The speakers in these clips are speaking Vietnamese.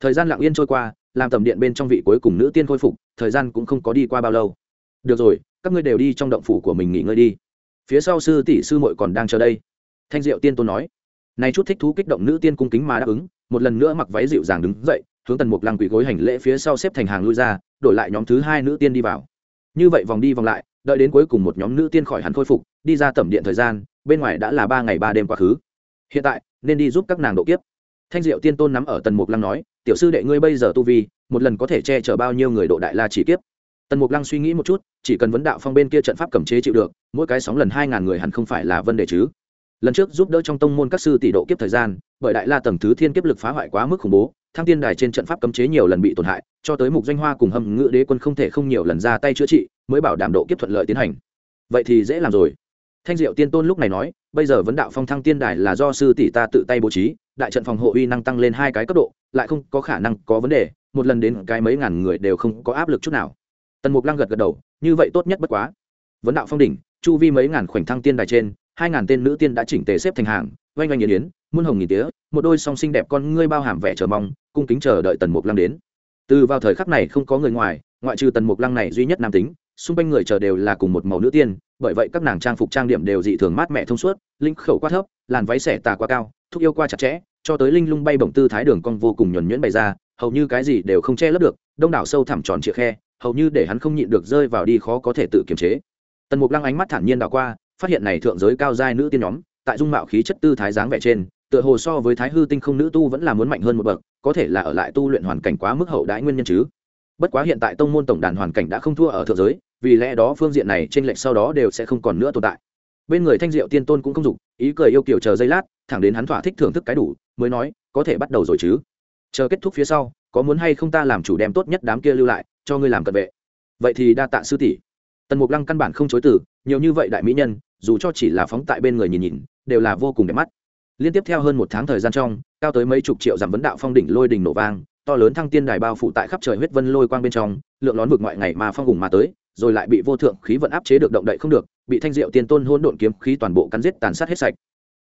thời gian lặng yên trôi qua, làm tầm điện bên trong vị cuối cùng nữ tiên khôi phục, thời gian cũng không có đi qua bao lâu. Được rồi, các ngươi đều đi trong động phủ của mình nghỉ ngơi đi. Phía sau sư tỷ sư muội còn đang chờ đây. Thanh diệu tiên tôn nói. Nay chút thích thú kích động nữ tiên cung kính mà đáp ứng, một lần nữa mặc váy dịu dàng đứng dậy, hướng tần mục lăng quỳ gối hành lễ phía sau xếp thành hàng lui ra, đổi lại nhóm thứ hai nữ tiên đi vào. Như vậy vòng đi vòng lại, đợi đến cuối cùng một nhóm nữ tiên khỏi hắn khôi phục, đi ra tẩm điện thời gian, bên ngoài đã là ba ngày ba đêm quá khứ. Hiện tại, nên đi giúp các nàng độ kiếp thanh diệu tiên tôn nắm ở tần mục lăng nói, tiểu sư đệ ngươi bây giờ tu vi, một lần có thể che chở bao nhiêu người độ đại la chỉ kiếp? Tần mục lăng suy nghĩ một chút, chỉ cần vấn đạo phong bên kia trận pháp cầm chế chịu được, mỗi cái sóng lần hai ngàn người hẳn không phải là vấn đề chứ. Lần trước giúp đỡ trong tông môn các sư tỷ độ kiếp thời gian, bởi đại la tầng thứ thiên kiếp lực phá hoại quá mức khủng bố, thăng tiên đài trên trận pháp cấm chế nhiều lần bị tổn hại, cho tới mục doanh hoa cùng hầm ngự đế quân không thể không nhiều lần ra tay chữa trị, mới bảo đảm độ kiếp thuận lợi tiến hành. Vậy thì dễ làm rồi thanh diệu tiên tôn lúc này nói, bây giờ vấn đạo phong thăng tiên đài là do sư tỷ ta tự tay bố trí, đại trận phòng hộ uy năng tăng lên hai cái cấp độ, lại không có khả năng có vấn đề, một lần đến cái mấy ngàn người đều không có áp lực chút nào. Tần mục lăng gật gật đầu, như vậy tốt nhất bất quá. Vấn đạo phong đỉnh, chu vi mấy ngàn khoảnh thăng tiên đài trên, hai ngàn tên nữ tiên đã chỉnh tề xếp thành hàng, oanh oanh yến yến, muôn hồng nghìn tía, một đôi song xinh đẹp con ngươi bao hàm vẻ chờ mong, cung kính chờ đợi tần mục lăng đến. Từ vào thời khắc này không có người ngoài, ngoại trừ tần mục lăng này duy nhất nam tính xung quanh người chờ đều là cùng một màu nữ tiên, bởi vậy các nàng trang phục trang điểm đều dị thường mát mẻ thông suốt linh khẩu quá thấp, làn váy xẻ tà quá cao, thúc yêu qua chặt chẽ, cho tới linh lung bay bổng tư thái đường cong vô cùng nhuẩn nhuyễn bày ra, hầu như cái gì đều không che lấp được, đông đảo sâu thẳm tròn chĩa khe, hầu như để hắn không nhịn được rơi vào đi khó có thể tự kiềm chế. Tần mục lăng ánh mắt thản nhiên đảo qua, phát hiện này thượng giới cao giai nữ tiên nhóm, tại dung mạo khí chất tư thái dáng vẻ trên, tựa hồ so với thái hư tinh không nữ tu vẫn là muốn mạnh hơn một bậc, có thể là ở lại tu luyện hoàn cảnh quá mức hậu đãi nguyên nhân chứ. Bất quá hiện tại tông môn tổng đàn hoàn cảnh đã không thua ở thượng giới vì lẽ đó phương diện này trên lệnh sau đó đều sẽ không còn nữa tồn tại. Bên người thanh diệu tiên tôn cũng không dục, ý cười yêu kiểu chờ giây lát, thẳng đến hắn thỏa thích thưởng thức cái đủ, mới nói, có thể bắt đầu rồi chứ? Chờ kết thúc phía sau, có muốn hay không ta làm chủ đem tốt nhất đám kia lưu lại, cho ngươi làm cận vệ? Vậy thì đa tạ sư tỷ. Tần mục lăng căn bản không chối từ, nhiều như vậy đại mỹ nhân, dù cho chỉ là phóng tại bên người nhìn nhìn, đều là vô cùng đẹp mắt. Liên tiếp theo hơn một tháng thời gian trong, cao tới mấy chục triệu giảm vấn đạo phong đỉnh lôi đỉnh nổ vang, to lớn thăng tiên đài bao phủ tại khắp trời huyết vân lôi quang bên trong, lượng lón vực ngoại ngày mà phong hùng mà tới rồi lại bị vô thượng khí vận áp chế được động đậy không được, bị thanh diệu tiên tôn hôn độn kiếm khí toàn bộ cắn giết tàn sát hết sạch.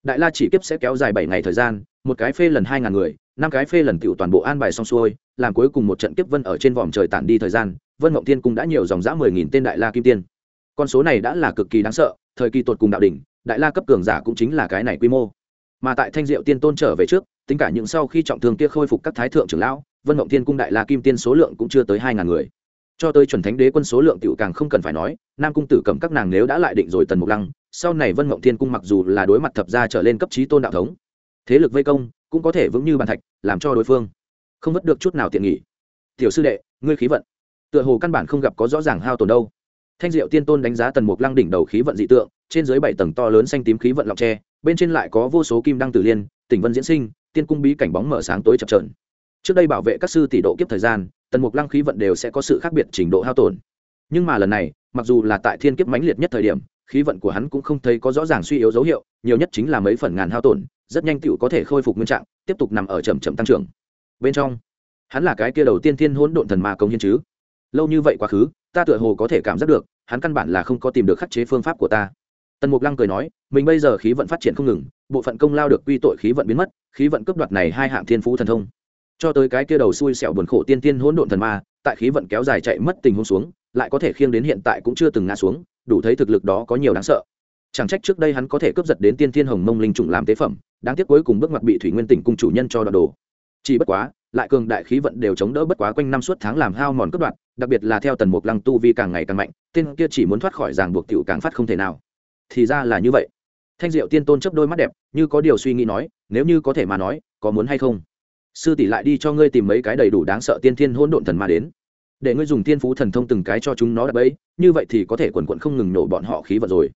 Đại la chỉ kiếp sẽ kéo dài bảy ngày thời gian, một cái phê lần hai ngàn người, năm cái phê lần tiểu toàn bộ an bài xong xuôi, làm cuối cùng một trận kiếp vân ở trên vòm trời tản đi thời gian, vân mộng tiên cung đã nhiều dòng dã mười nghìn tên đại la kim tiên. Con số này đã là cực kỳ đáng sợ, thời kỳ tột cùng đạo đỉnh, đại la cấp cường giả cũng chính là cái này quy mô. Mà tại thanh diệu tiên tôn trở về trước, tính cả những sau khi trọng thương kia khôi phục các thái thượng trưởng lão, vân mộng tiên cung đại la kim tiên số lượng cũng chưa tới hai ngàn người cho tới chuẩn thánh đế quân số lượng tiểu càng không cần phải nói, nam cung tử cầm các nàng nếu đã lại định rồi tần mục lăng, sau này vân mộng thiên cung mặc dù là đối mặt thập gia trở lên cấp trí tôn đạo thống, thế lực vây công cũng có thể vững như bàn thạch, làm cho đối phương không mất được chút nào tiện nghỉ. Tiểu sư đệ, ngươi khí vận. Tựa hồ căn bản không gặp có rõ ràng hao tồn đâu. Thanh diệu tiên tôn đánh giá tần mục lăng đỉnh đầu khí vận dị tượng, trên dưới bảy tầng to lớn xanh tím khí vận lọc tre, bên trên lại có vô số kim đăng tử liên, tỉnh vân diễn sinh, tiên cung bí cảnh bóng mở sáng tối chập trờn trước đây bảo vệ các sư tỷ độ kiếp thời gian tần mục lăng khí vận đều sẽ có sự khác biệt trình độ hao tổn. Nhưng mà lần này, mặc dù là tại thiên kiếp mãnh liệt nhất thời điểm, khí vận của hắn cũng không thấy có rõ ràng suy yếu dấu hiệu, nhiều nhất chính là mấy phần ngàn hao tổn, rất nhanh tựu có thể khôi phục nguyên trạng, tiếp tục nằm ở chậm chậm tăng trưởng. Bên trong, hắn là cái kia đầu tiên thiên hỗn độn thần ma công hiến chứ? Lâu như vậy quá khứ, ta tựa hồ có thể cảm giác được, hắn căn bản là không có tìm được khắc chế phương pháp của ta. Tần mục lăng cười nói, mình bây giờ khí vận phát triển không ngừng, bộ phận công lao được quy tội khí vận biến mất, khí vận cướp đoạt này hai hạng thiên phú thần thông cho tới cái kia đầu xui xẻo buồn khổ tiên tiên hỗn độn thần ma, tại khí vận kéo dài chạy mất tình huống xuống, lại có thể khiêng đến hiện tại cũng chưa từng ngã xuống, đủ thấy thực lực đó có nhiều đáng sợ. Chẳng trách trước đây hắn có thể cướp giật đến tiên tiên hồng mông linh trùng làm tế phẩm, đáng tiếc cuối cùng bước mặt bị thủy nguyên tỉnh cung chủ nhân cho đoạt đồ chỉ bất quá, lại cường đại khí vận đều chống đỡ bất quá quanh năm suốt tháng làm hao mòn cướp đoạt, đặc biệt là theo tần mục lăng tu vi càng ngày càng mạnh, tên kia chỉ muốn thoát khỏi ràng buộc tiểu càng phát không thể nào. Thì ra là như vậy. Thanh diệu tiên tôn chấp đôi mắt đẹp, như có điều suy nghĩ nói, nếu như có thể mà nói, có muốn hay không? Sư tỷ lại đi cho ngươi tìm mấy cái đầy đủ đáng sợ tiên thiên hỗn độn thần ma đến. Để ngươi dùng tiên phú thần thông từng cái cho chúng nó đập ấy như vậy thì có thể quần quận không ngừng nổ bọn họ khí vận rồi.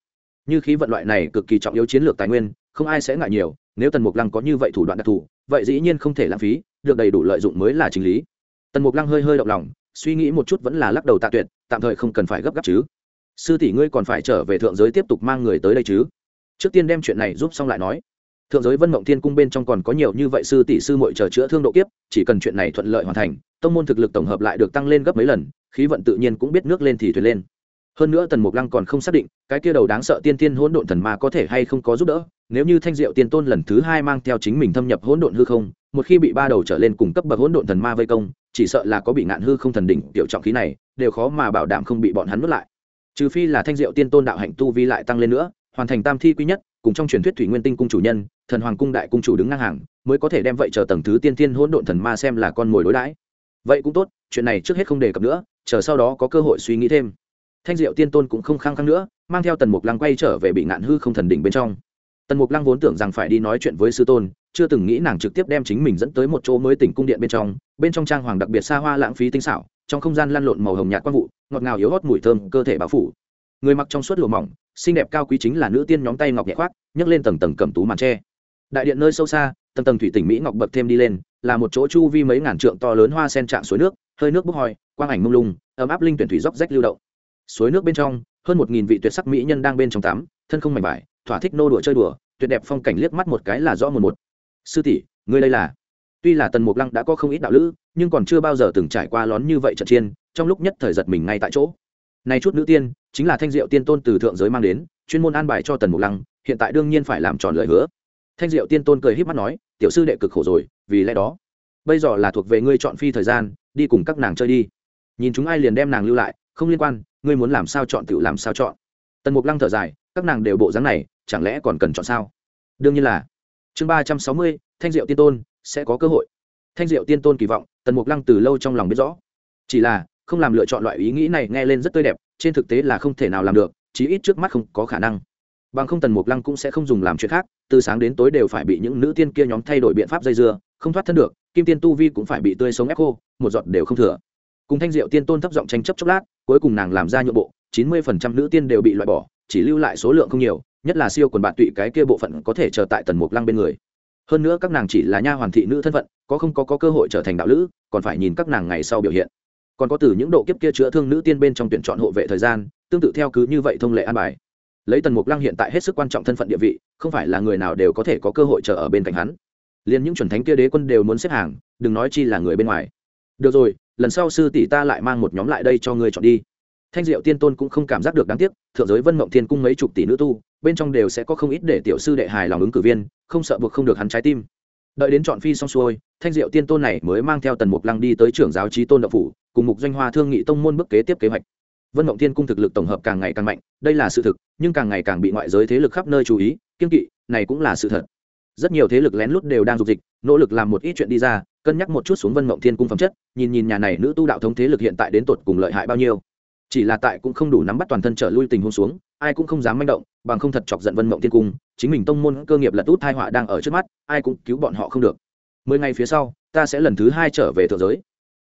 Như khí vận loại này cực kỳ trọng yếu chiến lược tài nguyên, không ai sẽ ngại nhiều, nếu tần mục lăng có như vậy thủ đoạn đặc thù, vậy dĩ nhiên không thể lãng phí, được đầy đủ lợi dụng mới là chính lý. Tần mục lăng hơi hơi động lòng, suy nghĩ một chút vẫn là lắc đầu tạ tuyệt, tạm thời không cần phải gấp gáp chứ. Sư tỷ ngươi còn phải trở về thượng giới tiếp tục mang người tới đây chứ. Trước tiên đem chuyện này giúp xong lại nói thượng giới vân mộng thiên cung bên trong còn có nhiều như vậy sư tỷ sư mội chờ chữa thương độ kiếp, chỉ cần chuyện này thuận lợi hoàn thành, tông môn thực lực tổng hợp lại được tăng lên gấp mấy lần, khí vận tự nhiên cũng biết nước lên thì thuyền lên. Hơn nữa tần mục lăng còn không xác định, cái kia đầu đáng sợ tiên tiên hỗn độn thần ma có thể hay không có giúp đỡ, nếu như thanh diệu tiên tôn lần thứ hai mang theo chính mình thâm nhập hỗn độn hư không, một khi bị ba đầu trở lên cùng cấp bậc hỗn độn thần ma vây công, chỉ sợ là có bị ngạn hư không thần đỉnh tiểu trọng khí này, đều khó mà bảo đảm không bị bọn hắn nuốt lại. Trừ phi là thanh diệu tiên tôn đạo hạnh tu vi lại tăng lên nữa, hoàn thành tam thi quý nhất cùng trong truyền thuyết thủy nguyên tinh cung chủ nhân, thần hoàng cung đại cung chủ đứng ngang hàng, mới có thể đem vậy chờ tầng thứ tiên tiên hỗn độn thần ma xem là con mồi đối đãi. Vậy cũng tốt, chuyện này trước hết không đề cập nữa, chờ sau đó có cơ hội suy nghĩ thêm. Thanh diệu tiên tôn cũng không khăng khăng nữa, mang theo tần mục lăng quay trở về bị ngạn hư không thần đỉnh bên trong. Tần mục lăng vốn tưởng rằng phải đi nói chuyện với sư tôn, chưa từng nghĩ nàng trực tiếp đem chính mình dẫn tới một chỗ mới tỉnh cung điện bên trong bên trong trang hoàng đặc biệt xa hoa lãng phí tinh xảo, trong không gian lăn lộn màu hồng nhạt quang vụ, ngọt ngào yếu hót mùi thơm, cơ thể bão phủ người mặc trong suốt lụa mỏng, xinh đẹp cao quý chính là nữ tiên nhóm tay ngọc nhẹ khoác, nhấc lên tầng tầng cầm tú màn tre. Đại điện nơi sâu xa, tầng tầng thủy tỉnh mỹ ngọc bậc thêm đi lên, là một chỗ chu vi mấy ngàn trượng to lớn hoa sen trạng suối nước, hơi nước bốc hòi quang ảnh mông lung, ấm áp linh tuyển thủy dốc rách lưu động. Suối nước bên trong, hơn một nghìn vị tuyệt sắc mỹ nhân đang bên trong tắm, thân không mảnh vải, thỏa thích nô đùa chơi đùa, tuyệt đẹp phong cảnh liếc mắt một cái là rõ một một. Sư tỷ, ngươi đây là? Tuy là tần mục lăng đã có không ít đạo lữ, nhưng còn chưa bao giờ từng trải qua lón như vậy trận chiên trong lúc nhất thời giật mình ngay tại chỗ này chút nữ tiên, chính là thanh diệu tiên tôn từ thượng giới mang đến, chuyên môn an bài cho tần mục lăng, hiện tại đương nhiên phải làm tròn lời hứa. Thanh diệu tiên tôn cười híp mắt nói, tiểu sư đệ cực khổ rồi, vì lẽ đó, bây giờ là thuộc về ngươi chọn phi thời gian, đi cùng các nàng chơi đi. Nhìn chúng ai liền đem nàng lưu lại, không liên quan, ngươi muốn làm sao chọn tự làm sao chọn. Tần mục lăng thở dài, các nàng đều bộ dáng này, chẳng lẽ còn cần chọn sao? Đương nhiên là. Chương ba trăm sáu mươi, thanh diệu tiên tôn, sẽ có cơ hội. Thanh diệu tiên tôn kỳ vọng, tần mục lăng từ lâu trong lòng biết rõ. Chỉ là không làm lựa chọn loại ý nghĩ này nghe lên rất tươi đẹp trên thực tế là không thể nào làm được chí ít trước mắt không có khả năng. Bằng không tần mục lăng cũng sẽ không dùng làm chuyện khác từ sáng đến tối đều phải bị những nữ tiên kia nhóm thay đổi biện pháp dây dưa không thoát thân được kim tiên tu vi cũng phải bị tươi sống ép khô một giọt đều không thừa. Cùng thanh diệu tiên tôn thấp giọng tranh chấp chốc lát cuối cùng nàng làm ra nhượng bộ chín mươi phần trăm nữ tiên đều bị loại bỏ chỉ lưu lại số lượng không nhiều nhất là siêu quần bạn tụy cái kia bộ phận có thể chờ tại tần mục lăng bên người. Hơn nữa các nàng chỉ là nha hoàn thị nữ thân phận có không có, có cơ hội trở thành đạo lữ còn phải nhìn các nàng ngày sau biểu hiện còn có từ những độ kiếp kia chữa thương nữ tiên bên trong tuyển chọn hộ vệ thời gian, tương tự theo cứ như vậy thông lệ an bài. Lấy tần mục lăng hiện tại hết sức quan trọng thân phận địa vị, không phải là người nào đều có thể có cơ hội chờ ở bên cạnh hắn. Liền những chuẩn thánh kia đế quân đều muốn xếp hàng, đừng nói chi là người bên ngoài. Được rồi, lần sau sư tỷ ta lại mang một nhóm lại đây cho ngươi chọn đi. Thanh diệu tiên tôn cũng không cảm giác được đáng tiếc, thượng giới vân mộng thiên cung mấy chục tỷ nữ tu, bên trong đều sẽ có không ít để tiểu sư đệ hài lòng ứng cử viên, không sợ buộc không được hắn trái tim đợi đến chọn phi xong xuôi, thanh diệu tiên tôn này mới mang theo tần mục lăng đi tới trưởng giáo trí tôn đậu phủ, cùng mục doanh hoa thương nghị tông môn bức kế tiếp kế hoạch. Vân mộng thiên cung thực lực tổng hợp càng ngày càng mạnh, đây là sự thực, nhưng càng ngày càng bị ngoại giới thế lực khắp nơi chú ý kiên kỵ, này cũng là sự thật. Rất nhiều thế lực lén lút đều đang dục dịch, nỗ lực làm một ít chuyện đi ra, cân nhắc một chút xuống vân mộng thiên cung phẩm chất, nhìn nhìn nhà này nữ tu đạo thống thế lực hiện tại đến tột cùng lợi hại bao nhiêu. Chỉ là tại cũng không đủ nắm bắt toàn thân trở lui tình huống xuống ai cũng không dám manh động, bằng không thật chọc giận vân mộng thiên cung, chính mình tông môn cơ nghiệp lật út thai họa đang ở trước mắt, ai cũng cứu bọn họ không được. Mười ngày phía sau, ta sẽ lần thứ hai trở về thượng giới.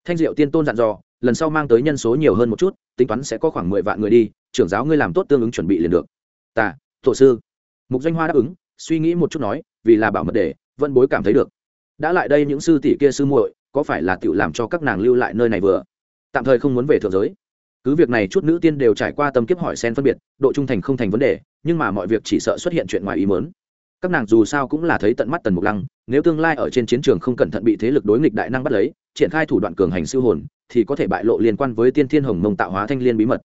Thanh diệu tiên tôn dặn dò, lần sau mang tới nhân số nhiều hơn một chút, tính toán sẽ có khoảng mười vạn người đi, trưởng giáo ngươi làm tốt tương ứng chuẩn bị liền được. Ta, tổ sư. Mục doanh hoa đáp ứng, suy nghĩ một chút nói, vì là bảo mật để, vẫn bối cảm thấy được. Đã lại đây những sư tỷ kia sư muội, có phải là tự làm cho các nàng lưu lại nơi này vừa? Tạm thời không muốn về thượng giới cứ việc này chút nữ tiên đều trải qua tâm kiếp hỏi sen phân biệt, độ trung thành không thành vấn đề, nhưng mà mọi việc chỉ sợ xuất hiện chuyện ngoài ý mớn các nàng dù sao cũng là thấy tận mắt tần mục lăng, nếu tương lai ở trên chiến trường không cẩn thận bị thế lực đối nghịch đại năng bắt lấy, triển khai thủ đoạn cường hành siêu hồn, thì có thể bại lộ liên quan với tiên thiên hồng mông tạo hóa thanh liên bí mật.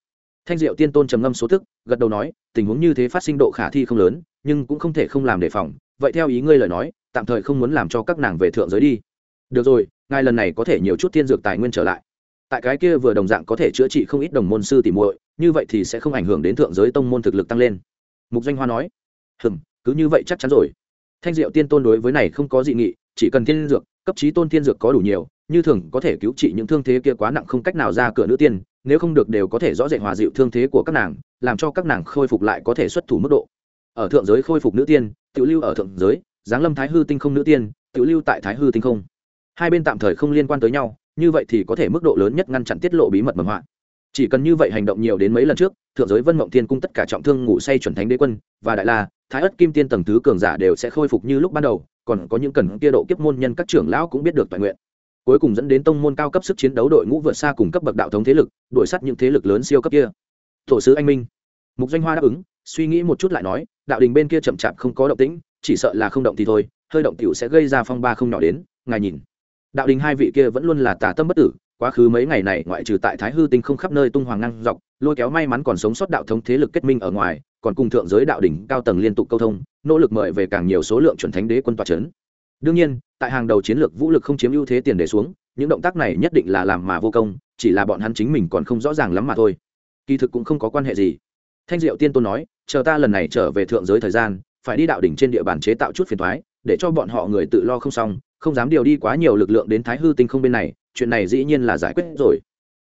Thanh diệu tiên tôn trầm ngâm số thức, gật đầu nói, tình huống như thế phát sinh độ khả thi không lớn, nhưng cũng không thể không làm đề phòng. Vậy theo ý ngươi lời nói, tạm thời không muốn làm cho các nàng về thượng giới đi. Được rồi, ngài lần này có thể nhiều chút tiên dược tài nguyên trở lại tại cái kia vừa đồng dạng có thể chữa trị không ít đồng môn sư tỉ muội, như vậy thì sẽ không ảnh hưởng đến thượng giới tông môn thực lực tăng lên. Mục danh hoa nói, hừm, cứ như vậy chắc chắn rồi. Thanh diệu tiên tôn đối với này không có dị nghị, chỉ cần thiên dược, cấp trí tôn thiên dược có đủ nhiều, như thường có thể cứu trị những thương thế kia quá nặng không cách nào ra cửa nữ tiên, nếu không được đều có thể rõ rệt hòa dịu thương thế của các nàng, làm cho các nàng khôi phục lại có thể xuất thủ mức độ. Ở thượng giới khôi phục nữ tiên tự lưu ở thượng giới, giáng lâm thái hư tinh không nữ tiên tự lưu tại thái hư tinh không. Hai bên tạm thời không liên quan tới nhau như vậy thì có thể mức độ lớn nhất ngăn chặn tiết lộ bí mật mầm họa. Chỉ cần như vậy hành động nhiều đến mấy lần trước, thượng giới vân mộng thiên cung tất cả trọng thương ngủ say chuẩn thánh đế quân và đại la, thái ất kim tiên tầng thứ cường giả đều sẽ khôi phục như lúc ban đầu, còn có những cần kia độ kiếp môn nhân các trưởng lão cũng biết được toàn nguyện. Cuối cùng dẫn đến tông môn cao cấp sức chiến đấu đội ngũ vượt xa cùng cấp bậc đạo thống thế lực đội sát những thế lực lớn siêu cấp kia. Tổ sứ anh minh. Mục doanh hoa đáp ứng, suy nghĩ một chút lại nói, đạo đình bên kia chậm chạp không có động tĩnh, chỉ sợ là không động thì thôi, hơi động tiểu sẽ gây ra phong ba không nhỏ đến, ngài nhìn đạo đình hai vị kia vẫn luôn là tà tâm bất tử, quá khứ mấy ngày này ngoại trừ tại thái hư tinh không khắp nơi tung hoàng năng dọc, lôi kéo may mắn còn sống sót đạo thống thế lực kết minh ở ngoài, còn cùng thượng giới đạo đỉnh cao tầng liên tục câu thông, nỗ lực mời về càng nhiều số lượng chuẩn thánh đế quân tòa c đương nhiên, tại hàng đầu chiến lược vũ lực không chiếm ưu thế tiền để xuống, những động tác này nhất định là làm mà vô công, chỉ là bọn hắn chính mình còn không rõ ràng lắm mà thôi. Kỳ thực cũng không có quan hệ gì. Thanh diệu tiên tôn nói, chờ ta lần này trở về thượng giới thời gian, phải đi đạo đỉnh trên địa bàn chế tạo chút phiền thoái để cho bọn họ người tự lo không xong không dám điều đi quá nhiều lực lượng đến thái hư tinh không bên này, chuyện này dĩ nhiên là giải quyết rồi.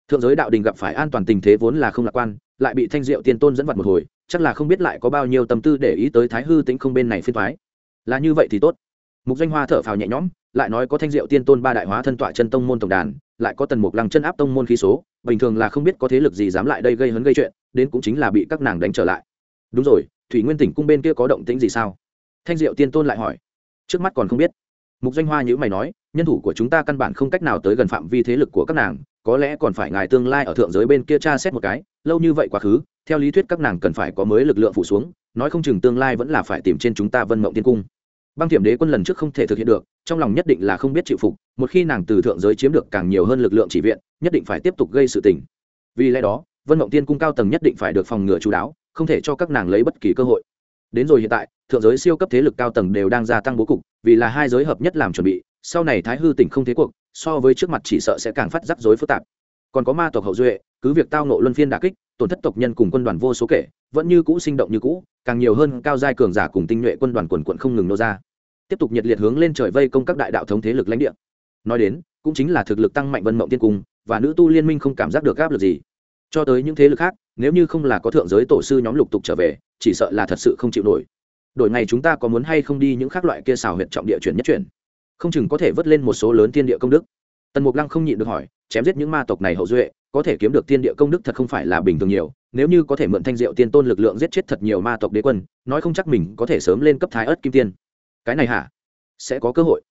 Thượng giới đạo đình gặp phải an toàn tình thế vốn là không lạc quan, lại bị thanh diệu tiên tôn dẫn vặt một hồi, chắc là không biết lại có bao nhiêu tâm tư để ý tới thái hư tĩnh không bên này phiên thoái là như vậy thì tốt. Mục danh hoa thở phào nhẹ nhõm, lại nói có thanh diệu tiên tôn ba đại hóa thân tọa chân tông môn tổng đàn, lại có tần mục lăng chân áp tông môn khí số, bình thường là không biết có thế lực gì dám lại đây gây hấn gây chuyện, đến cũng chính là bị các nàng đánh trở lại. Đúng rồi, thủy nguyên tỉnh cung bên kia có động tĩnh gì sao? Thanh diệu tiên tôn lại hỏi. Trước mắt còn không biết mục danh hoa nhữ mày nói, nhân thủ của chúng ta căn bản không cách nào tới gần phạm vi thế lực của các nàng, có lẽ còn phải ngài tương lai ở thượng giới bên kia tra xét một cái, lâu như vậy quá khứ, theo lý thuyết các nàng cần phải có mới lực lượng phủ xuống, nói không chừng tương lai vẫn là phải tìm trên chúng ta vân mộng tiên cung. Băng thiểm đế quân lần trước không thể thực hiện được, trong lòng nhất định là không biết chịu phục, một khi nàng từ thượng giới chiếm được càng nhiều hơn lực lượng chỉ viện, nhất định phải tiếp tục gây sự tình. Vì lẽ đó, vân mộng tiên cung cao tầng nhất định phải được phòng ngừa chú đáo, không thể cho các nàng lấy bất kỳ cơ hội đến rồi hiện tại, thượng giới siêu cấp thế lực cao tầng đều đang gia tăng bố cục, vì là hai giới hợp nhất làm chuẩn bị, sau này thái hư tỉnh không thế cuộc, so với trước mặt chỉ sợ sẽ càng phát rắc rối phức tạp. Còn có ma tộc hậu duệ, cứ việc tao nộ luân phiên đà kích, tổn thất tộc nhân cùng quân đoàn vô số kể, vẫn như cũ sinh động như cũ, càng nhiều hơn cao giai cường giả cùng tinh nhuệ quân đoàn quần quận không ngừng nô ra. Tiếp tục nhiệt liệt hướng lên trời vây công các đại đạo thống thế lực lãnh địa. Nói đến, cũng chính là thực lực tăng mạnh vân mộng tiên cung, và nữ tu liên minh không cảm giác được áp lực gì cho tới những thế lực khác, nếu như không là có thượng giới tổ sư nhóm lục tục trở về, chỉ sợ là thật sự không chịu nổi. Đổi ngày chúng ta có muốn hay không đi những khác loại kia xào huyện trọng địa chuyển nhất chuyển? Không chừng có thể vớt lên một số lớn tiên địa công đức. Tần mục lăng không nhịn được hỏi, chém giết những ma tộc này hậu duệ, có thể kiếm được tiên địa công đức thật không phải là bình thường nhiều, nếu như có thể mượn thanh diệu tiên tôn lực lượng giết chết thật nhiều ma tộc đế quân, nói không chắc mình có thể sớm lên cấp thái ớt kim tiên. Cái này hả? Sẽ có cơ hội.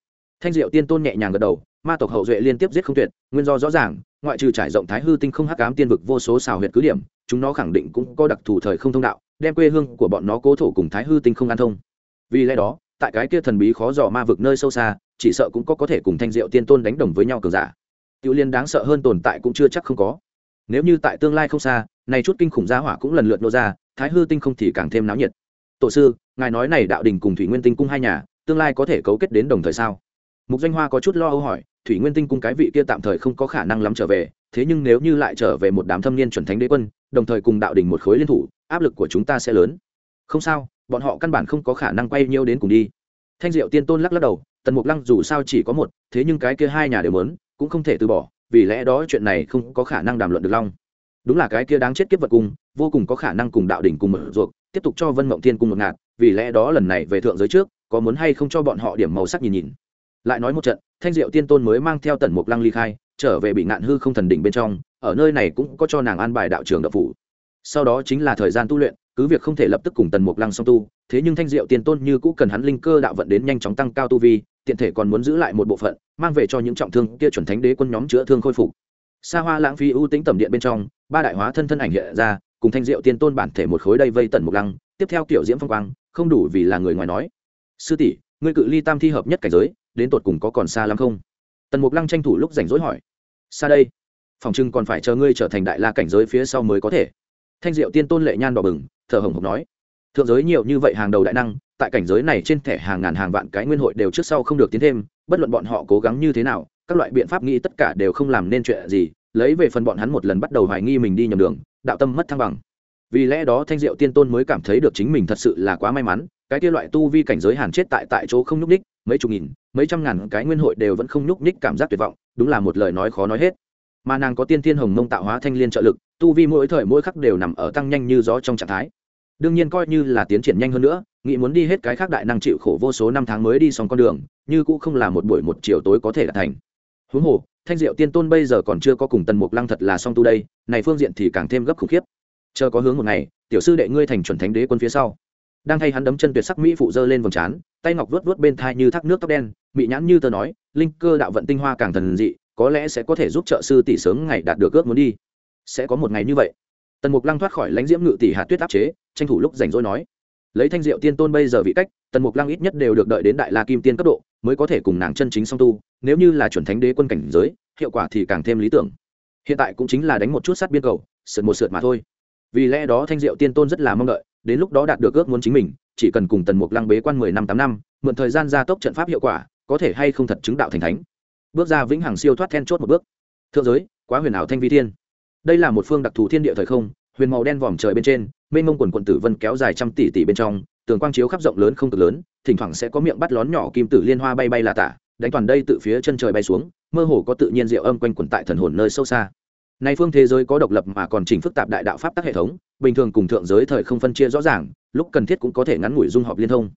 Thanh diệu tiên tôn nhẹ nhàng gật đầu, ma tộc hậu duệ liên tiếp giết không tuyệt, nguyên do rõ ràng ngoại trừ trải rộng thái hư tinh không hắc ám tiên vực vô số xào huyệt cứ điểm, chúng nó khẳng định cũng có đặc thù thời không thông đạo, đem quê hương của bọn nó cố thổ cùng thái hư tinh không an thông. Vì lẽ đó, tại cái kia thần bí khó dò ma vực nơi sâu xa, chỉ sợ cũng có có thể cùng thanh diệu tiên tôn đánh đồng với nhau cường giả. Tiểu liên đáng sợ hơn tồn tại cũng chưa chắc không có. Nếu như tại tương lai không xa, này chút kinh khủng gia hỏa cũng lần lượt nô ra, thái hư tinh không thì càng thêm náo nhiệt. Tổ sư, ngài nói này đạo đình cùng thủy nguyên tinh cung hai nhà, tương lai có thể cấu kết đến đồng thời sao? Mục danh hoa có chút lo âu hỏi thủy nguyên tinh cung cái vị kia tạm thời không có khả năng lắm trở về, thế nhưng nếu như lại trở về một đám thâm niên chuẩn thánh đế quân, đồng thời cùng đạo đình một khối liên thủ, áp lực của chúng ta sẽ lớn. Không sao, bọn họ căn bản không có khả năng quay nhiêu đến cùng đi. Thanh diệu tiên tôn lắc lắc đầu, tần mục lăng dù sao chỉ có một, thế nhưng cái kia hai nhà đều lớn cũng không thể từ bỏ, vì lẽ đó chuyện này không có khả năng đàm luận được long. Đúng là cái kia đáng chết kiếp vật cung vô cùng có khả năng cùng đạo đỉnh cùng mở ruột tiếp tục cho vân mộng thiên cung một ngạt, vì lẽ đó lần này về thượng giới trước, có muốn hay không cho bọn họ điểm màu sắc nhìn nhìn lại nói một trận, thanh diệu tiên tôn mới mang theo tần mục lăng ly khai, trở về bị ngạn hư không thần đỉnh bên trong, ở nơi này cũng có cho nàng an bài đạo trường đạo phủ. Sau đó chính là thời gian tu luyện, cứ việc không thể lập tức cùng tần mục lăng song tu, thế nhưng thanh diệu tiên tôn như cũ cần hắn linh cơ đạo vận đến nhanh chóng tăng cao tu vi, tiện thể còn muốn giữ lại một bộ phận, mang về cho những trọng thương kia chuẩn thánh đế quân nhóm chữa thương khôi phục. Xa hoa lãng phí ưu tính tầm điện bên trong, ba đại hóa thân thân ảnh hiện ra, cùng thanh diệu tiên tôn bản thể một khối đây vây tần mục lăng, tiếp theo kiểu diễm phong quang, không đủ vì là người ngoài nói. Sư tỷ, ngươi cự ly tam thi hợp nhất cảnh giới đến tột cùng có còn xa lắm không? Tần mục lăng tranh thủ lúc rảnh rỗi hỏi. Xa đây. Phòng trưng còn phải chờ ngươi trở thành đại la cảnh giới phía sau mới có thể. Thanh diệu tiên tôn lệ nhan đỏ bừng, thở hồng hộc nói. Thượng giới nhiều như vậy hàng đầu đại năng, tại cảnh giới này trên thẻ hàng ngàn hàng vạn cái nguyên hội đều trước sau không được tiến thêm, bất luận bọn họ cố gắng như thế nào, các loại biện pháp nghĩ tất cả đều không làm nên chuyện gì, lấy về phần bọn hắn một lần bắt đầu hoài nghi mình đi nhầm đường, đạo tâm mất thăng bằng vì lẽ đó thanh diệu tiên tôn mới cảm thấy được chính mình thật sự là quá may mắn, cái kia loại tu vi cảnh giới hàn chết tại tại chỗ không nhúc ních mấy chục nghìn, mấy trăm ngàn cái nguyên hội đều vẫn không nhúc ních cảm giác tuyệt vọng, đúng là một lời nói khó nói hết. Mà nàng có tiên thiên hồng mông tạo hóa thanh liên trợ lực, tu vi mỗi thời mỗi khắc đều nằm ở tăng nhanh như gió trong trạng thái. Đương nhiên coi như là tiến triển nhanh hơn nữa, nghĩ muốn đi hết cái khác đại năng chịu khổ vô số năm tháng mới đi xong con đường, như cũng không là một buổi một chiều tối có thể đạt thành. Huống hồ, thanh diệu tiên tôn bây giờ còn chưa có cùng tần mục lăng thật là song tu đây, này phương diện thì càng thêm gấp khủng khiếp chờ có hướng một ngày, tiểu sư đệ ngươi thành chuẩn thánh đế quân phía sau. Đang thay hắn đấm chân tuyệt sắc mỹ phụ dơ lên vòng trán, tay ngọc vuốt vuốt bên thai như thác nước tóc đen bị nhãn như tờ nói, linh cơ đạo vận tinh hoa càng thần dị, có lẽ sẽ có thể giúp trợ sư tỷ sớm ngày đạt được ước muốn đi. Sẽ có một ngày như vậy. Tần mục lăng thoát khỏi lãnh diễm ngự tỷ hạt tuyết áp chế, tranh thủ lúc rảnh rỗi nói, lấy thanh diệu tiên tôn bây giờ vị cách, tần mục lăng ít nhất đều được đợi đến đại la kim tiên cấp độ, mới có thể cùng nàng chân chính song tu, nếu như là chuẩn thánh đế quân cảnh giới, hiệu quả thì càng thêm lý tưởng. Hiện tại cũng chính là đánh một chút sát biên cầu, sượt một sượt mà thôi vì lẽ đó thanh diệu tiên tôn rất là mong đợi, đến lúc đó đạt được ước muốn chính mình, chỉ cần cùng tần mục lăng bế quan mười năm tám năm, mượn thời gian gia tốc trận pháp hiệu quả, có thể hay không thật chứng đạo thành thánh. Bước ra vĩnh hằng siêu thoát then chốt một bước. Thượng giới, quá huyền ảo thanh vi thiên. Đây là một phương đặc thù thiên địa thời không, huyền màu đen vòm trời bên trên, mênh mông quần quận tử vân kéo dài trăm tỷ tỷ bên trong, tường quang chiếu khắp rộng lớn không cực lớn, thỉnh thoảng sẽ có miệng bắt lón nhỏ kim tử liên hoa bay bay là tả, đánh toàn đây từ phía chân trời bay xuống, mơ hồ có tự nhiên diệu âm quanh quẩn tại thần hồn nơi sâu xa này phương thế giới có độc lập mà còn chỉnh phức tạp đại đạo pháp tắc hệ thống, bình thường cùng thượng giới thời không phân chia rõ ràng, lúc cần thiết cũng có thể ngắn ngủi dung hợp liên thông.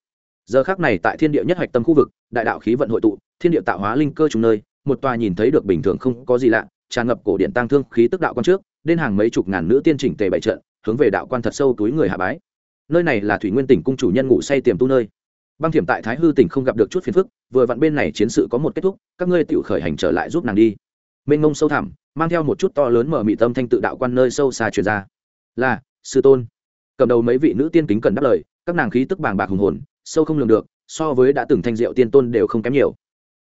Giờ khác này tại thiên địa nhất hạch tâm khu vực, đại đạo khí vận hội tụ, thiên địa tạo hóa linh cơ trùng nơi, một tòa nhìn thấy được bình thường không có gì lạ, tràn ngập cổ điện tăng thương khí tức đạo quan trước, đến hàng mấy chục ngàn nữ tiên chỉnh tề bảy trận, hướng về đạo quan thật sâu túi người hạ bái. Nơi này là thủy nguyên tỉnh cung chủ nhân ngủ say tiềm tu nơi. Băng thiểm tại thái hư tỉnh không gặp được chút phiền phức, vừa vặn bên này chiến sự có một kết thúc, các ngươi tự khởi hành trở lại giúp nàng đi. Mênh ngông sâu thẳm mang theo một chút to lớn mở mị tâm thanh tự đạo quan nơi sâu xa truyền ra. Là, sư tôn. Cầm đầu mấy vị nữ tiên kính cần đáp lời, các nàng khí tức bàng bạc hùng hồn, sâu không lường được, so với đã từng thanh diệu tiên tôn đều không kém nhiều.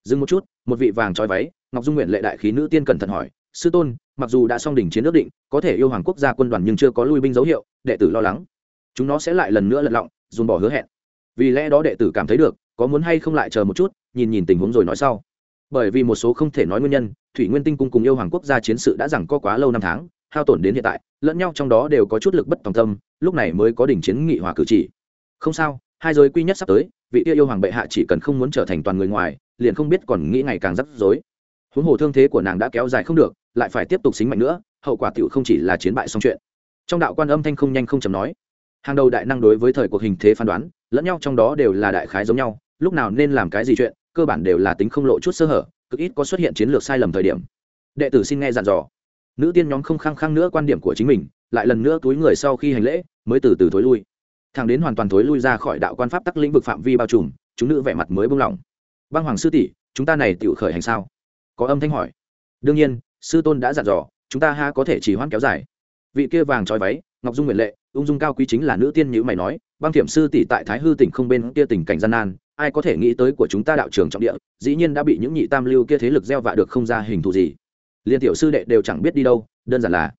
Dừng một chút, một vị vàng trói váy, ngọc dung nguyện lệ đại khí nữ tiên cẩn thận hỏi, sư tôn, mặc dù đã xong đỉnh chiến ước định, có thể yêu hoàng quốc gia quân đoàn nhưng chưa có lui binh dấu hiệu, đệ tử lo lắng. Chúng nó sẽ lại lần nữa lật lọng, dùng bỏ hứa hẹn. Vì lẽ đó đệ tử cảm thấy được, có muốn hay không lại chờ một chút, nhìn nhìn tình huống rồi nói sau bởi vì một số không thể nói nguyên nhân, thủy nguyên tinh cung cùng yêu hoàng quốc gia chiến sự đã rằng có quá lâu năm tháng, hao tổn đến hiện tại, lẫn nhau trong đó đều có chút lực bất tòng tâm, lúc này mới có đỉnh chiến nghị hòa cử chỉ. Không sao, hai giới quy nhất sắp tới, vị yêu yêu hoàng bệ hạ chỉ cần không muốn trở thành toàn người ngoài, liền không biết còn nghĩ ngày càng rắc rối. Huống hồ thương thế của nàng đã kéo dài không được, lại phải tiếp tục xính mạnh nữa, hậu quả tiểu không chỉ là chiến bại xong chuyện. Trong đạo quan âm thanh không nhanh không chầm nói, hàng đầu đại năng đối với thời cuộc hình thế phán đoán, lẫn nhau trong đó đều là đại khái giống nhau, lúc nào nên làm cái gì chuyện cơ bản đều là tính không lộ chút sơ hở, cực ít có xuất hiện chiến lược sai lầm thời điểm. Đệ tử xin nghe dặn dò. Nữ tiên nhóm không khăng khăng nữa quan điểm của chính mình, lại lần nữa túi người sau khi hành lễ, mới từ từ thối lui. Thẳng đến hoàn toàn thối lui ra khỏi đạo quan pháp tắc lĩnh vực phạm vi bao trùm, chúng nữ vẻ mặt mới buông lỏng băng hoàng sư tỷ, chúng ta này tự khởi hành sao? Có âm thanh hỏi. Đương nhiên, sư tôn đã dặn dò, chúng ta ha có thể chỉ hoãn kéo dài. Vị kia vàng trói váy, ngọc dung nguyện lệ, ung dung cao quý chính là nữ tiên nhữ mày nói, băng thiểm sư tỷ tại thái hư tỉnh không bên kia tình cảnh gian nan ai có thể nghĩ tới của chúng ta đạo trường trọng địa, dĩ nhiên đã bị những nhị tam lưu kia thế lực gieo vạ được không ra hình thù gì. Liên tiểu sư đệ đều chẳng biết đi đâu, đơn giản là,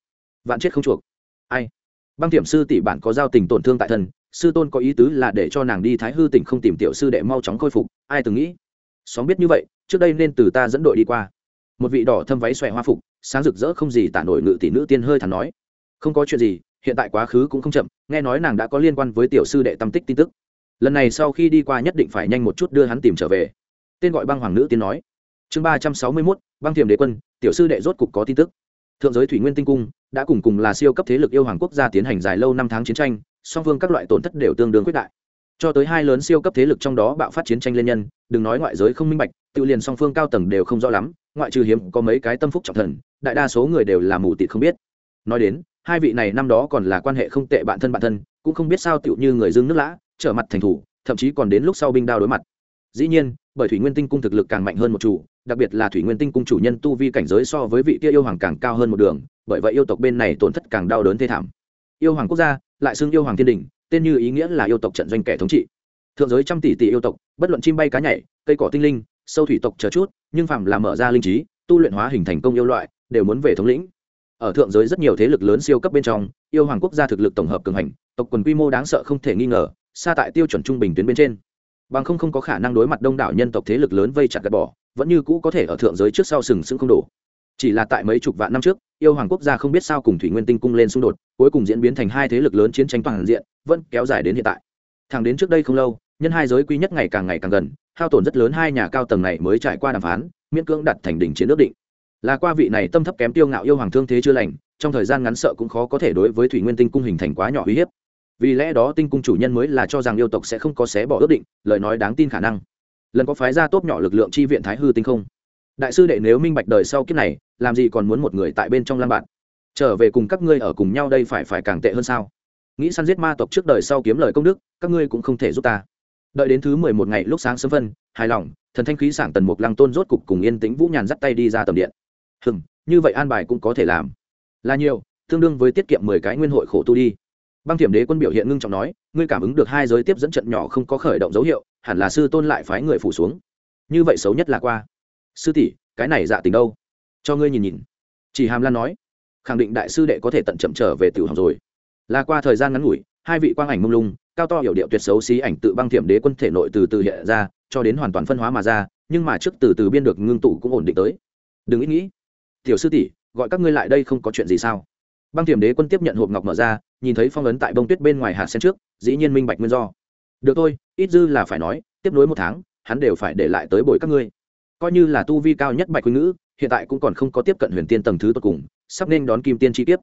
vạn chết không chuộc. Ai? Băng thiểm sư tỷ bạn có giao tình tổn thương tại thân, sư tôn có ý tứ là để cho nàng đi thái hư tỉnh không tìm tiểu sư đệ mau chóng khôi phục, ai từng nghĩ? Xóm biết như vậy, trước đây nên từ ta dẫn đội đi qua. Một vị đỏ thâm váy xòe hoa phục, sáng rực rỡ không gì tả nổi ngự tỷ nữ tiên hơi thản nói. Không có chuyện gì, hiện tại quá khứ cũng không chậm, nghe nói nàng đã có liên quan với tiểu sư đệ tâm tích tin tức lần này sau khi đi qua nhất định phải nhanh một chút đưa hắn tìm trở về. Tên gọi băng hoàng nữ tiên nói. Chương ba trăm sáu mươi mốt, băng thiềm đế quân, tiểu sư đệ rốt cục có tin tức. Thượng giới thủy nguyên tinh cung đã cùng cùng là siêu cấp thế lực yêu hoàng quốc gia tiến hành dài lâu năm tháng chiến tranh, song phương các loại tổn thất đều tương đương quyết đại. Cho tới hai lớn siêu cấp thế lực trong đó bạo phát chiến tranh lên nhân, đừng nói ngoại giới không minh bạch, tự liền song phương cao tầng đều không rõ lắm, ngoại trừ hiếm có mấy cái tâm phúc trọng thần, đại đa số người đều là mù tịt không biết. Nói đến, hai vị này năm đó còn là quan hệ không tệ bạn thân bạn thân, cũng không biết sao tựu như người dưng nước lã trở mặt thành thủ, thậm chí còn đến lúc sau binh đao đối mặt. Dĩ nhiên, bởi thủy nguyên tinh cung thực lực càng mạnh hơn một chủ, đặc biệt là thủy nguyên tinh cung chủ nhân tu vi cảnh giới so với vị kia yêu hoàng càng cao hơn một đường, bởi vậy yêu tộc bên này tổn thất càng đau đớn thê thảm. Yêu hoàng quốc gia, lại xưng yêu hoàng thiên đình, tên như ý nghĩa là yêu tộc trận doanh kẻ thống trị. Thượng giới trăm tỷ tỷ yêu tộc, bất luận chim bay cá nhảy, cây cỏ tinh linh, sâu thủy tộc chờ chút, nhưng phạm là mở ra linh trí, tu luyện hóa hình thành công yêu loại, đều muốn về thống lĩnh. Ở thượng giới rất nhiều thế lực lớn siêu cấp bên trong, yêu hoàng quốc gia thực lực tổng hợp cường hành, tộc quần quy mô đáng sợ không thể nghi ngờ xa tại tiêu chuẩn trung bình tuyến bên trên. Bằng không không có khả năng đối mặt đông đảo nhân tộc thế lực lớn vây chặt gạt bỏ, vẫn như cũ có thể ở thượng giới trước sau sừng sững không đủ chỉ là tại mấy chục vạn năm trước, yêu hoàng quốc gia không biết sao cùng thủy nguyên tinh cung lên xung đột, cuối cùng diễn biến thành hai thế lực lớn chiến tranh toàn diện, vẫn kéo dài đến hiện tại. Thẳng đến trước đây không lâu, nhân hai giới quy nhất ngày càng ngày càng gần, hao tổn rất lớn hai nhà cao tầng này mới trải qua đàm phán, miễn cưỡng đặt thành đỉnh chiến ước định. Là qua vị này tâm thấp kém tiêu ngạo yêu hoàng thương thế chưa lành, trong thời gian ngắn sợ cũng khó có thể đối với thủy nguyên tinh cung hình thành quá nhỏ uy hiếp vì lẽ đó tinh cung chủ nhân mới là cho rằng yêu tộc sẽ không có xé bỏ ước định, lời nói đáng tin khả năng. Lần có phái ra tốt nhỏ lực lượng chi viện thái hư tinh không. Đại sư đệ nếu minh bạch đời sau kiếp này, làm gì còn muốn một người tại bên trong lam bạn? Trở về cùng các ngươi ở cùng nhau đây phải phải càng tệ hơn sao? Nghĩ săn giết ma tộc trước đời sau kiếm lời công đức, các ngươi cũng không thể giúp ta. Đợi đến thứ mười một ngày lúc sáng sớm phân hài lòng, thần thanh khí sảng tần mục lăng tôn rốt cục cùng yên tĩnh vũ nhàn dắt tay đi ra tầm điện. Hừng như vậy an bài cũng có thể làm. Là nhiều, tương đương với tiết kiệm mười cái nguyên hội khổ tu đi băng thiểm đế quân biểu hiện ngưng trọng nói, ngươi cảm ứng được hai giới tiếp dẫn trận nhỏ không có khởi động dấu hiệu, hẳn là sư tôn lại phái người phủ xuống. Như vậy xấu nhất là qua. Sư tỷ, cái này dạ tình đâu? Cho ngươi nhìn nhìn. Chỉ hàm lan nói, khẳng định đại sư đệ có thể tận chậm trở về tiểu học rồi. Là qua thời gian ngắn ngủi, hai vị quang ảnh mông lung, cao to hiểu điệu tuyệt xấu xí ảnh tự băng thiểm đế quân thể nội từ từ hiện ra, cho đến hoàn toàn phân hóa mà ra, nhưng mà trước từ từ biên được ngưng tụ cũng ổn định tới. Đừng ít nghĩ, tiểu sư tỷ, gọi các ngươi lại đây không có chuyện gì sao? Băng thiểm đế quân tiếp nhận hộp ngọc mở ra nhìn thấy phong ấn tại bông tuyết bên ngoài hạt sen trước, dĩ nhiên minh bạch nguyên do. Được thôi, ít dư là phải nói, tiếp nối một tháng, hắn đều phải để lại tới bồi các ngươi. Coi như là tu vi cao nhất bạch quý ngữ, hiện tại cũng còn không có tiếp cận huyền tiên tầng thứ tốt cùng, sắp nên đón kim tiên chi tiết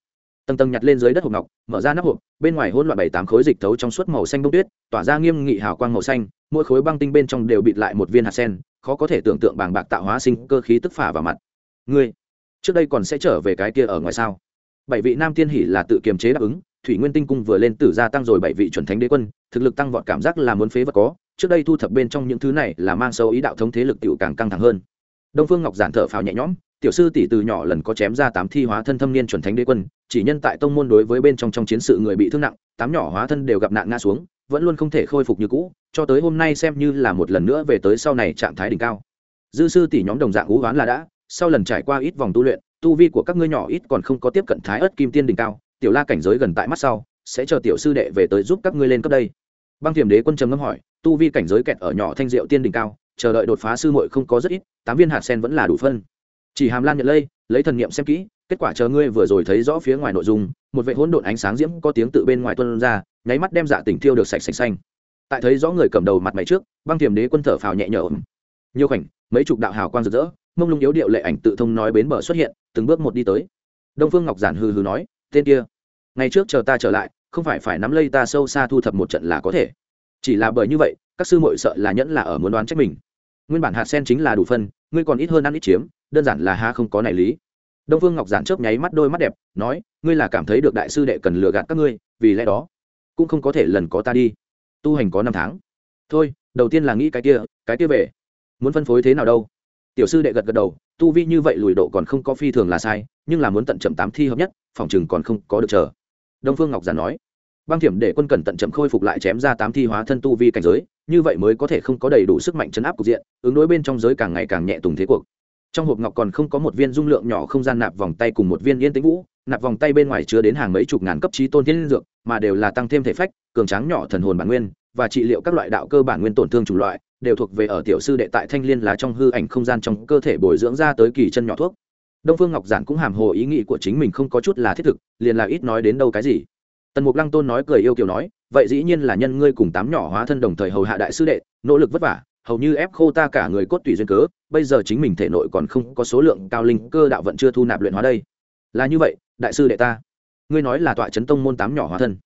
tầng tầng nhặt lên dưới đất hộp ngọc, mở ra nắp hộp, bên ngoài hỗn loạn bảy tám khối dịch thấu trong suốt màu xanh bông tuyết, tỏa ra nghiêm nghị hào quang màu xanh, mỗi khối băng tinh bên trong đều bịt lại một viên hạt sen, khó có thể tưởng tượng bàng bạc tạo hóa sinh cơ khí tức phả vào mặt. Ngươi, trước đây còn sẽ trở về cái kia ở ngoài sao? Bảy vị nam tiên hỉ là tự kiềm chế đáp ứng thủy nguyên tinh cung vừa lên tử gia tăng rồi bảy vị chuẩn thánh đế quân, thực lực tăng vọt cảm giác là muốn phế vật có, trước đây thu thập bên trong những thứ này là mang sâu ý đạo thống thế lực tiểu càng căng thẳng hơn. Đông phương ngọc giản thở phào nhẹ nhõm, tiểu sư tỷ từ nhỏ lần có chém ra tám thi hóa thân thâm niên chuẩn thánh đế quân, chỉ nhân tại tông môn đối với bên trong trong chiến sự người bị thương nặng, tám nhỏ hóa thân đều gặp nạn ngã xuống, vẫn luôn không thể khôi phục như cũ, cho tới hôm nay xem như là một lần nữa về tới sau này trạng thái đỉnh cao. Dư sư tỷ nhóm đồng dạng ngũ hoán là đã, sau lần trải qua ít vòng tu luyện, tu vi của các ngươi nhỏ ít còn không có tiếp cận thái ớt kim tiên đỉnh cao tiểu la cảnh giới gần tại mắt sau, sẽ chờ tiểu sư đệ về tới giúp các ngươi lên cấp đây. Băng thiểm đế quân trầm ngâm hỏi, tu vi cảnh giới kẹt ở nhỏ thanh diệu tiên đỉnh cao, chờ đợi đột phá sư muội không có rất ít, tám viên hạt sen vẫn là đủ phân. Chỉ hàm lan nhận lây, lấy thần niệm xem kỹ, kết quả chờ ngươi vừa rồi thấy rõ phía ngoài nội dung, một vệ hỗn độn ánh sáng diễm có tiếng tự bên ngoài tuân ra, nháy mắt đem dạ tỉnh thiêu được sạch sạch xanh. Tại thấy rõ người cầm đầu mặt mày trước, băng thiểm đế quân thở phào nhẹ nhõm. Nhiều khoảnh, mấy chục đạo hào quang rực rỡ, mông lung yếu điệu lệ ảnh tự thông nói bến bờ xuất hiện, từng bước một đi tới. Đông phương ngọc giản hừ hừ nói tên kia. Ngày trước chờ ta trở lại, không phải phải nắm lây ta sâu xa thu thập một trận là có thể. Chỉ là bởi như vậy, các sư muội sợ là nhẫn là ở muốn đoán trách mình. Nguyên bản hạt sen chính là đủ phân, ngươi còn ít hơn ăn ít chiếm, đơn giản là ha không có này lý. Đông phương ngọc giản chớp nháy mắt đôi mắt đẹp, nói, ngươi là cảm thấy được đại sư đệ cần lừa gạt các ngươi, vì lẽ đó, cũng không có thể lần có ta đi. Tu hành có năm tháng. Thôi, đầu tiên là nghĩ cái kia cái kia về. Muốn phân phối thế nào đâu? Tiểu sư đệ gật gật đầu, tu vi như vậy lùi độ còn không có phi thường là sai, nhưng là muốn tận chậm tám thi hợp nhất phòng chừng còn không có được chờ. Đông phương ngọc giản nói, băng thiểm để quân cần tận chậm khôi phục lại chém ra tám thi hóa thân tu vi cảnh giới, như vậy mới có thể không có đầy đủ sức mạnh chấn áp cục diện, ứng đối bên trong giới càng ngày càng nhẹ tùng thế cuộc. Trong hộp ngọc còn không có một viên dung lượng nhỏ không gian nạp vòng tay cùng một viên yên tĩnh vũ, nạp vòng tay bên ngoài chứa đến hàng mấy chục ngàn cấp trí tôn thiên dược, mà đều là tăng thêm thể phách, cường tráng nhỏ thần hồn bản nguyên, và trị liệu các loại đạo cơ bản nguyên tổn thương chủng loại, đều thuộc về ở tiểu sư đệ tại thanh liên là trong hư ảnh không gian trong cơ thể bồi dưỡng ra tới kỳ chân nhỏ thuốc đông phương ngọc giản cũng hàm hồ ý nghĩ của chính mình không có chút là thiết thực, liền là ít nói đến đâu cái gì. Tần mục lăng tôn nói cười yêu kiều nói, vậy dĩ nhiên là nhân ngươi cùng tám nhỏ hóa thân đồng thời hầu hạ đại sư đệ, nỗ lực vất vả, hầu như ép khô ta cả người cốt tủy duyên cớ, bây giờ chính mình thể nội còn không có số lượng cao linh cơ đạo vẫn chưa thu nạp luyện hóa đây. Là như vậy, đại sư đệ ta, ngươi nói là tọa chấn tông môn tám nhỏ hóa thân.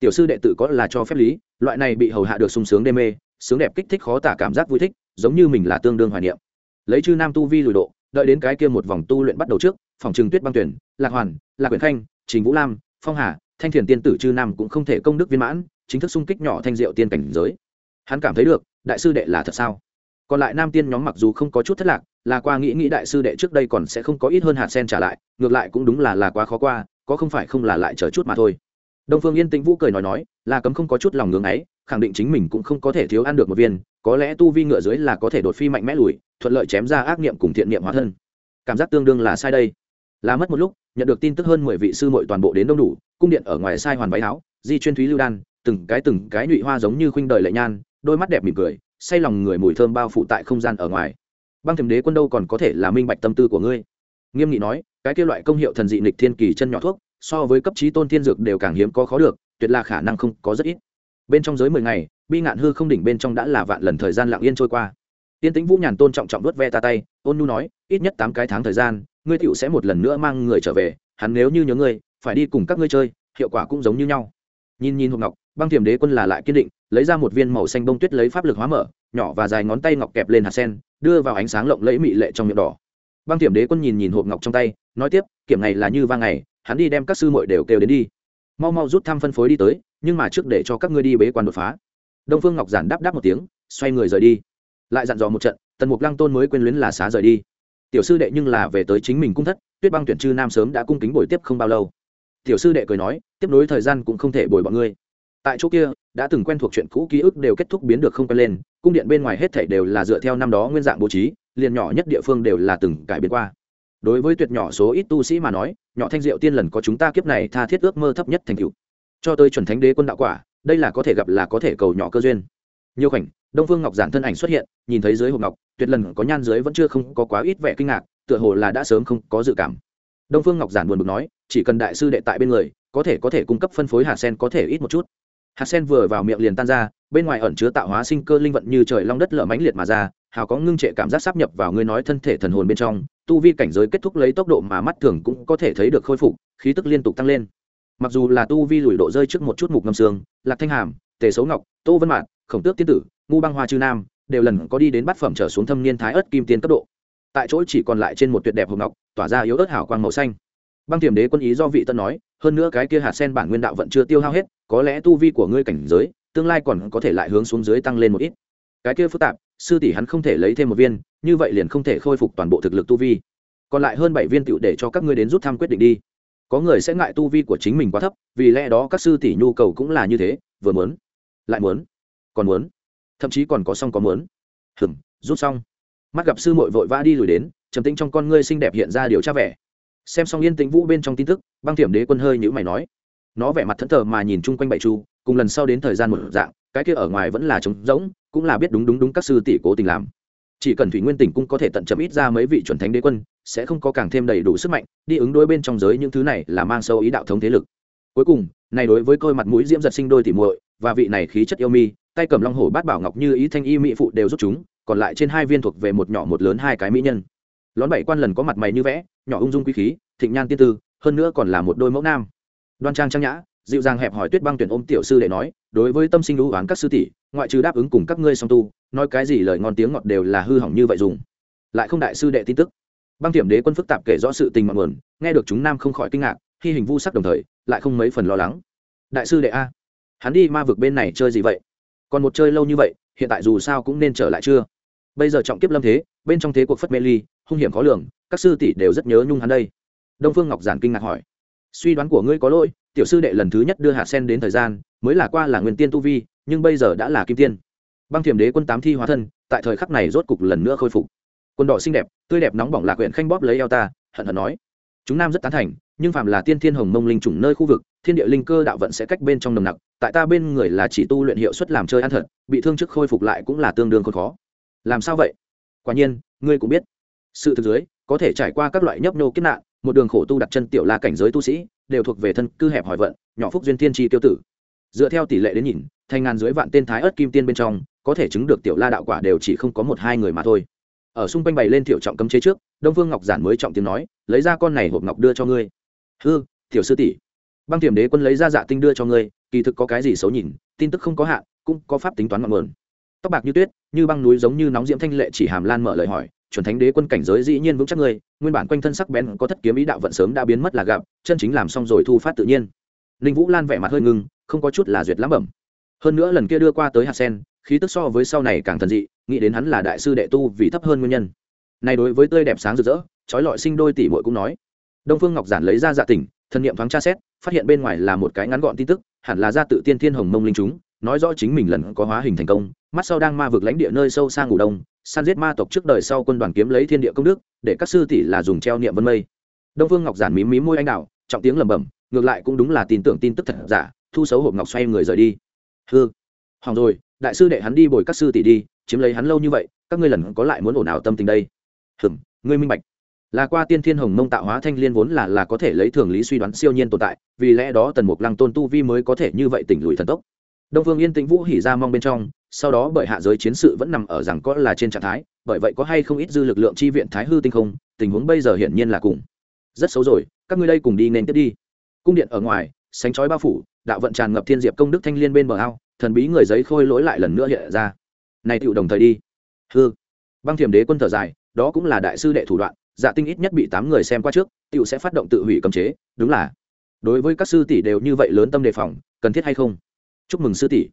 Tiểu sư đệ tự có là cho phép lý, loại này bị hầu hạ được sung sướng đê mê, sướng đẹp kích thích khó tả cảm giác vui thích, giống như mình là tương đương hoài niệm. Lấy chư nam tu vi lùi độ đợi đến cái kia một vòng tu luyện bắt đầu trước, phòng trừng tuyết băng tuyển, lạc hoàn, lạc quyển khanh, trình vũ lam, phong hà, thanh thiền tiên tử chư nam cũng không thể công đức viên mãn, chính thức xung kích nhỏ thanh diệu tiên cảnh giới. Hắn cảm thấy được, đại sư đệ là thật sao? Còn lại nam tiên nhóm mặc dù không có chút thất lạc, là qua nghĩ nghĩ đại sư đệ trước đây còn sẽ không có ít hơn hạt sen trả lại, ngược lại cũng đúng là là quá khó qua, có không phải không là lại chờ chút mà thôi. Đông phương yên tĩnh vũ cười nói nói, là cấm không có chút lòng ngưỡng ấy khẳng định chính mình cũng không có thể thiếu ăn được một viên, có lẽ tu vi ngựa dưới là có thể đột phi mạnh mẽ lùi, thuận lợi chém ra ác niệm cùng thiện niệm hóa thân. Cảm giác tương đương là sai đây. Là mất một lúc, nhận được tin tức hơn mười vị sư muội toàn bộ đến đông đủ, cung điện ở ngoài sai hoàn váy áo, di chuyên thúy lưu đan, từng cái từng cái nhụy hoa giống như khuynh đời lệ nhan, đôi mắt đẹp mỉm cười, say lòng người mùi thơm bao phủ tại không gian ở ngoài. Băng thềm đế quân đâu còn có thể là minh bạch tâm tư của ngươi? Nghiêm nghị nói, cái kia loại công hiệu thần dị nịch thiên kỳ chân nhỏ thuốc, so với cấp trí tôn thiên dược đều càng hiếm có khó được, tuyệt là khả năng không có rất ít bên trong giới mười ngày, bi ngạn hư không đỉnh bên trong đã là vạn lần thời gian lặng yên trôi qua. Tiên tĩnh vũ nhàn tôn trọng trọng đốt ve ta tay, ôn nhu nói, ít nhất tám cái tháng thời gian, ngươi tựu sẽ một lần nữa mang người trở về, hắn nếu như nhớ ngươi, phải đi cùng các ngươi chơi, hiệu quả cũng giống như nhau. Nhìn nhìn hộp ngọc, băng thiểm đế quân là lại kiên định, lấy ra một viên màu xanh bông tuyết lấy pháp lực hóa mở, nhỏ và dài ngón tay ngọc kẹp lên hạt sen, đưa vào ánh sáng lộng lẫy mị lệ trong miệng đỏ. Băng thiểm đế quân nhìn nhìn hộp ngọc trong tay, nói tiếp, kiểm này là như vang ngày, hắn đi đem các sư muội đều kêu đến đi. Mau mau rút thăm phân phối đi tới nhưng mà trước để cho các ngươi đi bế quan đột phá. Đông phương ngọc giản đáp đáp một tiếng, xoay người rời đi. Lại dặn dò một trận, tần mục lăng tôn mới quên luyến là xá rời đi. Tiểu sư đệ nhưng là về tới chính mình cung thất, tuyết băng tuyển chư nam sớm đã cung kính bồi tiếp không bao lâu. Tiểu sư đệ cười nói, tiếp nối thời gian cũng không thể bồi bọn ngươi. Tại chỗ kia, đã từng quen thuộc chuyện cũ ký ức đều kết thúc biến được không quen lên, cung điện bên ngoài hết thảy đều là dựa theo năm đó nguyên dạng bố trí, liền nhỏ nhất địa phương đều là từng cải biến qua. Đối với tuyệt nhỏ số ít tu sĩ mà nói, nhỏ thanh diệu tiên lần có chúng ta kiếp này tha thiết ước mơ thấp nhất thành cựu cho tới chuẩn thánh đế quân đạo quả, đây là có thể gặp là có thể cầu nhỏ cơ duyên. Nhiều khoảnh, đông phương ngọc giản thân ảnh xuất hiện, nhìn thấy dưới hộp ngọc, tuyệt lần có nhan dưới vẫn chưa không có quá ít vẻ kinh ngạc, tựa hồ là đã sớm không có dự cảm. Đông phương ngọc giản buồn bực nói, chỉ cần đại sư đệ tại bên người, có thể có thể cung cấp phân phối hạt sen có thể ít một chút. Hạt sen vừa vào miệng liền tan ra, bên ngoài ẩn chứa tạo hóa sinh cơ linh vận như trời long đất lở mãnh liệt mà ra, hào có ngưng trệ cảm giác sắp nhập vào ngươi nói thân thể thần hồn bên trong, tu vi cảnh giới kết thúc lấy tốc độ mà mắt thường cũng có thể thấy được khôi phục, khí tức liên tục tăng lên mặc dù là tu vi lùi độ rơi trước một chút mục ngâm xương lạc thanh hàm, tề xấu ngọc, tô vân mạn khổng tước tiên tử, ngu băng hoa chư nam, đều lần có đi đến bát phẩm trở xuống thâm niên thái ớt kim tiên cấp độ. Tại chỗ chỉ còn lại trên một tuyệt đẹp hồng ngọc, tỏa ra yếu ớt hảo quang màu xanh. Băng tiềm đế quân ý do vị tân nói, hơn nữa cái kia hạt sen bản nguyên đạo vẫn chưa tiêu hao hết, có lẽ tu vi của ngươi cảnh giới, tương lai còn có thể lại hướng xuống dưới tăng lên một ít. Cái kia phức tạp, sư tỷ hắn không thể lấy thêm một viên, như vậy liền không thể khôi phục toàn bộ thực lực tu vi. Còn lại hơn bảy viên tựu để cho các ngươi đến rút thăm quyết định đi có người sẽ ngại tu vi của chính mình quá thấp, vì lẽ đó các sư tỷ nhu cầu cũng là như thế, vừa muốn, lại muốn, còn muốn, thậm chí còn có xong có muốn. Hừng rút xong. Mắt gặp sư mội vội vã đi lùi đến, trầm tĩnh trong con ngươi xinh đẹp hiện ra điều tra vẻ. Xem xong yên tĩnh vũ bên trong tin tức, băng thiểm đế quân hơi nhữ mày nói. Nó vẻ mặt thẫn thờ mà nhìn chung quanh bảy chu, cùng lần sau đến thời gian một dạng, cái kia ở ngoài vẫn là trống rỗng, cũng là biết đúng đúng đúng các sư tỷ cố tình làm chỉ cần thủy nguyên tỉnh cung có thể tận chậm ít ra mấy vị chuẩn thánh đế quân, sẽ không có càng thêm đầy đủ sức mạnh đi ứng đối bên trong giới những thứ này là mang sâu ý đạo thống thế lực. Cuối cùng, này đối với côi mặt mũi diễm giật sinh đôi tỉ muội và vị này khí chất yêu mi, tay cầm long hổ bát bảo ngọc như ý thanh y mỹ phụ đều giúp chúng, còn lại trên hai viên thuộc về một nhỏ một lớn hai cái mỹ nhân. Lón bảy quan lần có mặt mày như vẽ, nhỏ ung dung quý khí, thịnh nhan tiên tư, hơn nữa còn là một đôi mẫu nam. Đoan trang trang nhã, dịu dàng hẹp hỏi tuyết băng tuyển ôm tiểu sư để nói đối với tâm sinh lũ oán các sư tỷ, ngoại trừ đáp ứng cùng các ngươi song tu, nói cái gì lời ngon tiếng ngọt đều là hư hỏng như vậy dùng. Lại không đại sư đệ tin tức. Băng tiệm đế quân phức tạp kể rõ sự tình mọi nguồn, nghe được chúng nam không khỏi kinh ngạc, khi hình vu sắc đồng thời, lại không mấy phần lo lắng. Đại sư đệ a, hắn đi ma vực bên này chơi gì vậy? Còn một chơi lâu như vậy, hiện tại dù sao cũng nên trở lại chưa? Bây giờ trọng kiếp lâm thế, bên trong thế cuộc phất mê ly, hung hiểm khó lường, các sư tỷ đều rất nhớ nhung hắn đây. Đông phương ngọc giản kinh ngạc hỏi, suy đoán của ngươi có lỗi tiểu sư đệ lần thứ nhất đưa hạt sen đến thời gian, mới là qua là nguyên tiên tu vi, nhưng bây giờ đã là kim tiên. Băng thiểm đế quân tám thi hóa thân, tại thời khắc này rốt cục lần nữa khôi phục. Quân đỏ xinh đẹp, tươi đẹp nóng bỏng lạc huyện khanh bóp lấy eo ta, hận hận nói. Chúng nam rất tán thành, nhưng phạm là tiên thiên hồng mông linh chủng nơi khu vực, thiên địa linh cơ đạo vận sẽ cách bên trong nồng nặc, tại ta bên người là chỉ tu luyện hiệu suất làm chơi ăn thật, bị thương trước khôi phục lại cũng là tương đương còn khó. Làm sao vậy? Quả nhiên, ngươi cũng biết. Sự thực dưới, có thể trải qua các loại nhấp nhô kết nạn, một đường khổ tu đặt chân tiểu la cảnh giới tu sĩ đều thuộc về thân cư hẹp hỏi vận, nhỏ phúc duyên thiên tri tiêu tử. Dựa theo tỷ lệ đến nhìn, thành ngàn dưới vạn tên thái ớt kim tiên bên trong, có thể chứng được tiểu la đạo quả đều chỉ không có một hai người mà thôi. Ở xung quanh bày lên tiểu trọng cấm chế trước, đông vương ngọc giản mới trọng tiếng nói, lấy ra con này hộp ngọc đưa cho ngươi. Hư, tiểu sư tỷ. Băng tiềm đế quân lấy ra dạ tinh đưa cho ngươi, kỳ thực có cái gì xấu nhìn, tin tức không có hạn, cũng có pháp tính toán ngọn nguồn. Tóc bạc như tuyết, như băng núi giống như nóng diễm thanh lệ chỉ hàm lan mở lời hỏi chuẩn thánh đế quân cảnh giới dĩ nhiên vững chắc ngươi, nguyên bản quanh thân sắc bén có thất kiếm ý đạo vận sớm đã biến mất là gặp, chân chính làm xong rồi thu phát tự nhiên. Ninh vũ lan vẻ mặt hơi ngưng, không có chút là duyệt lắm bẩm. Hơn nữa lần kia đưa qua tới hạt sen, khí tức so với sau này càng thần dị, nghĩ đến hắn là đại sư đệ tu vì thấp hơn nguyên nhân. Này đối với tươi đẹp sáng rực rỡ, trói lọi sinh đôi tỷ muội cũng nói. Đông phương ngọc giản lấy ra dạ tỉnh, thân niệm thoáng tra xét, phát hiện bên ngoài là một cái ngắn gọn tin tức, hẳn là ra tự tiên thiên hồng mông linh chúng, nói rõ chính mình lần có hóa hình thành công, mắt sau đang ma vực lãnh địa nơi sâu xa ngủ đông San giết ma tộc trước đời sau quân đoàn kiếm lấy thiên địa công đức, để các sư tỷ là dùng treo niệm vân mây. Đông vương ngọc giản mím mím môi anh đạo trọng tiếng lẩm bẩm, ngược lại cũng đúng là tin tưởng tin tức thật giả, thu xấu hộp ngọc xoay người rời đi. Hư hỏng rồi, đại sư đệ hắn đi bồi các sư tỷ đi, chiếm lấy hắn lâu như vậy, các ngươi lần có lại muốn ổn ào tâm tình đây. Hừm ngươi minh bạch. Là qua tiên thiên hồng mông tạo hóa thanh liên vốn là là có thể lấy thường lý suy đoán siêu nhiên tồn tại, vì lẽ đó tần mục lăng tôn tu vi mới có thể như vậy tỉnh lùi thần tốc đông phương yên tĩnh vũ hỉ ra mong bên trong, sau đó bởi hạ giới chiến sự vẫn nằm ở rằng có là trên trạng thái, bởi vậy có hay không ít dư lực lượng chi viện thái hư tinh không, tình huống bây giờ hiển nhiên là cùng rất xấu rồi, các ngươi đây cùng đi nên tiếp đi. Cung điện ở ngoài, sánh chói bao phủ, đạo vận tràn ngập thiên diệp công đức thanh liên bên bờ ao, thần bí người giấy khôi lỗi lại lần nữa hiện ra. Này tựu đồng thời đi. Hư băng thiểm đế quân thở dài, đó cũng là đại sư đệ thủ đoạn dạ tinh ít nhất bị tám người xem qua trước tựu sẽ phát động tự hủy cấm chế, đúng là. Đối với các sư tỷ đều như vậy lớn tâm đề phòng, cần thiết hay không? Chúc mừng sư tỷ.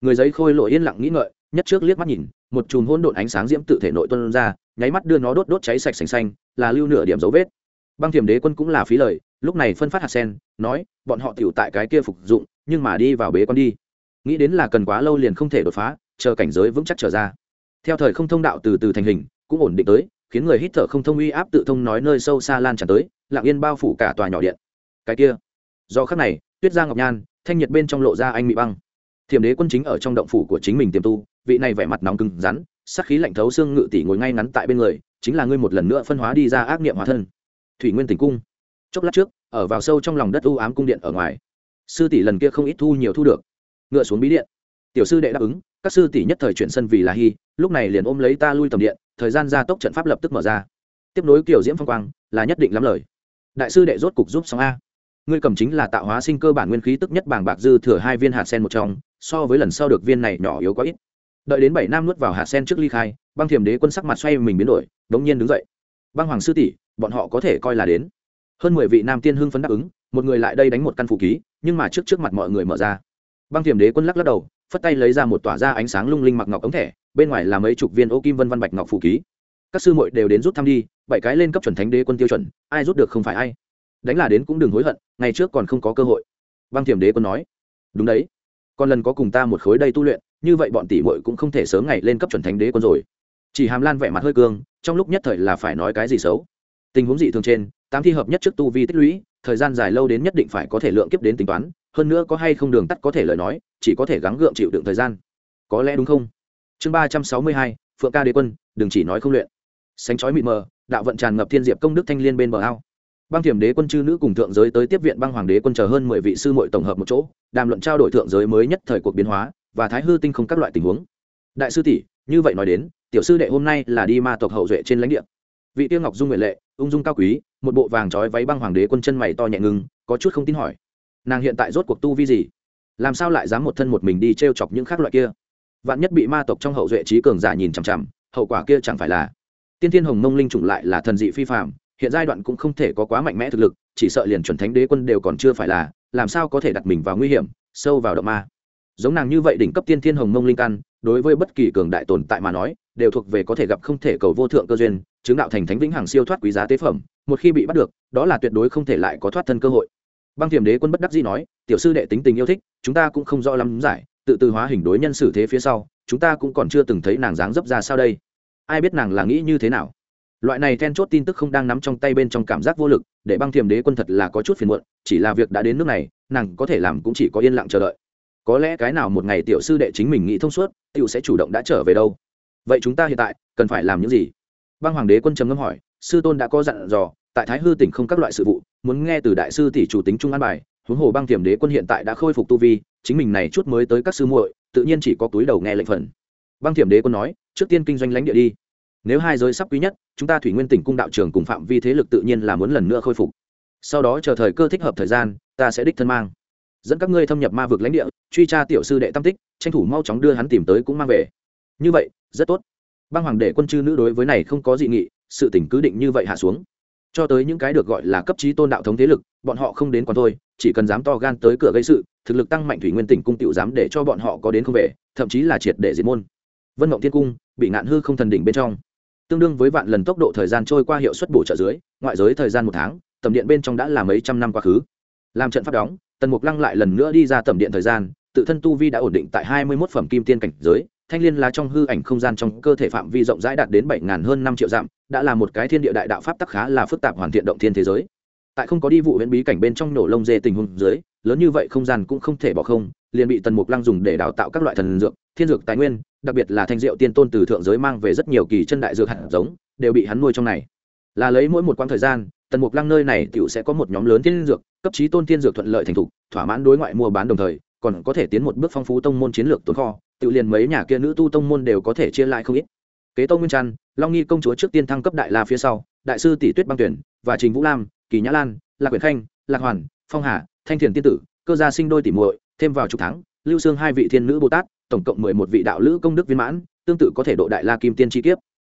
Người giấy khôi lỗi yên lặng nghĩ ngợi, nhất trước liếc mắt nhìn, một chùm hỗn độn ánh sáng diễm tự thể nội tuân ra, nháy mắt đưa nó đốt đốt cháy sạch sành xanh, là lưu nửa điểm dấu vết. Băng thiềm đế quân cũng là phí lời, lúc này phân phát hạt sen, nói, bọn họ tiểu tại cái kia phục dụng, nhưng mà đi vào bế con đi. Nghĩ đến là cần quá lâu liền không thể đột phá, chờ cảnh giới vững chắc trở ra. Theo thời không thông đạo từ từ thành hình, cũng ổn định tới, khiến người hít thở không thông uy áp tự thông nói nơi sâu xa lan tràn tới, lặng yên bao phủ cả tòa nhỏ điện. Cái kia. Do khắc này, tuyết gia ngọc nhan thanh nhiệt bên trong lộ ra anh mỹ băng. Thiểm đế quân chính ở trong động phủ của chính mình tiềm tu, vị này vẻ mặt nóng cứng rắn, sắc khí lạnh thấu xương ngự tỷ ngồi ngay ngắn tại bên người, chính là ngươi một lần nữa phân hóa đi ra ác niệm hóa thân. Thủy nguyên tỉnh cung. Chốc lát trước, ở vào sâu trong lòng đất u ám cung điện ở ngoài. Sư tỷ lần kia không ít thu nhiều thu được. Ngựa xuống bí điện. Tiểu sư đệ đáp ứng, các sư tỷ nhất thời chuyển sân vì là hy, lúc này liền ôm lấy ta lui tầm điện, thời gian gia tốc trận pháp lập tức mở ra. Tiếp nối kiểu diễm phong quang, là nhất định lắm lời. Đại sư đệ rốt cục giúp xong a ngươi cầm chính là tạo hóa sinh cơ bản nguyên khí tức nhất bảng bạc dư thừa hai viên hạt sen một trong, so với lần sau được viên này nhỏ yếu quá ít. Đợi đến bảy nam nuốt vào hạt sen trước ly khai, băng thiềm đế quân sắc mặt xoay mình biến đổi, đống nhiên đứng dậy. Băng hoàng sư tỷ, bọn họ có thể coi là đến. Hơn mười vị nam tiên hưng phấn đáp ứng, một người lại đây đánh một căn phủ ký, nhưng mà trước trước mặt mọi người mở ra. Băng thiềm đế quân lắc lắc đầu, phất tay lấy ra một tỏa ra ánh sáng lung linh mặc ngọc ống thẻ, bên ngoài là mấy chục viên ô kim vân văn bạch ngọc phủ ký. Các sư muội đều đến rút thăm đi, bảy cái lên cấp chuẩn thánh đế quân tiêu chuẩn, ai rút được không phải ai đánh là đến cũng đừng hối hận, ngày trước còn không có cơ hội. Băng thiểm đế quân nói. Đúng đấy, còn lần có cùng ta một khối đây tu luyện, như vậy bọn tỷ muội cũng không thể sớm ngày lên cấp chuẩn thánh đế quân rồi. Chỉ hàm lan vẻ mặt hơi cương, trong lúc nhất thời là phải nói cái gì xấu. Tình huống dị thường trên, tám thi hợp nhất trước tu vi tích lũy, thời gian dài lâu đến nhất định phải có thể lượng kiếp đến tính toán, hơn nữa có hay không đường tắt có thể lời nói, chỉ có thể gắng gượng chịu đựng thời gian. Có lẽ đúng không? Chương ba trăm sáu mươi hai, phượng ca đế quân, đừng chỉ nói không luyện. Sánh chói mịt mờ, đạo vận tràn ngập thiên diệp công đức thanh liên bên bờ ao băng thiểm đế quân chư nữ cùng thượng giới tới tiếp viện băng hoàng đế quân chờ hơn mười vị sư muội tổng hợp một chỗ, đàm luận trao đổi thượng giới mới nhất thời cuộc biến hóa và thái hư tinh không các loại tình huống. Đại sư tỷ, như vậy nói đến, tiểu sư đệ hôm nay là đi ma tộc hậu duệ trên lãnh địa. Vị tiêu ngọc dung nguyện lệ, ung dung cao quý, một bộ vàng trói váy băng hoàng đế quân chân mày to nhẹ ngưng có chút không tin hỏi. Nàng hiện tại rốt cuộc tu vi gì? Làm sao lại dám một thân một mình đi t r e o chọc những khác loại kia? Vạn nhất bị ma tộc trong hậu duệ trí cường giả nhìn chằm chằm, hậu quả kia chẳng phải là tiên thiên hồng mông linh chủng lại là thần dị phi phạm hiện giai đoạn cũng không thể có quá mạnh mẽ thực lực, chỉ sợ liền chuẩn thánh đế quân đều còn chưa phải là, làm sao có thể đặt mình vào nguy hiểm, sâu vào động ma. Giống nàng như vậy đỉnh cấp tiên thiên hồng mông linh căn, đối với bất kỳ cường đại tồn tại mà nói, đều thuộc về có thể gặp không thể cầu vô thượng cơ duyên, chứng đạo thành thánh vĩnh hằng siêu thoát quý giá tế phẩm, một khi bị bắt được, đó là tuyệt đối không thể lại có thoát thân cơ hội. Băng thiềm đế quân bất đắc dĩ nói, tiểu sư đệ tính tình yêu thích, chúng ta cũng không rõ lắm giải, tự từ hóa hình đối nhân xử thế phía sau, chúng ta cũng còn chưa từng thấy nàng dáng dấp ra sao đây. Ai biết nàng là nghĩ như thế nào? Loại này then chốt tin tức không đang nắm trong tay bên trong cảm giác vô lực, để băng thiềm đế quân thật là có chút phiền muộn, chỉ là việc đã đến nước này, nàng có thể làm cũng chỉ có yên lặng chờ đợi. Có lẽ cái nào một ngày tiểu sư đệ chính mình nghĩ thông suốt, tiểu sẽ chủ động đã trở về đâu. Vậy chúng ta hiện tại, cần phải làm những gì? Băng hoàng đế quân trầm ngâm hỏi, sư tôn đã có dặn dò, tại thái hư tỉnh không các loại sự vụ, muốn nghe từ đại sư tỷ chủ tính trung an bài, huống hồ băng thiềm đế quân hiện tại đã khôi phục tu vi, chính mình này chút mới tới các sư muội, tự nhiên chỉ có túi đầu nghe lệnh phần. Băng thiềm đế quân nói, trước tiên kinh doanh lãnh địa đi nếu hai giới sắp quý nhất, chúng ta thủy nguyên tỉnh cung đạo trường cùng phạm vi thế lực tự nhiên là muốn lần nữa khôi phục. Sau đó chờ thời cơ thích hợp thời gian, ta sẽ đích thân mang. Dẫn các ngươi thâm nhập ma vực lãnh địa, truy tra tiểu sư đệ tam tích, tranh thủ mau chóng đưa hắn tìm tới cũng mang về. Như vậy, rất tốt. Băng hoàng đệ quân chư nữ đối với này không có dị nghị, sự tỉnh cứ định như vậy hạ xuống. Cho tới những cái được gọi là cấp trí tôn đạo thống thế lực, bọn họ không đến còn thôi, chỉ cần dám to gan tới cửa gây sự, thực lực tăng mạnh thủy nguyên tỉnh cung tiểu dám để cho bọn họ có đến không về, thậm chí là triệt để diệt môn. Vân mộng thiên cung, bị ngạn hư không thần đỉnh bên trong tương đương với vạn lần tốc độ thời gian trôi qua hiệu suất bổ trợ dưới, ngoại giới thời gian một tháng, tầm điện bên trong đã là mấy trăm năm quá khứ. Làm trận phát đóng, tần mục lăng lại lần nữa đi ra tầm điện thời gian, tự thân tu vi đã ổn định tại hai mươi mốt phẩm kim tiên cảnh giới, thanh liên là trong hư ảnh không gian trong cơ thể phạm vi rộng rãi đạt đến bảy ngàn hơn năm triệu dặm, đã là một cái thiên địa đại đạo pháp tắc khá là phức tạp hoàn thiện động thiên thế giới tại không có đi vụ huyễn bí cảnh bên trong nổ lông dê tình huống dưới, lớn như vậy không gian cũng không thể bỏ không, liền bị tần mục lăng dùng để đào tạo các loại thần dược, thiên dược tài nguyên, đặc biệt là thanh diệu tiên tôn từ thượng giới mang về rất nhiều kỳ chân đại dược hạt giống, đều bị hắn nuôi trong này. Là lấy mỗi một quãng thời gian, tần mục lăng nơi này tựu sẽ có một nhóm lớn thiên dược, cấp trí tôn thiên dược thuận lợi thành thục, thỏa mãn đối ngoại mua bán đồng thời, còn có thể tiến một bước phong phú tông môn chiến lược tốn kho tự liền mấy nhà kia nữ tu tông môn đều có thể chia lại không ít. Kế tông nguyên trăn, long nghi công chúa trước tiên thăng cấp đại la phía sau, đại sư tỷ tuyết băng tuyển và trình vũ lam kỳ nhã lan, lạc quyển khanh, lạc hoàn, phong hà, thanh thiền tiên tử, cơ gia sinh đôi tỷ muội, thêm vào chục tháng, lưu xương hai vị thiên nữ bồ tát, tổng cộng mười một vị đạo lữ công đức viên mãn, tương tự có thể độ đại la kim tiên chi kiếp.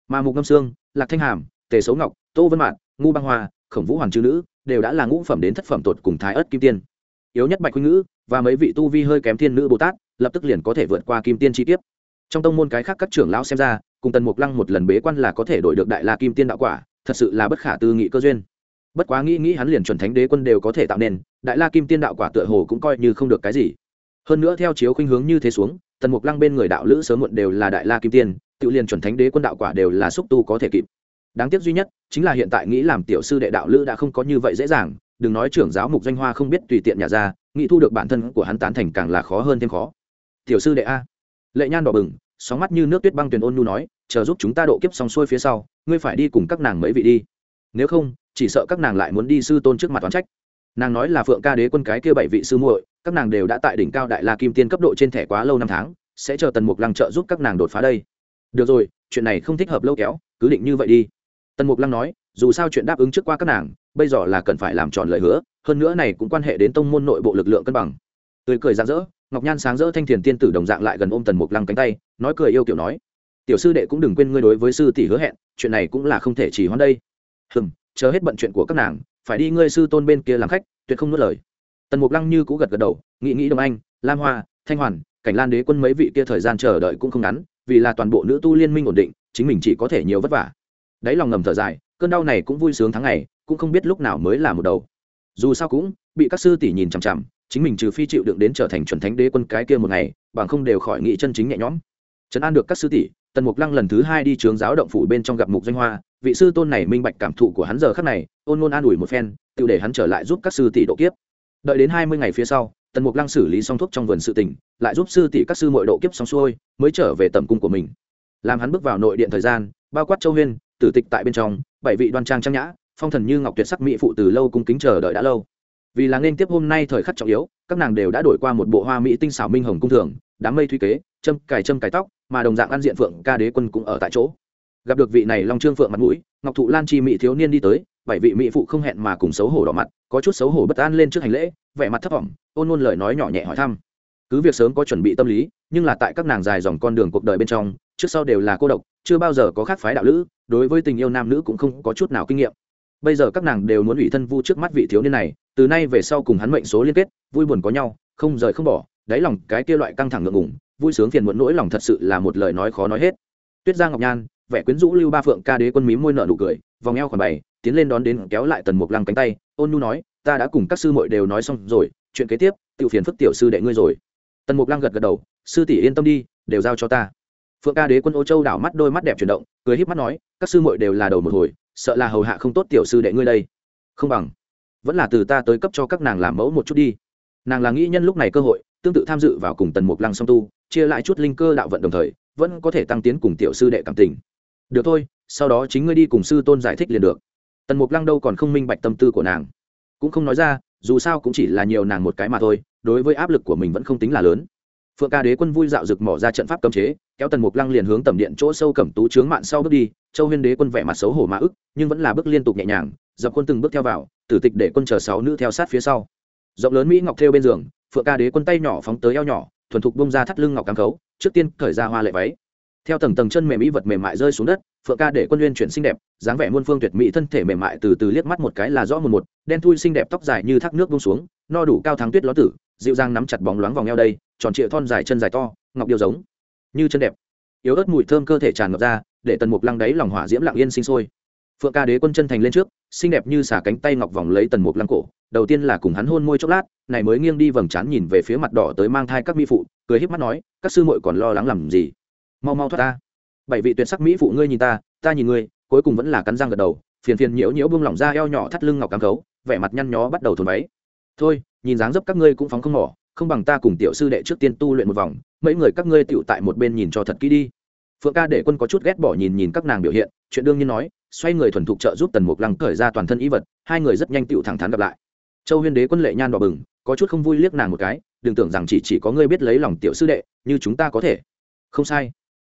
Mà mục ngâm sương, lạc thanh hàm, tề xấu ngọc, tô vân mạn, ngu băng hoa, khổng vũ hoàng chư nữ, đều đã là ngũ phẩm đến thất phẩm tột cùng thái ất kim tiên. Yếu nhất bạch huynh ngữ và mấy vị tu vi hơi kém thiên nữ bồ tát, lập tức liền có thể vượt qua kim tiên chi kiếp. Trong tông môn cái khác các trưởng lão xem ra, cùng tần mục lăng một lần bế quan là có thể đổi được đại la kim tiên đạo quả, thật sự là bất khả tư nghị cơ duyên bất quá nghĩ nghĩ hắn liền chuẩn thánh đế quân đều có thể tạo nên, đại la kim tiên đạo quả tựa hồ cũng coi như không được cái gì. Hơn nữa theo chiếu khuynh hướng như thế xuống, tần mục lăng bên người đạo lữ sớm muộn đều là đại la kim tiên, tự liền chuẩn thánh đế quân đạo quả đều là xúc tu có thể kịp. Đáng tiếc duy nhất chính là hiện tại nghĩ làm tiểu sư đệ đạo lữ đã không có như vậy dễ dàng, đừng nói trưởng giáo mục doanh hoa không biết tùy tiện nhà ra, nghĩ thu được bản thân của hắn tán thành càng là khó hơn thêm khó. Tiểu sư đệ a. Lệ nhan đỏ bừng, sóng mắt như nước tuyết băng tuyền ôn nhu nói, chờ giúp chúng ta độ kiếp xong xuôi phía sau, ngươi phải đi cùng các nàng mấy vị đi nếu không, chỉ sợ các nàng lại muốn đi sư tôn trước mặt toán trách. Nàng nói là phượng ca đế quân cái kia bảy vị sư muội, các nàng đều đã tại đỉnh cao đại la kim tiên cấp độ trên thẻ quá lâu năm tháng, sẽ chờ tần mục lăng trợ giúp các nàng đột phá đây. Được rồi, chuyện này không thích hợp lâu kéo, cứ định như vậy đi. Tần mục lăng nói, dù sao chuyện đáp ứng trước qua các nàng, bây giờ là cần phải làm tròn lời hứa, hơn nữa này cũng quan hệ đến tông môn nội bộ lực lượng cân bằng. Tươi cười rạng rỡ, ngọc nhan sáng rỡ thanh thiền tiên tử đồng dạng lại gần ôm tần mục lăng cánh tay, nói cười yêu kiểu nói, tiểu sư đệ cũng đừng quên ngươi đối với sư tỷ hứa hẹn, chuyện này cũng là không thể chỉ hoãn đây hừm, chờ hết bận chuyện của các nàng, phải đi ngươi sư tôn bên kia làm khách, tuyệt không nuốt lời. Tần mục lăng như cũ gật gật đầu, nghĩ nghĩ đồng anh, lam hoa, thanh hoàn, cảnh lan đế quân mấy vị kia thời gian chờ đợi cũng không ngắn, vì là toàn bộ nữ tu liên minh ổn định, chính mình chỉ có thể nhiều vất vả. Đáy lòng ngầm thở dài, cơn đau này cũng vui sướng tháng ngày, cũng không biết lúc nào mới là một đầu. Dù sao cũng, bị các sư tỷ nhìn chằm chằm, chính mình trừ phi chịu đựng đến trở thành chuẩn thánh đế quân cái kia một ngày, bằng không đều khỏi nghị chân chính nhẹ nhõm. Trấn an được các sư tỷ, tần mục lăng lần thứ hai đi trướng giáo động phủ bên trong gặp mục danh hoa vị sư tôn này minh bạch cảm thụ của hắn giờ khắc này, ôn ngôn an ủi một phen, tự để hắn trở lại giúp các sư tỷ độ kiếp. Đợi đến hai mươi ngày phía sau, tần mục lăng xử lý xong thuốc trong vườn sự tỉnh lại giúp sư tỷ các sư mội độ kiếp xong xuôi, mới trở về tầm cung của mình. Làm hắn bước vào nội điện thời gian, bao quát châu huyên, tử tịch tại bên trong, bảy vị đoan trang trang nhã, phong thần như ngọc tuyệt sắc mỹ phụ từ lâu cung kính chờ đợi đã lâu. Vì là nên tiếp hôm nay thời khắc trọng yếu, các nàng đều đã đổi qua một bộ hoa mỹ tinh xảo minh hồng cung thường, đám mây thuy kế, châm cài châm cài tóc, mà đồng dạng ăn diện phượng ca đế quân cũng ở tại chỗ gặp được vị này long trương phượng mặt mũi, ngọc thụ lan chi mỹ thiếu niên đi tới, bảy vị mỹ phụ không hẹn mà cùng xấu hổ đỏ mặt, có chút xấu hổ bất an lên trước hành lễ, vẻ mặt thấp thỏm, ôn ôn lời nói nhỏ nhẹ hỏi thăm. Cứ việc sớm có chuẩn bị tâm lý, nhưng là tại các nàng dài dòng con đường cuộc đời bên trong, trước sau đều là cô độc, chưa bao giờ có khác phái đạo lữ, đối với tình yêu nam nữ cũng không có chút nào kinh nghiệm. Bây giờ các nàng đều muốn ủy thân vu trước mắt vị thiếu niên này, từ nay về sau cùng hắn mệnh số liên kết, vui buồn có nhau, không rời không bỏ, đáy lòng cái kia loại căng thẳng ngượng ngùng, vui sướng phiền muộn nỗi lòng thật sự là một lời nói khó nói hết. Tuyết giang ngọc nhan vẻ quyến rũ lưu ba phượng ca đế quân mím môi nợ nụ cười, vòng eo khoảng bày, tiến lên đón đến kéo lại tần mục lăng cánh tay, ôn nhu nói, ta đã cùng các sư muội đều nói xong rồi, chuyện kế tiếp tự phiền phức tiểu sư đệ ngươi rồi. Tần mục lăng gật gật đầu, sư tỷ yên tâm đi, đều giao cho ta. Phượng ca đế quân ô châu đảo mắt đôi mắt đẹp chuyển động, cười híp mắt nói, các sư muội đều là đầu một hồi, sợ là hầu hạ không tốt tiểu sư đệ ngươi đây. Không bằng, vẫn là từ ta tới cấp cho các nàng làm mẫu một chút đi. Nàng là nghĩ nhân lúc này cơ hội, tương tự tham dự vào cùng tần mục lăng song tu, chia lại chút linh cơ đạo vận đồng thời, vẫn có thể tăng tiến cùng tiểu sư đệ cảm tình được thôi, sau đó chính ngươi đi cùng sư tôn giải thích liền được. Tần mục lăng đâu còn không minh bạch tâm tư của nàng. Cũng không nói ra, dù sao cũng chỉ là nhiều nàng một cái mà thôi, đối với áp lực của mình vẫn không tính là lớn. Phượng ca đế quân vui dạo rực mỏ ra trận pháp cấm chế, kéo tần mục lăng liền hướng tầm điện chỗ sâu cẩm tú trướng mạn sau bước đi, châu huyên đế quân vẻ mặt xấu hổ mã ức, nhưng vẫn là bước liên tục nhẹ nhàng, dập quân từng bước theo vào, tử tịch để quân chờ sáu nữ theo sát phía sau. Rộng lớn mỹ ngọc theo bên giường, phượng ca đế quân tay nhỏ phóng tới eo nhỏ, thuần thục bông ra thắt lưng ngọc cám khấu, trước tiên khởi ra hoa lệ váy theo tầng tầng chân mềm mỹ vật mềm mại rơi xuống đất, phượng ca để quân nguyên chuyển xinh đẹp, dáng vẻ muôn phương tuyệt mỹ, thân thể mềm mại từ từ liếc mắt một cái là rõ một một, đen thui xinh đẹp tóc dài như thác nước bông xuống, no đủ cao thắng tuyết ló tử, dịu dàng nắm chặt bóng loáng vòng eo đây, tròn trịa thon dài chân dài to, ngọc điêu giống, như chân đẹp. Yếu ớt mùi thơm cơ thể tràn ngập ra, để tần mục lăng đáy lòng hỏa diễm lặng yên sinh sôi. Phượng ca đế quân chân thành lên trước, xinh đẹp như xả cánh tay ngọc vòng lấy tần mục lăng cổ, đầu tiên là cùng hắn hôn môi chốc lát, này mới nghiêng đi vầng trán nhìn về phía mặt đỏ tới mang thai các mỹ phụ, cười híp mắt nói, các sư muội còn lo lắng làm gì? Mau mau thoát ta. Bảy vị tuyệt sắc mỹ phụ ngươi nhìn ta ta nhìn ngươi, cuối cùng vẫn là cắn răng gật đầu, phiền phiền nhiễu nhiễu buông lỏng ra eo nhỏ thắt lưng ngọc cám khấu vẻ mặt nhăn nhó bắt đầu thồn váy. Thôi, nhìn dáng dấp các ngươi cũng phóng không mỏ, không bằng ta cùng tiểu sư đệ trước tiên tu luyện một vòng, mấy người các ngươi tựu tại một bên nhìn cho thật kỹ đi. Phượng ca để quân có chút ghét bỏ nhìn nhìn các nàng biểu hiện, chuyện đương nhiên nói, xoay người thuần thục trợ giúp tần mục lăng cởi ra toàn thân ý vật, hai người rất nhanh tựu thẳng thắn gặp lại. Châu huyên đế quân lệ nhan đỏ bừng, có chút không vui liếc nàng một cái, đừng tưởng rằng chỉ chỉ có ngươi biết lấy lòng tiểu sư đệ, như chúng ta có thể. Không sai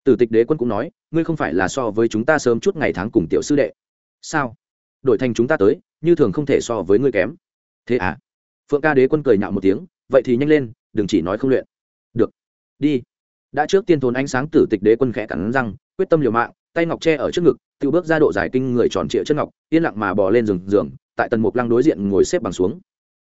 tử tịch đế quân cũng nói, ngươi không phải là so với chúng ta sớm chút ngày tháng cùng tiểu sư đệ. Sao? Đổi thành chúng ta tới, như thường không thể so với ngươi kém. Thế à? Phượng ca đế quân cười nhạo một tiếng, vậy thì nhanh lên, đừng chỉ nói không luyện. Được. Đi. Đã trước tiên thốn ánh sáng tử tịch đế quân khẽ cắn răng, quyết tâm liều mạng, tay ngọc tre ở trước ngực, tự bước ra độ giải kinh người tròn trịa chân ngọc, yên lặng mà bò lên giường giường, tại tần mục lăng đối diện ngồi xếp bằng xuống.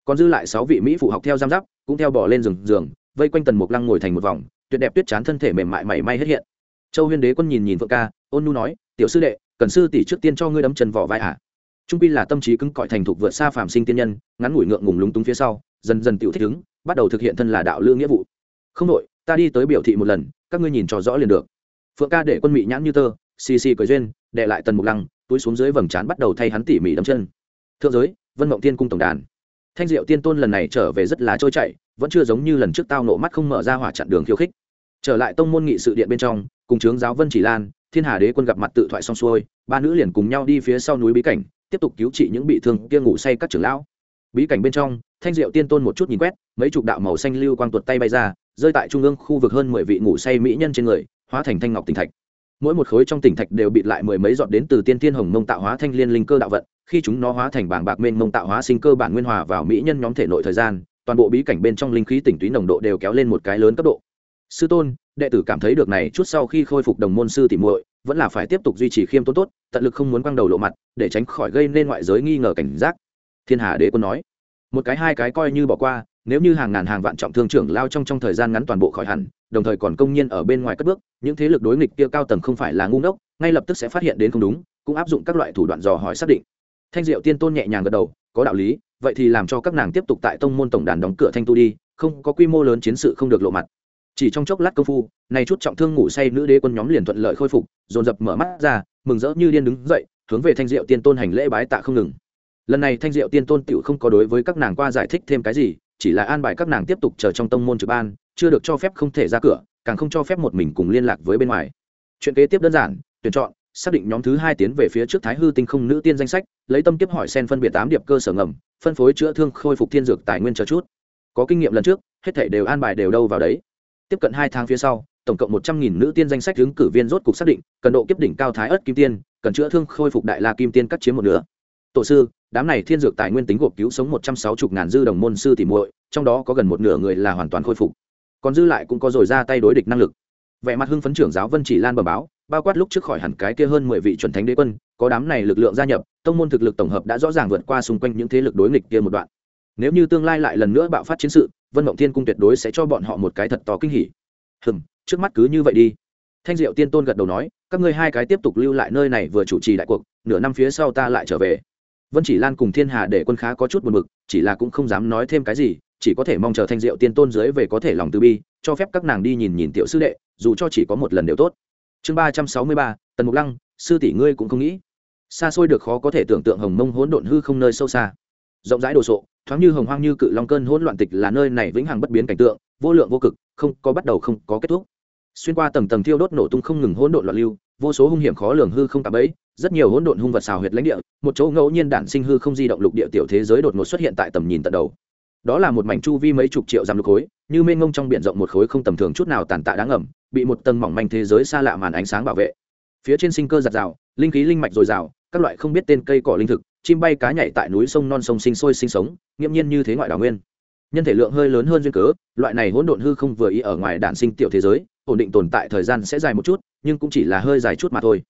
Còn dư lại sáu vị mỹ phụ học theo giam giáp, cũng theo bò lên giường giường, vây quanh tần mục lăng ngồi thành một vòng, tuyệt đẹp tuyết chán thân thể mềm mại mảy may hết hiện châu huyên đế quân nhìn nhìn vợ ca, ôn nu nói, tiểu sư đệ, cần sư tỷ trước tiên cho ngươi đấm chân vỏ vai à trung pi là tâm trí cứng cỏi thành thục vượt xa phàm sinh tiên nhân, ngắn ngủi ngượng ngùng lúng túng phía sau, dần dần tiểu thích ứng, bắt đầu thực hiện thân là đạo lương nghĩa vụ. Không đội ta đi tới biểu thị một lần, các ngươi nhìn cho rõ liền được. Phượng ca để quân mỹ nhãn như tơ, xì xì cười duyên đệ lại tần mục lăng, túi xuống dưới vầng trán bắt đầu thay hắn tỉ mỉ đấm chân. Thượng giới, vân mộng tiên cung tổng đàn. Thanh diệu tiên tôn lần này trở về rất là trôi chảy, vẫn chưa giống như lần trước tao nộ mắt không mở ra hỏa chặn đường khiêu khích. Trở lại tông môn nghị sự điện bên trong cùng trướng giáo vân chỉ lan, thiên hà đế quân gặp mặt tự thoại xong xuôi, ba nữ liền cùng nhau đi phía sau núi bí cảnh, tiếp tục cứu trị những bị thương kia ngủ say các trưởng lão. Bí cảnh bên trong, thanh diệu tiên tôn một chút nhìn quét, mấy chục đạo màu xanh lưu quang tuột tay bay ra, rơi tại trung ương khu vực hơn mười vị ngủ say mỹ nhân trên người, hóa thành thanh ngọc tỉnh thạch. Mỗi một khối trong tỉnh thạch đều bị lại mười mấy giọt đến từ tiên thiên hồng mông tạo hóa thanh liên linh cơ đạo vận, khi chúng nó hóa thành bảng bạc mênh mông tạo hóa sinh cơ bản nguyên hòa vào mỹ nhân nhóm thể nội thời gian, toàn bộ bí cảnh bên trong linh khí tỉnh túy nồng độ đều kéo lên một cái lớn cấp độ. Sư tôn đệ tử cảm thấy được này chút sau khi khôi phục đồng môn sư tỉ muội, vẫn là phải tiếp tục duy trì khiêm tốn tốt, tận lực không muốn quăng đầu lộ mặt, để tránh khỏi gây nên ngoại giới nghi ngờ cảnh giác. Thiên hà đế quân nói. Một cái hai cái coi như bỏ qua, nếu như hàng ngàn hàng vạn trọng thương trưởng lao trong trong thời gian ngắn toàn bộ khỏi hẳn, đồng thời còn công nhiên ở bên ngoài cất bước, những thế lực đối nghịch kia cao tầng không phải là ngu ngốc, ngay lập tức sẽ phát hiện đến không đúng, cũng áp dụng các loại thủ đoạn dò hỏi xác định. Thanh diệu tiên tôn nhẹ nhàng gật đầu, có đạo lý, vậy thì làm cho các nàng tiếp tục tại tông môn tổng đàn đóng cửa thanh tu đi, không có quy mô lớn chiến sự không được lộ mặt chỉ trong chốc lát công phu này chút trọng thương ngủ say nữ đế quân nhóm liền thuận lợi khôi phục, dồn dập mở mắt ra, mừng rỡ như điên đứng dậy, hướng về thanh diệu tiên tôn hành lễ bái tạ không ngừng. Lần này thanh diệu tiên tôn tựu không có đối với các nàng qua giải thích thêm cái gì, chỉ là an bài các nàng tiếp tục chờ trong tông môn trực ban, chưa được cho phép không thể ra cửa, càng không cho phép một mình cùng liên lạc với bên ngoài. Chuyện kế tiếp đơn giản, tuyển chọn, xác định nhóm thứ hai tiến về phía trước thái hư tinh không nữ tiên danh sách, lấy tâm tiếp hỏi sen phân biệt tám điệp cơ sở ngầm, phân phối chữa thương khôi phục thiên dược tài nguyên chờ chút. Có kinh nghiệm lần trước, hết thể đều an bài đều đâu vào đấy tiếp cận hai tháng phía sau, tổng cộng một trăm nghìn nữ tiên danh sách ứng cử viên rốt cục xác định, cần độ kiếp đỉnh cao thái ớt kim tiên, cần chữa thương khôi phục đại la kim tiên cắt chiếm một nửa. Tổ sư, đám này thiên dược tài nguyên tính gộp cứu sống một trăm sáu mươi ngàn dư đồng môn sư tỉ muội, trong đó có gần một nửa người là hoàn toàn khôi phục. Còn dư lại cũng có rồi ra tay đối địch năng lực. Vẻ mặt hưng phấn trưởng giáo vân chỉ lan bờ báo, bao quát lúc trước khỏi hẳn cái kia hơn mười vị chuẩn thánh đế quân, có đám này lực lượng gia nhập, tông môn thực lực tổng hợp đã rõ ràng vượt qua xung quanh những thế lực đối nghịch kia một đoạn. Nếu như tương lai lại lần nữa bạo phát chiến sự vân mộng thiên cung tuyệt đối sẽ cho bọn họ một cái thật to kinh hỉ. Hừm, trước mắt cứ như vậy đi. Thanh diệu tiên tôn gật đầu nói, các ngươi hai cái tiếp tục lưu lại nơi này vừa chủ trì đại cuộc, nửa năm phía sau ta lại trở về. Vân chỉ lan cùng thiên hà để quân khá có chút buồn bực, chỉ là cũng không dám nói thêm cái gì, chỉ có thể mong chờ thanh diệu tiên tôn dưới về có thể lòng từ bi, cho phép các nàng đi nhìn nhìn tiểu sư đệ, dù cho chỉ có một lần đều tốt. Chương ba trăm sáu mươi ba, tần mục lăng, sư tỷ ngươi cũng không nghĩ. Xa xôi được khó có thể tưởng tượng hồng mông hỗn độn hư không nơi sâu xa. Rộng rãi đồ sộ thoáng như hồng hoang như cự long cơn hỗn loạn tịch là nơi này vĩnh hằng bất biến cảnh tượng, vô lượng vô cực, không có bắt đầu không có kết thúc. Xuyên qua tầng tầng thiêu đốt nổ tung không ngừng hỗn độn loạn lưu, vô số hung hiểm khó lường hư không tạm ấy rất nhiều hỗn độn hung vật xào huyệt lãnh địa, một chỗ ngẫu nhiên đản sinh hư không di động lục địa tiểu thế giới đột ngột xuất hiện tại tầm nhìn tận đầu. Đó là một mảnh chu vi mấy chục triệu dặm lục khối, như mênh mông trong biển rộng một khối không tầm thường chút nào tàn tạ đáng ẩm bị một tầng mỏng manh thế giới xa lạ màn ánh sáng bảo vệ. Phía trên sinh cơ giặt rào, linh khí linh mạch dồi dào, các loại không biết tên cây cỏ linh thực chim bay cá nhảy tại núi sông non sông sinh sôi sinh sống, nghiễm nhiên như thế ngoại đảo nguyên. Nhân thể lượng hơi lớn hơn duyên cớ, loại này hỗn độn hư không vừa ý ở ngoài đản sinh tiểu thế giới, ổn định tồn tại thời gian sẽ dài một chút, nhưng cũng chỉ là hơi dài chút mà thôi.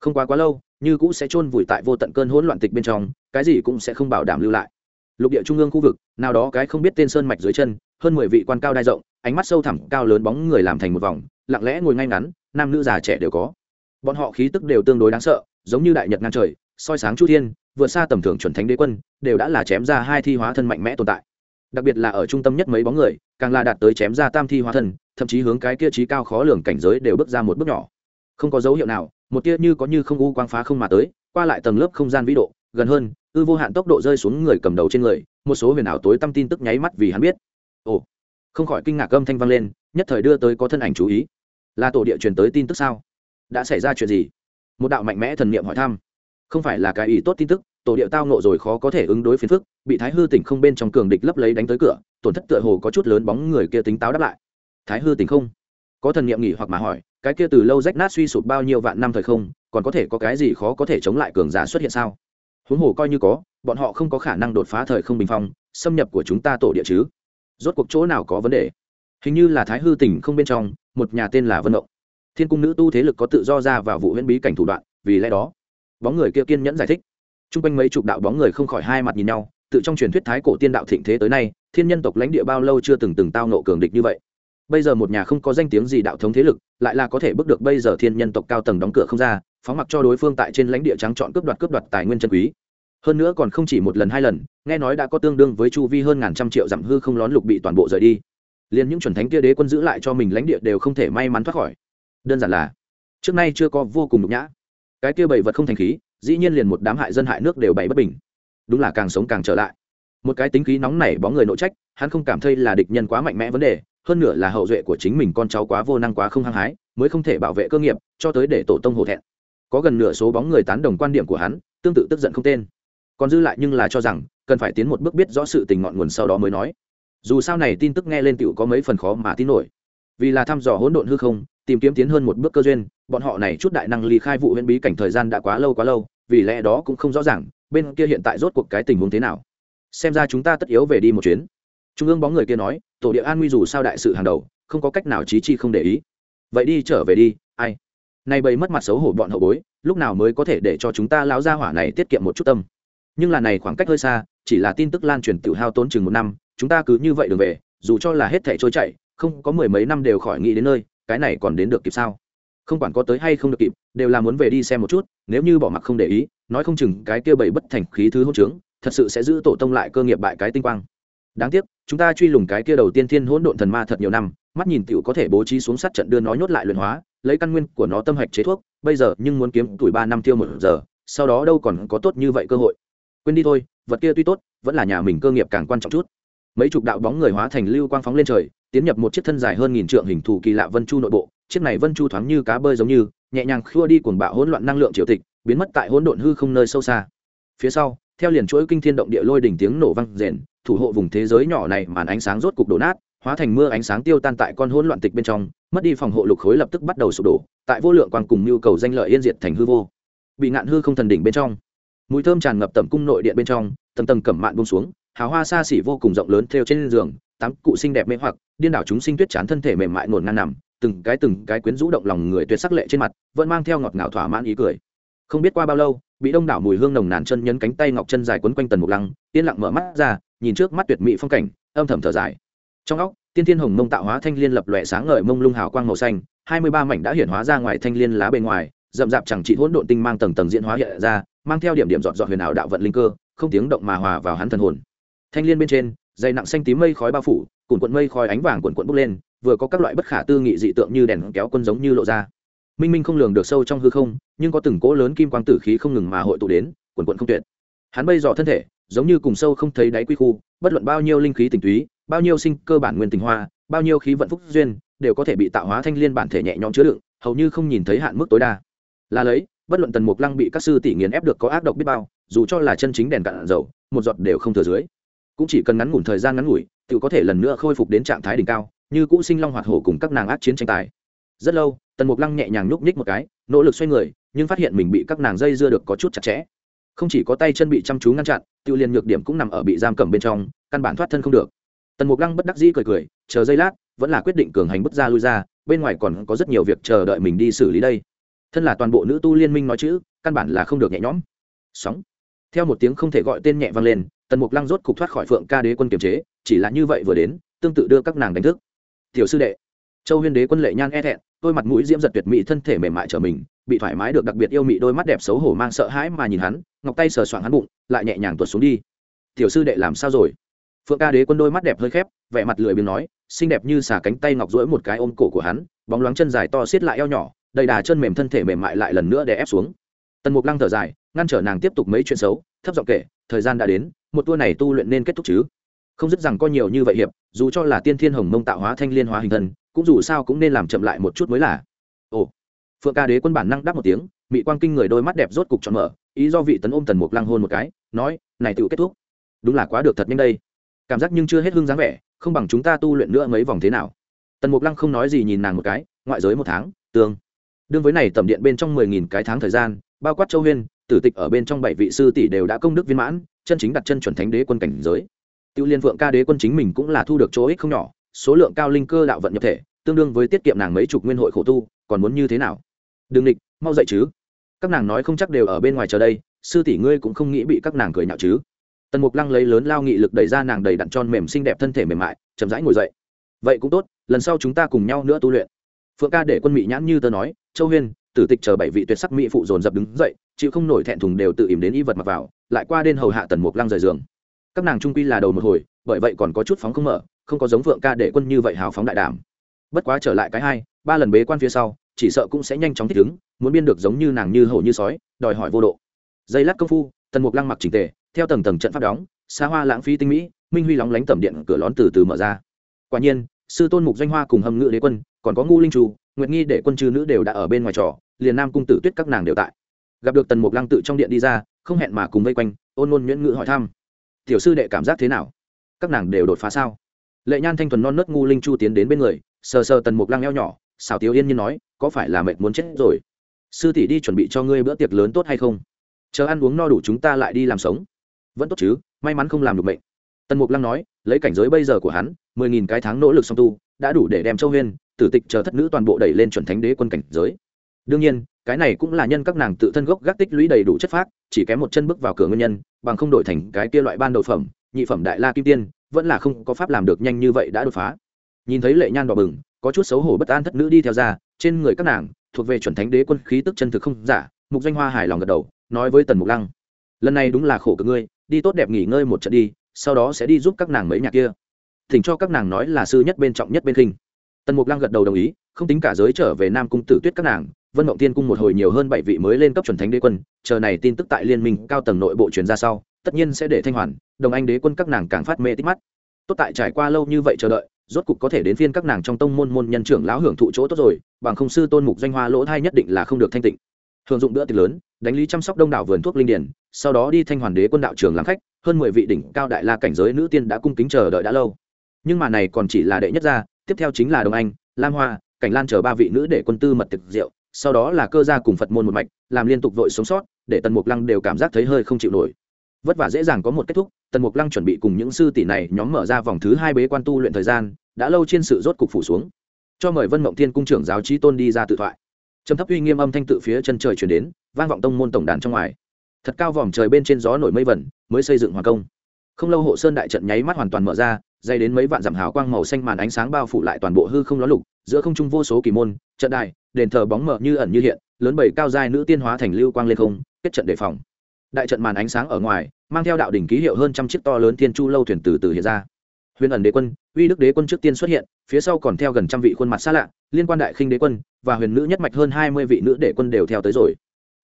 Không quá quá lâu, như cũ sẽ chôn vùi tại vô tận cơn hỗn loạn tịch bên trong, cái gì cũng sẽ không bảo đảm lưu lại. Lục địa trung ương khu vực, nào đó cái không biết tên sơn mạch dưới chân, hơn mười vị quan cao đai rộng, ánh mắt sâu thẳm, cao lớn bóng người làm thành một vòng, lặng lẽ ngồi ngay ngắn, nam nữ già trẻ đều có. Bọn họ khí tức đều tương đối đáng sợ, giống như đại nhật ngang trời soi sáng chu thiên, vượt xa tầm thường chuẩn thánh đế quân, đều đã là chém ra hai thi hóa thân mạnh mẽ tồn tại. Đặc biệt là ở trung tâm nhất mấy bóng người, càng là đạt tới chém ra tam thi hóa thân, thậm chí hướng cái kia trí cao khó lường cảnh giới đều bước ra một bước nhỏ. Không có dấu hiệu nào, một tia như có như không u quang phá không mà tới, qua lại tầng lớp không gian vĩ độ, gần hơn, ư vô hạn tốc độ rơi xuống người cầm đầu trên người, một số huyền ảo tối tâm tin tức nháy mắt vì hắn biết. Ồ, không khỏi kinh ngạc âm thanh vang lên, nhất thời đưa tới có thân ảnh chú ý. Là tổ địa truyền tới tin tức sao? Đã xảy ra chuyện gì? Một đạo mạnh mẽ thần niệm hỏi thăm không phải là cái ý tốt tin tức, tổ địa tao nộ rồi khó có thể ứng đối phiền phức, bị thái hư tỉnh không bên trong cường địch lấp lấy đánh tới cửa, tổn thất tựa hồ có chút lớn bóng người kia tính táo đáp lại. Thái hư tỉnh không? Có thần niệm nghỉ hoặc mà hỏi, cái kia từ lâu rách nát suy sụp bao nhiêu vạn năm thời không, còn có thể có cái gì khó có thể chống lại cường giả xuất hiện sao? Huống hồ coi như có, bọn họ không có khả năng đột phá thời không bình phong, xâm nhập của chúng ta tổ địa chứ. Rốt cuộc chỗ nào có vấn đề? Hình như là thái hư tỉnh không bên trong, một nhà tên là vân động. Thiên cung nữ tu thế lực có tự do ra vào vụ huyễn bí cảnh thủ đoạn, vì lẽ đó bóng người kia kiên nhẫn giải thích. T r u n g quanh mấy chục đạo bóng người không khỏi hai mặt nhìn nhau, tự trong truyền thuyết thái cổ tiên đạo thịnh thế tới nay, thiên nhân tộc lãnh địa bao lâu chưa từng từng tao nộ cường địch như vậy. Bây giờ một nhà không có danh tiếng gì đạo thống thế lực, lại là có thể bước được bây giờ thiên nhân tộc cao tầng đóng cửa không ra, phóng mặc cho đối phương tại trên lãnh địa trắng chọn cướp đoạt cướp đoạt tài nguyên chân quý. Hơn nữa còn không chỉ một lần hai lần, nghe nói đã có tương đương với chu vi hơn ngàn trăm triệu dặm hư không lón lục bị toàn bộ rời đi. Liền những chuẩn thánh kia đế quân giữ lại cho mình lãnh địa đều không thể may mắn thoát khỏi. Đơn giản là, trước nay chưa có vô cùng nhục nhã cái kia bảy vật không thành khí, dĩ nhiên liền một đám hại dân hại nước đều bày bất bình. Đúng là càng sống càng trở lại. Một cái tính khí nóng nảy bóng người nội trách, hắn không cảm thấy là địch nhân quá mạnh mẽ vấn đề, hơn nữa là hậu duệ của chính mình con cháu quá vô năng quá không hăng hái, mới không thể bảo vệ cơ nghiệp, cho tới để tổ tông hổ thẹn. Có gần nửa số bóng người tán đồng quan điểm của hắn, tương tự tức giận không tên. Còn dư lại nhưng là cho rằng, cần phải tiến một bước biết rõ sự tình ngọn nguồn sau đó mới nói. Dù sao này tin tức nghe lên tựu có mấy phần khó mà tin nổi. Vì là thăm dò hỗn độn hư không tìm kiếm tiến hơn một bước cơ duyên, bọn họ này chút đại năng ly khai vụ huyện bí cảnh thời gian đã quá lâu quá lâu, vì lẽ đó cũng không rõ ràng, bên kia hiện tại rốt cuộc cái tình huống thế nào. Xem ra chúng ta tất yếu về đi một chuyến. Trung ương bóng người kia nói, tổ địa an nguy dù sao đại sự hàng đầu, không có cách nào trí chi không để ý. Vậy đi, trở về đi, ai? Nay bầy mất mặt xấu hổ bọn hậu bối, lúc nào mới có thể để cho chúng ta láo ra hỏa này tiết kiệm một chút tâm? Nhưng là này khoảng cách hơi xa, chỉ là tin tức lan truyền tự hao tốn chừng một năm, chúng ta cứ như vậy đường về, dù cho là hết thẻ trôi chạy không có mười mấy năm đều khỏi nghĩ đến nơi cái này còn đến được kịp sao? Không quản có tới hay không được kịp, đều là muốn về đi xem một chút, nếu như bỏ mặc không để ý, nói không chừng cái kia bảy bất thành khí thứ hỗn trướng, thật sự sẽ giữ tổ tông lại cơ nghiệp bại cái tinh quang. Đáng tiếc, chúng ta truy lùng cái kia đầu tiên thiên hỗn độn thần ma thật nhiều năm, mắt nhìn tiểu có thể bố trí xuống sát trận đưa nó nhốt lại luyện hóa, lấy căn nguyên của nó tâm hạch chế thuốc, bây giờ nhưng muốn kiếm tuổi ba năm tiêu một giờ, sau đó đâu còn có tốt như vậy cơ hội. Quên đi thôi, vật kia tuy tốt, vẫn là nhà mình cơ nghiệp càng quan trọng chút. Mấy chục đạo bóng người hóa thành lưu quang phóng lên trời tiến nhập một chiếc thân dài hơn nghìn trượng hình thù kỳ lạ vân chu nội bộ, chiếc này vân chu thoáng như cá bơi giống như, nhẹ nhàng khua đi cuồng bạo hỗn loạn năng lượng triều tịch, biến mất tại hỗn độn hư không nơi sâu xa. Phía sau, theo liền chuỗi kinh thiên động địa lôi đỉnh tiếng nổ vang rền, thủ hộ vùng thế giới nhỏ này màn ánh sáng rốt cục đổ nát, hóa thành mưa ánh sáng tiêu tan tại con hỗn loạn tịch bên trong, mất đi phòng hộ lục khối lập tức bắt đầu sụp đổ, tại vô lượng quang cùng nhu cầu danh lợi yên diệt thành hư vô. Bị ngạn hư không thần đỉnh bên trong, mùi thơm tràn ngập tầm cung nội điện bên trong, tầng tầng cẩm mạn bông xuống, hào hoa xa xỉ vô cùng rộng lớn theo trên giường tám cụ xinh đẹp mê hoặc, điên đảo chúng sinh tuyết chán thân thể mềm mại ngổn ngang nằm, từng cái từng cái quyến rũ động lòng người tuyệt sắc lệ trên mặt, vẫn mang theo ngọt ngào thỏa mãn ý cười. Không biết qua bao lâu, bị đông đảo mùi hương nồng nàn chân nhấn cánh tay ngọc chân dài quấn quanh tần mục lăng, yên lặng mở mắt ra, nhìn trước mắt tuyệt mỹ phong cảnh, âm thầm thở dài. Trong óc, tiên thiên hồng mông tạo hóa thanh liên lập lòe sáng ngời mông lung hào quang màu xanh, hai mươi ba mảnh đã hiển hóa ra ngoài thanh liên lá bên ngoài, rậm rạp chẳng trị hỗn độn tinh mang tầng tầng diễn hóa hiện ra, mang theo điểm điểm dọn dọn huyền ảo đạo vận linh cơ, không tiếng động mà hòa vào hắn thần hồn. Thanh liên bên trên dày nặng xanh tím mây khói bao phủ cuộn cuộn mây khói ánh vàng cuộn cuộn bốc lên, vừa có các loại bất khả tư nghị dị tượng như đèn kéo quân giống như lộ ra. Minh minh không lường được sâu trong hư không, nhưng có từng cỗ lớn kim quang tử khí không ngừng mà hội tụ đến cuộn cuộn không tuyệt. Hắn bây dò thân thể, giống như cùng sâu không thấy đáy quy khu, bất luận bao nhiêu linh khí tình túy, bao nhiêu sinh cơ bản nguyên tình hoa, bao nhiêu khí vận phúc duyên, đều có thể bị tạo hóa thanh liên bản thể nhẹ nhõm chứa đựng, hầu như không nhìn thấy hạn mức tối đa. Là lấy, bất luận tần mục lăng bị các sư tỷ nghiền ép được có ác độc biết bao, dù cho là chân chính đèn cạn dầu, một giọt đều không thừa dưới cũng chỉ cần ngắn ngủn thời gian ngắn ngủi tự có thể lần nữa khôi phục đến trạng thái đỉnh cao, như cũ sinh long hoạt hổ cùng các nàng ác chiến tranh tài. Rất lâu, tần mục lăng nhẹ nhàng nhúc nhích một cái, nỗ lực xoay người, nhưng phát hiện mình bị các nàng dây dưa được có chút chặt chẽ. Không chỉ có tay chân bị chăm chú ngăn chặn tự liền nhược điểm cũng nằm ở bị giam cầm bên trong, căn bản thoát thân không được. Tần mục lăng bất đắc dĩ cười cười, chờ giây lát, vẫn là quyết định cường hành bước ra lui ra, bên ngoài còn có rất nhiều việc chờ đợi mình đi xử lý đây. Thân là toàn bộ nữ tu liên minh nói chữ, căn bản là không được nhẹ nhõm. Sóng. Theo một tiếng không thể gọi tên nhẹ vang lên tần mục lăng rốt cục thoát khỏi phượng ca đế quân kiềm chế, chỉ là như vậy vừa đến, tương tự đưa các nàng đánh thức. Tiểu sư đệ, châu huyên đế quân lệ nhan e thẹn đôi mặt mũi diễm giật tuyệt mỹ thân thể mềm mại trở mình, bị thoải mái được đặc biệt yêu mị đôi mắt đẹp xấu hổ mang sợ hãi mà nhìn hắn, ngọc tay sờ soạng hắn bụng, lại nhẹ nhàng tuột xuống đi. Tiểu sư đệ làm sao rồi? Phượng ca đế quân đôi mắt đẹp hơi khép, vẻ mặt lười biếng nói, xinh đẹp như xả cánh tay ngọc rỗi một cái ôm cổ của hắn, bóng loáng chân dài to xiết lại eo nhỏ, đầy đà chân mềm thân thể mềm mại lại lần nữa để ép xuống. Tần mục lăng thở dài, ngăn trở nàng tiếp tục mấy chuyện xấu, thấp giọng kể, thời gian đã đến một tour này tu luyện nên kết thúc chứ? Không dứt rằng có nhiều như vậy hiệp, dù cho là tiên thiên hồng mông tạo hóa thanh liên hóa hình thân, cũng dù sao cũng nên làm chậm lại một chút mới là. Ồ, phượng ca đế quân bản năng đáp một tiếng mỹ quang kinh người đôi mắt đẹp rốt cục chọn mở, ý do vị tấn ôm tần mục lăng hôn một cái, nói, này tự kết thúc, đúng là quá được thật nhanh đây. Cảm giác nhưng chưa hết hương dáng vẻ, không bằng chúng ta tu luyện nữa mấy vòng thế nào. Tần mục lăng không nói gì nhìn nàng một cái, ngoại giới một tháng, tương. Đương với này tầm điện bên trong mười nghìn cái tháng thời gian, bao quát châu huyên, tử tịch ở bên trong bảy vị sư tỷ đều đã công đức viên mãn chân chính đặt chân chuẩn thánh đế quân cảnh giới. Tiêu liên vượng ca đế quân chính mình cũng là thu được chỗ ích không nhỏ, số lượng cao linh cơ đạo vận nhập thể, tương đương với tiết kiệm nàng mấy chục nguyên hội khổ tu, còn muốn như thế nào? Đừng địch, mau dậy chứ. Các nàng nói không chắc đều ở bên ngoài chờ đây, sư tỷ ngươi cũng không nghĩ bị các nàng cười nhạo chứ. Tần mục lăng lấy lớn lao nghị lực đẩy ra nàng đầy đặn tròn mềm xinh đẹp thân thể mềm mại, chậm rãi ngồi dậy. Vậy cũng tốt, lần sau chúng ta cùng nhau nữa tu luyện. Phượng ca để quân mỹ nhãn như tớ nói, châu huyên, tử tịch chờ bảy vị tuyệt sắc mỹ phụ dồn dập đứng dậy chịu không nổi thẹn thùng đều tự ìm đến y vật mặc vào, lại qua đêm hầu hạ tần mục lăng rời giường. Các nàng trung quy là đầu một hồi, bởi vậy còn có chút phóng không mở, không có giống phượng ca để quân như vậy hào phóng đại đảm. Bất quá trở lại cái hai, ba lần bế quan phía sau, chỉ sợ cũng sẽ nhanh chóng thích ứng, muốn biên được giống như nàng như hổ như sói, đòi hỏi vô độ. Dây lát công phu, tần mục lăng mặc trình tề, theo tầng tầng trận pháp đóng, xa hoa lãng phí tinh mỹ, minh huy lóng lánh tầm điện cửa lón từ từ mở ra. Quả nhiên, sư tôn mục doanh hoa cùng hầm ngự đế quân, còn có ngu linh trù, nguyệt nghi để quân chư nữ đều đã ở bên ngoài trò, liền nam cung tử tuyết các nàng đều tại gặp được tần mục lăng tự trong điện đi ra, không hẹn mà cùng vây quanh, ôn ôn nhuyễn ngữ hỏi thăm. Tiểu sư đệ cảm giác thế nào? Các nàng đều đột phá sao? Lệ nhan thanh thuần non nớt ngu linh chu tiến đến bên người, sờ sờ tần mục lăng eo nhỏ xào tiếu yên nhiên nói, có phải là mệt muốn chết rồi? Sư tỷ đi chuẩn bị cho ngươi bữa tiệc lớn tốt hay không? Chờ ăn uống no đủ chúng ta lại đi làm sống. Vẫn tốt chứ, may mắn không làm được mệnh. Tần mục lăng nói, lấy cảnh giới bây giờ của hắn, mười nghìn cái tháng nỗ lực song tu, đã đủ để đem châu huyên, tử tịch chờ thất nữ toàn bộ đẩy lên chuẩn thánh đế quân cảnh giới. Đương nhiên cái này cũng là nhân các nàng tự thân gốc gác tích lũy đầy đủ chất phác, chỉ kém một chân bước vào cửa nguyên nhân, bằng không đổi thành cái kia loại ban đầu phẩm, nhị phẩm đại la kim tiên, vẫn là không có pháp làm được nhanh như vậy đã đột phá. Nhìn thấy lệ nhan đỏ bừng, có chút xấu hổ bất an thất nữ đi theo ra, trên người các nàng, thuộc về chuẩn thánh đế quân khí tức chân thực không giả, mục danh hoa hài lòng gật đầu, nói với tần mục lăng, lần này đúng là khổ cực ngươi, đi tốt đẹp nghỉ ngơi một trận đi, sau đó sẽ đi giúp các nàng mấy nhà kia. Thỉnh cho các nàng nói là sư nhất bên trọng nhất bên khinh tần mục lăng gật đầu đồng ý, không tính cả giới trở về nam cung tử tuyết các nàng vân mộng tiên cung một hồi nhiều hơn bảy vị mới lên cấp chuẩn thánh đế quân, chờ này tin tức tại liên minh cao tầng nội bộ truyền ra sau, tất nhiên sẽ để thanh hoàn, đồng anh đế quân các nàng càng phát mê tích mắt. Tốt tại trải qua lâu như vậy chờ đợi, rốt cục có thể đến phiên các nàng trong tông môn môn nhân trưởng lão hưởng thụ chỗ tốt rồi, bằng không sư tôn mục danh hoa lỗ thai nhất định là không được thanh tịnh. Thường dụng bữa tiệc lớn, đánh lý chăm sóc đông đảo vườn thuốc linh điển, sau đó đi thanh hoàn đế quân đạo trường làm khách, hơn mười vị đỉnh cao đại la cảnh giới nữ tiên đã cung kính chờ đợi đã lâu. Nhưng mà này còn chỉ là đệ nhất gia, tiếp theo chính là đồng anh, lam hoa, cảnh lan chờ ba vị nữ để quân tư mật tiệc rượu sau đó là cơ gia cùng phật môn một mạch, làm liên tục vội sống sót, để tần mục lăng đều cảm giác thấy hơi không chịu nổi. Vất vả dễ dàng có một kết thúc, tần mục lăng chuẩn bị cùng những sư tỷ này nhóm mở ra vòng thứ hai bế quan tu luyện thời gian, đã lâu trên sự rốt cục phủ xuống. Cho mời vân mộng thiên cung trưởng giáo trí tôn đi ra tự thoại. Trầm thấp uy nghiêm âm thanh tự phía chân trời chuyển đến, vang vọng tông môn tổng đàn trong ngoài. Thật cao vòm trời bên trên gió nổi mây vẩn, mới xây dựng hoàng công. Không lâu hộ sơn đại trận nháy mắt hoàn toàn mở ra, dày đến mấy vạn dặm hào quang màu xanh màn ánh sáng bao phủ lại toàn bộ hư không ló lục, giữa không trung vô số kỳ môn, trận đài đền thờ bóng mờ như ẩn như hiện, lớn bảy cao giai nữ tiên hóa thành lưu quang lên không, kết trận đề phòng. Đại trận màn ánh sáng ở ngoài, mang theo đạo đỉnh ký hiệu hơn trăm chiếc to lớn thiên chu lâu thuyền từ từ hiện ra. Huyền ẩn đế quân, uy đức đế quân trước tiên xuất hiện, phía sau còn theo gần trăm vị khuôn mặt xa lạ, liên quan đại khinh đế quân và huyền nữ nhất mạch hơn hai mươi vị nữ đế quân đều theo tới rồi.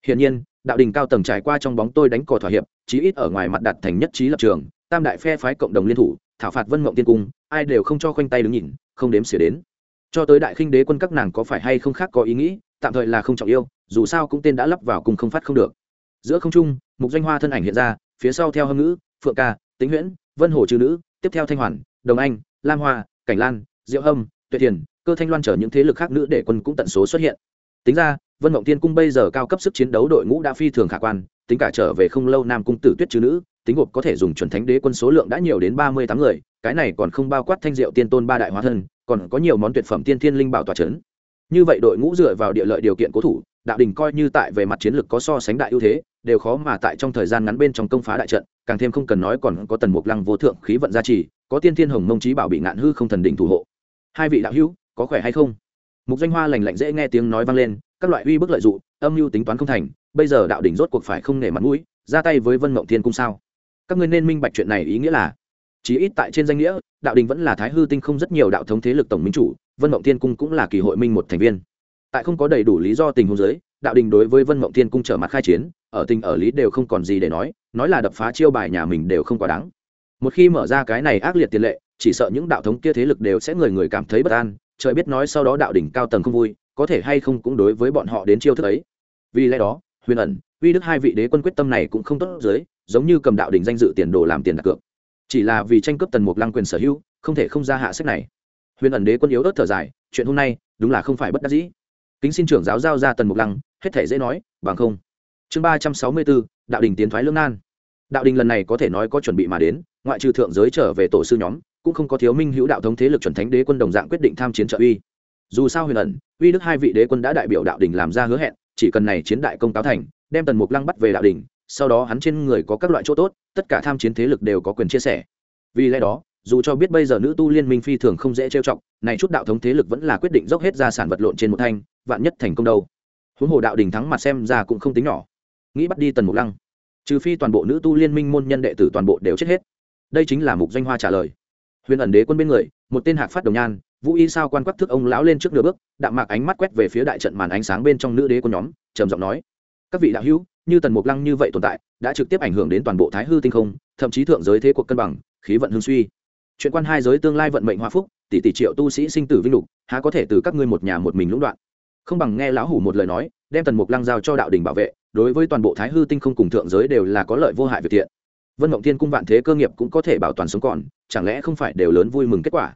Hiển nhiên, đạo đình cao tầng trải qua trong bóng tôi đánh cò thỏa hiệp, chí ít ở ngoài mặt đặt thành nhất trí lập trường, tam đại phe phái cộng đồng liên thủ, thảo phạt vân mộng tiên cung, ai đều không cho khoanh tay đứng nhìn, không đếm xỉa đến cho tới đại khinh đế quân các nàng có phải hay không khác có ý nghĩ, tạm thời là không trọng yêu, dù sao cũng tên đã lắp vào cùng không phát không được. Giữa không trung, mục doanh hoa thân ảnh hiện ra, phía sau theo hâm ngữ, phượng ca tính huyễn, vân hồ trừ nữ, tiếp theo thanh hoàn, đồng anh, lam hoa, cảnh lan, diệu hâm, tuệ thiền, cơ thanh loan chở những thế lực khác nữ để quân cũng tận số xuất hiện. Tính ra, vân mộng tiên cung bây giờ cao cấp sức chiến đấu đội ngũ đã phi thường khả quan, tính cả trở về không lâu nam cung tử tuyết trừ nữ, tính gộp có thể dùng chuẩn thánh đế quân số lượng đã nhiều đến ba mươi tám người, cái này còn không bao quát thanh diệu tiên tôn ba đại hóa thân còn có nhiều món tuyệt phẩm tiên thiên linh bảo tòa trấn như vậy đội ngũ dựa vào địa lợi điều kiện cố thủ, đạo đình coi như tại về mặt chiến lược có so sánh đại ưu thế, đều khó mà tại trong thời gian ngắn bên trong công phá đại trận, càng thêm không cần nói còn có tần mục lăng vô thượng khí vận gia trì, có tiên thiên hồng mông trí bảo bị ngạn hư không thần đỉnh thủ hộ. Hai vị đạo hữu, có khỏe hay không? Mục danh hoa lành lạnh dễ nghe tiếng nói vang lên, các loại uy bức lợi d ụ âm mưu tính toán không thành, bây giờ đạo đỉnh rốt cuộc phải không nể mặt mũi, ra tay với vân mộng thiên cung sao? Các ngươi nên minh bạch chuyện này ý nghĩa là chí ít tại trên danh nghĩa, đạo đình vẫn là thái hư tinh không rất nhiều đạo thống thế lực tổng minh chủ, vân mộng thiên cung cũng là kỳ hội minh một thành viên. Tại không có đầy đủ lý do tình huống giới đạo đình đối với vân mộng thiên cung trở mặt khai chiến, ở tình ở lý đều không còn gì để nói nói là đập phá chiêu bài nhà mình đều không quá đáng. Một khi mở ra cái này ác liệt tiền lệ, chỉ sợ những đạo thống kia thế lực đều sẽ người người cảm thấy bất an, trời biết nói sau đó đạo đỉnh cao tầng không vui, có thể hay không cũng đối với bọn họ đến chiêu thức ấy. Vì lẽ đó, huyền ẩn, uy đức hai vị đế quân quyết tâm này cũng không tốt dưới, giống như cầm đạo đỉnh danh dự tiền đồ làm tiền đặt cược chỉ là vì tranh cướp tần mục lăng quyền sở hữu, không thể không ra hạ sách này. Huyền ẩn đế quân yếu ớt thở dài, chuyện hôm nay, đúng là không phải bất đắc dĩ. Kính xin trưởng giáo giao ra tần mục lăng, hết thể dễ nói, bằng không. Chương ba trăm sáu mươi bốn, đạo đình tiến thoái lương nan. Đạo đình lần này có thể nói có chuẩn bị mà đến, ngoại trừ thượng giới trở về tổ sư nhóm, cũng không có thiếu minh hữu đạo thống thế lực chuẩn thánh đế quân đồng dạng quyết định tham chiến trợ uy. Dù sao huyền ẩn, uy đức hai vị đế quân đã đại biểu đạo đình làm ra hứa hẹn, chỉ cần này chiến đại công cáo thành, đem tần mục lăng bắt về đạo đình sau đó hắn trên người có các loại chỗ tốt, tất cả tham chiến thế lực đều có quyền chia sẻ. Vì lẽ đó, dù cho biết bây giờ nữ tu liên minh phi thường không dễ trêu chọc, này chút đạo thống thế lực vẫn là quyết định dốc hết ra sản vật lộn trên một thanh, vạn nhất thành công đâu. Huống hồ đạo đình thắng mặt xem ra cũng không tính nhỏ. Nghĩ bắt đi tần mục lăng. Trừ phi toàn bộ nữ tu liên minh môn nhân đệ tử toàn bộ đều chết hết. Đây chính là mục danh hoa trả lời. Huyền ẩn đế quân bên người, một tên hạc phát đồng nhan, vũ y sao quan quắc thức ông lão lên trước nửa bước, đạm mạc ánh mắt quét về phía đại trận màn ánh sáng bên trong nữ đế quân nhóm, trầm giọng nói, các vị đạo hữu như tần mục lăng như vậy tồn tại, đã trực tiếp ảnh hưởng đến toàn bộ thái hư tinh không, thậm chí thượng giới thế cuộc cân bằng, khí vận hương suy. Chuyện quan hai giới tương lai vận mệnh hoa phúc, tỷ tỷ triệu tu sĩ sinh tử vinh lục, há có thể từ các ngươi một nhà một mình lũng đoạn. Không bằng nghe lão hủ một lời nói, đem tần mục lăng giao cho đạo đình bảo vệ, đối với toàn bộ thái hư tinh không cùng thượng giới đều là có lợi vô hại việc thiện. Vân mộng thiên cung vạn thế cơ nghiệp cũng có thể bảo toàn sống còn, chẳng lẽ không phải đều lớn vui mừng kết quả?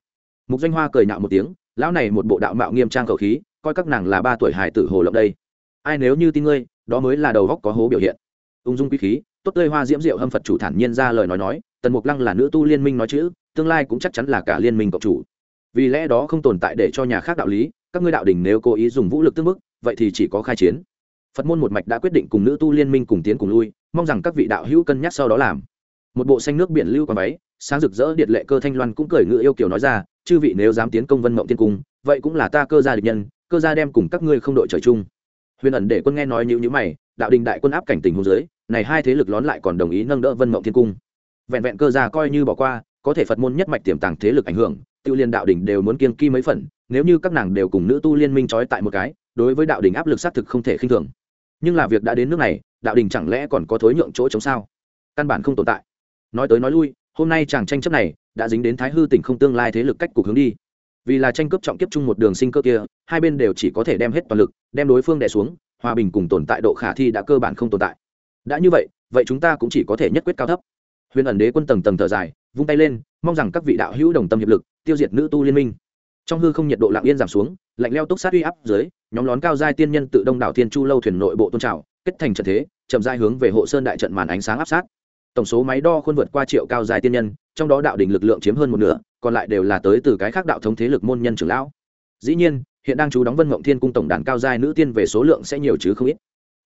Mục danh hoa cười nhạo một tiếng, lão này một bộ đạo mạo nghiêm trang khẩu khí, coi các nàng là ba tuổi hài tử hồ lộng đây. Ai nếu như tin ngươi đó mới là đầu góc có hố biểu hiện. Ung dung quý khí, tốt tươi hoa diễm diệu hâm phật chủ thản nhiên ra lời nói nói, tần mục lăng là nữ tu liên minh nói chữ, tương lai cũng chắc chắn là cả liên minh cộng chủ. Vì lẽ đó không tồn tại để cho nhà khác đạo lý, các ngươi đạo đình nếu cố ý dùng vũ lực tương mức vậy thì chỉ có khai chiến. Phật môn một mạch đã quyết định cùng nữ tu liên minh cùng tiến cùng lui, mong rằng các vị đạo hữu cân nhắc sau đó làm. Một bộ xanh nước biển lưu còn váy, sáng rực rỡ điện lệ cơ thanh loan cũng cười ngự yêu kiều nói ra, chư vị nếu dám tiến công vân mộng tiên cung, vậy cũng là ta cơ gia địch nhân, cơ gia đem cùng các ngươi không đội trời chung huyền ẩn để quân nghe nói như như mày, đạo đình đại quân áp cảnh tình hôn giới này hai thế lực lón lại còn đồng ý nâng đỡ vân mộng thiên cung. Vẹn vẹn cơ gia coi như bỏ qua, có thể phật môn nhất mạch tiềm tàng thế lực ảnh hưởng, tự liên đạo đình đều muốn kiên kỵ mấy phần, nếu như các nàng đều cùng nữ tu liên minh trói tại một cái, đối với đạo đình áp lực xác thực không thể khinh thường. Nhưng là việc đã đến nước này, đạo đình chẳng lẽ còn có thối nhượng chỗ chống sao? Căn bản không tồn tại. Nói tới nói lui, hôm nay chàng tranh chấp này, đã dính đến thái hư tỉnh không tương lai thế lực cách cục hướng đi vì là tranh cướp trọng kiếp chung một đường sinh cơ kia, hai bên đều chỉ có thể đem hết toàn lực, đem đối phương đè xuống, hòa bình cùng tồn tại độ khả thi đã cơ bản không tồn tại. Đã như vậy vậy chúng ta cũng chỉ có thể nhất quyết cao thấp. Huyền ẩn đế quân tầng tầng thở dài, vung tay lên, mong rằng các vị đạo hữu đồng tâm hiệp lực, tiêu diệt nữ tu liên minh. Trong hư không nhiệt độ lặng yên giảm xuống, lạnh leo túc sát uy áp dưới, nhóm lón cao giai tiên nhân tự đông đảo thiên chu lâu thuyền nội bộ tôn trào, kết thành trận thế, chậm giai hướng về hộ sơn đại trận màn ánh sáng áp sát. Tổng số máy đo khuôn vượt qua triệu cao giai tiên nhân, trong đó đạo đỉnh lực lượng chiếm hơn một nửa còn lại đều là tới từ cái khác đạo thống thế lực môn nhân trưởng lão. Dĩ nhiên, hiện đang chú đóng vân mộng thiên cung tổng đàn cao giai nữ tiên về số lượng sẽ nhiều chứ không ít.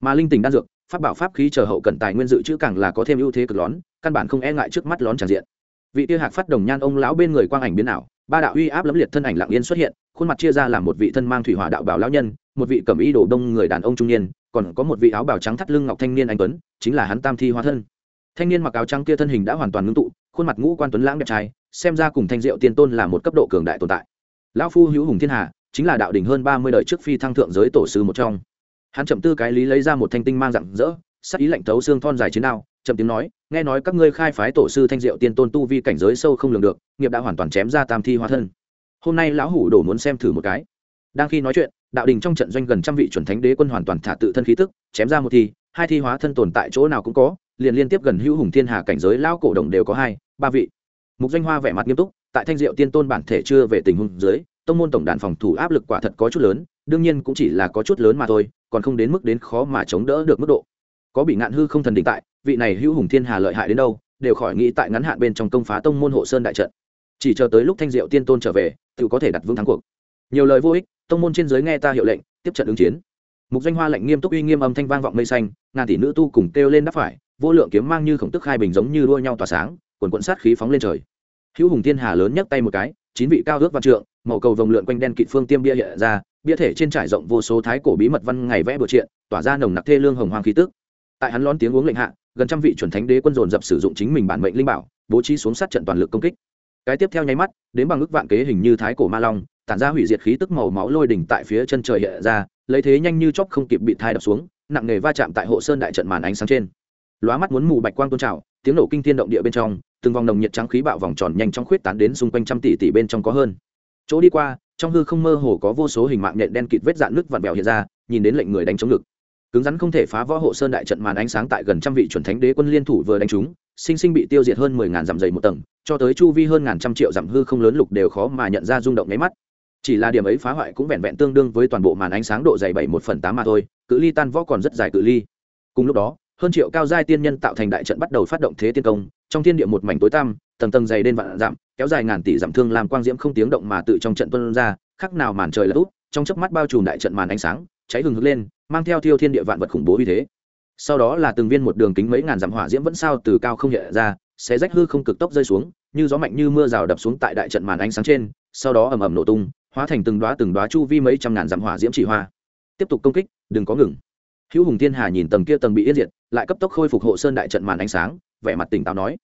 Mà linh tình đan dược, pháp bảo pháp khí chờ hậu cần tài nguyên dự trữ càng là có thêm ưu thế cực lón căn bản không e ngại trước mắt lón tràn diện. Vị tiêu hạc phát đồng nhan ông lão bên người quang ảnh biến ảo, ba đạo uy áp lẫm liệt thân ảnh lặng yên xuất hiện, khuôn mặt chia ra làm một vị thân mang thủy hỏa đạo bảo lão nhân, một vị cẩm y đồ đông người đàn ông trung niên, còn có một vị áo bào trắng thắt lưng ngọc thanh niên anh tuấn, chính là hắn tam thi hóa thân. Thanh niên mặc áo trắng kia thân hình đã hoàn toàn ngưng tụ, khuôn mặt ngũ quan tuấn lãng đẹp trai xem ra cùng thanh diệu tiên tôn là một cấp độ cường đại tồn tại. Lão phu hữu hùng thiên hà, chính là đạo đỉnh hơn ba mươi đời trước phi thăng thượng giới tổ sư một trong. Hắn chậm tư cái lý lấy ra một thanh tinh mang rặng rỡ, sắc ý lạnh thấu xương thon dài chiến đao, chậm tiếng nói, nghe nói các ngươi khai phái tổ sư thanh diệu tiên tôn tu vi cảnh giới sâu không lường được, nghiệp đã hoàn toàn chém ra tam thi hóa thân. Hôm nay lão hủ đổ muốn xem thử một cái. Đang khi nói chuyện, đạo đình trong trận doanh gần trăm vị chuẩn thánh đế quân hoàn toàn thả tự thân khí tức, chém ra một thi, hai thi hóa thân tồn tại chỗ nào cũng có, liền liên tiếp gần hữu hùng thiên hà cảnh giới lão cổ đồng đều có hai, ba vị mục doanh hoa vẻ mặt nghiêm túc, tại thanh diệu tiên tôn bản thể chưa về tình huống dưới, tông môn tổng đàn phòng thủ áp lực quả thật có chút lớn, đương nhiên cũng chỉ là có chút lớn mà thôi, còn không đến mức đến khó mà chống đỡ được mức độ. Có bị ngạn hư không thần định tại, vị này hữu hùng thiên hà lợi hại đến đâu, đều khỏi nghĩ tại ngắn hạn bên trong công phá tông môn hộ sơn đại trận. Chỉ chờ tới lúc thanh diệu tiên tôn trở về, tự có thể đặt vững thắng cuộc. Nhiều lời vô ích, tông môn trên giới nghe ta hiệu lệnh, tiếp trận ứng chiến. Mục danh hoa lệnh nghiêm túc uy nghiêm âm thanh vang vọng mây xanh, ngàn tỷ nữ tu cùng kêu lên đáp phải, vô lượng kiếm mang như khổng tức hai bình giống như đua nhau tỏa sáng quần quận sát khí phóng lên trời. Hữu hùng thiên hà lớn nhấc tay một cái, chín vị cao ước văn trượng, màu cầu vồng lượn quanh đen kịt phương tiêm bia hiện ra, bia thể trên trải rộng vô số thái cổ bí mật văn ngày vẽ bừa triện, tỏa ra nồng nặc thê lương hồng hoàng khí tức. Tại hắn lón tiếng uống lệnh hạ, gần trăm vị chuẩn thánh đế quân dồn dập sử dụng chính mình bản mệnh linh bảo, bố trí xuống sát trận toàn lực công kích. Cái tiếp theo nháy mắt, đến bằng ước vạn kế hình như thái cổ ma long, tản ra hủy diệt khí tức màu máu lôi đỉnh tại phía chân trời hiện ra, lấy thế nhanh như chóc không kịp bị thai đập xuống, nặng nề va chạm tại hộ sơn đại trận màn ánh sáng trên. Lóa mắt muốn mù bạch quang tôn trào tiếng nổ kinh thiên động địa bên trong, từng vòng nồng nhiệt trắng khí bạo vòng tròn nhanh chóng khuyết tán đến xung quanh trăm tỷ tỷ bên trong có hơn. Chỗ đi qua, trong hư không mơ hồ có vô số hình mạng nhện đen kịt vết dạn nước vặn vẹo hiện ra, nhìn đến lệnh người đánh chống ngực. Cứng rắn không thể phá võ hộ sơn đại trận màn ánh sáng tại gần trăm vị chuẩn thánh đế quân liên thủ vừa đánh chúng, sinh sinh bị tiêu diệt hơn mười ngàn dặm dày một tầng, cho tới chu vi hơn ngàn trăm triệu dặm hư không lớn lục đều khó mà nhận ra rung động nháy mắt. Chỉ là điểm ấy phá hoại cũng vẹn vẹn tương đương với toàn bộ màn ánh sáng độ dày bảy một phần tám mà thôi, cự ly tan võ còn rất dài cự ly. Cùng lúc đó hơn triệu cao giai tiên nhân tạo thành đại trận bắt đầu phát động thế tiên công, trong thiên địa một mảnh tối tăm, tầng tầng dày đen vạn dặm, kéo dài ngàn tỷ dặm thương làm quang diễm không tiếng động mà tự trong trận tuân ra, khắc nào màn trời là úp, trong chớp mắt bao trùm đại trận màn ánh sáng, cháy hừng hực lên, mang theo thiêu thiên địa vạn vật khủng bố như thế. Sau đó là từng viên một đường kính mấy ngàn dặm hỏa diễm vẫn sao từ cao không hiện ra sẽ rách hư không cực tốc rơi xuống, như gió mạnh như mưa rào đập xuống tại đại trận màn ánh sáng trên, sau đó ầm ầm nổ tung, hóa thành từng đóa từng đóa chu vi mấy trăm ngàn dặm hỏa diễm chỉ hoa. Tiếp tục công kích, đừng có ngừng hữu hùng thiên hà nhìn tầng kia tầng bị yên diệt, lại cấp tốc khôi phục hộ sơn đại trận màn ánh sáng, vẻ mặt tỉnh táo nói.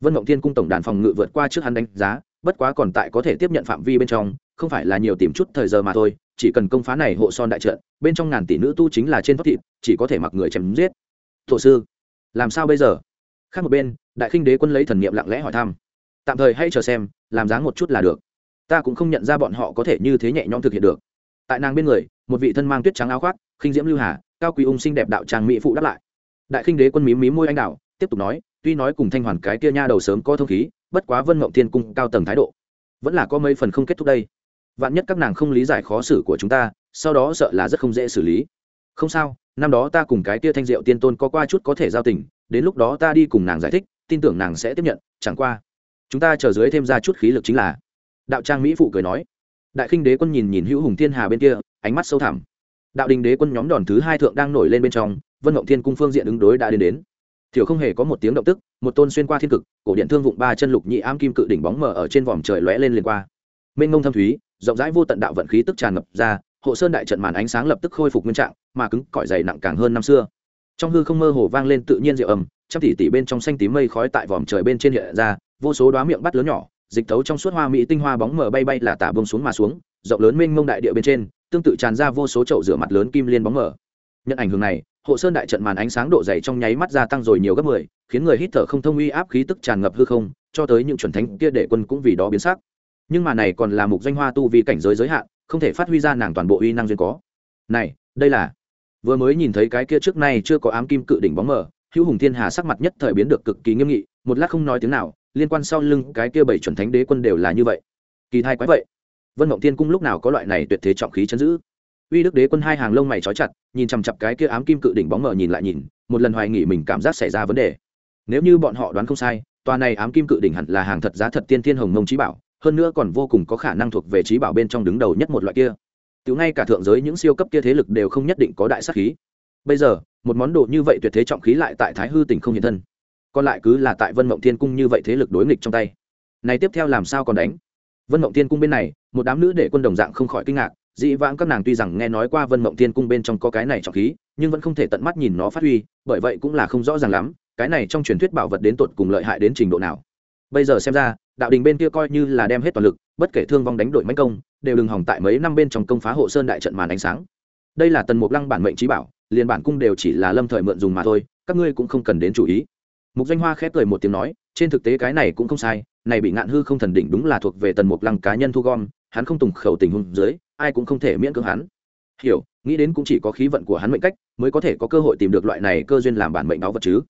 Vân mộng thiên cung tổng đàn phòng ngự vượt qua trước hắn đánh giá, bất quá còn tại có thể tiếp nhận phạm vi bên trong, không phải là nhiều tìm chút thời giờ mà thôi, chỉ cần công phá này hộ son đại trận, bên trong ngàn tỷ nữ tu chính là trên thoát thịt, chỉ có thể mặc người chém giết. Thổ sư, làm sao bây giờ? Khác một bên, đại khinh đế quân lấy thần niệm lặng lẽ hỏi thăm. Tạm thời hãy chờ xem, làm dáng một chút là được. Ta cũng không nhận ra bọn họ có thể như thế nhẹ nhõm thực hiện được. Tại nàng bên người, một vị thân mang tuyết trắng áo khoác, khinh diễm lưu hà cao quý ung sinh đẹp đạo tràng mỹ phụ đáp lại. Đại khinh đế quân mím mím môi anh đạo tiếp tục nói, tuy nói cùng thanh hoàn cái kia nha đầu sớm có thông khí, bất quá vân mộng thiên cung cao tầng thái độ, vẫn là có mấy phần không kết thúc đây. Vạn nhất các nàng không lý giải khó xử của chúng ta, sau đó sợ là rất không dễ xử lý. Không sao, năm đó ta cùng cái kia thanh diệu tiên tôn có qua chút có thể giao tình, đến lúc đó ta đi cùng nàng giải thích, tin tưởng nàng sẽ tiếp nhận, chẳng qua, chúng ta chờ dưới thêm ra chút khí lực chính là. Đạo trang mỹ phụ cười nói. Đại khinh đế quân nhìn nhìn hữu hùng thiên hà bên kia, ánh mắt sâu thẳm đạo đình đế quân nhóm đòn thứ hai thượng đang nổi lên bên trong, vân mộng thiên cung phương diện ứng đối đã đến đến. Thiểu không hề có một tiếng động tức, một tôn xuyên qua thiên cực, cổ điện thương vụng ba chân lục nhị ám kim cự đỉnh bóng mở ở trên vòm trời lóe lên liền qua. Mênh ngông thâm thúy, rộng rãi vô tận đạo vận khí tức tràn ngập ra, hộ sơn đại trận màn ánh sáng lập tức khôi phục nguyên trạng, mà cứng cỏi dày nặng càng hơn năm xưa. Trong hư không mơ hồ vang lên tự nhiên rượu ầm trăm tỷ tỷ bên trong xanh tím mây khói tại vòm trời bên trên hiện ra, vô số đóa miệng bắt lớn nhỏ, dịch thấu trong suốt hoa mỹ tinh hoa bóng mờ bay bay là tả bông xuống mà xuống, rộng lớn mênh mông đại địa bên trên tương tự tràn ra vô số chậu rửa mặt lớn kim liên bóng mờ. Nhận ảnh hưởng này hộ sơn đại trận màn ánh sáng độ dày trong nháy mắt gia tăng rồi nhiều gấp mười, khiến người hít thở không thông uy áp khí tức tràn ngập hư không, cho tới những chuẩn thánh kia để quân cũng vì đó biến sắc. Nhưng mà này còn là mục danh hoa tu vì cảnh giới giới hạn, không thể phát huy ra nàng toàn bộ uy năng duyên có. Này, đây là vừa mới nhìn thấy cái kia trước nay chưa có ám kim cự đỉnh bóng mờ, hữu hùng thiên hà sắc mặt nhất thời biến được cực kỳ nghiêm nghị, một lát không nói tiếng nào, liên quan sau lưng cái kia bảy chuẩn thánh đế quân đều là như vậy. Kỳ thai quái vậy vân mộng thiên cung lúc nào có loại này tuyệt thế trọng khí chấn giữ? Uy đức đế quân hai hàng lông mày trói chặt, nhìn chằm chặp cái kia ám kim cự đỉnh bóng mờ nhìn lại nhìn, một lần hoài nghỉ mình cảm giác xảy ra vấn đề. Nếu như bọn họ đoán không sai, tòa này ám kim cự đỉnh hẳn là hàng thật giá thật tiên thiên hồng mông trí bảo, hơn nữa còn vô cùng có khả năng thuộc về trí bảo bên trong đứng đầu nhất một loại kia. Tiểu ngay cả thượng giới những siêu cấp kia thế lực đều không nhất định có đại sát khí. Bây giờ, một món đồ như vậy tuyệt thế trọng khí lại tại thái hư tỉnh không hiện thân. Còn lại cứ là tại vân mộng thiên cung như vậy thế lực đối nghịch trong tay. Này tiếp theo làm sao còn đánh? Vân mộng thiên cung bên này một đám nữ để quân đồng dạng không khỏi kinh ngạc, dĩ vãng các nàng tuy rằng nghe nói qua vân mộng thiên cung bên trong có cái này trọng khí, nhưng vẫn không thể tận mắt nhìn nó phát huy, bởi vậy cũng là không rõ ràng lắm, cái này trong truyền thuyết bảo vật đến tột cùng lợi hại đến trình độ nào. Bây giờ xem ra, đạo đình bên kia coi như là đem hết toàn lực, bất kể thương vong đánh đội mánh công, đều đừng hỏng tại mấy năm bên trong công phá hộ sơn đại trận màn ánh sáng. Đây là tần mục lăng bản mệnh trí bảo, liền bản cung đều chỉ là lâm thời mượn dùng mà thôi, các ngươi cũng không cần đến chú ý. Mục danh hoa khép cười một tiếng nói, trên thực tế cái này cũng không sai, này bị ngạn hư không thần đỉnh đúng là thuộc về tần mục lăng cá nhân thu gom hắn không tùng khẩu tình hung dưới, ai cũng không thể miễn cưỡng hắn. Hiểu, nghĩ đến cũng chỉ có khí vận của hắn mệnh cách, mới có thể có cơ hội tìm được loại này cơ duyên làm bản mệnh báo vật chứ.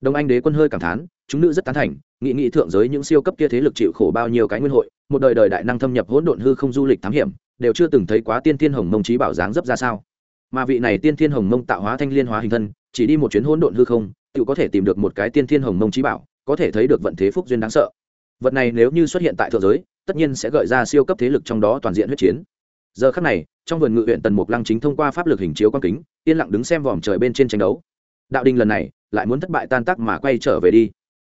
Đông anh đế quân hơi cảm thán, chúng nữ rất tán thành, nghị nghị thượng giới những siêu cấp kia thế lực chịu khổ bao nhiêu cái nguyên hội, một đời đời đại năng thâm nhập hỗn độn hư không du lịch thám hiểm, đều chưa từng thấy quá tiên thiên hồng mông trí bảo dáng dấp ra sao. Mà vị này tiên thiên hồng mông tạo hóa thanh liên hóa hình thân, chỉ đi một chuyến hỗn độn hư không, tự có thể tìm được một cái tiên thiên hồng mông trí bảo, có thể thấy được vận thế phúc duyên đáng sợ. Vật này nếu như xuất hiện tại thượng giới tất nhiên sẽ gợi ra siêu cấp thế lực trong đó toàn diện huyết chiến. Giờ khắc này, trong vườn ngự huyện tần mục lăng chính thông qua pháp lực hình chiếu quang kính, yên lặng đứng xem vòm trời bên trên tranh đấu. Đạo đình lần này lại muốn thất bại tan tác mà quay trở về đi.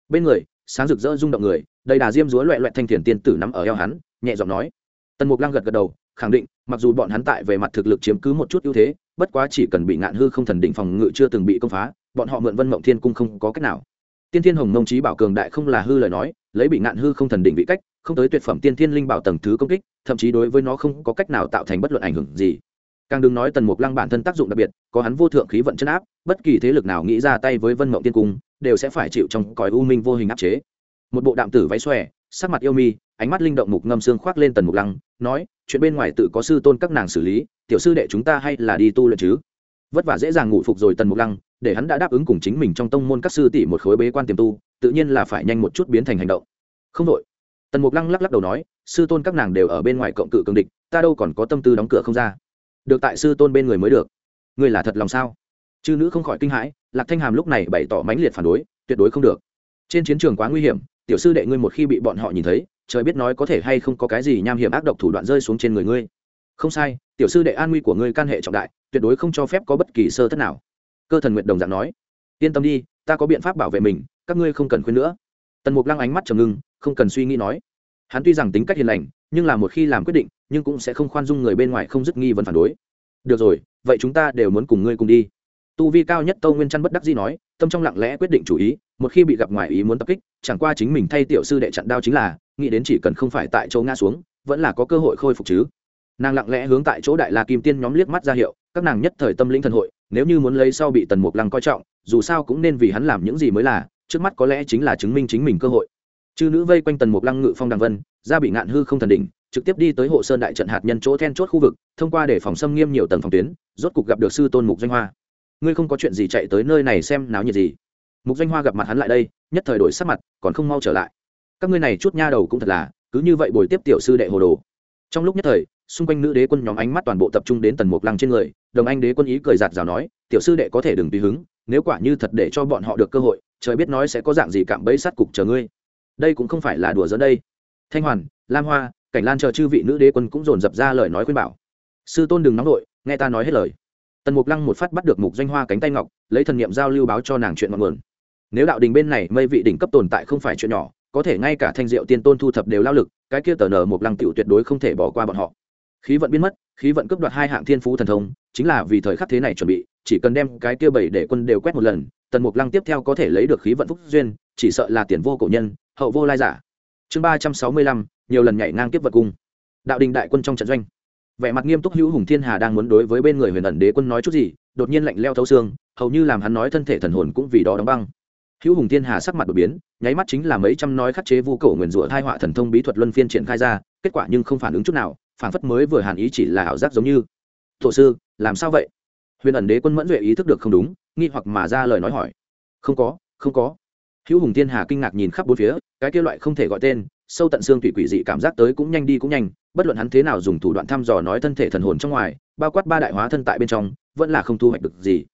Bên người, sáng rực rỡ rung động người, đầy đà diêm dúa loẹ loẹt thanh thiền tiên tử nắm ở eo hắn, nhẹ giọng nói. Tần mục lăng gật gật đầu, khẳng định, mặc dù bọn hắn tại về mặt thực lực chiếm cứ một chút ưu thế, bất quá chỉ cần bị ngạn hư không thần định phòng ngự chưa từng bị công phá, bọn họ mượn vân mộng thiên cung không có cách nào. Tiên thiên hồng mông trí bảo cường đại không là hư lời nói, lấy bị ngạn hư không thần định vị cách không tới tuyệt phẩm tiên thiên linh bảo tầng thứ công kích, thậm chí đối với nó không có cách nào tạo thành bất luận ảnh hưởng gì. Càng đừng nói tần mục lăng bản thân tác dụng đặc biệt, có hắn vô thượng khí vận chân áp, bất kỳ thế lực nào nghĩ ra tay với vân mộng tiên cung, đều sẽ phải chịu trong cõi u minh vô hình áp chế. Một bộ đạm tử váy xòe, sắc mặt yêu mi, ánh mắt linh động mục ngâm xương khoác lên tần mục lăng, nói, chuyện bên ngoài tự có sư tôn các nàng xử lý, tiểu sư đệ chúng ta hay là đi tu luyện chứ? Vất vả dễ dàng ngủ phục rồi tần mục lăng, để hắn đã đáp ứng cùng chính mình trong tông môn các sư tỷ một khối bế quan tiềm tu, tự nhiên là phải nhanh một chút biến thành hành động. Không đội tần mục lăng lắc lắc đầu nói, sư tôn các nàng đều ở bên ngoài cộng cự cường địch, ta đâu còn có tâm tư đóng cửa không ra. Được tại sư tôn bên người mới được. Ngươi là thật lòng sao? Chư nữ không khỏi kinh hãi, lạc thanh hàm lúc này bày tỏ mãnh liệt phản đối, tuyệt đối không được. Trên chiến trường quá nguy hiểm, tiểu sư đệ ngươi một khi bị bọn họ nhìn thấy, trời biết nói có thể hay không có cái gì nham hiểm ác độc thủ đoạn rơi xuống trên người ngươi. Không sai, tiểu sư đệ an nguy của ngươi can hệ trọng đại, tuyệt đối không cho phép có bất kỳ sơ thất nào. Cơ thần nguyện đồng dạng nói, yên tâm đi, ta có biện pháp bảo vệ mình, các ngươi không cần khuyên nữa tần mục lăng ánh mắt trầm ngưng, không cần suy nghĩ nói. Hắn tuy rằng tính cách hiền lành, nhưng là một khi làm quyết định, nhưng cũng sẽ không khoan dung người bên ngoài không dứt nghi vấn phản đối. Được rồi, vậy chúng ta đều muốn cùng ngươi cùng đi. Tu vi cao nhất tâu nguyên trăn bất đắc dĩ nói, tâm trong lặng lẽ quyết định chủ ý, một khi bị gặp ngoài ý muốn tập kích, chẳng qua chính mình thay tiểu sư đệ chặn đao chính là, nghĩ đến chỉ cần không phải tại chỗ ngã xuống, vẫn là có cơ hội khôi phục chứ. Nàng lặng lẽ hướng tại chỗ đại la kim tiên nhóm liếc mắt ra hiệu, các nàng nhất thời tâm linh thần hội, nếu như muốn lấy sau bị tần mục lăng coi trọng, dù sao cũng nên vì hắn làm những gì mới là trước mắt có lẽ chính là chứng minh chính mình cơ hội. Chư nữ vây quanh tần mục lăng ngự phong đằng vân ra bị ngạn hư không thần đỉnh, trực tiếp đi tới hộ sơn đại trận hạt nhân chỗ then chốt khu vực, thông qua để phòng xâm nghiêm nhiều tầng phòng tuyến, rốt cục gặp được sư tôn mục doanh hoa. Ngươi không có chuyện gì chạy tới nơi này xem náo nhiệt gì? Mục doanh hoa gặp mặt hắn lại đây, nhất thời đổi sắc mặt, còn không mau trở lại. Các ngươi này chút nha đầu cũng thật là, cứ như vậy bồi tiếp tiểu sư đệ hồ đồ. Trong lúc nhất thời, xung quanh nữ đế quân nhóm ánh mắt toàn bộ tập trung đến tần mục lăng trên người, đồng anh đế quân ý cười giạt rào nói, tiểu sư đệ có thể đừng tùy hứng, nếu quả như thật để cho bọn họ được cơ hội trời biết nói sẽ có dạng gì cạm bẫy sát cục chờ ngươi. Đây cũng không phải là đùa giỡn đây. Thanh hoàn, lam hoa, cảnh lan chờ chư vị nữ đế quân cũng dồn dập ra lời nói khuyên bảo. Sư tôn đừng nóng đội nghe ta nói hết lời. Tần mục lăng một phát bắt được mục doanh hoa cánh tay ngọc, lấy thần niệm giao lưu báo cho nàng chuyện ngọn nguồn. Nếu đạo đình bên này mây vị đỉnh cấp tồn tại không phải chuyện nhỏ, có thể ngay cả thanh diệu tiên tôn thu thập đều lao lực, cái kia tờ nở Mục lăng tiểu tuyệt đối không thể bỏ qua bọn họ. Khí vận biến mất, khí vận cướp đoạt hai hạng thiên phú thần thông, chính là vì thời khắc thế này chuẩn bị, chỉ cần đem cái kia bảy để quân đều quét một lần tần mục lăng tiếp theo có thể lấy được khí vận phúc duyên, chỉ sợ là tiền vô cổ nhân, hậu vô lai giả. Chương ba trăm sáu mươi lăm, nhiều lần nhảy ngang tiếp vật cung. Đạo đình đại quân trong trận doanh. Vẻ mặt nghiêm túc hữu hùng thiên hà đang muốn đối với bên người huyền ẩn đế quân nói chút gì, đột nhiên lạnh leo thấu xương, hầu như làm hắn nói thân thể thần hồn cũng vì đó đóng băng. Hữu hùng thiên hà sắc mặt đột biến, nháy mắt chính là mấy trăm nói khắc chế vu cổ nguyền rủa thai họa thần thông bí thuật luân phiên triển khai ra, kết quả nhưng không phản ứng chút nào, phản phất mới vừa hàn ý chỉ là ảo giác giống như. Tổ sư, làm sao vậy? Huyền ẩn đế quân mẫn duệ ý thức được không đúng nghi hoặc mà ra lời nói hỏi. Không có không có. Hữu hùng thiên hà kinh ngạc nhìn khắp bốn phía, cái kia loại không thể gọi tên, sâu tận xương thủy quỷ dị cảm giác tới cũng nhanh đi cũng nhanh, bất luận hắn thế nào dùng thủ đoạn thăm dò nói thân thể thần hồn trong ngoài, bao quát ba đại hóa thân tại bên trong, vẫn là không thu hoạch được gì.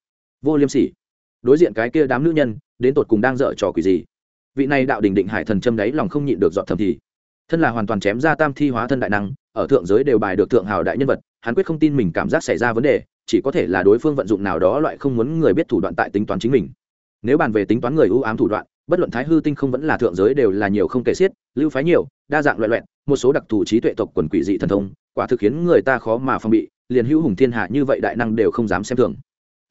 Vô liêm sỉ. Đối diện cái kia đám nữ nhân, đến tột cùng đang dở trò quỷ gì? Vị này đạo đình định hải thần châm đấy lòng không nhịn được dọn thầm thì. Thân là hoàn toàn chém ra tam thi hóa thân đại năng, ở thượng giới đều bài được thượng hào đại nhân vật, hắn quyết không tin mình cảm giác xảy ra vấn đề chỉ có thể là đối phương vận dụng nào đó loại không muốn người biết thủ đoạn tại tính toán chính mình. Nếu bàn về tính toán người ưu ám thủ đoạn, bất luận thái hư tinh không vẫn là thượng giới đều là nhiều không kể xiết, lưu phái nhiều, đa dạng loại loẹn một số đặc thù trí tuệ tộc quần quỷ dị thần thông, quả thực khiến người ta khó mà phòng bị, liền hữu hùng thiên hạ như vậy đại năng đều không dám xem thường.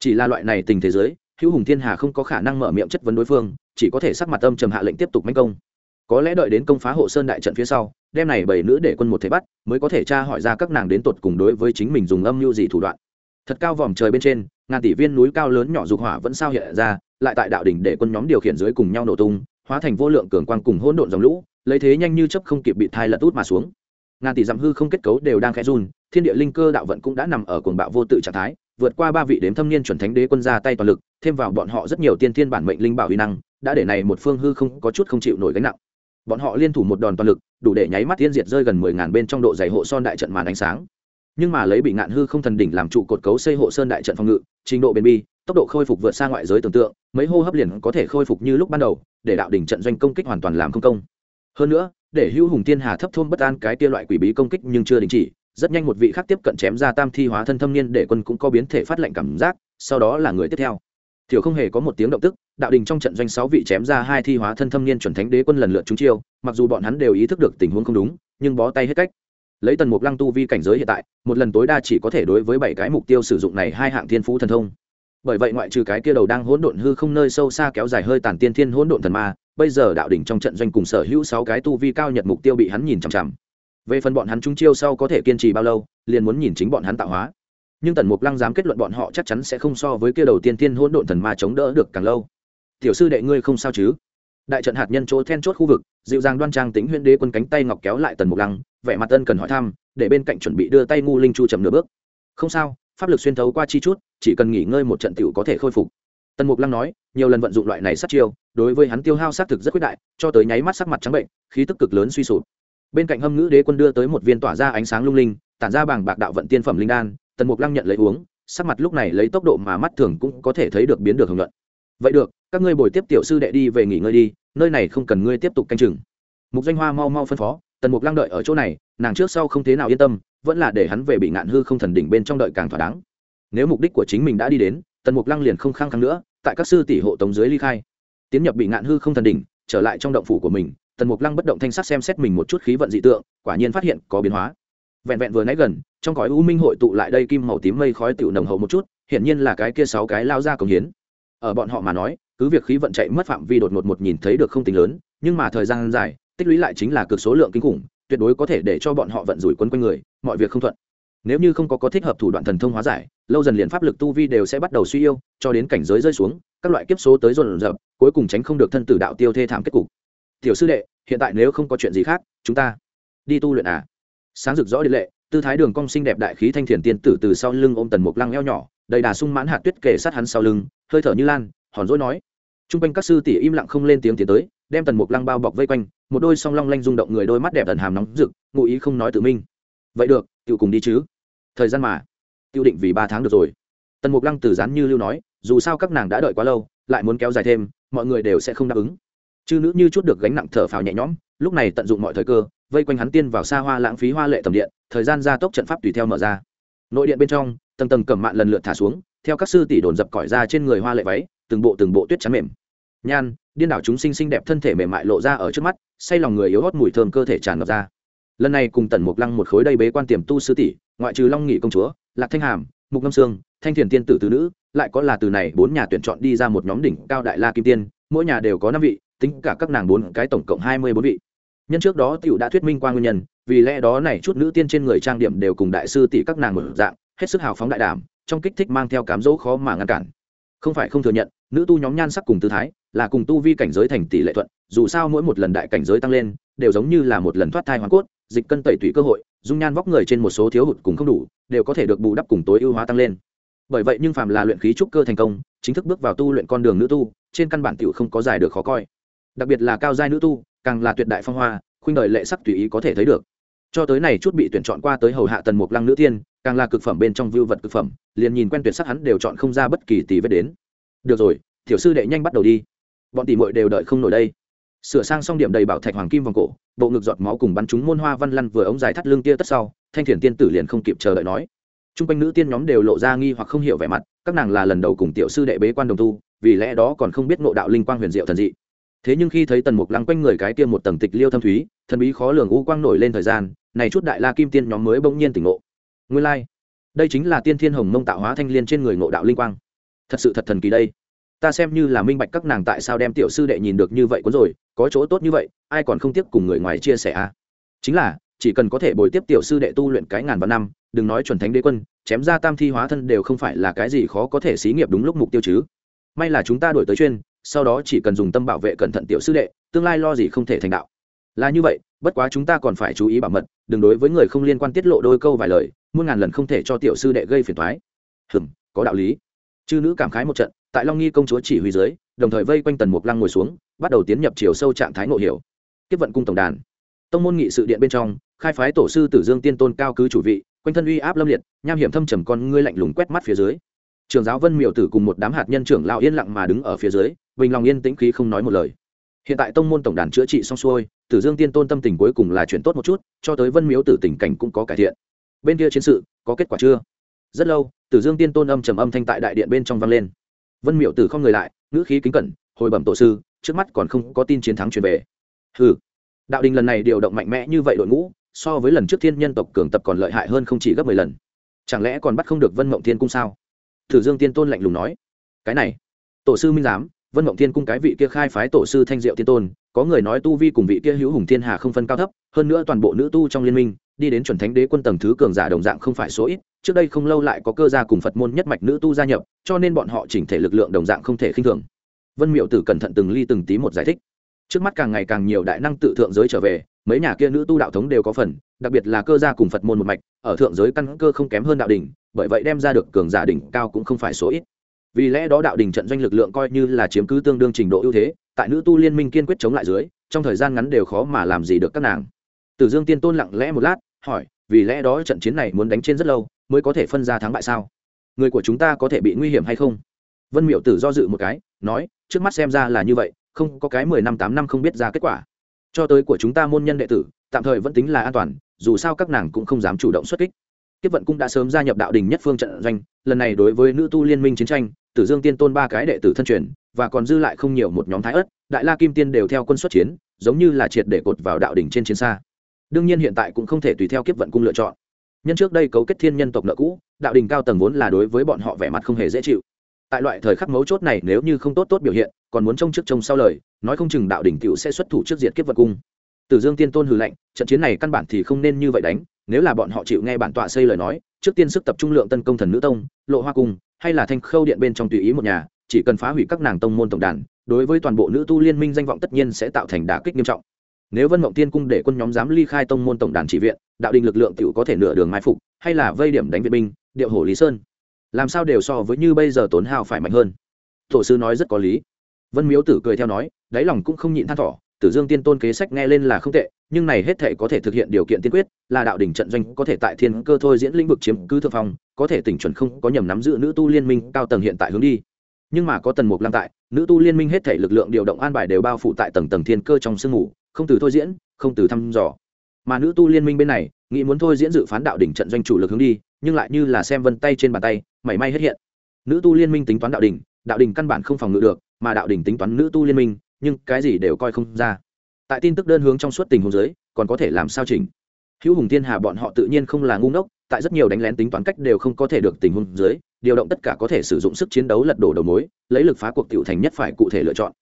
Chỉ là loại này tình thế giới, hữu hùng thiên hà không có khả năng mở miệng chất vấn đối phương, chỉ có thể sắc mặt âm trầm hạ lệnh tiếp tục manh công. Có lẽ đợi đến công phá hộ sơn đại trận phía sau, đem này bảy nữ để quân một thế bắt, mới có thể tra hỏi ra các nàng đến tột cùng đối với chính mình dùng âm mưu gì thủ đoạn thật cao vòm trời bên trên, ngàn tỷ viên núi cao lớn nhỏ dục hỏa vẫn sao hiện ra, lại tại đạo đỉnh để quân nhóm điều khiển dưới cùng nhau nổ tung, hóa thành vô lượng cường quang cùng hỗn độn dòng lũ, lấy thế nhanh như chấp không kịp bị thai lật út mà xuống. Ngàn tỷ dặm hư không kết cấu đều đang khẽ run, thiên địa linh cơ đạo vận cũng đã nằm ở cuồng bạo vô tự trạng thái, vượt qua ba vị đếm thâm niên chuẩn thánh đế quân ra tay toàn lực, thêm vào bọn họ rất nhiều tiên thiên bản mệnh linh bảo uy năng, đã để này một phương hư không có chút không chịu nổi gánh nặng. Bọn họ liên thủ một đòn toàn lực, đủ để nháy mắt tiên diệt rơi gần mười ngàn bên trong độ dày hộ son đại trận màn ánh sáng nhưng mà lấy bị ngạn hư không thần đỉnh làm trụ cột cấu xây hộ sơn đại trận phòng ngự, trình độ bền bi tốc độ khôi phục vượt xa ngoại giới tưởng tượng, mấy hô hấp liền có thể khôi phục như lúc ban đầu, để đạo đỉnh trận doanh công kích hoàn toàn làm không công. Hơn nữa, để hữu hùng tiên hà thấp thôn bất an cái tia loại quỷ bí công kích nhưng chưa đình chỉ, rất nhanh một vị khác tiếp cận chém ra tam thi hóa thân thâm niên để quân cũng có biến thể phát lệnh cảm giác, sau đó là người tiếp theo. Thiểu không hề có một tiếng động tức, đạo đình trong trận doanh sáu vị chém ra hai thi hóa thân thâm niên chuẩn thánh đế quân lần lượt trúng chiêu, mặc dù bọn hắn đều ý thức được tình huống không đúng, nhưng bó tay hết cách lấy tần mục lăng tu vi cảnh giới hiện tại, một lần tối đa chỉ có thể đối với bảy cái mục tiêu sử dụng này hai hạng thiên phú thần thông. Bởi vậy ngoại trừ cái kia đầu đang hỗn độn hư không nơi sâu xa kéo dài hơi tàn tiên thiên hỗn độn thần ma, bây giờ đạo đỉnh trong trận doanh cùng sở hữu sáu cái tu vi cao nhật mục tiêu bị hắn nhìn chằm chằm. Về phần bọn hắn trúng chiêu sau có thể kiên trì bao lâu, liền muốn nhìn chính bọn hắn tạo hóa. Nhưng tần mục lăng dám kết luận bọn họ chắc chắn sẽ không so với kia đầu tiên thiên hỗn độn thần ma chống đỡ được càng lâu. Tiểu sư đệ ngươi không sao chứ? Đại trận hạt nhân chỗ then chốt khu vực, dịu dàng đoan trang tính huyễn đế quân cánh tay ngọc kéo lại tần mục lăng, vẻ mặt ân cần hỏi thăm, để bên cạnh chuẩn bị đưa tay ngu linh chu chậm nửa bước. Không sao, pháp lực xuyên thấu qua chi chút, chỉ cần nghỉ ngơi một trận tiểu có thể khôi phục. Tần mục lăng nói, nhiều lần vận dụng loại này sát chiêu, đối với hắn tiêu hao sát thực rất quyết đại, cho tới nháy mắt sắc mặt trắng bệnh, khí tức cực lớn suy sụp. Bên cạnh hâm ngữ đế quân đưa tới một viên tỏa ra ánh sáng lung linh, tản ra bảng bạc đạo vận tiên phẩm linh đan, tần mục lăng nhận lấy uống, sắc mặt lúc này lấy tốc độ mà mắt thường cũng có thể thấy được biến được hưởng luận vậy được, các ngươi bồi tiếp tiểu sư đệ đi về nghỉ ngơi đi, nơi này không cần ngươi tiếp tục canh chừng. Mục danh hoa mau mau phân phó, tần mục lăng đợi ở chỗ này, nàng trước sau không thế nào yên tâm, vẫn là để hắn về bị ngạn hư không thần đỉnh bên trong đợi càng thỏa đáng. Nếu mục đích của chính mình đã đi đến, tần mục lăng liền không khăng khăng nữa, tại các sư tỷ hộ tống dưới ly khai. Tiến nhập bị ngạn hư không thần đỉnh, trở lại trong động phủ của mình, tần mục lăng bất động thanh sắc xem xét mình một chút khí vận dị tượng, quả nhiên phát hiện có biến hóa. Vẹn vẹn vừa nãy gần, trong cõi u minh hội tụ lại đây kim màu tím mây khói tựu nồng hậu một chút, hiển nhiên là cái kia sáu cái lao ra cống hiến ở bọn họ mà nói, cứ việc khí vận chạy mất phạm vi đột ngột một nhìn thấy được không tính lớn, nhưng mà thời gian dài, tích lũy lại chính là cực số lượng kinh khủng, tuyệt đối có thể để cho bọn họ vận rủi quân quanh người, mọi việc không thuận. Nếu như không có có thích hợp thủ đoạn thần thông hóa giải, lâu dần liền pháp lực tu vi đều sẽ bắt đầu suy yêu cho đến cảnh giới rơi xuống, các loại kiếp số tới dồn dập, cuối cùng tránh không được thân tử đạo tiêu thê thảm kết cục. Tiểu sư đệ, hiện tại nếu không có chuyện gì khác, chúng ta đi tu luyện à? Sáng rực rõ điện lệ, tư thái đường cong xinh đẹp đại khí thanh thiền tiên tử từ sau lưng ôm tần mục lăng eo nhỏ, đầy đà sung mãn hạt tuyết kề sát hắn sau lưng hơi thở như lan, hòn rỗi nói. T r u n g quanh các sư tỷ im lặng không lên tiếng tiến tới, đem tần mục lăng bao bọc vây quanh, một đôi song long lanh rung động người đôi mắt đẹp tần hàm nóng rực, ngụ ý không nói tự minh. Vậy được tự cùng đi chứ. Thời gian mà. Tiêu định vì ba tháng được rồi. Tần mục lăng từ gián như lưu nói, dù sao các nàng đã đợi quá lâu, lại muốn kéo dài thêm, mọi người đều sẽ không đáp ứng. Chư nữ như chút được gánh nặng thở phào nhẹ nhõm, lúc này tận dụng mọi thời cơ, vây quanh hắn tiên vào xa hoa lãng phí hoa lệ tầm điện, thời gian gia tốc trận pháp tùy theo mở ra. Nội điện bên trong, tầng tầng cẩm mạn lần lượt thả xuống theo các sư tỷ đồn dập cỏi ra trên người hoa lệ váy, từng bộ từng bộ tuyết trắng mềm. Nhan, điên đảo chúng sinh xinh đẹp thân thể mềm mại lộ ra ở trước mắt, say lòng người yếu hót mùi thơm cơ thể tràn ngập ra. Lần này cùng tần mục lăng một khối đầy bế quan tiềm tu sư tỷ, ngoại trừ long nghị công chúa, lạc thanh hàm, mục ngâm sương, thanh thiền tiên tử tứ nữ, lại có là từ này bốn nhà tuyển chọn đi ra một nhóm đỉnh cao đại la kim tiên, mỗi nhà đều có năm vị, tính cả các nàng bốn cái tổng cộng hai mươi bốn vị. Nhân trước đó tiểu đã thuyết minh qua nguyên nhân, vì lẽ đó này chút nữ tiên trên người trang điểm đều cùng đại sư tỷ các nàng một dạng, hết sức hào phóng đại đảm trong kích thích mang theo cám dỗ khó mà ngăn cản. Không phải không thừa nhận, nữ tu nhóm nhan sắc cùng tư thái là cùng tu vi cảnh giới thành tỷ lệ thuận, dù sao mỗi một lần đại cảnh giới tăng lên, đều giống như là một lần thoát thai hoàn cốt, dịch cân tẩy tủy cơ hội, dung nhan vóc người trên một số thiếu hụt cùng không đủ, đều có thể được bù đắp cùng tối ưu hóa tăng lên. Bởi vậy nhưng phàm là luyện khí trúc cơ thành công, chính thức bước vào tu luyện con đường nữ tu, trên căn bản tiểu không có giải được khó coi. Đặc biệt là cao giai nữ tu, càng là tuyệt đại phong hoa, khuynh đời lệ sắc tùy ý có thể thấy được cho tới này chút bị tuyển chọn qua tới hầu hạ tần mục lăng nữ tiên, càng là cực phẩm bên trong vưu vật cực phẩm, liền nhìn quen tuyệt sắc hắn đều chọn không ra bất kỳ tỷ vết đến. Được rồi, tiểu sư đệ nhanh bắt đầu đi. Bọn tỷ muội đều đợi không nổi đây. Sửa sang xong điểm đầy bảo thạch hoàng kim vòng cổ, bộ ngực giọt máu cùng bắn chúng môn hoa văn lăn vừa ống dài thắt lưng kia tất sau, thanh thiền tiên tử liền không kịp chờ đợi nói. T r u n g quanh nữ tiên nhóm đều lộ ra nghi hoặc không hiểu vẻ mặt, các nàng là lần đầu cùng tiểu sư đệ bế quan đồng tu, vì lẽ đó còn không biết nộ đạo linh quang huyền diệu thần dị thế nhưng khi thấy tần mục lăng quanh người cái kia một tầng tịch liêu thâm thúy, thần bí khó lường u quang nổi lên thời gian, này chút đại la kim tiên nhóm mới bỗng nhiên tỉnh ngộ. Nguyên lai、like. đây chính là tiên thiên hồng mông tạo hóa thanh liên trên người ngộ đạo linh quang. Thật sự thật thần kỳ đây. Ta xem như là minh bạch các nàng tại sao đem tiểu sư đệ nhìn được như vậy cuốn rồi, có chỗ tốt như vậy, ai còn không tiếp cùng người ngoài chia sẻ à? Chính là, chỉ cần có thể bồi tiếp tiểu sư đệ tu luyện cái ngàn vạn năm, đừng nói chuẩn thánh đế quân, chém ra tam thi hóa thân đều không phải là cái gì khó có thể xí nghiệp đúng lúc mục tiêu chứ. May là chúng ta đổi tới chuyên sau đó chỉ cần dùng tâm bảo vệ cẩn thận tiểu sư đệ, tương lai lo gì không thể thành đạo. Là như vậy, bất quá chúng ta còn phải chú ý bảo mật, đừng đối với người không liên quan tiết lộ đôi câu vài lời, muôn ngàn lần không thể cho tiểu sư đệ gây phiền thoái hừm, có đạo lý. Chư nữ cảm khái một trận, tại long nghi công chúa chỉ huy dưới, đồng thời vây quanh tần mục lăng ngồi xuống, bắt đầu tiến nhập chiều sâu trạng thái ngộ hiểu. Tiếp vận cung tổng đàn. Tông môn nghị sự điện bên trong, khai phái tổ sư tử dương tiên tôn cao cứ chủ vị, quanh thân uy áp lâm liệt, nham hiểm thâm trầm con ngươi lạnh lùng quét mắt phía dưới trường giáo vân miểu tử cùng một đám hạt nhân trưởng lão yên lặng mà đứng ở phía dưới, bình lòng yên tĩnh khí không nói một lời. Hiện tại tông môn tổng đàn chữa trị xong xuôi, tử dương tiên tôn tâm tình cuối cùng là chuyện tốt một chút, cho tới vân miếu tử tình cảnh cũng có cải thiện. Bên kia chiến sự, có kết quả chưa? Rất lâu, tử dương tiên tôn âm trầm âm thanh tại đại điện bên trong vang lên. Vân miệu tử không người lại, ngữ khí kính cẩn, hồi bẩm tổ sư, trước mắt còn không có tin chiến thắng truyền về. Ừ đạo đình lần này điều động mạnh mẽ như vậy đội ngũ, so với lần trước thiên nhân tộc cường tập còn lợi hại hơn không chỉ gấp mười lần. Chẳng lẽ còn bắt không được vân mộng thiên cung sao? Thử dương tiên tôn lạnh lùng nói. Cái này, tổ sư minh giám, vân mộng thiên cung cái vị kia khai phái tổ sư thanh diệu tiên tôn, có người nói tu vi cùng vị kia hữu hùng thiên hà không phân cao thấp, hơn nữa toàn bộ nữ tu trong liên minh, đi đến chuẩn thánh đế quân tầng thứ cường giả đồng dạng không phải số ít, trước đây không lâu lại có cơ gia cùng phật môn nhất mạch nữ tu gia nhập, cho nên bọn họ chỉnh thể lực lượng đồng dạng không thể khinh thường. Vân miệu tử cẩn thận từng ly từng tí một giải thích. Trước mắt càng ngày càng nhiều đại năng tự thượng giới trở về, mấy nhà kia nữ tu đạo thống đều có phần, đặc biệt là cơ gia cùng phật môn một mạch, ở thượng giới căn cơ không kém hơn đạo đình bởi vậy đem ra được cường giả đỉnh cao cũng không phải số ít. Vì lẽ đó đạo đình trận doanh lực lượng coi như là chiếm cứ tương đương trình độ ưu thế, tại nữ tu liên minh kiên quyết chống lại dưới, trong thời gian ngắn đều khó mà làm gì được các nàng. Tử dương tiên tôn lặng lẽ một lát, hỏi, vì lẽ đó trận chiến này muốn đánh trên rất lâu, mới có thể phân ra thắng bại sao? Người của chúng ta có thể bị nguy hiểm hay không? Vân miệu tử do dự một cái, nói, trước mắt xem ra là như vậy, không có cái mười năm tám năm không biết ra kết quả. Cho tới của chúng ta môn nhân đệ tử, tạm thời vẫn tính là an toàn, dù sao các nàng cũng không dám chủ động xuất kích tiếp vận cũng đã sớm gia nhập đạo đình nhất phương trận doanh lần này đối với nữ tu liên minh chiến tranh tử dương tiên tôn ba cái đệ tử thân truyền và còn dư lại không nhiều một nhóm thái ớt, đại la kim tiên đều theo quân xuất chiến giống như là triệt để cột vào đạo đỉnh trên chiến xa. Đương nhiên hiện tại cũng không thể tùy theo kiếp vận cung lựa chọn. Nhân trước đây cấu kết thiên nhân tộc nợ cũ đạo Đỉnh cao tầng vốn là đối với bọn họ vẻ mặt không hề dễ chịu. Tại loại thời khắc mấu chốt này nếu như không tốt tốt biểu hiện còn muốn trông trước trông sau lời nói không chừng đạo đỉnh tiểu sẽ xuất thủ trước diệt kiếp vận cung. Tử dương tiên tôn hừ lạnh trận chiến này căn bản thì không nên như vậy đánh nếu là bọn họ chịu nghe bản tọa xây lời nói, trước tiên sức tập trung lượng tấn công thần nữ tông, lộ hoa cung, hay là thanh khâu điện bên trong tùy ý một nhà, chỉ cần phá hủy các nàng tông môn tổng đàn, đối với toàn bộ nữ tu liên minh danh vọng tất nhiên sẽ tạo thành đả kích nghiêm trọng. Nếu vân mộng tiên cung để quân nhóm dám ly khai tông môn tổng đàn chỉ viện, đạo đình lực lượng t có thể nửa đường mai phục, hay là vây điểm đánh viện binh, điệu hổ lý sơn. Làm sao đều so với như bây giờ tốn hao phải mạnh hơn. Tổ sư nói rất có lý. Vân miếu tử cười theo nói, đáy lòng cũng không nhịn than thỏ tử dương tiên tôn kế sách nghe lên là không tệ, nhưng này hết thể có thể thực hiện điều kiện tiên quyết, là đạo đỉnh trận doanh có thể tại thiên cơ thôi diễn lĩnh vực chiếm cứ thượng phong, có thể tỉnh chuẩn không có nhầm nắm giữ nữ tu liên minh cao tầng hiện tại hướng đi. Nhưng mà có tần mục lăng tại, nữ tu liên minh hết thể lực lượng điều động an bài đều bao phủ tại tầng tầng thiên cơ trong sương mù, không từ thôi diễn, không từ thăm dò. Mà nữ tu liên minh bên này, nghĩ muốn thôi diễn dự phán đạo đỉnh trận doanh chủ lực hướng đi, nhưng lại như là xem vân tay trên bàn tay, mảy may hết hiện. Nữ tu liên minh tính toán đạo đỉnh đạo đỉnh căn bản không phòng ngự được, mà đạo đỉnh tính toán nữ tu liên minh nhưng cái gì đều coi không ra. Tại tin tức đơn hướng trong suốt tình huống giới còn có thể làm sao chỉnh? Hữu hùng thiên hà bọn họ tự nhiên không là ngu ngốc, tại rất nhiều đánh lén tính toán cách đều không có thể được tình huống dưới, điều động tất cả có thể sử dụng sức chiến đấu lật đổ đầu mối, lấy lực phá cuộc tiểu thành nhất phải cụ thể lựa chọn.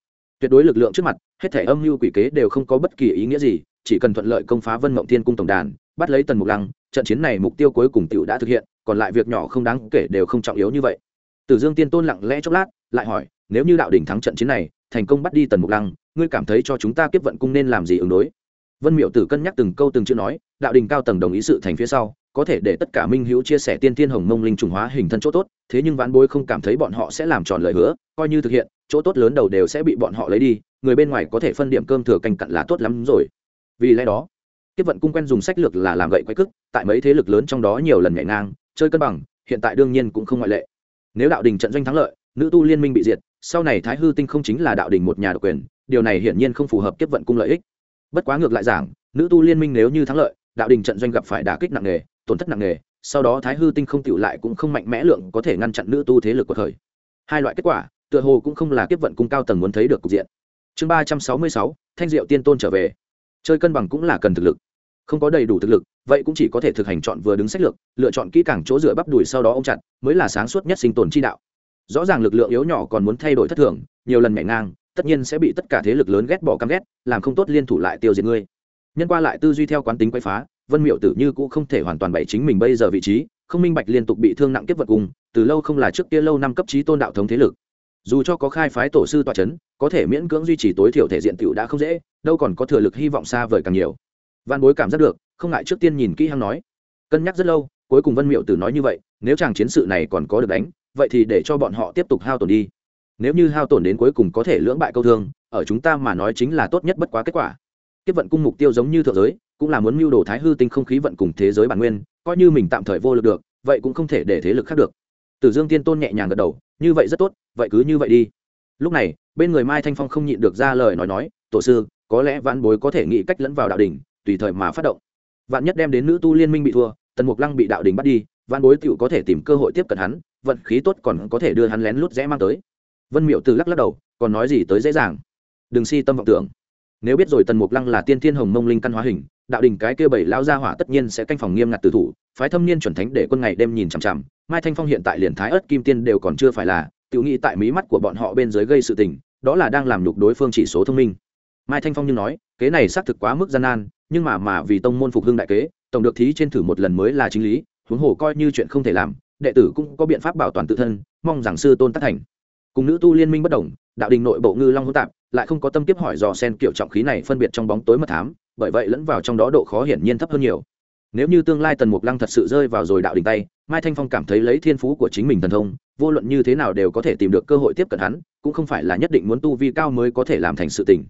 Tuyệt đối lực lượng trước mặt, hết thể âm mưu quỷ kế đều không có bất kỳ ý nghĩa gì, chỉ cần thuận lợi công phá vân mộng thiên cung tổng đàn, bắt lấy tần mục lăng, trận chiến này mục tiêu cuối cùng tiểu đã thực hiện, còn lại việc nhỏ không đáng kể đều không trọng yếu như vậy. Tử dương tiên tôn lặng lẽ chốc lát, lại hỏi, nếu như đạo đỉnh thắng trận chiến này thành công bắt đi tần mục lăng, ngươi cảm thấy cho chúng ta kiếp vận cung nên làm gì ứng đối? Vân miệu tử cân nhắc từng câu từng chữ nói, đạo đình cao tầng đồng ý sự thành phía sau, có thể để tất cả minh hữu chia sẻ tiên thiên hồng mông linh trùng hóa hình thân chỗ tốt, thế nhưng vãn bối không cảm thấy bọn họ sẽ làm tròn lời hứa, coi như thực hiện, chỗ tốt lớn đầu đều sẽ bị bọn họ lấy đi, người bên ngoài có thể phân điểm cơm thừa canh cặn là tốt lắm rồi. Vì lẽ đó, kiếp vận cung quen dùng sách lược là làm gậy quay cức, tại mấy thế lực lớn trong đó nhiều lần nhảy ngang, chơi cân bằng, hiện tại đương nhiên cũng không ngoại lệ. Nếu đạo đình trận doanh thắng lợi, nữ tu liên minh bị diệt sau này thái hư tinh không chính là đạo đình một nhà độc quyền, điều này hiển nhiên không phù hợp kiếp vận cung lợi ích. Bất quá ngược lại giảng, nữ tu liên minh nếu như thắng lợi, đạo đình trận doanh gặp phải đả kích nặng nề, tổn thất nặng nề, sau đó thái hư tinh không tựu lại cũng không mạnh mẽ lượng có thể ngăn chặn nữ tu thế lực của thời. Hai loại kết quả, tựa hồ cũng không là kiếp vận cung cao tầng muốn thấy được cục diện. Chương ba trăm sáu mươi sáu, thanh diệu tiên tôn trở về. Chơi cân bằng cũng là cần thực lực. Không có đầy đủ thực lực, vậy cũng chỉ có thể thực hành chọn vừa đứng sách lược, lựa chọn kỹ càng chỗ dựa bắp đùi sau đó ông chặt, mới là sáng suốt nhất sinh tồn chi đạo rõ ràng lực lượng yếu nhỏ còn muốn thay đổi thất thường, nhiều lần nhảy ngang, tất nhiên sẽ bị tất cả thế lực lớn ghét bỏ căm ghét, làm không tốt liên thủ lại tiêu diệt ngươi. Nhân qua lại tư duy theo quán tính quay phá, vân miệu tử như cũng không thể hoàn toàn bày chính mình bây giờ vị trí, không minh bạch liên tục bị thương nặng kiếp vật cùng, từ lâu không là trước kia lâu năm cấp trí tôn đạo thống thế lực. Dù cho có khai phái tổ sư tọa c h ấ n có thể miễn cưỡng duy trì tối thiểu thể diện t đã không dễ, đâu còn có thừa lực hy vọng xa vời càng nhiều. Văn bối cảm giác được, không ngại trước tiên nhìn kỹ hăng nói. Cân nhắc rất lâu, cuối cùng vân miệu tử nói như vậy, nếu chàng chiến sự này còn có được đánh vậy thì để cho bọn họ tiếp tục hao tổn đi. Nếu như hao tổn đến cuối cùng có thể lưỡng bại câu thương, ở chúng ta mà nói chính là tốt nhất bất quá kết quả. Tiếp vận cung mục tiêu giống như thượng giới, cũng là muốn mưu đồ thái hư tinh không khí vận cùng thế giới bản nguyên, coi như mình tạm thời vô lực được, vậy cũng không thể để thế lực khác được. Tử dương tiên tôn nhẹ nhàng gật đầu, như vậy rất tốt, vậy cứ như vậy đi. Lúc này, bên người mai thanh phong không nhịn được ra lời nói nói, tổ sư, có lẽ vạn bối có thể nghĩ cách lẫn vào đạo đình tùy thời mà phát động. Vạn nhất đem đến nữ tu liên minh bị thua, tần mục lăng bị đạo đình bắt đi vạn bối tựu có thể tìm cơ hội tiếp cận hắn vận khí tốt còn có thể đưa hắn lén lút rẽ mang tới. Vân miệu từ lắc lắc đầu, còn nói gì tới dễ dàng. Đừng si tâm vọng tưởng. Nếu biết rồi tần mục lăng là tiên thiên hồng mông linh căn hóa hình, đạo đình cái kia bảy lao ra hỏa tất nhiên sẽ canh phòng nghiêm ngặt từ thủ, phái thâm niên chuẩn thánh để quân ngày đêm nhìn chằm chằm. Mai thanh phong hiện tại liền thái ớt kim tiên đều còn chưa phải là tự nghĩ tại mí mắt của bọn họ bên dưới gây sự tình, đó là đang làm nhục đối phương chỉ số thông minh. Mai thanh phong như nói, kế này xác thực quá mức gian nan, nhưng mà mà vì tông môn phục hưng đại kế, tổng được thí trên thử một lần mới là chính lý, huống hồ coi như chuyện không thể làm đệ tử cũng có biện pháp bảo toàn tự thân, mong rằng sư tôn tác thành. Cùng nữ tu liên minh bất đồng, đạo đình nội bộ ngư long hỗn tạp lại không có tâm tiếp hỏi dò sen kiểu trọng khí này phân biệt trong bóng tối mật thám, bởi vậy lẫn vào trong đó độ khó hiển nhiên thấp hơn nhiều. Nếu như tương lai tần mục lăng thật sự rơi vào rồi đạo đình tay, mai thanh phong cảm thấy lấy thiên phú của chính mình thần thông, vô luận như thế nào đều có thể tìm được cơ hội tiếp cận hắn, cũng không phải là nhất định muốn tu vi cao mới có thể làm thành sự tình.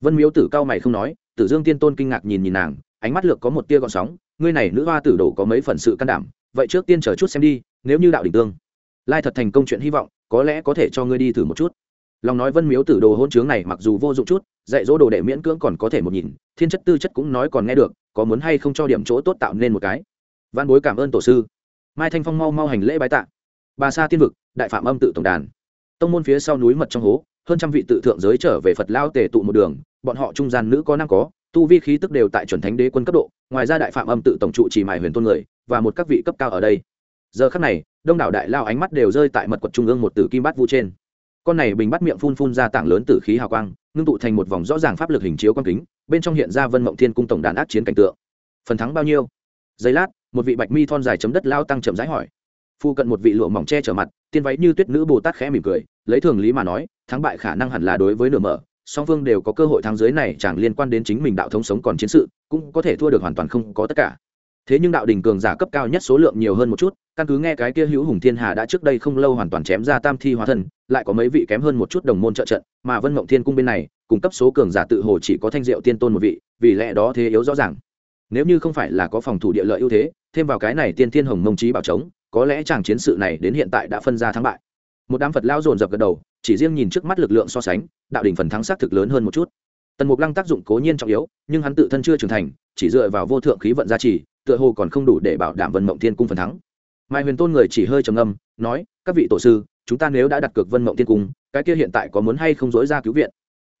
Vân miếu tử cao mày không nói, tử dương tiên tôn kinh ngạc nhìn nhìn nàng, ánh mắt lược có một tia gọn sóng, ngươi này nữ hoa tử đổ có mấy phần sự can đảm, vậy trước tiên chờ chút xem đi nếu như đạo đỉnh tương lai thật thành công chuyện hy vọng, có lẽ có thể cho ngươi đi thử một chút. Lòng nói vân miếu tử đồ hôn chướng này mặc dù vô dụng chút, dạy dỗ đồ đệ miễn cưỡng còn có thể một nhìn, thiên chất tư chất cũng nói còn nghe được, có muốn hay không cho điểm chỗ tốt tạo nên một cái. Văn bối cảm ơn tổ sư. Mai thanh phong mau mau hành lễ bái tạ. Bà sa tiên vực, đại phạm âm tự tổng đàn. Tông môn phía sau núi mật trong hố, hơn trăm vị tự thượng giới trở về phật lao tề tụ một đường, bọn họ trung gian nữ có năng có, tu vi khí tức đều tại chuẩn thánh đế quân cấp độ, ngoài ra đại phạm âm tự tổng trụ chỉ mài huyền tôn người, và một các vị cấp cao ở đây giờ khắc này, đông đảo đại lao ánh mắt đều rơi tại mật quật trung ương một tử kim bát vu trên. Con này bình bắt miệng phun phun ra tảng lớn tử khí hào quang, ngưng tụ thành một vòng rõ ràng pháp lực hình chiếu quang kính, bên trong hiện ra vân mộng thiên cung tổng đàn ác chiến cảnh tượng. Phần thắng bao nhiêu? Giây lát, một vị bạch mi thon dài chấm đất lao tăng chậm rãi hỏi. Phu cận một vị lụa mỏng che chở mặt, tiên váy như tuyết nữ bồ tát khẽ mỉm cười, lấy thường lý mà nói, thắng bại khả năng hẳn là đối với nửa mở, song phương đều có cơ hội thắng dưới này chẳng liên quan đến chính mình đạo thống sống còn chiến sự, cũng có thể thua được hoàn toàn không có tất cả thế nhưng đạo đình cường giả cấp cao nhất số lượng nhiều hơn một chút, căn cứ nghe cái kia hữu hùng thiên hà đã trước đây không lâu hoàn toàn chém ra tam thi hóa thân lại có mấy vị kém hơn một chút đồng môn trợ trận, mà vân mộng thiên cung bên này cung cấp số cường giả tự hồ chỉ có thanh diệu tiên tôn một vị, vì lẽ đó thế yếu rõ ràng. Nếu như không phải là có phòng thủ địa lợi ưu thế, thêm vào cái này tiên thiên hồng mông trí bảo chống có lẽ chàng chiến sự này đến hiện tại đã phân ra thắng bại. Một đám phật lao dồn dập gật đầu, chỉ riêng nhìn trước mắt lực lượng so sánh, đạo đỉnh phần thắng xác thực lớn hơn một chút. Tần mục lăng tác dụng cố nhiên trọng yếu, nhưng hắn tự thân chưa trưởng thành, chỉ dựa vào vô thượng khí vận gia trì tựa hồ còn không đủ để bảo đảm vân mộng thiên cung phần thắng. Mai huyền tôn người chỉ hơi trầm âm nói các vị tổ sư chúng ta nếu đã đặt cược vân mộng thiên cung cái kia hiện tại có muốn hay không dối ra cứu viện?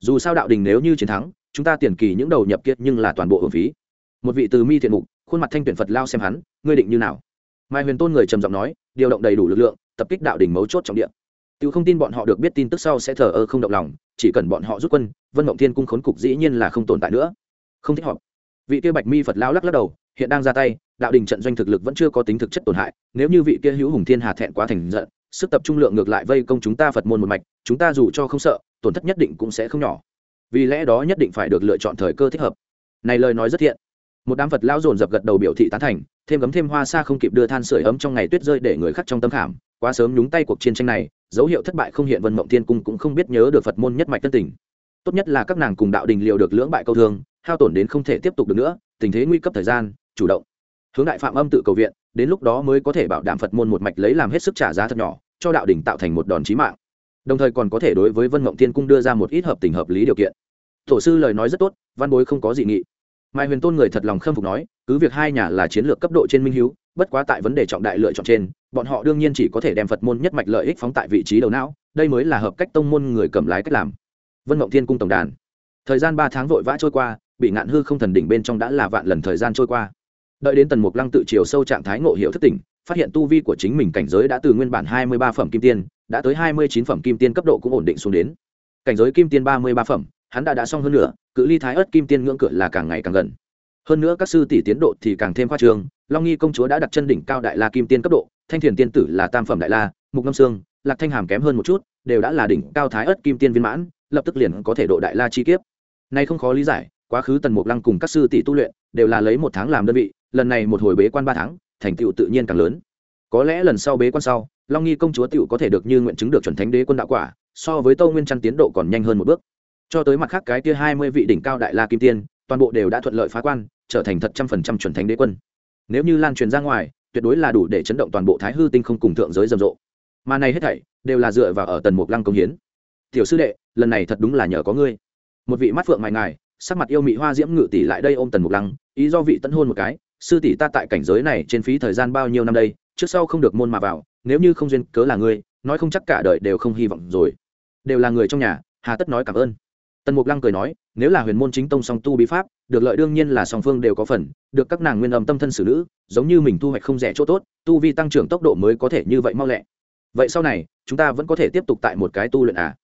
Dù sao đạo đình nếu như chiến thắng chúng ta tiền kỳ những đầu nhập kiệt nhưng là toàn bộ hưởng phí. Một vị từ mi thiện mục khuôn mặt thanh tuyển phật lao xem hắn ngươi định như nào? Mai huyền tôn người trầm giọng nói điều động đầy đủ lực lượng tập kích đạo đình mấu chốt trọng địa. Tiểu không tin bọn họ được biết tin tức sau sẽ thờ ơ không động lòng, chỉ cần bọn họ rút quân, Vân Mộng Thiên cung khốn cục dĩ nhiên là không tồn tại nữa. Không thích hợp. Vị kia Bạch Mi Phật lao lắc lắc đầu, hiện đang ra tay, đạo đình trận doanh thực lực vẫn chưa có tính thực chất tổn hại, nếu như vị kia Hữu Hùng Thiên Hà thẹn quá thành giận, sức tập trung lượng ngược lại vây công chúng ta Phật môn một mạch, chúng ta dù cho không sợ, tổn thất nhất định cũng sẽ không nhỏ. Vì lẽ đó nhất định phải được lựa chọn thời cơ thích hợp. Này lời nói rất thiện. Một đám Phật lao dồn dập gật đầu biểu thị tán thành, thêm gấm thêm hoa xa không kịp đưa than sưởi ấm trong ngày tuyết rơi để người khác trong tâm khảm, quá sớm nhúng tay cuộc chiến tranh này, dấu hiệu thất bại không hiện vân mộng thiên cung cũng không biết nhớ được phật môn nhất mạch tân tình tốt nhất là các nàng cùng đạo đình liệu được lưỡng bại câu thương hao tổn đến không thể tiếp tục được nữa tình thế nguy cấp thời gian chủ động. Hướng đại phạm âm tự cầu viện, đến lúc đó mới có thể bảo đảm phật môn một mạch lấy làm hết sức trả giá thật nhỏ, cho đạo đình tạo thành một đòn chí mạng. Đồng thời còn có thể đối với vân mộng thiên cung đưa ra một ít hợp tình hợp lý điều kiện. Tổ sư lời nói rất tốt, văn bối không có dị nghị. Mai huyền tôn người thật lòng khâm phục nói, cứ việc hai nhà là chiến lược cấp độ trên minh hiếu, bất quá tại vấn đề trọng đại lựa chọn trên, bọn họ đương nhiên chỉ có thể đem phật môn nhất mạch lợi ích phóng tại vị trí đầu não, đây mới là hợp cách tông môn người cầm lái cách làm. Vân mộng thiên cung tổng đàn. Thời gian ba tháng vội vã trôi qua, bị ngạn hư không thần đỉnh bên trong đã là vạn lần thời gian trôi qua đợi đến tần mục lăng tự chiều sâu trạng thái ngộ hiệu thất tỉnh, phát hiện tu vi của chính mình cảnh giới đã từ nguyên bản hai mươi ba phẩm kim tiên, đã tới hai mươi chín phẩm kim tiên cấp độ cũng ổn định xuống đến. Cảnh giới kim tiên ba mươi ba phẩm, hắn đã đã xong hơn nữa cự ly thái ớt kim tiên ngưỡng cửa là càng ngày càng gần. Hơn nữa các sư tỷ tiến độ thì càng thêm khoa trường long nghi công chúa đã đặt chân đỉnh cao đại la kim tiên cấp độ, thanh thiền tiên tử là tam phẩm đại la, mục ngâm sương, lạc thanh hàm kém hơn một chút, đều đã là đỉnh cao thái ớt kim tiên viên mãn, lập tức liền có thể độ đại la chi kiếp. Nay không khó lý giải, quá khứ tần mục lăng cùng các sư tỷ tu luyện, đều là lấy một tháng làm đơn vị lần này một hồi bế quan ba tháng, thành tựu tự nhiên càng lớn. Có lẽ lần sau bế quan sau, long nghi công chúa tựu có thể được như nguyện chứng được chuẩn thánh đế quân đạo quả, so với tâu nguyên trăn tiến độ còn nhanh hơn một bước. Cho tới mặt khác cái kia hai mươi vị đỉnh cao đại la kim tiên, toàn bộ đều đã thuận lợi phá quan, trở thành thật trăm phần trăm chuẩn thánh đế quân. Nếu như lan truyền ra ngoài, tuyệt đối là đủ để chấn động toàn bộ thái hư tinh không cùng thượng giới rầm rộ. Mà này hết thảy, đều là dựa vào ở tần mục lăng công hiến. Tiểu sư đệ, lần này thật đúng là nhờ có ngươi. Một vị mắt phượng mài ngài, sắc mặt yêu mị hoa diễm ngự tỷ lại đây ôm tần mục lăng, ý do vị tấn hôn một cái sư tỷ ta tại cảnh giới này trên phí thời gian bao nhiêu năm đây, trước sau không được môn mà vào, nếu như không duyên cớ là ngươi, nói không chắc cả đời đều không hy vọng rồi. Đều là người trong nhà, hà tất nói cảm ơn. Tần mục lăng cười nói, nếu là huyền môn chính tông song tu bí pháp, được lợi đương nhiên là song phương đều có phần, được các nàng nguyên âm tâm thân xử nữ, giống như mình thu hoạch không rẻ chỗ tốt, tu vi tăng trưởng tốc độ mới có thể như vậy mau lẹ. Vậy sau này, chúng ta vẫn có thể tiếp tục tại một cái tu luyện à?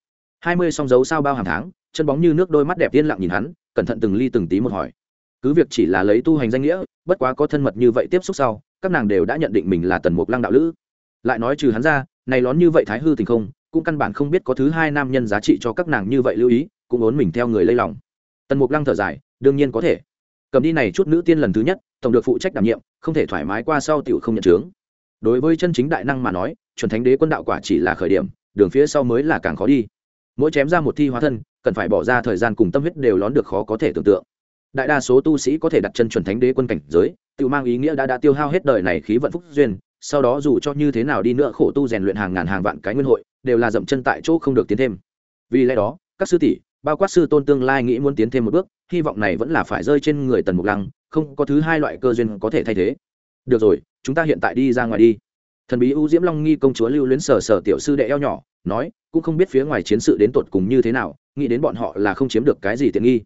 Hai mươi song dấu sao bao hàng tháng, chân bóng như nước đôi mắt đẹp yên lặng nhìn hắn, cẩn thận từng ly từng tí một hỏi. Cứ việc chỉ là lấy tu hành danh nghĩa bất quá có thân mật như vậy tiếp xúc sau, các nàng đều đã nhận định mình là tần mục lăng đạo lữ. Lại nói trừ hắn ra, này lón như vậy thái hư tình không, cũng căn bản không biết có thứ hai nam nhân giá trị cho các nàng như vậy lưu ý, cũng ốn mình theo người lây lòng. Tần mục lăng thở dài, đương nhiên có thể. Cầm đi này chút nữ tiên lần thứ nhất, tổng được phụ trách đảm nhiệm, không thể thoải mái qua sau tiểu không nhận chướng. Đối với chân chính đại năng mà nói, chuẩn thánh đế quân đạo quả chỉ là khởi điểm, đường phía sau mới là càng khó đi. Mỗi chém ra một thi hóa thân, cần phải bỏ ra thời gian cùng tâm huyết đều lón được khó có thể tưởng tượng đại đa số tu sĩ có thể đặt chân chuẩn thánh đế quân cảnh giới, tự mang ý nghĩa đã đã tiêu hao hết đời này khí vận phúc duyên, sau đó dù cho như thế nào đi nữa khổ tu rèn luyện hàng ngàn hàng vạn cái nguyên hội, đều là dậm chân tại chỗ không được tiến thêm. Vì lẽ đó, các sư tỷ, bao quát sư tôn tương lai nghĩ muốn tiến thêm một bước, hy vọng này vẫn là phải rơi trên người tần mục lăng, không có thứ hai loại cơ duyên có thể thay thế. Được rồi, chúng ta hiện tại đi ra ngoài đi. Thần bí u diễm long nghi công chúa lưu luyến sở sở tiểu sư đệ eo nhỏ, nói, cũng không biết phía ngoài chiến sự đến tột cùng như thế nào, nghĩ đến bọn họ là không chiếm được cái gì tiện nghi.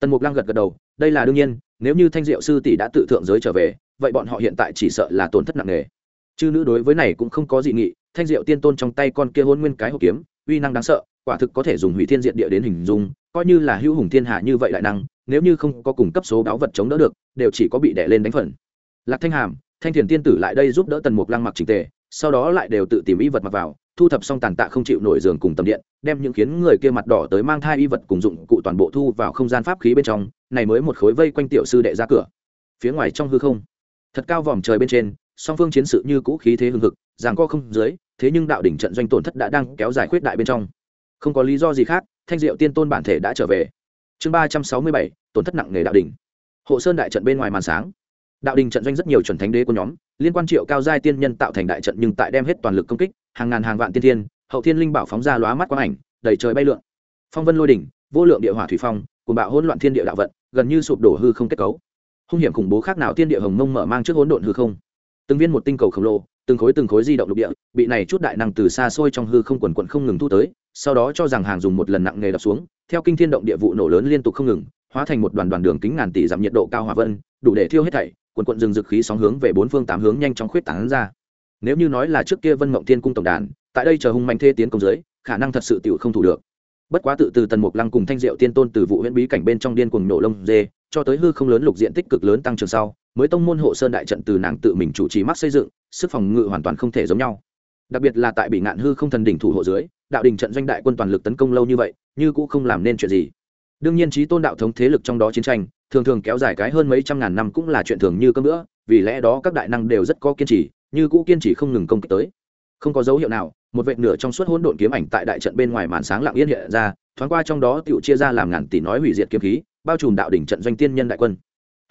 Tần mục lăng gật gật đầu đây là đương nhiên, nếu như thanh diệu sư tỷ đã tự thượng giới trở về, vậy bọn họ hiện tại chỉ sợ là tổn thất nặng nề. Chư nữ đối với này cũng không có dị nghị, thanh diệu tiên tôn trong tay con kia hôn nguyên cái hộp kiếm, uy năng đáng sợ, quả thực có thể dùng hủy thiên diện địa đến hình dung, coi như là hữu hùng thiên hạ như vậy đại năng, nếu như không có cung cấp số báo vật chống đỡ được, đều chỉ có bị đè lên đánh phần. Lạc thanh hàm, thanh thiền tiên tử lại đây giúp đỡ tần mục lăng mặc trình tề, sau đó lại đều tự tìm y vật mặc vào thu thập xong tàn tạ không chịu nổi giường cùng tầm điện, đem những khiến người kia mặt đỏ tới mang thai y vật cùng dụng cụ toàn bộ thu vào không gian pháp khí bên trong, này mới một khối vây quanh tiểu sư đệ ra cửa. Phía ngoài trong hư không, thật cao vòm trời bên trên, song phương chiến sự như cũ khí thế hưng hực giằng co không dưới, thế nhưng đạo đỉnh trận doanh tổn thất đã đang kéo dài khuyết đại bên trong. Không có lý do gì khác, thanh diệu tiên tôn bản thể đã trở về. Chương ba trăm sáu mươi bảy, tổn thất nặng nề đạo đỉnh. Hộ sơn đại trận bên ngoài màn sáng đạo đình trận doanh rất nhiều chuẩn thánh đế của nhóm, liên quan triệu cao giai tiên nhân tạo thành đại trận nhưng tại đem hết toàn lực công kích, hàng ngàn hàng vạn tiên thiên, hậu thiên linh bảo phóng ra lóa mắt quang ảnh, đầy trời bay lượn. Phong vân lôi đỉnh, vô lượng địa hỏa thủy phong cùng bạo hỗn loạn thiên địa đạo vận, gần như sụp đổ hư không kết cấu. Hung hiểm khủng bố khác nào tiên địa hồng mông mở mang trước hỗn độn hư không. Từng viên một tinh cầu khổng lồ, từng khối từng khối di động lục địa, bị này chút đại năng từ xa xôi trong hư không quần quận không ngừng thu tới, sau đó cho rằng hàng dùng một lần nặng nghề đập xuống, theo kinh thiên động địa vụ nổ lớn liên tục không ngừng, hóa thành một đoàn đoàn đường kính ngàn tỷ giảm nhiệt độ cao hỏa vân, đủ để thiêu hết thảy quần quận rừng rực khí sóng hướng về bốn phương tám hướng nhanh chóng khuyết tán ra. Nếu như nói là trước kia vân mộng thiên cung tổng đàn, tại đây chờ hung mạnh thê tiến công dưới, khả năng thật sự tiểu không thủ được. Bất quá tự từ tần mục lăng cùng thanh diệu tiên tôn từ vụ huyễn bí cảnh bên trong điên cuồng nổ lông dê, cho tới hư không lớn lục diện tích cực lớn tăng trưởng sau, mới tông môn hộ sơn đại trận từ nàng tự mình chủ trì mắc xây dựng, sức phòng ngự hoàn toàn không thể giống nhau. Đặc biệt là tại bị ngạn hư không thần đỉnh thủ hộ dưới, đạo đình trận doanh đại quân toàn lực tấn công lâu như vậy, như cũng không làm nên chuyện gì. Đương nhiên trí tôn đạo thống thế lực trong đó chiến tranh thường thường kéo dài cái hơn mấy trăm ngàn năm cũng là chuyện thường như cơm nữa vì lẽ đó các đại năng đều rất có kiên trì, như cũ kiên trì không ngừng công kích tới. Không có dấu hiệu nào, một vệt nửa trong suốt hỗn độn kiếm ảnh tại đại trận bên ngoài màn sáng lặng yên hiện ra, thoáng qua trong đó tựu chia ra làm ngàn tỷ nói hủy diệt kiếm khí, bao trùm đạo đỉnh trận doanh tiên nhân đại quân.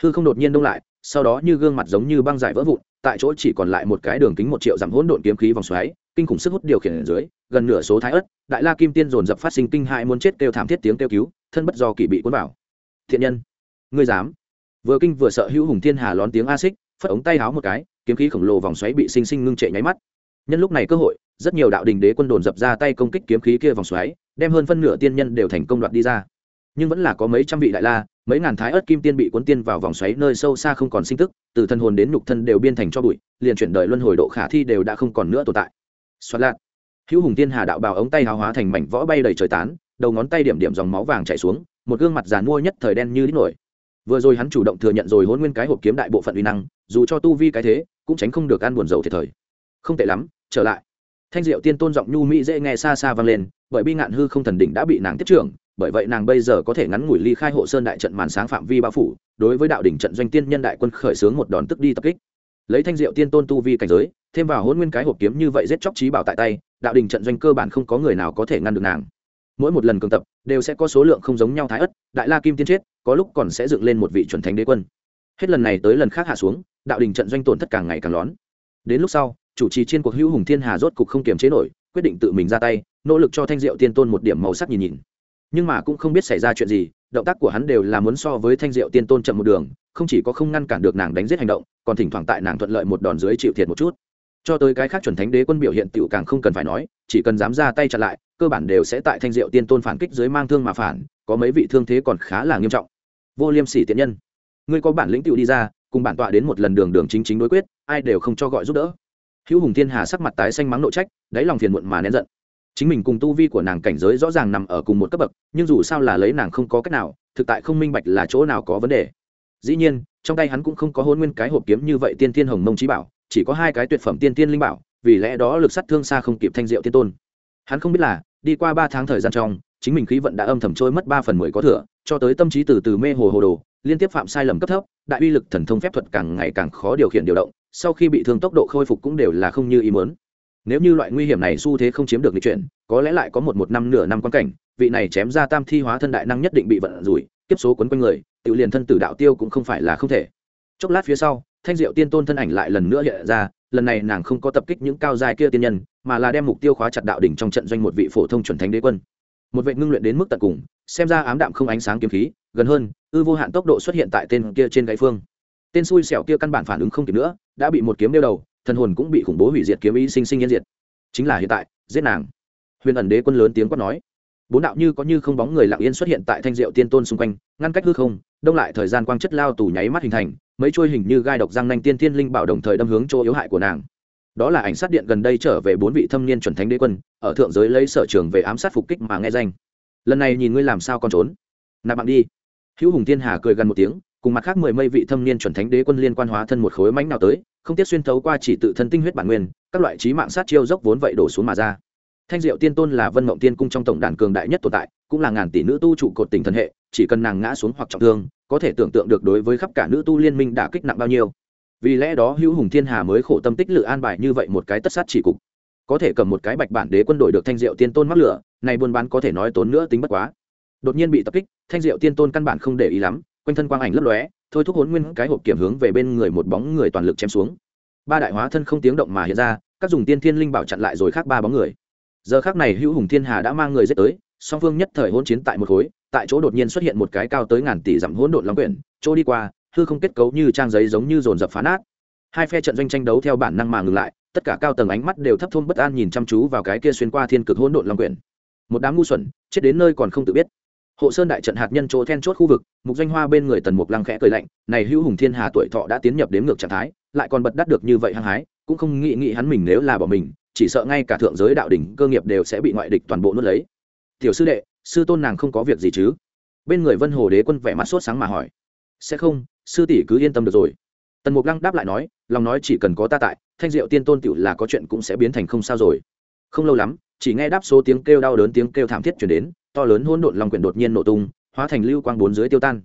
Hư không đột nhiên đông lại, sau đó như gương mặt giống như băng giải vỡ vụn, tại chỗ chỉ còn lại một cái đường kính một triệu dặm hỗn độn kiếm khí vòng xoáy, kinh khủng sức hút điều khiển ở dưới, gần nửa số thái ất đại la kim tiên dồn dập phát sinh kinh hại muốn chết kêu thảm thiết tiếng kêu cứu, thân bất do kỳ bị cuốn vào. Thiện nhân ngươi dám. Vừa kinh vừa sợ hữu hùng thiên hà lón tiếng a xích phất ống tay háo một cái, kiếm khí khổng lồ vòng xoáy bị sinh sinh ngưng trệ nháy mắt. Nhân lúc này cơ hội, rất nhiều đạo đình đế quân đồn dập ra tay công kích kiếm khí kia vòng xoáy, đem hơn phân nửa tiên nhân đều thành công đoạt đi ra. Nhưng vẫn là có mấy trăm vị đại la, mấy ngàn thái ớt kim tiên bị cuốn tiên vào vòng xoáy nơi sâu xa không còn sinh tức, từ thân hồn đến nhục thân đều biên thành cho bụi, liền chuyển đời luân hồi độ khả thi đều đã không còn nữa tồn tại. Xoát lạc hữu hùng tiên hà đạo bào ống tay hào hóa thành mảnh võ bay đầy trời tán, đầu ngón tay điểm điểm dòng máu vàng chảy xuống, một gương mặt giàn mua nhất thời đen như đít nổi vừa rồi hắn chủ động thừa nhận rồi hôn nguyên cái hộp kiếm đại bộ phận uy năng, dù cho tu vi cái thế, cũng tránh không được ăn buồn dầu thiệt thời. Không tệ lắm, trở lại. Thanh diệu tiên tôn giọng nhu mỹ dễ nghe xa xa vang lên, bởi bi ngạn hư không thần đỉnh đã bị nàng tiếp trưởng, bởi vậy nàng bây giờ có thể ngắn ngủi ly khai hộ sơn đại trận màn sáng phạm vi bao phủ, đối với đạo đỉnh trận doanh tiên nhân đại quân khởi xướng một đòn tức đi tập kích. Lấy thanh diệu tiên tôn tu vi cảnh giới, thêm vào hôn nguyên cái hộp kiếm như vậy giết chóc trí bảo tại tay, đạo đình trận doanh cơ bản không có người nào có thể ngăn được nàng. Mỗi một lần cường tập, đều sẽ có số lượng không giống nhau thái ất đại la kim tiên chết có lúc còn sẽ dựng lên một vị chuẩn thánh đế quân. Hết lần này tới lần khác hạ xuống, đạo đình trận doanh tổn thất càng ngày càng lón đến lúc sau, chủ trì trên cuộc hữu hùng thiên hà rốt cục không kiềm chế nổi, quyết định tự mình ra tay, nỗ lực cho thanh diệu tiên tôn một điểm màu sắc nhìn nhìn. Nhưng mà cũng không biết xảy ra chuyện gì, động tác của hắn đều là muốn so với thanh diệu tiên tôn chậm một đường, không chỉ có không ngăn cản được nàng đánh giết hành động, còn thỉnh thoảng tại nàng thuận lợi một đòn dưới chịu thiệt một chút. Cho tới cái khác chuẩn thánh đế quân biểu hiện tựu càng không cần phải nói, chỉ cần dám ra tay chặn lại, cơ bản đều sẽ tại thanh diệu tiên tôn phản kích dưới mang thương mà phản có mấy vị thương thế còn khá là nghiêm trọng. Vô liêm sỉ tiện nhân, ngươi có bản lĩnh tựu đi ra, cùng bản tọa đến một lần đường đường chính chính đối quyết, ai đều không cho gọi giúp đỡ. Hữu hùng thiên hà sắc mặt tái xanh mắng nội trách, đáy lòng phiền muộn mà nén giận. Chính mình cùng tu vi của nàng cảnh giới rõ ràng nằm ở cùng một cấp bậc, nhưng dù sao là lấy nàng không có cách nào, thực tại không minh bạch là chỗ nào có vấn đề. Dĩ nhiên, trong tay hắn cũng không có hôn nguyên cái hộp kiếm như vậy tiên thiên hồng mông trí bảo, chỉ có hai cái tuyệt phẩm tiên tiên linh bảo, vì lẽ đó lực sát thương xa không kịp thanh diệu tiên tôn. Hắn không biết là, đi qua ba tháng thời gian trong chính mình khí vận đã âm thầm trôi mất ba phần mười có thừa, cho tới tâm trí từ từ mê hồ hồ đồ, liên tiếp phạm sai lầm cấp thấp, đại uy lực thần thông phép thuật càng ngày càng khó điều khiển điều động, sau khi bị thương tốc độ khôi phục cũng đều là không như ý muốn. Nếu như loại nguy hiểm này xu thế không chiếm được lịch chuyển, có lẽ lại có một một năm nửa năm quan cảnh, vị này chém ra tam thi hóa thân đại năng nhất định bị vận rủi, kiếp số quấn quanh người, tự liền thân tử đạo tiêu cũng không phải là không thể. Chốc lát phía sau, thanh diệu tiên tôn thân ảnh lại lần nữa hiện ra, lần này nàng không có tập kích những cao dài kia tiên nhân, mà là đem mục tiêu khóa chặt đạo đỉnh trong trận doanh một vị phổ thông chuẩn thánh đế quân một vệ ngưng luyện đến mức tận cùng, xem ra ám đạm không ánh sáng kiếm khí, gần hơn, ư vô hạn tốc độ xuất hiện tại tên kia trên gáy phương. Tên xui xẻo kia căn bản phản ứng không kịp nữa, đã bị một kiếm đeo đầu, thần hồn cũng bị khủng bố hủy diệt kiếm ý sinh sinh yên diệt. Chính là hiện tại, giết nàng. Huyền ẩn đế quân lớn tiếng quát nói. Bốn đạo như có như không bóng người lặng yên xuất hiện tại thanh diệu tiên tôn xung quanh, ngăn cách hư không, đông lại thời gian quang chất lao tù nháy mắt hình thành, mấy trôi hình như gai độc răng nanh tiên thiên linh bảo đồng thời đâm hướng chỗ yếu hại của nàng đó là ảnh sát điện gần đây trở về bốn vị thâm niên chuẩn thánh đế quân, ở thượng giới lấy sở trường về ám sát phục kích mà nghe danh. Lần này nhìn ngươi làm sao còn trốn. Nạp bạn đi. Hữu hùng thiên hà cười gần một tiếng, cùng mặt khác mười mây vị thâm niên chuẩn thánh đế quân liên quan hóa thân một khối mánh nào tới, không tiếc xuyên thấu qua chỉ tự thân tinh huyết bản nguyên, các loại trí mạng sát chiêu dốc vốn vậy đổ xuống mà ra. Thanh diệu tiên tôn là vân mộng tiên cung trong tổng đàn cường đại nhất tồn tại, cũng là ngàn tỷ nữ tu trụ cột tình thần hệ, chỉ cần nàng ngã xuống hoặc trọng thương, có thể tưởng tượng được đối với khắp cả nữ tu liên minh đã kích nặng bao nhiêu vì lẽ đó hữu hùng thiên hà mới khổ tâm tích lự an bài như vậy một cái tất sát chỉ cục. Có thể cầm một cái bạch bản đế quân đội được thanh diệu tiên tôn mắc lửa, này buôn bán có thể nói tốn nữa tính bất quá. Đột nhiên bị tập kích, thanh diệu tiên tôn căn bản không để ý lắm, quanh thân quang ảnh lấp lóe, thôi thúc hốn nguyên cái hộp kiểm hướng về bên người một bóng người toàn lực chém xuống. Ba đại hóa thân không tiếng động mà hiện ra, các dùng tiên thiên linh bảo chặn lại rồi khác ba bóng người. Giờ khác này hữu hùng thiên hà đã mang người dết tới, song phương nhất thời hỗn chiến tại một khối, tại chỗ đột nhiên xuất hiện một cái cao tới ngàn tỷ dặm hỗn độn long quyển, chỗ đi qua hư không kết cấu như trang giấy giống như dồn dập phá nát. Hai phe trận doanh tranh đấu theo bản năng mà ngừng lại, tất cả cao tầng ánh mắt đều thấp thôm bất an nhìn chăm chú vào cái kia xuyên qua thiên cực hỗn độn long quyển. Một đám ngu xuẩn, chết đến nơi còn không tự biết. Hộ sơn đại trận hạt nhân chỗ then chốt khu vực, mục doanh hoa bên người tần mục lăng khẽ cười lạnh, này hữu hùng thiên hà tuổi thọ đã tiến nhập đến ngược trạng thái, lại còn bật đắt được như vậy hăng hái, cũng không nghĩ nghĩ hắn mình nếu là bỏ mình, chỉ sợ ngay cả thượng giới đạo đỉnh cơ nghiệp đều sẽ bị ngoại địch toàn bộ nuốt lấy. Tiểu sư đệ, sư tôn nàng không có việc gì chứ? Bên người vân hồ đế quân vẻ mặt sốt sáng mà hỏi. Sẽ không sư tỷ cứ yên tâm được rồi. Tần mục lăng đáp lại nói, lòng nói chỉ cần có ta tại, thanh diệu tiên tôn tiểu là có chuyện cũng sẽ biến thành không sao rồi. Không lâu lắm, chỉ nghe đáp số tiếng kêu đau đớn tiếng kêu thảm thiết chuyển đến, to lớn hỗn độn lòng quyển đột nhiên nổ tung, hóa thành lưu quang bốn dưới tiêu tan.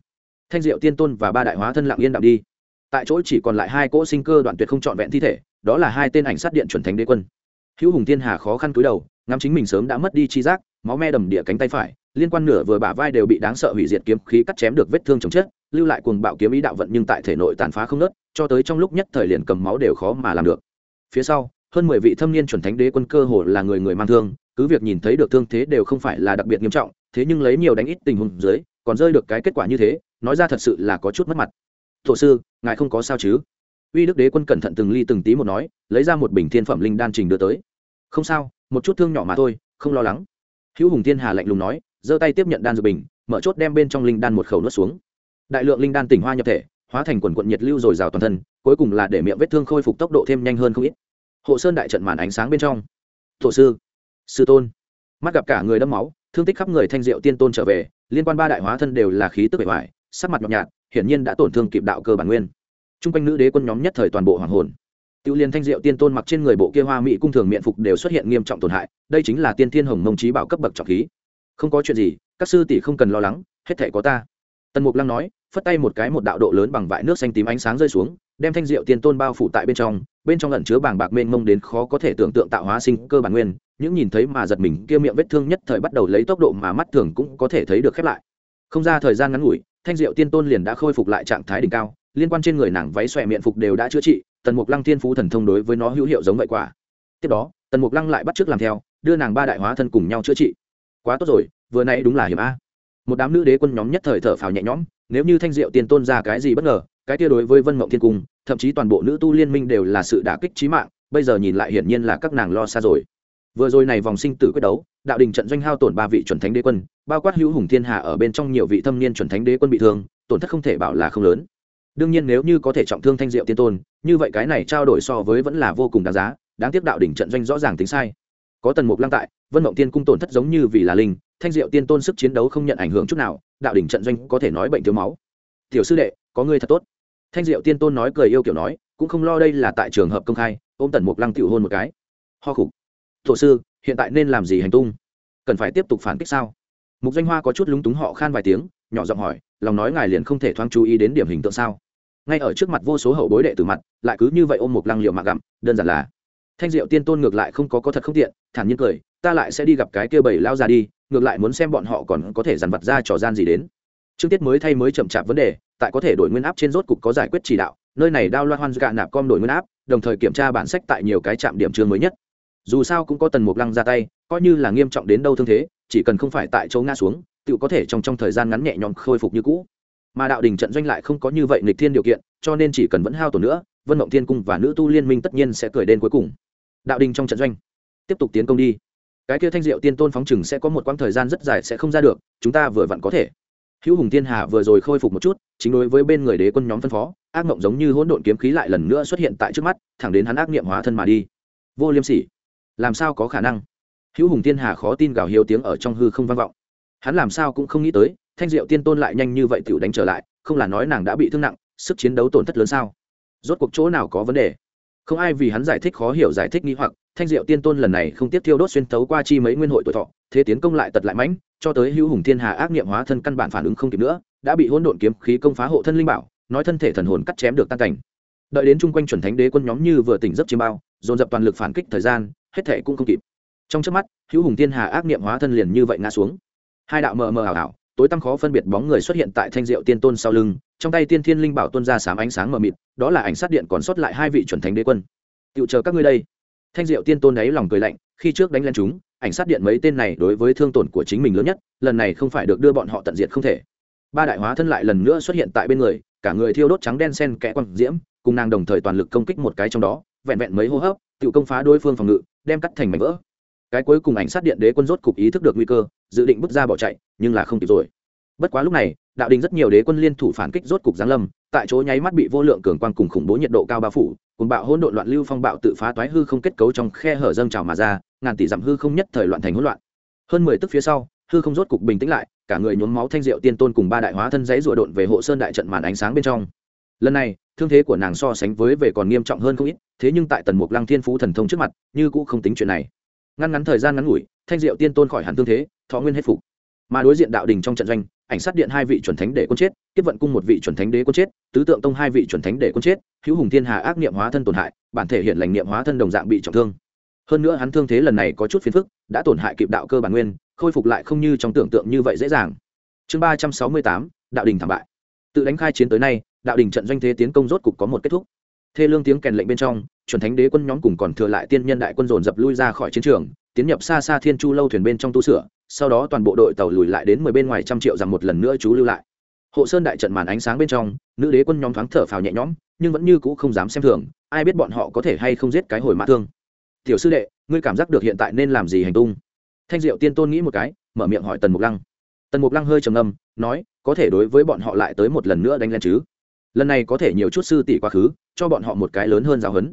Thanh diệu tiên tôn và ba đại hóa thân lặng yên đạm đi. Tại chỗ chỉ còn lại hai cỗ sinh cơ đoạn tuyệt không trọn vẹn thi thể, đó là hai tên ảnh sát điện chuẩn thánh đế quân. Hữu hùng thiên hà khó khăn cúi đầu, ngắm chính mình sớm đã mất đi chi giác, máu me đầm địa cánh tay phải, liên quan nửa vừa bả vai đều bị đáng sợ hủy diệt kiếm khí cắt chém được vết thương chồng chết lưu lại cuồng bạo kiếm ý đạo vận nhưng tại thể nội tàn phá không nớt, cho tới trong lúc nhất thời liền cầm máu đều khó mà làm được. Phía sau, hơn mười vị thâm niên chuẩn thánh đế quân cơ hồ là người người mang thương, cứ việc nhìn thấy được thương thế đều không phải là đặc biệt nghiêm trọng, thế nhưng lấy nhiều đánh ít tình huống dưới, còn rơi được cái kết quả như thế, nói ra thật sự là có chút mất mặt. Thổ sư, ngài không có sao chứ? Uy đức đế quân cẩn thận từng ly từng tí một nói, lấy ra một bình thiên phẩm linh đan trình đưa tới. Không sao, một chút thương nhỏ mà thôi, không lo lắng. Hữu hùng thiên hà lạnh lùng nói, giơ tay tiếp nhận đan dược bình, mở chốt đem bên trong linh đan một khẩu nuốt xuống đại lượng linh đan tỉnh hoa nhập thể, hóa thành quần quận nhiệt lưu dồi dào toàn thân, cuối cùng là để miệng vết thương khôi phục tốc độ thêm nhanh hơn không ít. Hộ sơn đại trận màn ánh sáng bên trong. Thổ sư sư tôn. Mắt gặp cả người đâm máu, thương tích khắp người thanh diệu tiên tôn trở về, liên quan ba đại hóa thân đều là khí tức bề ngoài sắc mặt nhọc nhạt, hiển nhiên đã tổn thương kịp đạo cơ bản nguyên. T r u n g quanh nữ đế quân nhóm nhất thời toàn bộ hoàng hồn. Tiêu liên thanh diệu tiên tôn mặc trên người bộ kia hoa mỹ cung thường miệng phục đều xuất hiện nghiêm trọng tổn hại, đây chính là tiên thiên hồng mông trí bảo cấp bậc trọng khí. Không có chuyện gì, các sư tỷ không cần lo lắng, hết thể có ta. Tần mục lăng nói phất tay một cái một đạo độ lớn bằng vại nước xanh tím ánh sáng rơi xuống, đem thanh diệu tiên tôn bao phủ tại bên trong bên trong ẩn chứa bàng bạc mênh mông đến khó có thể tưởng tượng tạo hóa sinh cơ bản nguyên, những nhìn thấy mà giật mình kia miệng vết thương nhất thời bắt đầu lấy tốc độ mà mắt thường cũng có thể thấy được khép lại. Không ra thời gian ngắn ngủi, thanh diệu tiên tôn liền đã khôi phục lại trạng thái đỉnh cao, liên quan trên người nàng váy xòe miệng phục đều đã chữa trị, tần mục lăng thiên phú thần thông đối với nó hữu hiệu giống vậy quả. Tiếp đó, tần mục lăng lại bắt t làm theo, đưa nàng ba đại hóa thân cùng nhau chữa trị. Quá tốt rồi, vừa nay đúng là hiểm a. Một đám nữ đế quân nhóm nhất thời thở phào nhẹ nhõm nếu như thanh diệu tiên tôn ra cái gì bất ngờ, cái kia đối với vân mộng thiên cung, thậm chí toàn bộ nữ tu liên minh đều là sự đả kích trí mạng, bây giờ nhìn lại hiển nhiên là các nàng lo xa rồi. Vừa rồi này vòng sinh tử quyết đấu, đạo đình trận doanh hao tổn ba vị chuẩn thánh đế quân, bao quát hữu hùng thiên hạ ở bên trong nhiều vị thâm niên chuẩn thánh đế quân bị thương, tổn thất không thể bảo là không lớn. Đương nhiên nếu như có thể trọng thương thanh diệu tiên tôn, như vậy cái này trao đổi so với vẫn là vô cùng đáng giá, đáng tiếc đạo đỉnh trận doanh rõ ràng tính sai. Có tần mục lăng tại, vân mộng tiên cung tổn thất giống như vì là linh, thanh diệu tiên tôn sức chiến đấu không nhận ảnh hưởng chút nào đạo đỉnh trận doanh có thể nói bệnh thiếu máu. Tiểu sư đệ, có ngươi thật tốt. Thanh diệu tiên tôn nói cười yêu kiểu nói, cũng không lo đây là tại trường hợp công khai, ôm tần mục lăng tiểu hôn một cái. Ho khục. Tổ sư, hiện tại nên làm gì hành tung? Cần phải tiếp tục phản kích sao? Mục danh hoa có chút lúng túng họ khan vài tiếng, nhỏ giọng hỏi, lòng nói ngài liền không thể thoáng chú ý đến điểm hình tượng sao? Ngay ở trước mặt vô số hậu bối đệ từ mặt, lại cứ như vậy ôm một lăng liệu mạ gặm, đơn giản là. Thanh diệu tiên tôn ngược lại không có có thật không tiện, thản nhiên cười ta lại sẽ đi gặp cái kia bảy lao ra đi, ngược lại muốn xem bọn họ còn có thể dằn vặt ra trò gian gì đến. Chương tiết mới thay mới chậm chạp vấn đề, tại có thể đổi nguyên áp trên rốt cục có giải quyết chỉ đạo, nơi này đao loan hoan gạ nạp com đổi nguyên áp, đồng thời kiểm tra bản sách tại nhiều cái trạm điểm chương mới nhất. Dù sao cũng có tần mục lăng ra tay, coi như là nghiêm trọng đến đâu thương thế, chỉ cần không phải tại chỗ ngã xuống tự có thể trong trong thời gian ngắn nhẹ nhõm khôi phục như cũ. Mà đạo đình trận doanh lại không có như vậy nghịch thiên điều kiện, cho nên chỉ cần vẫn hao tổn nữa, vân mộng thiên cung và nữ tu liên minh tất nhiên sẽ cười đến cuối cùng. Đạo đình trong trận doanh, tiếp tục tiến công đi cái kia thanh diệu tiên tôn phóng chừng sẽ có một quãng thời gian rất dài sẽ không ra được, chúng ta vừa vặn có thể. Hữu hùng thiên hà vừa rồi khôi phục một chút, chính đối với bên người đế quân nhóm phân phó, ác mộng giống như hỗn độn kiếm khí lại lần nữa xuất hiện tại trước mắt, thẳng đến hắn ác niệm hóa thân mà đi. Vô liêm sỉ, làm sao có khả năng? Hữu hùng tiên hà khó tin gào hiếu tiếng ở trong hư không vang vọng. Hắn làm sao cũng không nghĩ tới, thanh diệu tiên tôn lại nhanh như vậy t đánh trở lại, không là nói nàng đã bị thương nặng, sức chiến đấu tổn thất lớn sao? Rốt cuộc chỗ nào có vấn đề? Không ai vì hắn giải thích khó hiểu giải thích nghi hoặc, thanh diệu tiên tôn lần này không tiếp thiêu đốt xuyên tấu qua chi mấy nguyên hội tuổi thọ, thế tiến công lại tật lại mãnh, cho tới hữu hùng thiên hà ác niệm hóa thân căn bản phản ứng không kịp nữa, đã bị hỗn độn kiếm khí công phá hộ thân linh bảo, nói thân thể thần hồn cắt chém được tan cảnh. Đợi đến chung quanh chuẩn thánh đế quân nhóm như vừa tỉnh giấc chiêm bao, dồn dập toàn lực phản kích thời gian, hết thể cũng không kịp. Trong trước mắt, hữu hùng thiên hà ác niệm hóa thân liền như vậy ngã xuống. Hai đạo mờ mờ ảo ảo, tối tăm khó phân biệt bóng người xuất hiện tại thanh diệu tiên tôn sau lưng trong tay tiên thiên linh bảo tuân ra sám ánh sáng mờ mịt, đó là ảnh sát điện còn sót lại hai vị chuẩn thánh đế quân. Tựu chờ các ngươi đây. Thanh diệu tiên tôn ấy lòng cười lạnh, khi trước đánh lên chúng, ảnh sát điện mấy tên này đối với thương tổn của chính mình lớn nhất, lần này không phải được đưa bọn họ tận diệt không thể. Ba đại hóa thân lại lần nữa xuất hiện tại bên người, cả người thiêu đốt trắng đen sen kẽ quăng diễm, cùng nàng đồng thời toàn lực công kích một cái trong đó, vẹn vẹn mấy hô hấp, tự công phá đối phương phòng ngự, đem cắt thành mảnh vỡ. Cái cuối cùng ảnh sát điện đế quân rốt cục ý thức được nguy cơ, dự định bước ra bỏ chạy, nhưng là không kịp rồi bất quá lúc này, đạo đình rất nhiều đế quân liên thủ phản kích rốt cục giáng lâm, tại chỗ nháy mắt bị vô lượng cường quang cùng khủng bố nhiệt độ cao bao phủ, cùng bạo hỗn độn loạn lưu phong bạo tự phá toái hư không kết cấu trong khe hở dâng trào mà ra, ngàn tỷ dặm hư không nhất thời loạn thành hỗn loạn. Hơn mười tức phía sau, hư không rốt cục bình tĩnh lại, cả người nhuốm máu thanh diệu tiên tôn cùng ba đại hóa thân giấy rùa độn về hộ sơn đại trận màn ánh sáng bên trong. Lần này, thương thế của nàng so sánh với về còn nghiêm trọng hơn không ít, thế nhưng tại tần mục lăng thiên phú thần thông trước mặt, như cũng không tính chuyện này. Ngăn ngắn thời gian ngắn ngủi, thanh diệu tiên tôn khỏi hẳn thương thế, thọ nguyên hết phục mà đối diện đạo đình trong trận doanh, ảnh sát điện hai vị chuẩn thánh để quân chết, tiếp vận cung một vị chuẩn thánh đế quân chết, tứ tượng tông hai vị chuẩn thánh để quân chết, hữu hùng thiên hà ác niệm hóa thân tổn hại, bản thể hiện lành niệm hóa thân đồng dạng bị trọng thương. Hơn nữa hắn thương thế lần này có chút phiền phức, đã tổn hại kịp đạo cơ bản nguyên, khôi phục lại không như trong tưởng tượng như vậy dễ dàng. Chương ba trăm sáu mươi tám, đạo đình thảm bại. Tự đánh khai chiến tới nay, đạo đình trận doanh thế tiến công rốt cục có một kết thúc. Thê lương tiếng kèn lệnh bên trong, chuẩn thánh đế quân nhóm cùng còn thừa lại tiên nhân đại quân dồn dập lui ra khỏi chiến trường, tiến nhập xa xa thiên chu lâu thuyền bên trong tu sửa sau đó toàn bộ đội tàu lùi lại đến mười bên ngoài trăm triệu rằng một lần nữa chú lưu lại. Hộ sơn đại trận màn ánh sáng bên trong, nữ đế quân nhóm thoáng thở phào nhẹ nhõm, nhưng vẫn như cũ không dám xem thường, ai biết bọn họ có thể hay không giết cái hồi mã thương. Tiểu sư đệ, ngươi cảm giác được hiện tại nên làm gì hành tung? Thanh diệu tiên tôn nghĩ một cái, mở miệng hỏi tần mục lăng. Tần mục lăng hơi trầm ngâm, nói, có thể đối với bọn họ lại tới một lần nữa đánh lên chứ? Lần này có thể nhiều chút sư tỷ quá khứ, cho bọn họ một cái lớn hơn giáo huấn.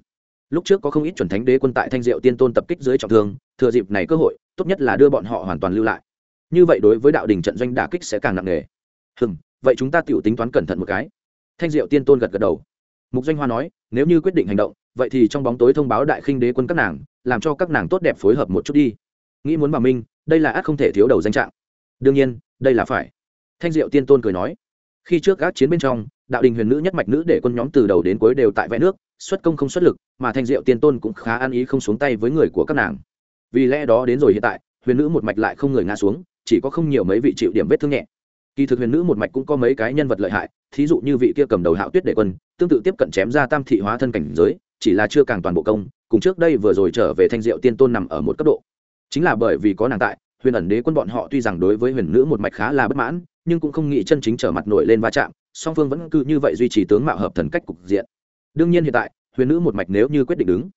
Lúc trước có không ít chuẩn thánh đế quân tại thanh diệu tiên tôn tập kích dưới trọng thương, thừa dịp này cơ hội tốt nhất là đưa bọn họ hoàn toàn lưu lại. Như vậy đối với đạo đình trận doanh đả kích sẽ càng nặng nề. Hừm, vậy chúng ta tự tính toán cẩn thận một cái. Thanh diệu tiên tôn gật gật đầu. Mục doanh hoa nói, nếu như quyết định hành động, vậy thì trong bóng tối thông báo đại khinh đế quân các nàng, làm cho các nàng tốt đẹp phối hợp một chút đi. Nghĩ muốn bà minh, đây là ác không thể thiếu đầu danh trạng. Đương nhiên, đây là phải. Thanh diệu tiên tôn cười nói, khi trước các chiến bên trong, đạo đình huyền nữ nhất mạch nữ để quân nhóm từ đầu đến cuối đều tại vẽ nước, xuất công không xuất lực, mà thanh diệu tiên tôn cũng khá ăn ý không xuống tay với người của các nàng vì lẽ đó đến rồi hiện tại, huyền nữ một mạch lại không người ngã xuống, chỉ có không nhiều mấy vị chịu điểm vết thương nhẹ. Kỳ thực huyền nữ một mạch cũng có mấy cái nhân vật lợi hại, thí dụ như vị kia cầm đầu hạo tuyết đệ quân, tương tự tiếp cận chém ra tam thị hóa thân cảnh giới, chỉ là chưa càng toàn bộ công, cùng trước đây vừa rồi trở về thanh diệu tiên tôn nằm ở một cấp độ. Chính là bởi vì có nàng tại, huyền ẩn đế quân bọn họ tuy rằng đối với huyền nữ một mạch khá là bất mãn, nhưng cũng không nghĩ chân chính trở mặt nổi lên va chạm, song phương vẫn cứ như vậy duy trì tướng mạo hợp thần cách cục diện. Đương nhiên hiện tại, huyền nữ một mạch nếu như quyết định đứng,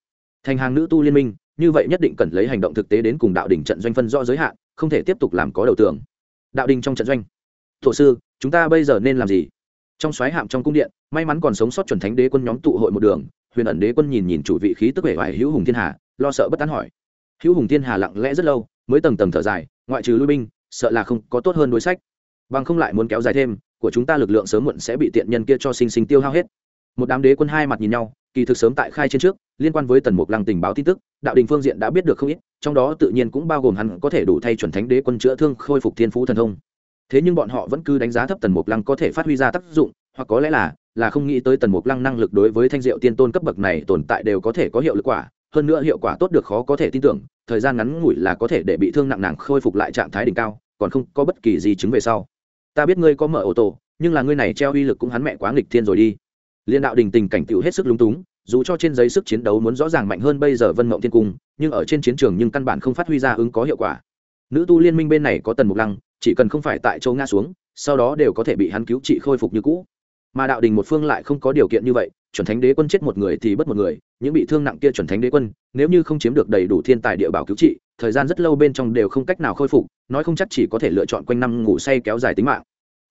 thành hàng nữ tu liên minh như vậy nhất định cần lấy hành động thực tế đến cùng đạo đình trận doanh phân rõ giới hạn, không thể tiếp tục làm có đầu tưởng đạo đình trong trận doanh. Thổ sư, chúng ta bây giờ nên làm gì? Trong xoáy hạm trong cung điện, may mắn còn sống sót chuẩn thánh đế quân nhóm tụ hội một đường, huyền ẩn đế quân nhìn nhìn chủ vị khí tức vẻ vải hữu hùng thiên hà, lo sợ bất tán hỏi. Hữu hùng thiên hà lặng lẽ rất lâu, mới tầng tầng thở dài, ngoại trừ lui binh, sợ là không có tốt hơn đối sách. Bằng không lại muốn kéo dài thêm, của chúng ta lực lượng sớm muộn sẽ bị tiện nhân kia cho sinh sinh tiêu hao hết. Một đám đế quân hai mặt nhìn nhau, kỳ thực sớm tại khai trên trước liên quan với tần mục lăng tình báo tin tức, đạo đình phương diện đã biết được không ít, trong đó tự nhiên cũng bao gồm hắn có thể đủ thay chuẩn thánh đế quân chữa thương, khôi phục thiên phú thần thông. Thế nhưng bọn họ vẫn cứ đánh giá thấp tần mục lăng có thể phát huy ra tác dụng, hoặc có lẽ là là không nghĩ tới tần mục lăng năng lực đối với thanh diệu tiên tôn cấp bậc này tồn tại đều có thể có hiệu lực quả, hơn nữa hiệu quả tốt được khó có thể tin tưởng, thời gian ngắn ngủi là có thể để bị thương nặng nặng khôi phục lại trạng thái đỉnh cao, còn không có bất kỳ gì chứng về sau. Ta biết ngươi có mở ô tô nhưng là ngươi này treo uy lực cũng hắn mẹ quá nghịch thiên rồi đi. Liên đạo đình tình cảnh tựu hết sức lúng túng dù cho trên giấy sức chiến đấu muốn rõ ràng mạnh hơn bây giờ vân mộng thiên cung, nhưng ở trên chiến trường nhưng căn bản không phát huy ra ứng có hiệu quả. Nữ tu liên minh bên này có tần mục lăng, chỉ cần không phải tại châu nga xuống, sau đó đều có thể bị hắn cứu trị khôi phục như cũ. Mà đạo đình một phương lại không có điều kiện như vậy, chuẩn thánh đế quân chết một người thì bất một người, những bị thương nặng kia chuẩn thánh đế quân, nếu như không chiếm được đầy đủ thiên tài địa bảo cứu trị, thời gian rất lâu bên trong đều không cách nào khôi phục, nói không chắc chỉ có thể lựa chọn quanh năm ngủ say kéo dài tính mạng.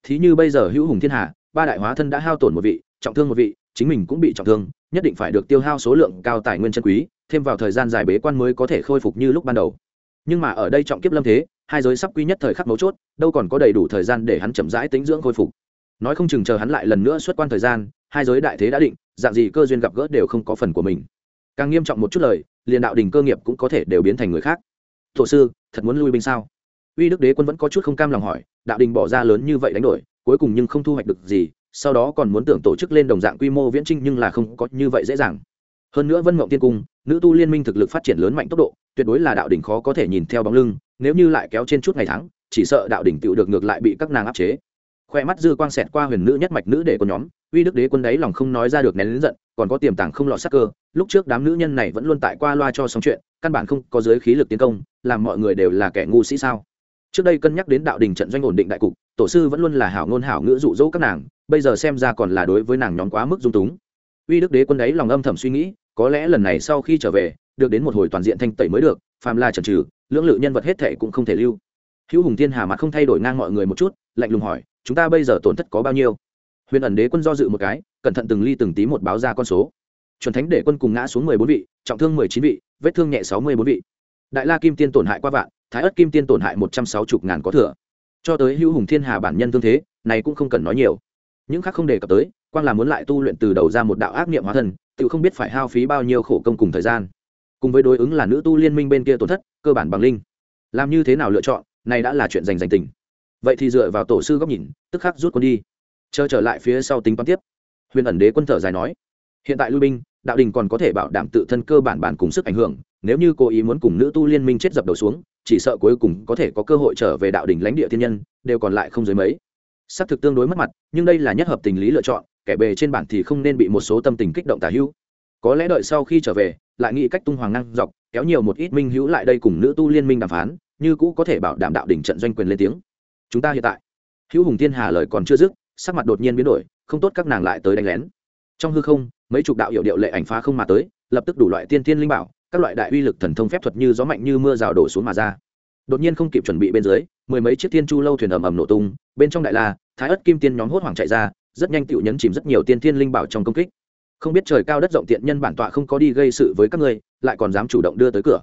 Thí như bây giờ hữu hùng thiên hà, ba đại hóa thân đã hao tổn một vị, trọng thương một vị, chính mình cũng bị trọng thương nhất định phải được tiêu hao số lượng cao tài nguyên chân quý, thêm vào thời gian dài bế quan mới có thể khôi phục như lúc ban đầu. Nhưng mà ở đây trọng kiếp lâm thế, hai giới sắp quy nhất thời khắc mấu chốt, đâu còn có đầy đủ thời gian để hắn chậm rãi tính dưỡng khôi phục. Nói không chừng chờ hắn lại lần nữa xuất quan thời gian, hai giới đại thế đã định, dạng gì cơ duyên gặp gỡ đều không có phần của mình. Càng nghiêm trọng một chút lời, liền đạo đình cơ nghiệp cũng có thể đều biến thành người khác. Thổ sư, thật muốn lui binh sao? Uy đức đế quân vẫn có chút không cam lòng hỏi, đạo đình bỏ ra lớn như vậy đánh đổi, cuối cùng nhưng không thu hoạch được gì sau đó còn muốn tưởng tổ chức lên đồng dạng quy mô viễn trinh nhưng là không có như vậy dễ dàng. Hơn nữa vân mộng tiên cung, nữ tu liên minh thực lực phát triển lớn mạnh tốc độ, tuyệt đối là đạo đỉnh khó có thể nhìn theo bóng lưng, nếu như lại kéo trên chút ngày tháng, chỉ sợ đạo đỉnh tựu được ngược lại bị các nàng áp chế. Khoe mắt dư quang xẹt qua huyền nữ nhất mạch nữ để của nhóm, uy đức đế quân đấy lòng không nói ra được nén lớn giận, còn có tiềm tàng không lọt sắc cơ, lúc trước đám nữ nhân này vẫn luôn tại qua loa cho xong chuyện, căn bản không có giới khí lực tiến công, làm mọi người đều là kẻ ngu sĩ sao? Trước đây cân nhắc đến đạo đình trận doanh ổn định đại cục, tổ sư vẫn luôn là hảo ngôn hảo ngữ dụ dỗ các nàng bây giờ xem ra còn là đối với nàng nhóm quá mức dung túng. Uy đức đế quân đấy lòng âm thầm suy nghĩ, có lẽ lần này sau khi trở về, được đến một hồi toàn diện thanh tẩy mới được, phàm la trần trừ lưỡng lự nhân vật hết thệ cũng không thể lưu. Hữu hùng thiên hà mặt không thay đổi ngang mọi người một chút, lạnh lùng hỏi, chúng ta bây giờ tổn thất có bao nhiêu? Huyền ẩn đế quân do dự một cái, cẩn thận từng ly từng tí một báo ra con số. Chuẩn thánh để quân cùng ngã xuống mười bốn vị, trọng thương mười chín vị, vết thương nhẹ sáu mươi bốn vị. Đại la kim tiên tổn hại qua vạn, thái ất kim tiên tổn hại một trăm sáu mươi ngàn có thừa. Cho tới hữu hùng thiên hà bản nhân thương thế, này cũng không cần nói nhiều những khác không đề cập tới, quang là muốn lại tu luyện từ đầu ra một đạo ác niệm hóa thân, tự không biết phải hao phí bao nhiêu khổ công cùng thời gian. Cùng với đối ứng là nữ tu liên minh bên kia tổn thất, cơ bản bằng linh. Làm như thế nào lựa chọn, này đã là chuyện dành dành tình. Vậy thì dựa vào tổ sư góc nhìn, tức khắc rút quân đi. Chờ trở lại phía sau tính toán tiếp. Huyền ẩn đế quân thở dài nói, hiện tại lui binh, đạo đình còn có thể bảo đảm tự thân cơ bản bản cùng sức ảnh hưởng, nếu như cố ý muốn cùng nữ tu liên minh chết dập đầu xuống, chỉ sợ cuối cùng có thể có cơ hội trở về đạo đình lãnh địa thiên nhân, đều còn lại không dưới mấy xác thực tương đối mất mặt, nhưng đây là nhất hợp tình lý lựa chọn, kẻ bề trên bản thì không nên bị một số tâm tình kích động tả hữu. Có lẽ đợi sau khi trở về, lại nghĩ cách tung hoàng năng dọc, kéo nhiều một ít minh hữu lại đây cùng nữ tu liên minh đàm phán, như cũ có thể bảo đảm đạo đỉnh trận doanh quyền lên tiếng. Chúng ta hiện tại. Hữu hùng thiên hà lời còn chưa dứt, sắc mặt đột nhiên biến đổi, không tốt các nàng lại tới đánh lén. Trong hư không, mấy chục đạo hiệu điệu lệ ảnh phá không mà tới, lập tức đủ loại tiên thiên linh bảo, các loại đại uy lực thần thông phép thuật như gió mạnh như mưa rào đổ xuống mà ra đột nhiên không kịp chuẩn bị bên dưới, mười mấy chiếc thiên chu lâu thuyền ầm ầm nổ tung, bên trong đại la, thái ất kim tiên nhóm hốt hoảng chạy ra, rất nhanh tựu nhấn chìm rất nhiều tiên thiên linh bảo trong công kích. Không biết trời cao đất rộng tiện nhân bản tọa không có đi gây sự với các ngươi, lại còn dám chủ động đưa tới cửa.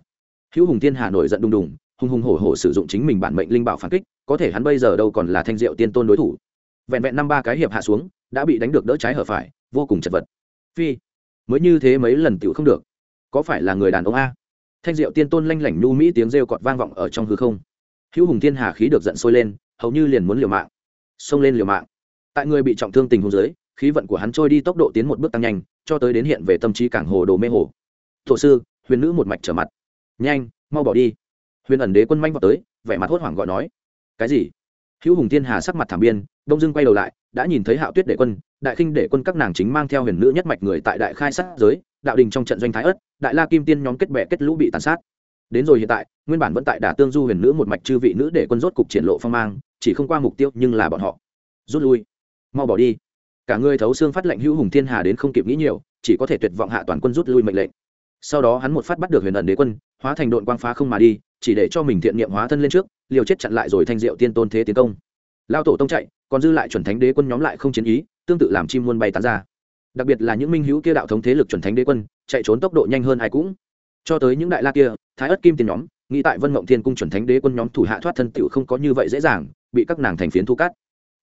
Hữu hùng tiên hà nổi giận đùng đùng, hùng hùng hổ hổ sử dụng chính mình bản mệnh linh bảo phản kích, có thể hắn bây giờ đâu còn là thanh diệu tiên tôn đối thủ. Vẹn vẹn năm ba cái hiệp hạ xuống, đã bị đánh được đỡ trái hở phải, vô cùng chật vật. Phi, mới như thế mấy lần tựu không được. Có phải là người đàn ông a? Thanh diệu tiên tôn lanh lảnh nhu mỹ tiếng rêu cọt vang vọng ở trong hư không. Hữu hùng thiên hà khí được giận sôi lên, hầu như liền muốn liều mạng. Xông lên liều mạng. Tại người bị trọng thương tình huống dưới, khí vận của hắn trôi đi tốc độ tiến một bước tăng nhanh, cho tới đến hiện về tâm trí cảng hồ đồ mê hồ. Thổ sư, huyền nữ một mạch trở mặt. Nhanh, mau bỏ đi. Huyền ẩn đế quân manh vào tới, vẻ mặt hốt hoảng gọi nói. Cái gì? Hữu hùng thiên hà sắc mặt thảm biên, đông dưng quay đầu lại, đã nhìn thấy hạo tuyết đệ quân, đại khinh đệ quân các nàng chính mang theo huyền nữ nhất mạch người tại đại khai sát giới đạo đình trong trận doanh thái ất đại la kim tiên nhóm kết bệ kết lũ bị tàn sát. Đến rồi hiện tại, nguyên bản vẫn tại đả tương du huyền nữ một mạch chư vị nữ để quân rốt cục triển lộ phong mang, chỉ không qua mục tiêu nhưng là bọn họ. Rút lui. Mau bỏ đi. Cả người thấu xương phát lệnh hữu hùng thiên hà đến không kịp nghĩ nhiều, chỉ có thể tuyệt vọng hạ toàn quân rút lui mệnh lệnh. Sau đó hắn một phát bắt được huyền ẩn đế quân, hóa thành đội quang phá không mà đi, chỉ để cho mình thiện niệm hóa thân lên trước, liều chết chặn lại rồi thanh diệu tiên tôn thế tiến công. Lao tổ tông chạy, còn dư lại chuẩn thánh đế quân nhóm lại không chiến ý, tương tự làm chim muôn bay tán ra đặc biệt là những minh hữu kia đạo thống thế lực chuẩn thánh đế quân, chạy trốn tốc độ nhanh hơn ai cũng. Cho tới những đại la kia, thái ất kim tiền nhóm, nghĩ tại vân mộng thiên cung chuẩn thánh đế quân nhóm thủ hạ thoát thân tựu không có như vậy dễ dàng, bị các nàng thành phiến thu cắt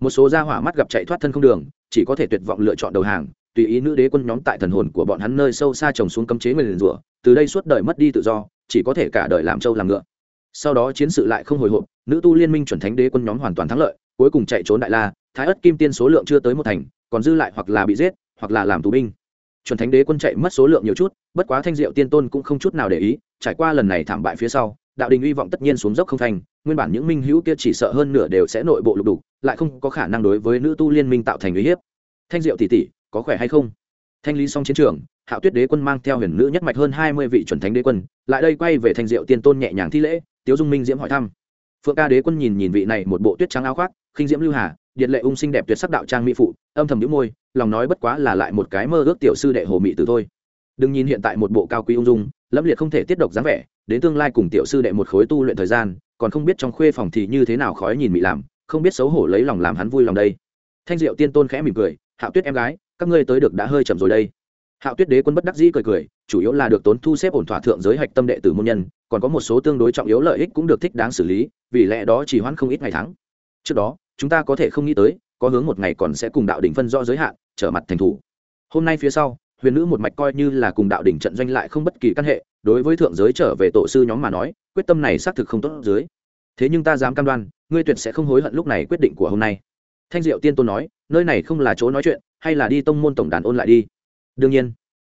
một số gia hỏa mắt gặp chạy thoát thân không đường, chỉ có thể tuyệt vọng lựa chọn đầu hàng, tùy ý nữ đế quân nhóm tại thần hồn của bọn hắn nơi sâu xa trồng xuống cấm chế người liền rủa, từ đây suốt đời mất đi tự do, chỉ có thể cả đời làm trâu làm ngựa. Sau đó chiến sự lại không hồi hộp, nữ tu liên minh chuẩn thánh đế quân nhóm hoàn toàn thắng lợi, cuối cùng chạy trốn đại la, thái ất kim tiên số lượng chưa tới một thành, còn dư lại hoặc là bị giết hoặc là làm tù binh. Chuẩn thánh đế quân chạy mất số lượng nhiều chút, bất quá thanh diệu tiên tôn cũng không chút nào để ý, trải qua lần này thảm bại phía sau, đạo đình hy vọng tất nhiên xuống dốc không thành, nguyên bản những minh hữu kia chỉ sợ hơn nửa đều sẽ nội bộ lục đục, lại không có khả năng đối với nữ tu liên minh tạo thành uy hiếp. Thanh diệu tỷ tỷ, có khỏe hay không? Thanh lý xong chiến trường, hạo tuyết đế quân mang theo huyền nữ nhất mạch hơn hai mươi vị chuẩn thánh đế quân, lại đây quay về thanh diệu tiên tôn nhẹ nhàng thi lễ, tiếu dung minh diễm hỏi thăm. Phượng ca đế quân nhìn nhìn vị này một bộ tuyết trắng áo khoác, khinh diễm lưu hà điện lệ ung sinh đẹp tuyệt sắc đạo trang mỹ phụ, âm thầm nhũ môi, lòng nói bất quá là lại một cái mơ ước tiểu sư đệ hồ mỹ tử thôi. Đừng nhìn hiện tại một bộ cao quý ung dung lâm liệt không thể tiết độc dáng vẻ, đến tương lai cùng tiểu sư đệ một khối tu luyện thời gian, còn không biết trong khuê phòng thì như thế nào khói nhìn mỹ làm, không biết xấu hổ lấy lòng làm hắn vui lòng đây. Thanh diệu tiên tôn khẽ mỉm cười, hạo tuyết em gái, các ngươi tới được đã hơi chậm rồi đây. Hạo tuyết đế quân bất đắc dĩ cười cười, chủ yếu là được tốn thu xếp ổn thỏa thượng giới hạch tâm đệ tử môn nhân, còn có một số tương đối trọng yếu lợi ích cũng được thích đáng xử lý, vì lẽ đó chỉ hoãn không ít ngày tháng. Trước đó chúng ta có thể không nghĩ tới, có hướng một ngày còn sẽ cùng đạo đỉnh phân rõ giới hạn, trở mặt thành thủ. Hôm nay phía sau, huyền nữ một mạch coi như là cùng đạo đỉnh trận doanh lại không bất kỳ căn hệ, đối với thượng giới trở về tổ sư nhóm mà nói, quyết tâm này xác thực không tốt dưới. Thế nhưng ta dám cam đoan, ngươi tuyệt sẽ không hối hận lúc này quyết định của hôm nay. Thanh diệu tiên tôn nói, nơi này không là chỗ nói chuyện, hay là đi tông môn tổng đàn ôn lại đi. Đương nhiên.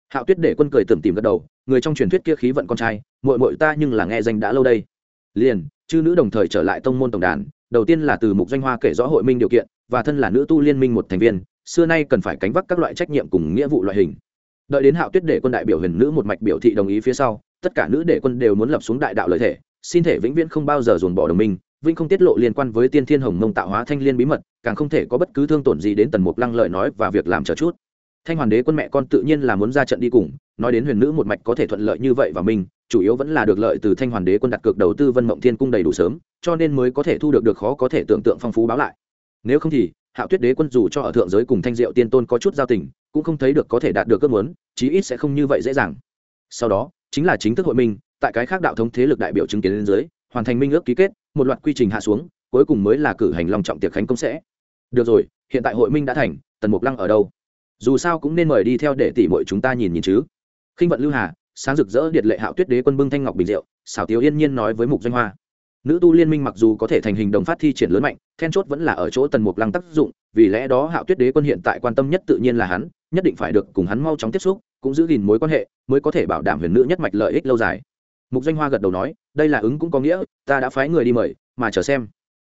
Hạo tuyết để quân cười tưởng tìm gật đầu, người trong truyền thuyết kia khí vận con trai, muội muội ta nhưng là nghe danh đã lâu đây. Liền, chư nữ đồng thời trở lại tông môn tổng đàn đầu tiên là từ mục doanh hoa kể rõ hội minh điều kiện, và thân là nữ tu liên minh một thành viên, xưa nay cần phải cánh vác các loại trách nhiệm cùng nghĩa vụ loại hình. Đợi đến hạo tuyết để quân đại biểu huyền nữ một mạch biểu thị đồng ý phía sau, tất cả nữ để quân đều muốn lập xuống đại đạo lợi thể, xin thể vĩnh viễn không bao giờ dồn bỏ đồng minh, vĩnh không tiết lộ liên quan với tiên thiên hồng mông tạo hóa thanh liên bí mật, càng không thể có bất cứ thương tổn gì đến tần mục lăng lợi nói và việc làm chờ chút thanh hoàn đế quân mẹ con tự nhiên là muốn ra trận đi cùng, nói đến huyền nữ một mạch có thể thuận lợi như vậy và mình, chủ yếu vẫn là được lợi từ thanh hoàn đế quân đặt cược đầu tư vân mộng thiên cung đầy đủ sớm, cho nên mới có thể thu được được khó có thể tưởng tượng phong phú báo lại. Nếu không thì, hạo tuyết đế quân dù cho ở thượng giới cùng thanh diệu tiên tôn có chút giao tình, cũng không thấy được có thể đạt được ước muốn, chí ít sẽ không như vậy dễ dàng. Sau đó, chính là chính thức hội minh, tại cái khác đạo thống thế lực đại biểu chứng kiến lên dưới, hoàn thành minh ước ký kết, một loạt quy trình hạ xuống, cuối cùng mới là cử hành long trọng tiệc khánh công sẽ. Được rồi, hiện tại hội minh đã thành, tần mục lăng ở đâu? Dù sao cũng nên mời đi theo để tỉ mọi chúng ta nhìn nhìn chứ. Khinh vận lưu hà, sáng rực rỡ điệt lệ hạo tuyết đế quân bưng thanh ngọc bình rượu, xảo tiếu yên nhiên nói với mục doanh hoa. Nữ tu liên minh mặc dù có thể thành hình đồng phát thi triển lớn mạnh, then chốt vẫn là ở chỗ tần mục lăng tác dụng, vì lẽ đó hạo tuyết đế quân hiện tại quan tâm nhất tự nhiên là hắn, nhất định phải được cùng hắn mau chóng tiếp xúc, cũng giữ gìn mối quan hệ, mới có thể bảo đảm huyền nữ nhất mạch lợi ích lâu dài. Mục doanh hoa gật đầu nói, đây là ứng cũng có nghĩa, ta đã phái người đi mời, mà chờ xem.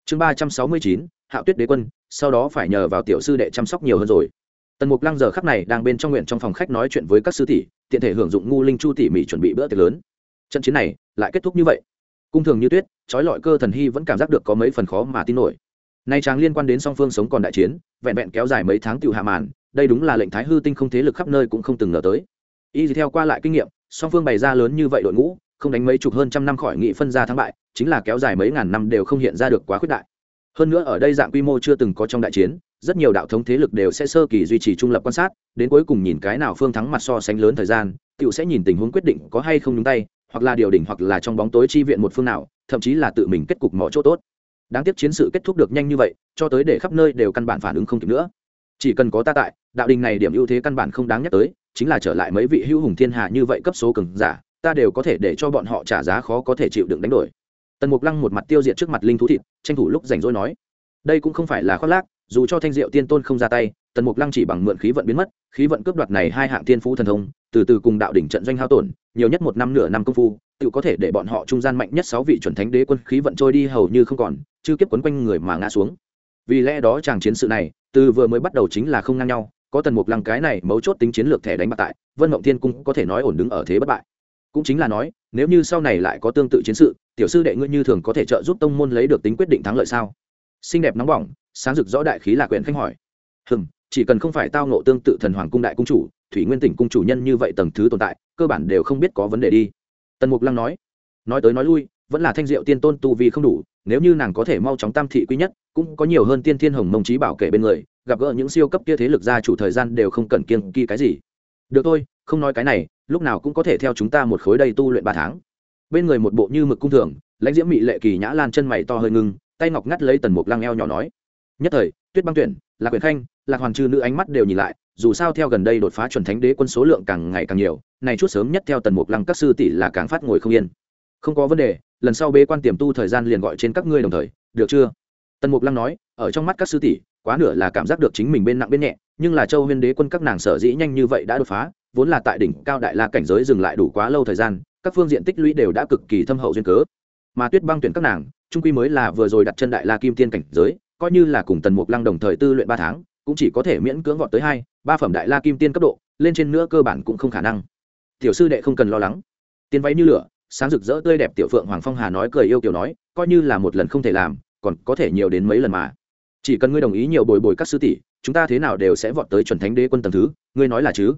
Chương ba trăm sáu mươi chín, hạo tuyết đế quân, sau đó phải nhờ vào tiểu sư đệ chăm sóc nhiều hơn rồi tần mục lăng giờ khắc này đang bên trong nguyện trong phòng khách nói chuyện với các sư tỷ, tiện thể hưởng dụng ngu linh chu tỉ mỉ chuẩn bị bữa tiệc lớn. Trận chiến này lại kết thúc như vậy. Cung thường như tuyết, trói lọi cơ thần hy vẫn cảm giác được có mấy phần khó mà tin nổi. Nay tráng liên quan đến song phương sống còn đại chiến, vẹn vẹn kéo dài mấy tháng tiêu hạ màn, đây đúng là lệnh thái hư tinh không thế lực khắp nơi cũng không từng ngờ tới. Y theo qua lại kinh nghiệm, song phương bày ra lớn như vậy đội ngũ, không đánh mấy chục hơn trăm năm khỏi nghị phân ra thắng bại, chính là kéo dài mấy ngàn năm đều không hiện ra được quá khuyết đại. Hơn nữa ở đây dạng quy mô chưa từng có trong đại chiến rất nhiều đạo thống thế lực đều sẽ sơ kỳ duy trì trung lập quan sát, đến cuối cùng nhìn cái nào phương thắng mặt so sánh lớn thời gian tựu sẽ nhìn tình huống quyết định có hay không nhúng tay, hoặc là điều đỉnh hoặc là trong bóng tối chi viện một phương nào, thậm chí là tự mình kết cục mỏ chỗ tốt. Đáng tiếc chiến sự kết thúc được nhanh như vậy, cho tới để khắp nơi đều căn bản phản ứng không kịp nữa. Chỉ cần có ta tại, đạo đình này điểm ưu thế căn bản không đáng nhắc tới, chính là trở lại mấy vị hữu hùng thiên hạ như vậy cấp số cường giả, ta đều có thể để cho bọn họ trả giá khó có thể chịu đựng đánh đổi. Tần mục lăng một mặt tiêu diệt trước mặt linh thú thịt, tranh thủ lúc rảnh rỗi nói, đây cũng không phải là khoác lác dù cho thanh diệu tiên tôn không ra tay, tần mục lăng chỉ bằng mượn khí vận biến mất, khí vận cướp đoạt này hai hạng tiên phú thần thông, từ từ cùng đạo đỉnh trận doanh hao tổn, nhiều nhất một năm nửa năm công phu, tự có thể để bọn họ trung gian mạnh nhất sáu vị chuẩn thánh đế quân khí vận trôi đi hầu như không còn chưa kiếp quấn quanh người mà ngã xuống. Vì lẽ đó chàng chiến sự này, từ vừa mới bắt đầu chính là không ngang nhau, có tần mục lăng cái này mấu chốt tính chiến lược thẻ đánh bạc tại, vân mộng thiên cung có thể nói ổn đứng ở thế bất bại. Cũng chính là nói, nếu như sau này lại có tương tự chiến sự, tiểu sư đệ ngươi như thường có thể trợ giúp tông môn lấy được tính quyết định thắng lợi sao? Xinh đẹp nóng bỏng sáng rực rõ đại khí là quyển khanh hỏi. Hừm, chỉ cần không phải tao nộ tương tự thần hoàng cung đại cung chủ, thủy nguyên tỉnh cung chủ nhân như vậy tầng thứ tồn tại, cơ bản đều không biết có vấn đề đi. Tần mục lăng nói. Nói tới nói lui, vẫn là thanh diệu tiên tôn tu vi không đủ, nếu như nàng có thể mau chóng tam thị quý nhất, cũng có nhiều hơn tiên thiên hồng mông trí bảo kể bên người, gặp gỡ những siêu cấp kia thế lực gia chủ thời gian đều không cần kiêng kỳ cái gì. Được thôi, không nói cái này, lúc nào cũng có thể theo chúng ta một khối đầy tu luyện ba tháng. Bên người một bộ như mực cung thường, lãnh diễm mị lệ kỳ nhã lan chân mày to hơi ngưng, tay ngọc ngắt lấy tần mục lăng eo nhỏ nói nhất thời, tuyết băng tuyển, lạc quyển khanh, lạc hoàn trừ nữ ánh mắt đều nhìn lại, dù sao theo gần đây đột phá chuẩn thánh đế quân số lượng càng ngày càng nhiều, này chút sớm nhất theo tần mục lăng các sư tỷ là càng phát ngồi không yên. Không có vấn đề, lần sau bế quan tiềm tu thời gian liền gọi trên các ngươi đồng thời, được chưa? Tần mục lăng nói, ở trong mắt các sư tỷ, quá nửa là cảm giác được chính mình bên nặng bên nhẹ, nhưng là châu huyên đế quân các nàng sở dĩ nhanh như vậy đã đột phá, vốn là tại đỉnh cao đại la cảnh giới dừng lại đủ quá lâu thời gian, các phương diện tích lũy đều đã cực kỳ thâm hậu duyên cớ. Mà tuyết băng tuyển các nàng, trung quy mới là vừa rồi đặt chân đại la kim tiên cảnh giới coi như là cùng tần mục lăng đồng thời tư luyện ba tháng, cũng chỉ có thể miễn cưỡng vọt tới hai, ba phẩm đại la kim tiên cấp độ, lên trên nữa cơ bản cũng không khả năng. Tiểu sư đệ không cần lo lắng. Tiên váy như lửa, sáng rực rỡ tươi đẹp tiểu phượng hoàng phong hà nói cười yêu kiểu nói, coi như là một lần không thể làm, còn có thể nhiều đến mấy lần mà. Chỉ cần ngươi đồng ý nhiều bồi bồi các sư tỷ, chúng ta thế nào đều sẽ vọt tới chuẩn thánh đế quân tầng thứ, ngươi nói là chứ?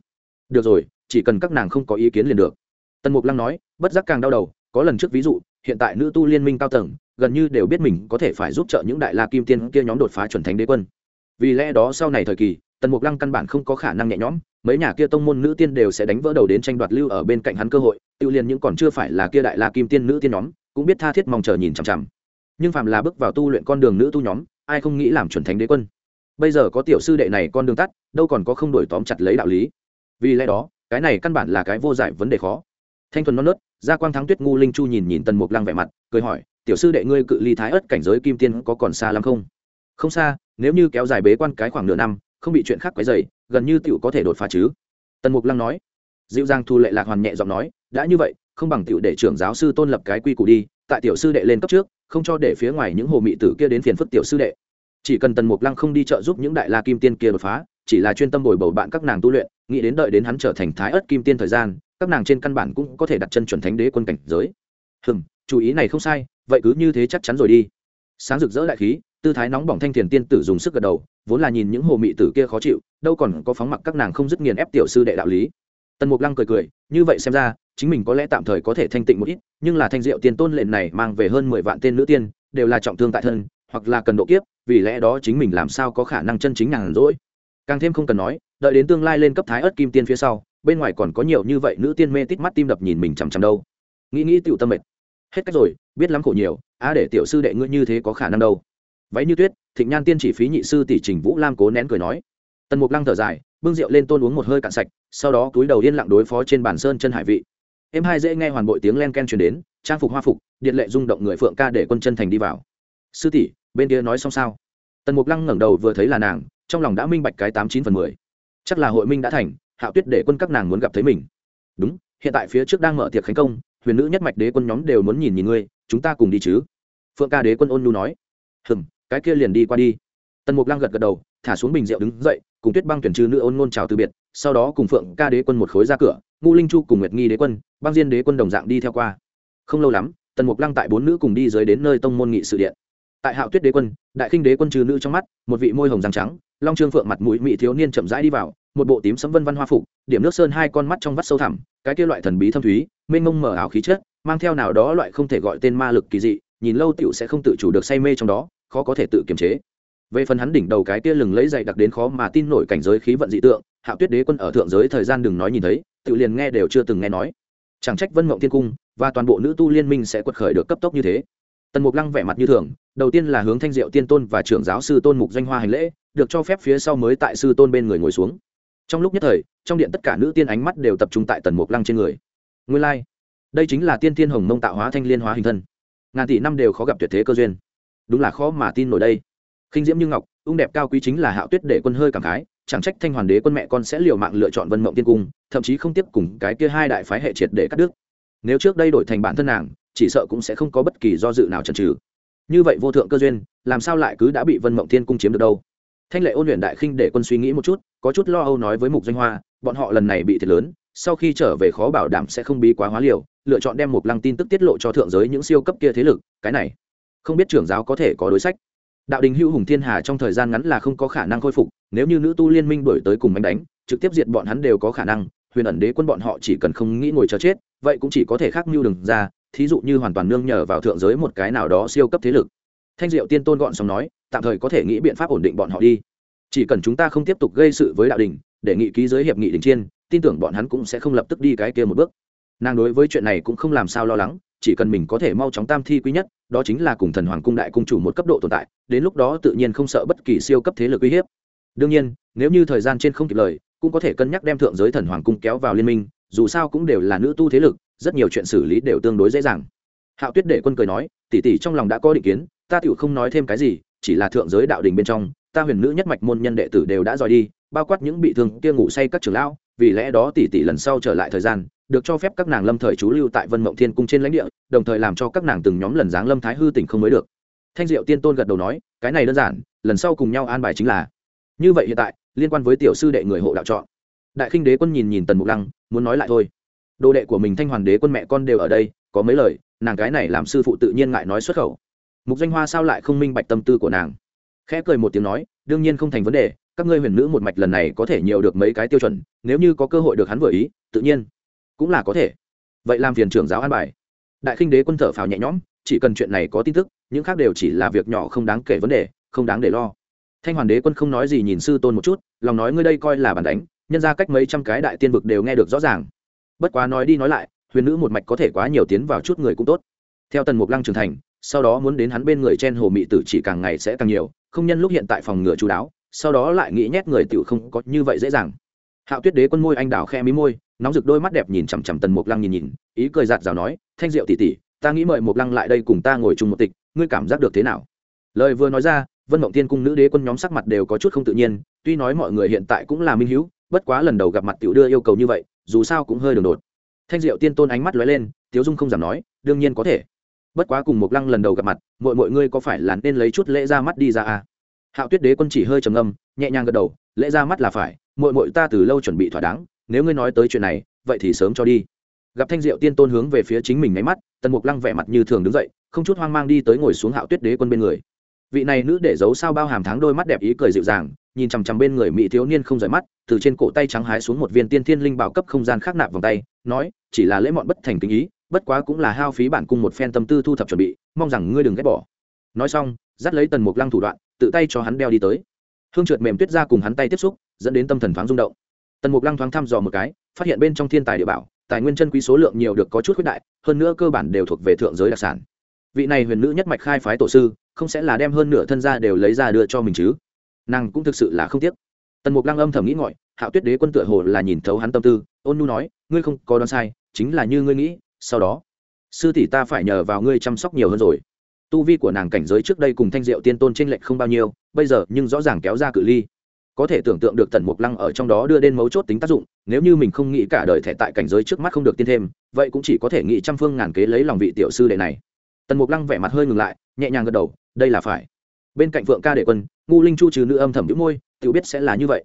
Được rồi, chỉ cần các nàng không có ý kiến liền được. Tần mục lăng nói, bất giác càng đau đầu, có lần trước ví dụ hiện tại nữ tu liên minh cao tầng, gần như đều biết mình có thể phải giúp trợ những đại la kim tiên kia nhóm đột phá chuẩn thánh đế quân. Vì lẽ đó sau này thời kỳ, tần mục lăng căn bản không có khả năng nhẹ nhõm, mấy nhà kia tông môn nữ tiên đều sẽ đánh vỡ đầu đến tranh đoạt lưu ở bên cạnh hắn cơ hội, tự liền những còn chưa phải là kia đại la kim tiên nữ tiên nhóm, cũng biết tha thiết mong chờ nhìn chằm chằm. Nhưng phàm là bước vào tu luyện con đường nữ tu nhóm, ai không nghĩ làm chuẩn thánh đế quân? Bây giờ có tiểu sư đệ này con đường tắt, đâu còn có không đổi tóm chặt lấy đạo lý. Vì lẽ đó, cái này căn bản là cái vô giải vấn đề khó. Thanh thuần non nớt gia quang thắng tuyết ngu linh chu nhìn nhìn tần mục lăng vẻ mặt, cười hỏi, tiểu sư đệ ngươi cự ly thái ớt cảnh giới kim tiên có còn xa lắm không? Không xa, nếu như kéo dài bế quan cái khoảng nửa năm, không bị chuyện khác quấy dày gần như tựu có thể đột phá chứ. Tần mục lăng nói. Dịu dàng thu lệ lạc hoàn nhẹ giọng nói, đã như vậy, không bằng tựu để trưởng giáo sư tôn lập cái quy củ đi, tại tiểu sư đệ lên cấp trước, không cho để phía ngoài những hồ mị tử kia đến phiền phức tiểu sư đệ. Chỉ cần tần mục lăng không đi trợ giúp những đại la kim tiên kia đột phá, chỉ là chuyên tâm bồi bầu bạn các nàng tu luyện, nghĩ đến đợi đến hắn trở thành thái ớt kim tiên thời gian các nàng trên căn bản cũng có thể đặt chân chuẩn thánh đế quân cảnh giới. Hừm, chú ý này không sai, vậy cứ như thế chắc chắn rồi đi. Sáng rực rỡ đại khí, tư thái nóng bỏng thanh thiền tiên tử dùng sức gật đầu, vốn là nhìn những hồ mị tử kia khó chịu, đâu còn có phóng mặc các nàng không dứt nghiền ép tiểu sư đệ đạo lý. Tần mục lăng cười cười, như vậy xem ra, chính mình có lẽ tạm thời có thể thanh tịnh một ít, nhưng là thanh diệu tiền tôn lệnh này mang về hơn mười vạn tên nữ tiên, đều là trọng thương tại thân, hoặc là cần độ kiếp, vì lẽ đó chính mình làm sao có khả năng chân chính nhàn rỗi. Càng thêm không cần nói, đợi đến tương lai lên cấp thái ớt kim tiên phía sau bên ngoài còn có nhiều như vậy nữ tiên mê tít mắt tim đập nhìn mình chằm chằm đâu. Nghĩ nghĩ tiểu tâm mệt. Hết cách rồi, biết lắm khổ nhiều, á để tiểu sư đệ ngươi như thế có khả năng đâu. Váy như tuyết, thịnh nhan tiên chỉ phí nhị sư tỷ trình vũ lam cố nén cười nói. Tần mục lăng thở dài, bưng rượu lên tôn uống một hơi cạn sạch, sau đó túi đầu yên lặng đối phó trên bàn sơn chân hải vị. Em hai dễ nghe hoàn bội tiếng len ken truyền đến, trang phục hoa phục, điện lệ rung động người phượng ca để quân chân thành đi vào. Sư tỷ, bên kia nói xong sao? Tần mục lăng ngẩng đầu vừa thấy là nàng, trong lòng đã minh bạch cái tám chín phần mười. Chắc là hội minh đã thành hạo tuyết để quân các nàng muốn gặp thấy mình. Đúng, hiện tại phía trước đang mở tiệc khánh công, huyền nữ nhất mạch đế quân nhóm đều muốn nhìn nhìn ngươi, chúng ta cùng đi chứ? Phượng ca đế quân ôn nhu nói. Hừm, cái kia liền đi qua đi. Tần mục lăng gật gật đầu, thả xuống bình rượu đứng dậy, cùng tuyết băng tuyển trừ nữ ôn ngôn chào từ biệt, sau đó cùng phượng ca đế quân một khối ra cửa ngu linh chu cùng nguyệt nghi đế quân, băng diên đế quân đồng dạng đi theo qua. Không lâu lắm, tần mục lăng tại bốn nữ cùng đi dưới đến nơi tông môn nghị sự điện tại hạo tuyết đế quân, đại khinh đế quân trừ nữ trong mắt, một vị môi hồng răng trắng, long trương phượng mặt mũi mỹ thiếu niên chậm rãi đi vào, một bộ tím sấm vân văn hoa phục, điểm nước sơn hai con mắt trong vắt sâu thẳm, cái kia loại thần bí thâm thúy, mênh mông mở ảo khí chất, mang theo nào đó loại không thể gọi tên ma lực kỳ dị, nhìn lâu tiểu sẽ không tự chủ được say mê trong đó, khó có thể tự kiềm chế. Về phần hắn đỉnh đầu cái kia lừng lấy dày đặc đến khó mà tin nổi cảnh giới khí vận dị tượng, hạo tuyết đế quân ở thượng giới thời gian đừng nói nhìn thấy tự liền nghe đều chưa từng nghe nói. Chẳng trách vân mộng thiên cung và toàn bộ nữ tu liên minh sẽ quật khởi được cấp tốc như thế tần mục lăng vẻ mặt như thường, đầu tiên là hướng thanh diệu tiên tôn và trưởng giáo sư tôn mục danh hoa hành lễ, được cho phép phía sau mới tại sư tôn bên người ngồi xuống. Trong lúc nhất thời, trong điện tất cả nữ tiên ánh mắt đều tập trung tại tần mục lăng trên người. Nguyên lai、like. đây chính là tiên tiên hồng mông tạo hóa thanh liên hóa hình thân. Ngàn tỷ năm đều khó gặp tuyệt thế cơ duyên. Đúng là khó mà tin nổi đây. Khinh diễm như ngọc, ung đẹp cao quý chính là hạo tuyết để quân hơi cảm khái, chẳng trách thanh hoàn đế quân mẹ con sẽ liều mạng lựa chọn vân mộng tiên cung, thậm chí không tiếp cùng cái kia hai đại phái hệ triệt để cắt đứt. Nếu trước đây đổi thành bản thân nàng chỉ sợ cũng sẽ không có bất kỳ do dự nào chần trừ như vậy vô thượng cơ duyên, làm sao lại cứ đã bị vân mộng thiên cung chiếm được đâu? Thanh lệ ôn luyện đại khinh để quân suy nghĩ một chút, có chút lo âu nói với mục doanh hoa, bọn họ lần này bị thiệt lớn, sau khi trở về khó bảo đảm sẽ không bí quá hóa liều, lựa chọn đem một lăng tin tức tiết lộ cho thượng giới những siêu cấp kia thế lực, cái này. Không biết trưởng giáo có thể có đối sách. Đạo đình hữu hùng thiên hà trong thời gian ngắn là không có khả năng khôi phục, nếu như nữ tu liên minh đổi tới cùng đánh đánh, trực tiếp diệt bọn hắn đều có khả năng, huyền ẩn đế quân bọn họ chỉ cần không nghĩ ngồi chờ chết, vậy cũng chỉ có thể khác mưu đừng ra thí dụ như hoàn toàn nương nhờ vào thượng giới một cái nào đó siêu cấp thế lực. Thanh diệu tiên tôn gọn xong nói, tạm thời có thể nghĩ biện pháp ổn định bọn họ đi. Chỉ cần chúng ta không tiếp tục gây sự với đạo đình để nghị ký giới hiệp nghị đình chiên, tin tưởng bọn hắn cũng sẽ không lập tức đi cái kia một bước. Nàng đối với chuyện này cũng không làm sao lo lắng, chỉ cần mình có thể mau chóng tam thi quý nhất, đó chính là cùng thần hoàng cung đại cung chủ một cấp độ tồn tại, đến lúc đó tự nhiên không sợ bất kỳ siêu cấp thế lực uy hiếp. Đương nhiên, nếu như thời gian trên không kịp lời, cũng có thể cân nhắc đem thượng giới thần hoàng cung kéo vào liên minh, dù sao cũng đều là nữ tu thế lực rất nhiều chuyện xử lý đều tương đối dễ dàng. Hạo tuyết để quân cười nói, tỷ tỷ trong lòng đã có định kiến, ta tựu không nói thêm cái gì, chỉ là thượng giới đạo đình bên trong, ta huyền nữ nhất mạch môn nhân đệ tử đều đã dòi đi, bao quát những bị thương kia ngủ say các trưởng lão, vì lẽ đó tỷ tỷ lần sau trở lại thời gian, được cho phép các nàng lâm thời trú lưu tại vân mộng thiên cung trên lãnh địa, đồng thời làm cho các nàng từng nhóm lần dáng lâm thái hư tỉnh không mới được. Thanh diệu tiên tôn gật đầu nói, cái này đơn giản, lần sau cùng nhau an bài chính là. Như vậy hiện tại, liên quan với tiểu sư đệ người hộ đạo chọn. Đại khinh đế quân nhìn nhìn tần mục lăng, muốn nói lại thôi đồ đệ của mình thanh hoàn đế quân mẹ con đều ở đây, có mấy lời, nàng cái này làm sư phụ tự nhiên ngại nói xuất khẩu. Mục danh hoa sao lại không minh bạch tâm tư của nàng? Khẽ cười một tiếng nói, đương nhiên không thành vấn đề, các ngươi huyền nữ một mạch lần này có thể nhiều được mấy cái tiêu chuẩn, nếu như có cơ hội được hắn vừa ý, tự nhiên cũng là có thể. Vậy làm phiền trưởng giáo an bài. Đại khinh đế quân thở phào nhẹ nhõm, chỉ cần chuyện này có tin tức, những khác đều chỉ là việc nhỏ không đáng kể vấn đề, không đáng để lo. Thanh hoàn đế quân không nói gì nhìn sư tôn một chút, lòng nói ngươi đây coi là bàn đánh, nhân ra cách mấy trăm cái đại tiên vực đều nghe được rõ ràng bất quá nói đi nói lại, huyền nữ một mạch có thể quá nhiều tiến vào chút người cũng tốt. Theo tần mục lăng trưởng thành, sau đó muốn đến hắn bên người chen hồ mị tử chỉ càng ngày sẽ càng nhiều, không nhân lúc hiện tại phòng ngừa chú đáo, sau đó lại nghĩ nhét người tiểu không có như vậy dễ dàng. Hạo tuyết đế quân môi anh đào khe mí môi, nóng rực đôi mắt đẹp nhìn chằm chằm tần mục lăng nhìn nhìn, ý cười giạt rào nói, thanh diệu tỉ tỉ ta nghĩ mời mục lăng lại đây cùng ta ngồi chung một tịch, ngươi cảm giác được thế nào? Lời vừa nói ra, vân mộng tiên cung nữ đế quân nhóm sắc mặt đều có chút không tự nhiên, tuy nói mọi người hiện tại cũng là minh hữu bất quá lần đầu gặp mặt tiểu đưa yêu cầu như vậy dù sao cũng hơi đường đột. Thanh diệu tiên tôn ánh mắt lóe lên, tiếu dung không giảm nói, đương nhiên có thể. Bất quá cùng một lăng lần đầu gặp mặt mọi mọi ngươi có phải là nên lấy chút lễ ra mắt đi ra à? Hạo tuyết đế quân chỉ hơi trầm âm nhẹ nhàng gật đầu, lễ ra mắt là phải mọi mọi ta từ lâu chuẩn bị thỏa đáng, nếu ngươi nói tới chuyện này, vậy thì sớm cho đi. Gặp thanh diệu tiên tôn hướng về phía chính mình ngáy mắt, tần mục lăng vẻ mặt như thường đứng dậy, không chút hoang mang đi tới ngồi xuống hạo tuyết đế quân bên người vị này nữ để giấu sao bao hàm tháng đôi mắt đẹp ý cười dịu dàng, nhìn chằm chằm bên người mỹ thiếu niên không rời mắt, từ trên cổ tay trắng hái xuống một viên tiên thiên linh bảo cấp không gian khác nạp vòng tay, nói, chỉ là lễ mọn bất thành tình ý, bất quá cũng là hao phí bản cung một phen tâm tư thu thập chuẩn bị, mong rằng ngươi đừng ghét bỏ. Nói xong, dắt lấy tần mục lăng thủ đoạn, tự tay cho hắn đeo đi tới. Hương trượt mềm tuyết ra cùng hắn tay tiếp xúc, dẫn đến tâm thần thoáng rung động. Tần mục lăng thoáng thăm dò một cái, phát hiện bên trong thiên tài địa bảo, tài nguyên chân quý số lượng nhiều được có chút khuyết đại, hơn nữa cơ bản đều thuộc về thượng giới đặc sản. Vị này huyền nữ nhất mạch khai phái tổ sư không sẽ là đem hơn nửa thân gia đều lấy ra đưa cho mình chứ. Nàng cũng thực sự là không tiếc. Tần mục lăng âm thầm nghĩ ngọi hạo tuyết đế quân tựa hồ là nhìn thấu hắn tâm tư, ôn nu nói, ngươi không có đoán sai, chính là như ngươi nghĩ, sau đó, sư tỷ ta phải nhờ vào ngươi chăm sóc nhiều hơn rồi. Tu vi của nàng cảnh giới trước đây cùng thanh diệu tiên tôn trên lệch không bao nhiêu, bây giờ nhưng rõ ràng kéo ra cự ly. Có thể tưởng tượng được tần mục lăng ở trong đó đưa đến mấu chốt tính tác dụng, nếu như mình không nghĩ cả đời thẻ tại cảnh giới trước mắt không được tiên thêm, vậy cũng chỉ có thể nghĩ trăm phương ngàn kế lấy lòng vị tiểu sư đệ này. Tần mục lăng vẻ mặt hơi ngừng lại nhẹ nhàng gật đầu, đây là phải. Bên cạnh phượng ca đệ quân ngu linh chu trừ nữ âm thầm đĩu môi tự biết sẽ là như vậy.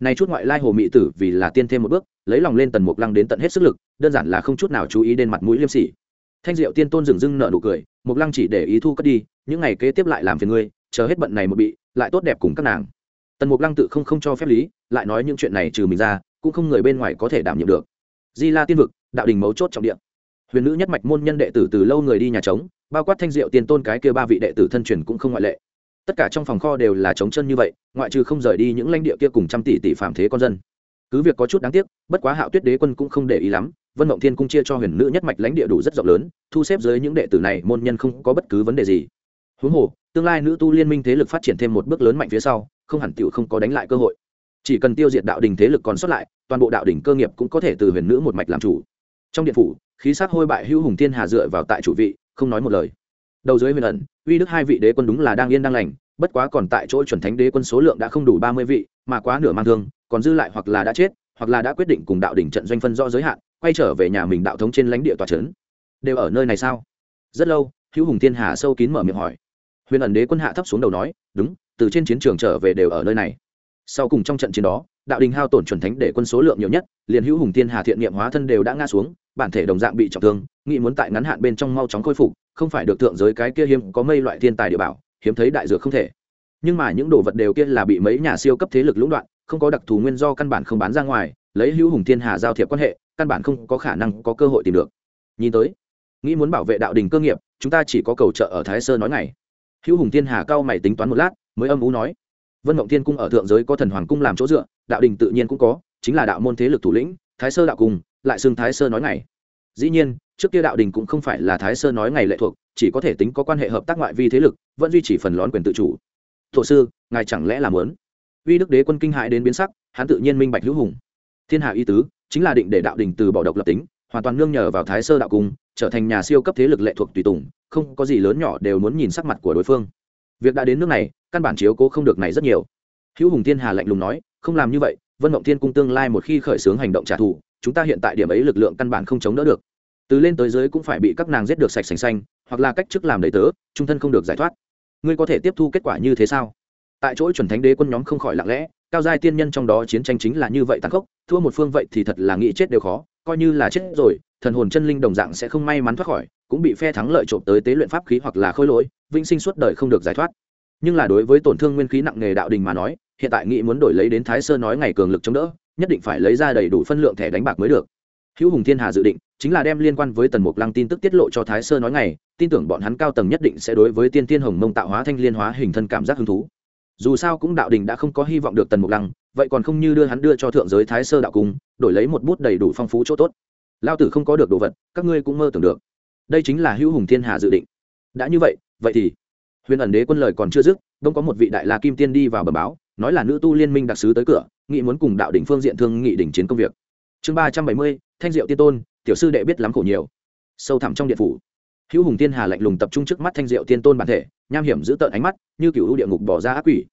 Này chút ngoại lai hồ mị tử vì là tiên thêm một bước, lấy lòng lên tần mục lăng đến tận hết sức lực, đơn giản là không chút nào chú ý đến mặt mũi liêm sỉ. Thanh diệu tiên tôn dừng dưng nợ nụ cười, mục lăng chỉ để ý thu cất đi, những ngày kế tiếp lại làm phiền ngươi, chờ hết bận này một bị, lại tốt đẹp cùng các nàng. Tần mục lăng tự không không cho phép lý, lại nói những chuyện này trừ mình ra, cũng không người bên ngoài có thể đảm nhiệm được. Di la tiên vực, đạo đình mấu chốt trọng địa. Huyền nữ nhất mạch môn nhân đệ tử từ lâu người đi nhà trống bao quát thanh diệu tiên tôn cái kia ba vị đệ tử thân truyền cũng không ngoại lệ. Tất cả trong phòng kho đều là trống chân như vậy, ngoại trừ không rời đi những lãnh địa kia cùng trăm tỷ tỷ phạm thế con dân. Cứ việc có chút đáng tiếc, bất quá hạo tuyết đế quân cũng không để ý lắm, vân mộng thiên cung chia cho huyền nữ nhất mạch lãnh địa đủ rất rộng lớn, thu xếp dưới những đệ tử này, môn nhân không có bất cứ vấn đề gì. Huống hồ, tương lai nữ tu liên minh thế lực phát triển thêm một bước lớn mạnh phía sau, không hẳn tiểu không có đánh lại cơ hội. Chỉ cần tiêu diệt đạo đình thế lực còn sót lại, toàn bộ đạo đình cơ nghiệp cũng có thể từ huyền nữ một mạch làm chủ. Trong điện phủ, khí sắc hôi bại hữu hùng thiên hà dựa vào tại chủ vị không nói một lời. Đầu dưới huyền ẩn, uy đức hai vị đế quân đúng là đang yên đang lành, bất quá còn tại chỗ chuẩn thánh đế quân số lượng đã không đủ ba mươi vị, mà quá nửa mang thương, còn dư lại hoặc là đã chết, hoặc là đã quyết định cùng đạo đỉnh trận doanh phân rõ giới hạn, quay trở về nhà mình đạo thống trên lãnh địa tòa trấn. Đều ở nơi này sao? Rất lâu, hữu hùng thiên hà sâu kín mở miệng hỏi. Huyền ẩn đế quân hạ thấp xuống đầu nói, đúng, từ trên chiến trường trở về đều ở nơi này. Sau cùng trong trận chiến đó, đạo đình hao tổn chuẩn thánh để quân số lượng nhiều nhất, liền hữu hùng thiên hà thiện niệm hóa thân đều đã ngã xuống, bản thể đồng dạng bị trọng thương nghĩ muốn tại ngắn hạn bên trong mau chóng khôi phục không phải được thượng giới cái kia hiếm có mây loại thiên tài địa bảo hiếm thấy đại dược không thể. Nhưng mà những đồ vật đều kia là bị mấy nhà siêu cấp thế lực lũng đoạn không có đặc thù nguyên do căn bản không bán ra ngoài lấy hữu hùng thiên hà giao thiệp quan hệ căn bản không có khả năng có cơ hội tìm được. Nhìn tới nghĩ muốn bảo vệ đạo đình cơ nghiệp chúng ta chỉ có cầu trợ ở thái sơ nói ngày. Hữu hùng thiên hà cao mày tính toán một lát mới âm ú nói. Vân mộng thiên cung ở thượng giới có thần hoàng cung làm chỗ dựa đạo đình tự nhiên cũng có chính là đạo môn thế lực thủ lĩnh thái sơ đạo cùng, lại xưng thái sơ nói ngày. Dĩ nhiên trước kia đạo đình cũng không phải là thái sơ nói ngày lệ thuộc, chỉ có thể tính có quan hệ hợp tác ngoại vi thế lực, vẫn duy trì phần lón quyền tự chủ. Thổ sư, ngài chẳng lẽ là muốn? Uy đức đế quân kinh hại đến biến sắc, hắn tự nhiên minh bạch hữu hùng. Thiên hạ y tứ, chính là định để đạo đình từ bỏ độc lập tính, hoàn toàn nương nhờ vào thái sơ đạo cung, trở thành nhà siêu cấp thế lực lệ thuộc tùy tùng, không có gì lớn nhỏ đều muốn nhìn sắc mặt của đối phương. Việc đã đến nước này, căn bản chiếu cố không được này rất nhiều. Hữu hùng thiên hà lạnh lùng nói, không làm như vậy, vân mộng thiên cung tương lai một khi khởi xướng hành động trả thù, chúng ta hiện tại điểm ấy lực lượng căn bản không chống đỡ được từ lên tới dưới cũng phải bị các nàng giết được sạch sành xanh, hoặc là cách chức làm đầy tớ, trung thân không được giải thoát. Ngươi có thể tiếp thu kết quả như thế sao? Tại chỗ chuẩn thánh đế quân nhóm không khỏi lặng lẽ, cao giai tiên nhân trong đó chiến tranh chính là như vậy tàn khốc, thua một phương vậy thì thật là nghĩ chết đều khó, coi như là chết rồi, thần hồn chân linh đồng dạng sẽ không may mắn thoát khỏi, cũng bị phe thắng lợi trộm tới tế luyện pháp khí hoặc là khôi lỗi, vĩnh sinh suốt đời không được giải thoát. Nhưng là đối với tổn thương nguyên khí nặng nghề đạo đình mà nói, hiện tại nghĩ muốn đổi lấy đến thái sơ nói ngày cường lực chống đỡ, nhất định phải lấy ra đầy đủ phân lượng thẻ đánh bạc mới được hữu hùng thiên hà dự định chính là đem liên quan với tần mục lăng tin tức tiết lộ cho thái sơ nói ngày tin tưởng bọn hắn cao tầng nhất định sẽ đối với tiên tiên hồng mông tạo hóa thanh liên hóa hình thân cảm giác hứng thú. Dù sao cũng đạo đình đã không có hy vọng được tần mục lăng, vậy còn không như đưa hắn đưa cho thượng giới thái sơ đạo cung, đổi lấy một bút đầy đủ phong phú chỗ tốt. Lao tử không có được đồ vật, các ngươi cũng mơ tưởng được. Đây chính là hữu hùng thiên hà dự định. Đã như vậy vậy thì huyền ẩn đế quân lời còn chưa dứt đông có một vị đại la kim tiên đi vào bờ báo, nói là nữ tu liên minh đặc sứ tới cửa, nghị muốn cùng đạo đỉnh phương diện thương nghị đỉnh chiến công việc. Chương ba trăm bảy mươi thanh diệu tiên tôn, tiểu sư đệ biết lắm khổ nhiều. Sâu thẳm trong điện phủ, hữu hùng tiên hà lạnh lùng tập trung trước mắt thanh diệu tiên tôn bản thể, nham hiểm giữ tợn ánh mắt, như cựu địa ngục bỏ ra ác quỷ.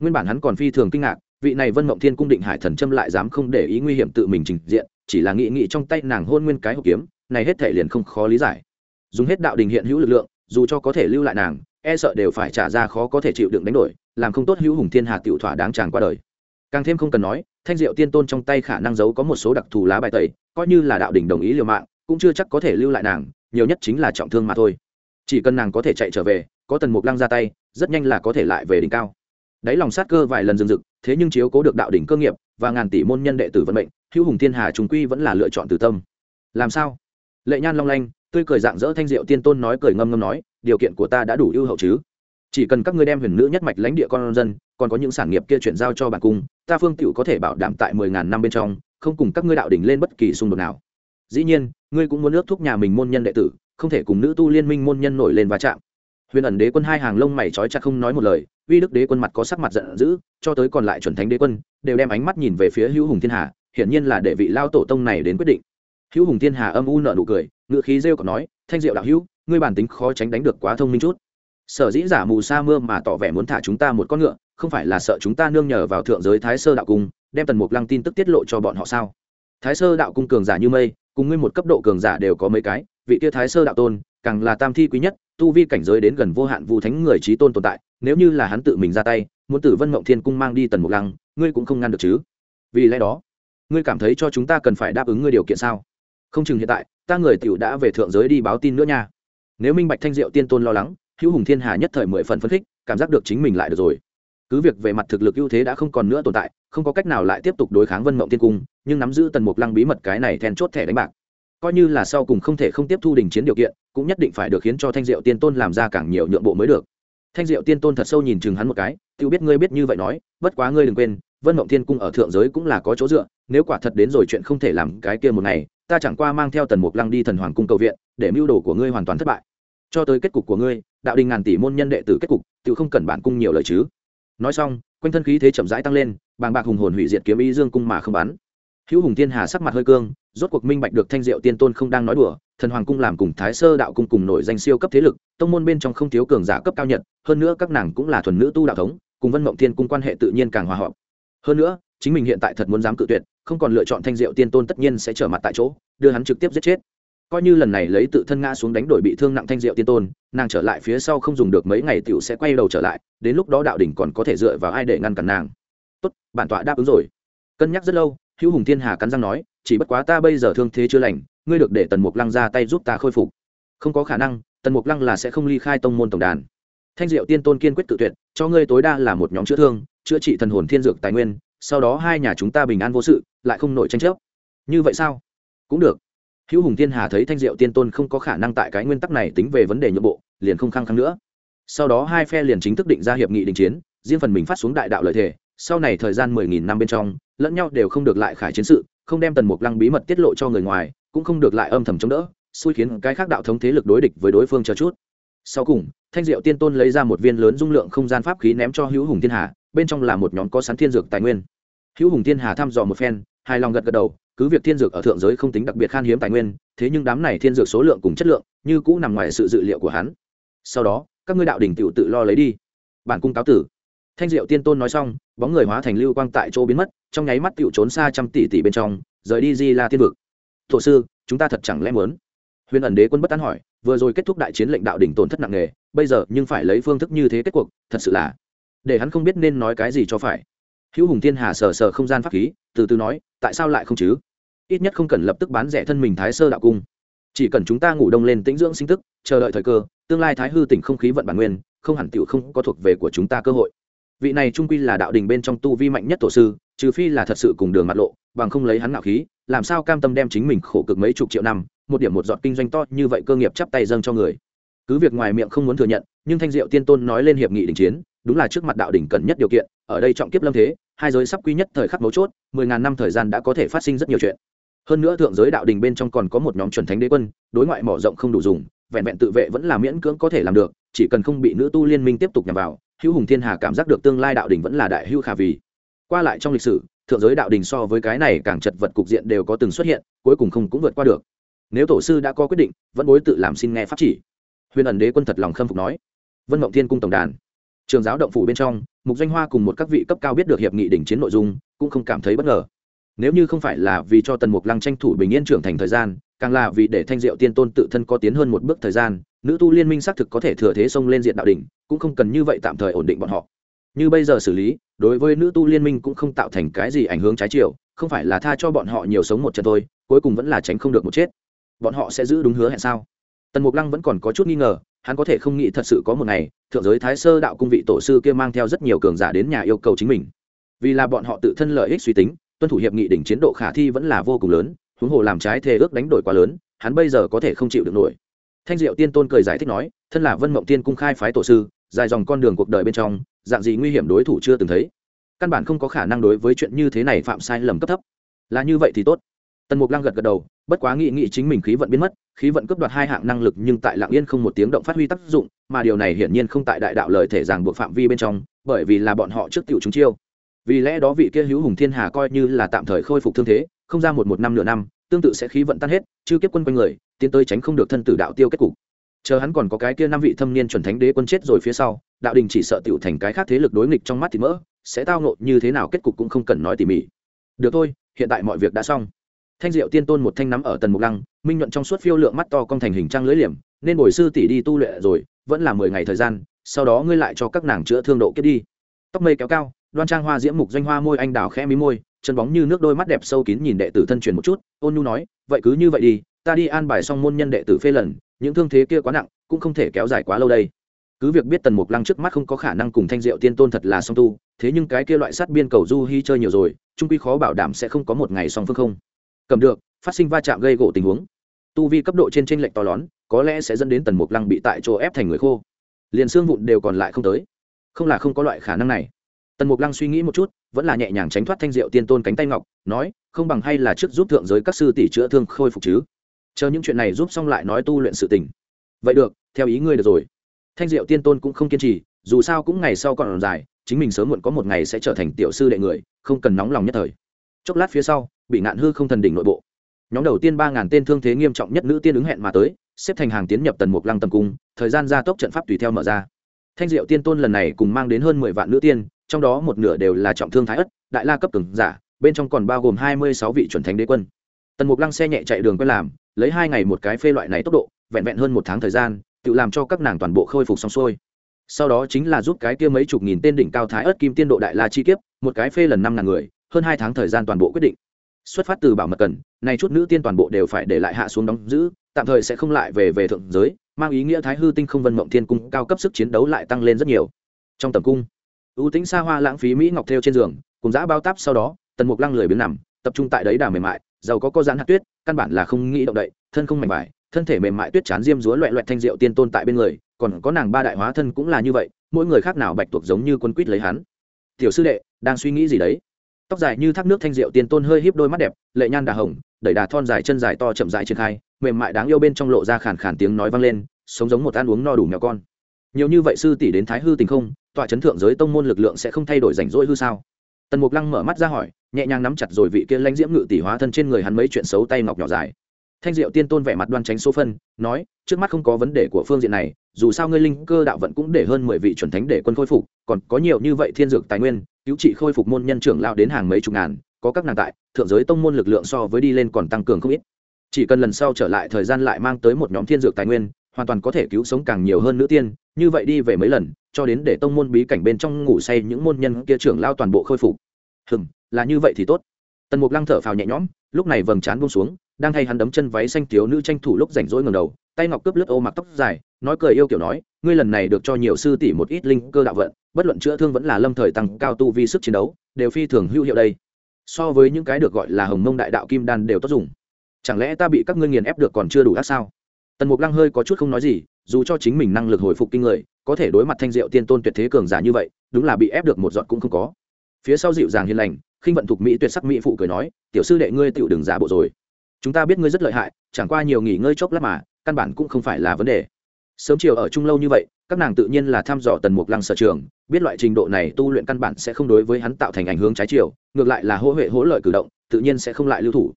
Nguyên bản hắn còn phi thường kinh ngạc, vị này vân mộng thiên cung định hải thần châm lại dám không để ý nguy hiểm tự mình trình diện, chỉ là nghị nghị trong tay nàng hôn nguyên cái hộp kiếm, này hết thể liền không khó lý giải. Dùng hết đạo đình hiện hữu lực lượng, dù cho có thể lưu lại nàng e sợ đều phải trả ra khó có thể chịu đựng đánh đổi, làm không tốt hữu hùng thiên hà tiểu thỏa đáng tràn qua đời. Càng thêm không cần nói thanh diệu tiên tôn trong tay khả năng giấu có một số đặc thù lá bài tẩy, coi như là đạo đình đồng ý liều mạng, cũng chưa chắc có thể lưu lại nàng, nhiều nhất chính là trọng thương mà thôi. Chỉ cần nàng có thể chạy trở về, có tần mục lăng ra tay, rất nhanh là có thể lại về đỉnh cao. Đáy lòng sát cơ vài lần dừng dực, thế nhưng chiếu cố được đạo đỉnh cơ nghiệp và ngàn tỷ môn nhân đệ tử vận mệnh, hữu hùng thiên hà trùng quy vẫn là lựa chọn từ tâm. Làm sao? Lệ nhan long lanh, tươi cười dạng dỡ thanh diệu tiên tôn nói cười ngâm ngâm nói, điều kiện của ta đã đủ ưu hậu chứ? Chỉ cần các ngươi đem huyền nữ nhất mạch lãnh địa con dân, còn có những sản nghiệp kia chuyển giao cho bản cung ta phương tiểu có thể bảo đảm tại mười ngàn năm bên trong, không cùng các ngươi đạo đỉnh lên bất kỳ xung đột nào. Dĩ nhiên, ngươi cũng muốn ước thúc nhà mình môn nhân đệ tử, không thể cùng nữ tu liên minh môn nhân nổi lên va chạm. Huyền ẩn đế quân hai hàng lông mày trói chặt không nói một lời, uy đức đế quân mặt có sắc mặt giận dữ, cho tới còn lại chuẩn thánh đế quân, đều đem ánh mắt nhìn về phía hữu hùng thiên hà, hiển nhiên là để vị lao tổ tông này đến quyết định. Hữu hùng thiên hà âm u nợ nụ cười, ngựa khí rêu còn nói, thanh diệu đạo hữu, ngươi bản tính khó tránh đánh được quá thông minh chút. Sở dĩ giả mù sa mưa mà tỏ vẻ muốn thả chúng ta một con ngựa không phải là sợ chúng ta nương nhờ vào thượng giới thái sơ đạo cung, đem tần mục lăng tin tức tiết lộ cho bọn họ sao? Thái sơ đạo cung cường giả như mây, cùng ngươi một cấp độ cường giả đều có mấy cái, vị tia thái sơ đạo tôn, càng là tam thi quý nhất, tu vi cảnh giới đến gần vô hạn vu thánh người trí tôn tồn tại, nếu như là hắn tự mình ra tay, muốn tử vân mộng thiên cung mang đi tần mục lăng, ngươi cũng không ngăn được chứ? Vì lẽ đó, ngươi cảm thấy cho chúng ta cần phải đáp ứng ngươi điều kiện sao? Không chừng hiện tại, ta người tiểu đã về thượng giới đi báo tin nữa nha. Nếu minh bạch thanh diệu tiên tôn lo lắng, hữu hùng thiên hà nhất thời mười phần phấn khích, cảm giác được chính mình lại được rồi cứ việc về mặt thực lực ưu thế đã không còn nữa tồn tại, không có cách nào lại tiếp tục đối kháng vân mộng thiên cung, nhưng nắm giữ tần mục lăng bí mật cái này then chốt thẻ đánh bạc. Coi như là sau cùng không thể không tiếp thu đình chiến điều kiện, cũng nhất định phải được khiến cho thanh diệu tiên tôn làm ra càng nhiều nhượng bộ mới được. Thanh diệu tiên tôn thật sâu nhìn chừng hắn một cái tự biết ngươi biết như vậy nói, bất quá ngươi đừng quên, vân mộng thiên cung ở thượng giới cũng là có chỗ dựa, nếu quả thật đến rồi chuyện không thể làm cái kia một ngày, ta chẳng qua mang theo tần mục lăng đi thần hoàng cung cầu viện, để mưu đồ của ngươi hoàn toàn thất bại. Cho tới kết cục của ngươi, đạo đình ngàn tỷ môn nhân đệ tử kết cục tự không cần bản cung nhiều lời chứ nói xong, quanh thân khí thế chậm rãi tăng lên, bàng bạc hùng hồn hủy diệt kiếm ý dương cung mà không bắn. Hữu hùng thiên hà sắc mặt hơi cương, rốt cuộc minh bạch được thanh diệu tiên tôn không đang nói đùa, thần hoàng cung làm cùng thái sơ đạo cung cùng nổi danh siêu cấp thế lực, tông môn bên trong không thiếu cường giả cấp cao nhật, hơn nữa các nàng cũng là thuần nữ tu đạo thống, cùng vân mộng thiên cung quan hệ tự nhiên càng hòa hợp. Hơn nữa, chính mình hiện tại thật muốn dám cự tuyệt, không còn lựa chọn thanh diệu tiên tôn tất nhiên sẽ trở mặt tại chỗ, đưa hắn trực tiếp giết chết coi như lần này lấy tự thân ngã xuống đánh đổi bị thương nặng thanh diệu tiên tôn, nàng trở lại phía sau không dùng được mấy ngày t i ể u sẽ quay đầu trở lại, đến lúc đó đạo đỉnh còn có thể dựa vào ai để ngăn cản nàng. Tốt, bản tọa đáp ứng rồi. Cân nhắc rất lâu, hữu hùng thiên hà cắn răng nói, chỉ bất quá ta bây giờ thương thế chưa lành, ngươi được để tần mục lăng ra tay giúp ta khôi phục. Không có khả năng, tần mục lăng là sẽ không ly khai tông môn tổng đàn. Thanh diệu tiên tôn kiên quyết tự tuyệt, cho ngươi tối đa là một nhóm chữa thương, chữa trị thần hồn thiên dược tài nguyên, sau đó hai nhà chúng ta bình an vô sự, lại không nổi tranh chấp. Như vậy sao? Cũng được hữu hùng thiên hà thấy thanh diệu tiên tôn không có khả năng tại cái nguyên tắc này tính về vấn đề nhượng bộ, liền không khăng khăng nữa. Sau đó hai phe liền chính thức định ra hiệp nghị đình chiến, riêng phần mình phát xuống đại đạo lợi thể. Sau này thời gian mười nghìn năm bên trong, lẫn nhau đều không được lại khải chiến sự, không đem tần mục lăng bí mật tiết lộ cho người ngoài, cũng không được lại âm thầm chống đỡ, xui khiến cái khác đạo thống thế lực đối địch với đối phương chờ chút. Sau cùng, thanh diệu tiên tôn lấy ra một viên lớn dung lượng không gian pháp khí ném cho hữu hùng thiên hà, bên trong là một nhóm có sắn thiên dược tài nguyên. Hữu hùng thiên hà thăm dò một phen, hài lòng gật gật đầu cứ việc thiên dược ở thượng giới không tính đặc biệt khan hiếm tài nguyên, thế nhưng đám này thiên dược số lượng cùng chất lượng như cũ nằm ngoài sự dự liệu của hắn. Sau đó, các ngươi đạo đình tự tự lo lấy đi. Bản cung cáo tử. Thanh diệu tiên tôn nói xong, bóng người hóa thành lưu quang tại chỗ biến mất, trong nháy mắt tựu trốn xa trăm tỷ tỷ bên trong, rời đi di la thiên vực. Thổ sư, chúng ta thật chẳng lẽ muốn? Huyền ẩn đế quân bất tán hỏi, vừa rồi kết thúc đại chiến lệnh đạo đỉnh tổn thất nặng nề, bây giờ nhưng phải lấy phương thức như thế kết cuộc, thật sự là. Để hắn không biết nên nói cái gì cho phải hữu hùng thiên hà sờ sờ không gian pháp khí, từ từ nói, tại sao lại không chứ? Ít nhất không cần lập tức bán rẻ thân mình thái sơ đạo cung. Chỉ cần chúng ta ngủ đông lên tĩnh dưỡng sinh tức, chờ đợi thời cơ, tương lai thái hư tỉnh không khí vận bản nguyên, không hẳn tựu không có thuộc về của chúng ta cơ hội. Vị này trung quy là đạo đình bên trong tu vi mạnh nhất tổ sư, trừ phi là thật sự cùng đường mặt lộ, bằng không lấy hắn ngạo khí, làm sao cam tâm đem chính mình khổ cực mấy chục triệu năm, một điểm một giọt kinh doanh to như vậy cơ nghiệp chắp tay dâng cho người. Cứ việc ngoài miệng không muốn thừa nhận, nhưng thanh diệu tiên tôn nói lên hiệp nghị đình chiến, đúng là trước mặt đạo đỉnh cần nhất điều kiện, ở đây trọng kiếp lâm thế hai giới sắp quy nhất thời khắc mấu chốt, mười ngàn năm thời gian đã có thể phát sinh rất nhiều chuyện. Hơn nữa thượng giới đạo đình bên trong còn có một nhóm chuẩn thánh đế quân, đối ngoại mở rộng không đủ dùng, vẹn vẹn tự vệ vẫn là miễn cưỡng có thể làm được, chỉ cần không bị nữ tu liên minh tiếp tục nhằm vào, hữu hùng thiên hà cảm giác được tương lai đạo đình vẫn là đại hữu khả vì. Qua lại trong lịch sử, thượng giới đạo đình so với cái này càng chật vật cục diện đều có từng xuất hiện, cuối cùng không cũng vượt qua được. Nếu tổ sư đã có quyết định, vẫn bối tự làm xin nghe pháp chỉ. Huyền ẩn đế quân thật lòng khâm phục nói. Vân mộng thiên cung tổng đàn trường giáo động phủ bên trong, mục doanh hoa cùng một các vị cấp cao biết được hiệp nghị đỉnh chiến nội dung, cũng không cảm thấy bất ngờ. Nếu như không phải là vì cho tần mục lăng tranh thủ bình yên trưởng thành thời gian, càng là vì để thanh diệu tiên tôn tự thân có tiến hơn một bước thời gian, nữ tu liên minh xác thực có thể thừa thế xông lên diện đạo đỉnh, cũng không cần như vậy tạm thời ổn định bọn họ. Như bây giờ xử lý, đối với nữ tu liên minh cũng không tạo thành cái gì ảnh hưởng trái chiều, không phải là tha cho bọn họ nhiều sống một trận thôi, cuối cùng vẫn là tránh không được một chết. Bọn họ sẽ giữ đúng hứa hẹn sao? Tần mục lăng vẫn còn có chút nghi ngờ hắn có thể không nghĩ thật sự có một ngày, thượng giới thái sơ đạo cung vị tổ sư kia mang theo rất nhiều cường giả đến nhà yêu cầu chính mình. Vì là bọn họ tự thân lợi ích suy tính, tuân thủ hiệp nghị đỉnh chiến độ khả thi vẫn là vô cùng lớn, huống hồ làm trái thề ước đánh đổi quá lớn, hắn bây giờ có thể không chịu được nổi. Thanh diệu tiên tôn cười giải thích nói, thân là vân mộng tiên cung khai phái tổ sư, dài dòng con đường cuộc đời bên trong, dạng gì nguy hiểm đối thủ chưa từng thấy. Căn bản không có khả năng đối với chuyện như thế này phạm sai lầm cấp thấp. Là như vậy thì tốt. Tần mục lăng gật gật đầu bất quá nghị nghị chính mình khí vận biến mất, khí vận cướp đoạt hai hạng năng lực nhưng tại lạng yên không một tiếng động phát huy tác dụng, mà điều này hiển nhiên không tại đại đạo lời thể ràng buộc phạm vi bên trong, bởi vì là bọn họ trước tiểu chúng chiêu. Vì lẽ đó vị kia hữu hùng thiên hà coi như là tạm thời khôi phục thương thế, không ra một một năm nửa năm, tương tự sẽ khí vận tan hết chưa kiếp quân quanh người, tiến tới tránh không được thân tử đạo tiêu kết cục. Chờ hắn còn có cái kia năm vị thâm niên chuẩn thánh đế quân chết rồi phía sau, đạo đình chỉ sợ tiểu thành cái khác thế lực đối nghịch trong mắt thì mỡ, sẽ tao nộ như thế nào kết cục cũng không cần nói tỉ mỉ. Được thôi, hiện tại mọi việc đã xong thanh diệu tiên tôn một thanh nắm ở tần mục lăng, minh nhuận trong suốt phiêu lượng mắt to cong thành hình trang lưỡi liềm, nên bồi sư tỷ đi tu luyện rồi, vẫn là mười ngày thời gian, sau đó ngươi lại cho các nàng chữa thương độ kiếp đi. Tóc mây kéo cao, đoan trang hoa diễm mục doanh hoa môi anh đào khẽ mí môi, chân bóng như nước đôi mắt đẹp sâu kín nhìn đệ tử thân truyền một chút, ôn nhu nói, vậy cứ như vậy đi, ta đi an bài xong môn nhân đệ tử phê lần, những thương thế kia quá nặng, cũng không thể kéo dài quá lâu đây. Cứ việc biết tần mục lăng trước mắt không có khả năng cùng thanh diệu tiên tôn thật là song tu, thế nhưng cái kia loại sát biên cầu du hy chơi nhiều rồi, trung quy khó bảo đảm sẽ không có một ngày song phương không cầm được, phát sinh va chạm gây gỗ tình huống. Tu vi cấp độ trên tranh lệch to lớn, có lẽ sẽ dẫn đến tần mục lăng bị tại chỗ ép thành người khô. Liền xương vụn đều còn lại không tới. Không là không có loại khả năng này. Tần mục lăng suy nghĩ một chút, vẫn là nhẹ nhàng tránh thoát thanh diệu tiên tôn cánh tay ngọc, nói, không bằng hay là trước giúp thượng giới các sư tỷ chữa thương khôi phục chứ? Chờ những chuyện này giúp xong lại nói tu luyện sự tình. Vậy được, theo ý ngươi được rồi. Thanh diệu tiên tôn cũng không kiên trì, dù sao cũng ngày sau còn dài, chính mình sớm muộn có một ngày sẽ trở thành tiểu sư đệ người, không cần nóng lòng nhất thời. Chốc lát phía sau bị ngạn hư không thần đỉnh nội bộ. Nhóm đầu tiên ba ngàn tên thương thế nghiêm trọng nhất nữ tiên ứng hẹn mà tới, xếp thành hàng tiến nhập tần mục lăng tầm cung, thời gian gia tốc trận pháp tùy theo mở ra. Thanh diệu tiên tôn lần này cùng mang đến hơn mười vạn nữ tiên, trong đó một nửa đều là trọng thương thái ất, đại la cấp cường giả, bên trong còn bao gồm hai mươi sáu vị chuẩn thánh đế quân. Tần mục lăng xe nhẹ chạy đường quen làm, lấy hai ngày một cái phê loại này tốc độ, vẹn vẹn hơn một tháng thời gian, tự làm cho các nàng toàn bộ khôi phục xong xuôi. Sau đó chính là giúp cái kia mấy chục nghìn tên đỉnh cao thái ớt kim tiên độ đại la chi kiếp, một cái phê lần năm ngàn người, hơn hai tháng thời gian toàn bộ quyết định xuất phát từ bảo mật cần, nay chút nữ tiên toàn bộ đều phải để lại hạ xuống đóng giữ, tạm thời sẽ không lại về về thượng giới, mang ý nghĩa thái hư tinh không vân mộng thiên cung cao cấp sức chiến đấu lại tăng lên rất nhiều. Trong tầm cung, ưu tính xa hoa lãng phí mỹ ngọc theo trên giường, cùng giã bao táp sau đó, tần mục lăng lười biếng nằm, tập trung tại đấy đà mềm mại, giàu có có dán hạt tuyết, căn bản là không nghĩ động đậy, thân không mảnh vải, thân thể mềm mại tuyết chán diêm dúa loẹ loẹt thanh diệu tiên tôn tại bên người, còn có nàng ba đại hóa thân cũng là như vậy, mỗi người khác nào bạch tuộc giống như quân quýt lấy hắn. Tiểu sư đệ, đang suy nghĩ gì đấy? Tóc dài như thác nước thanh diệu tiên tôn hơi híp đôi mắt đẹp, lệ nhan đà hồng, đẩy đà thon dài chân dài to chậm dài triển khai, mềm mại đáng yêu bên trong lộ ra khàn khàn tiếng nói vang lên, sống giống một ăn uống no đủ mèo con. Nhiều như vậy sư tỷ đến thái hư tình không, tọa chấn thượng giới tông môn lực lượng sẽ không thay đổi rảnh rỗi hư sao? Tần mục lăng mở mắt ra hỏi, nhẹ nhàng nắm chặt rồi vị kia lãnh diễm ngự tỷ hóa thân trên người hắn mấy chuyện xấu tay ngọc nhỏ dài. Thanh diệu tiên tôn vẻ mặt đoan tránh số phân, nói, trước mắt không có vấn đề của phương diện này, dù sao ngươi linh cơ đạo vận cũng để hơn mười vị chuẩn thánh để quân khôi phục, còn có nhiều như vậy thiên dược tài nguyên cứu trị khôi phục môn nhân trưởng lao đến hàng mấy chục ngàn, có các nàng tại, thượng giới tông môn lực lượng so với đi lên còn tăng cường không ít. Chỉ cần lần sau trở lại thời gian lại mang tới một nhóm thiên dược tài nguyên, hoàn toàn có thể cứu sống càng nhiều hơn nữ tiên, như vậy đi về mấy lần, cho đến để tông môn bí cảnh bên trong ngủ say những môn nhân kia trưởng lao toàn bộ khôi phục. Hừm, là như vậy thì tốt. Tần mục lăng thở phào nhẹ nhõm, lúc này vầng trán buông xuống, đang thay hắn đấm chân váy xanh thiếu nữ tranh thủ lúc rảnh rỗi ngầm đầu, tay ngọc cướp lướt ô mặc tóc dài, nói cười yêu kiểu nói, ngươi lần này được cho nhiều sư tỷ một ít linh cơ đạo vận bất luận chữa thương vẫn là lâm thời tăng cao tu vi sức chiến đấu, đều phi thường hữu hiệu đây. So với những cái được gọi là hồng mông đại đạo kim đan đều tốt dùng. Chẳng lẽ ta bị các ngươi nghiền ép được còn chưa đủ ác sao? Tần mục lăng hơi có chút không nói gì, dù cho chính mình năng lực hồi phục kinh người, có thể đối mặt thanh diệu tiên tôn tuyệt thế cường giả như vậy, đúng là bị ép được một giọt cũng không có. Phía sau dịu dàng hiền lành, khinh vận thục mỹ tuyệt sắc mỹ phụ cười nói, tiểu sư đệ ngươi tựu đừng giả bộ rồi. Chúng ta biết ngươi rất lợi hại, chẳng qua nhiều nghỉ ngơi chốc lát mà, căn bản cũng không phải là vấn đề. Sớm chiều ở chung lâu như vậy các nàng tự nhiên là thăm dò tần mục lăng sở trường, biết loại trình độ này tu luyện căn bản sẽ không đối với hắn tạo thành ảnh hướng trái chiều, ngược lại là hỗ huệ hỗ lợi cử động, tự nhiên sẽ không lại lưu thủ.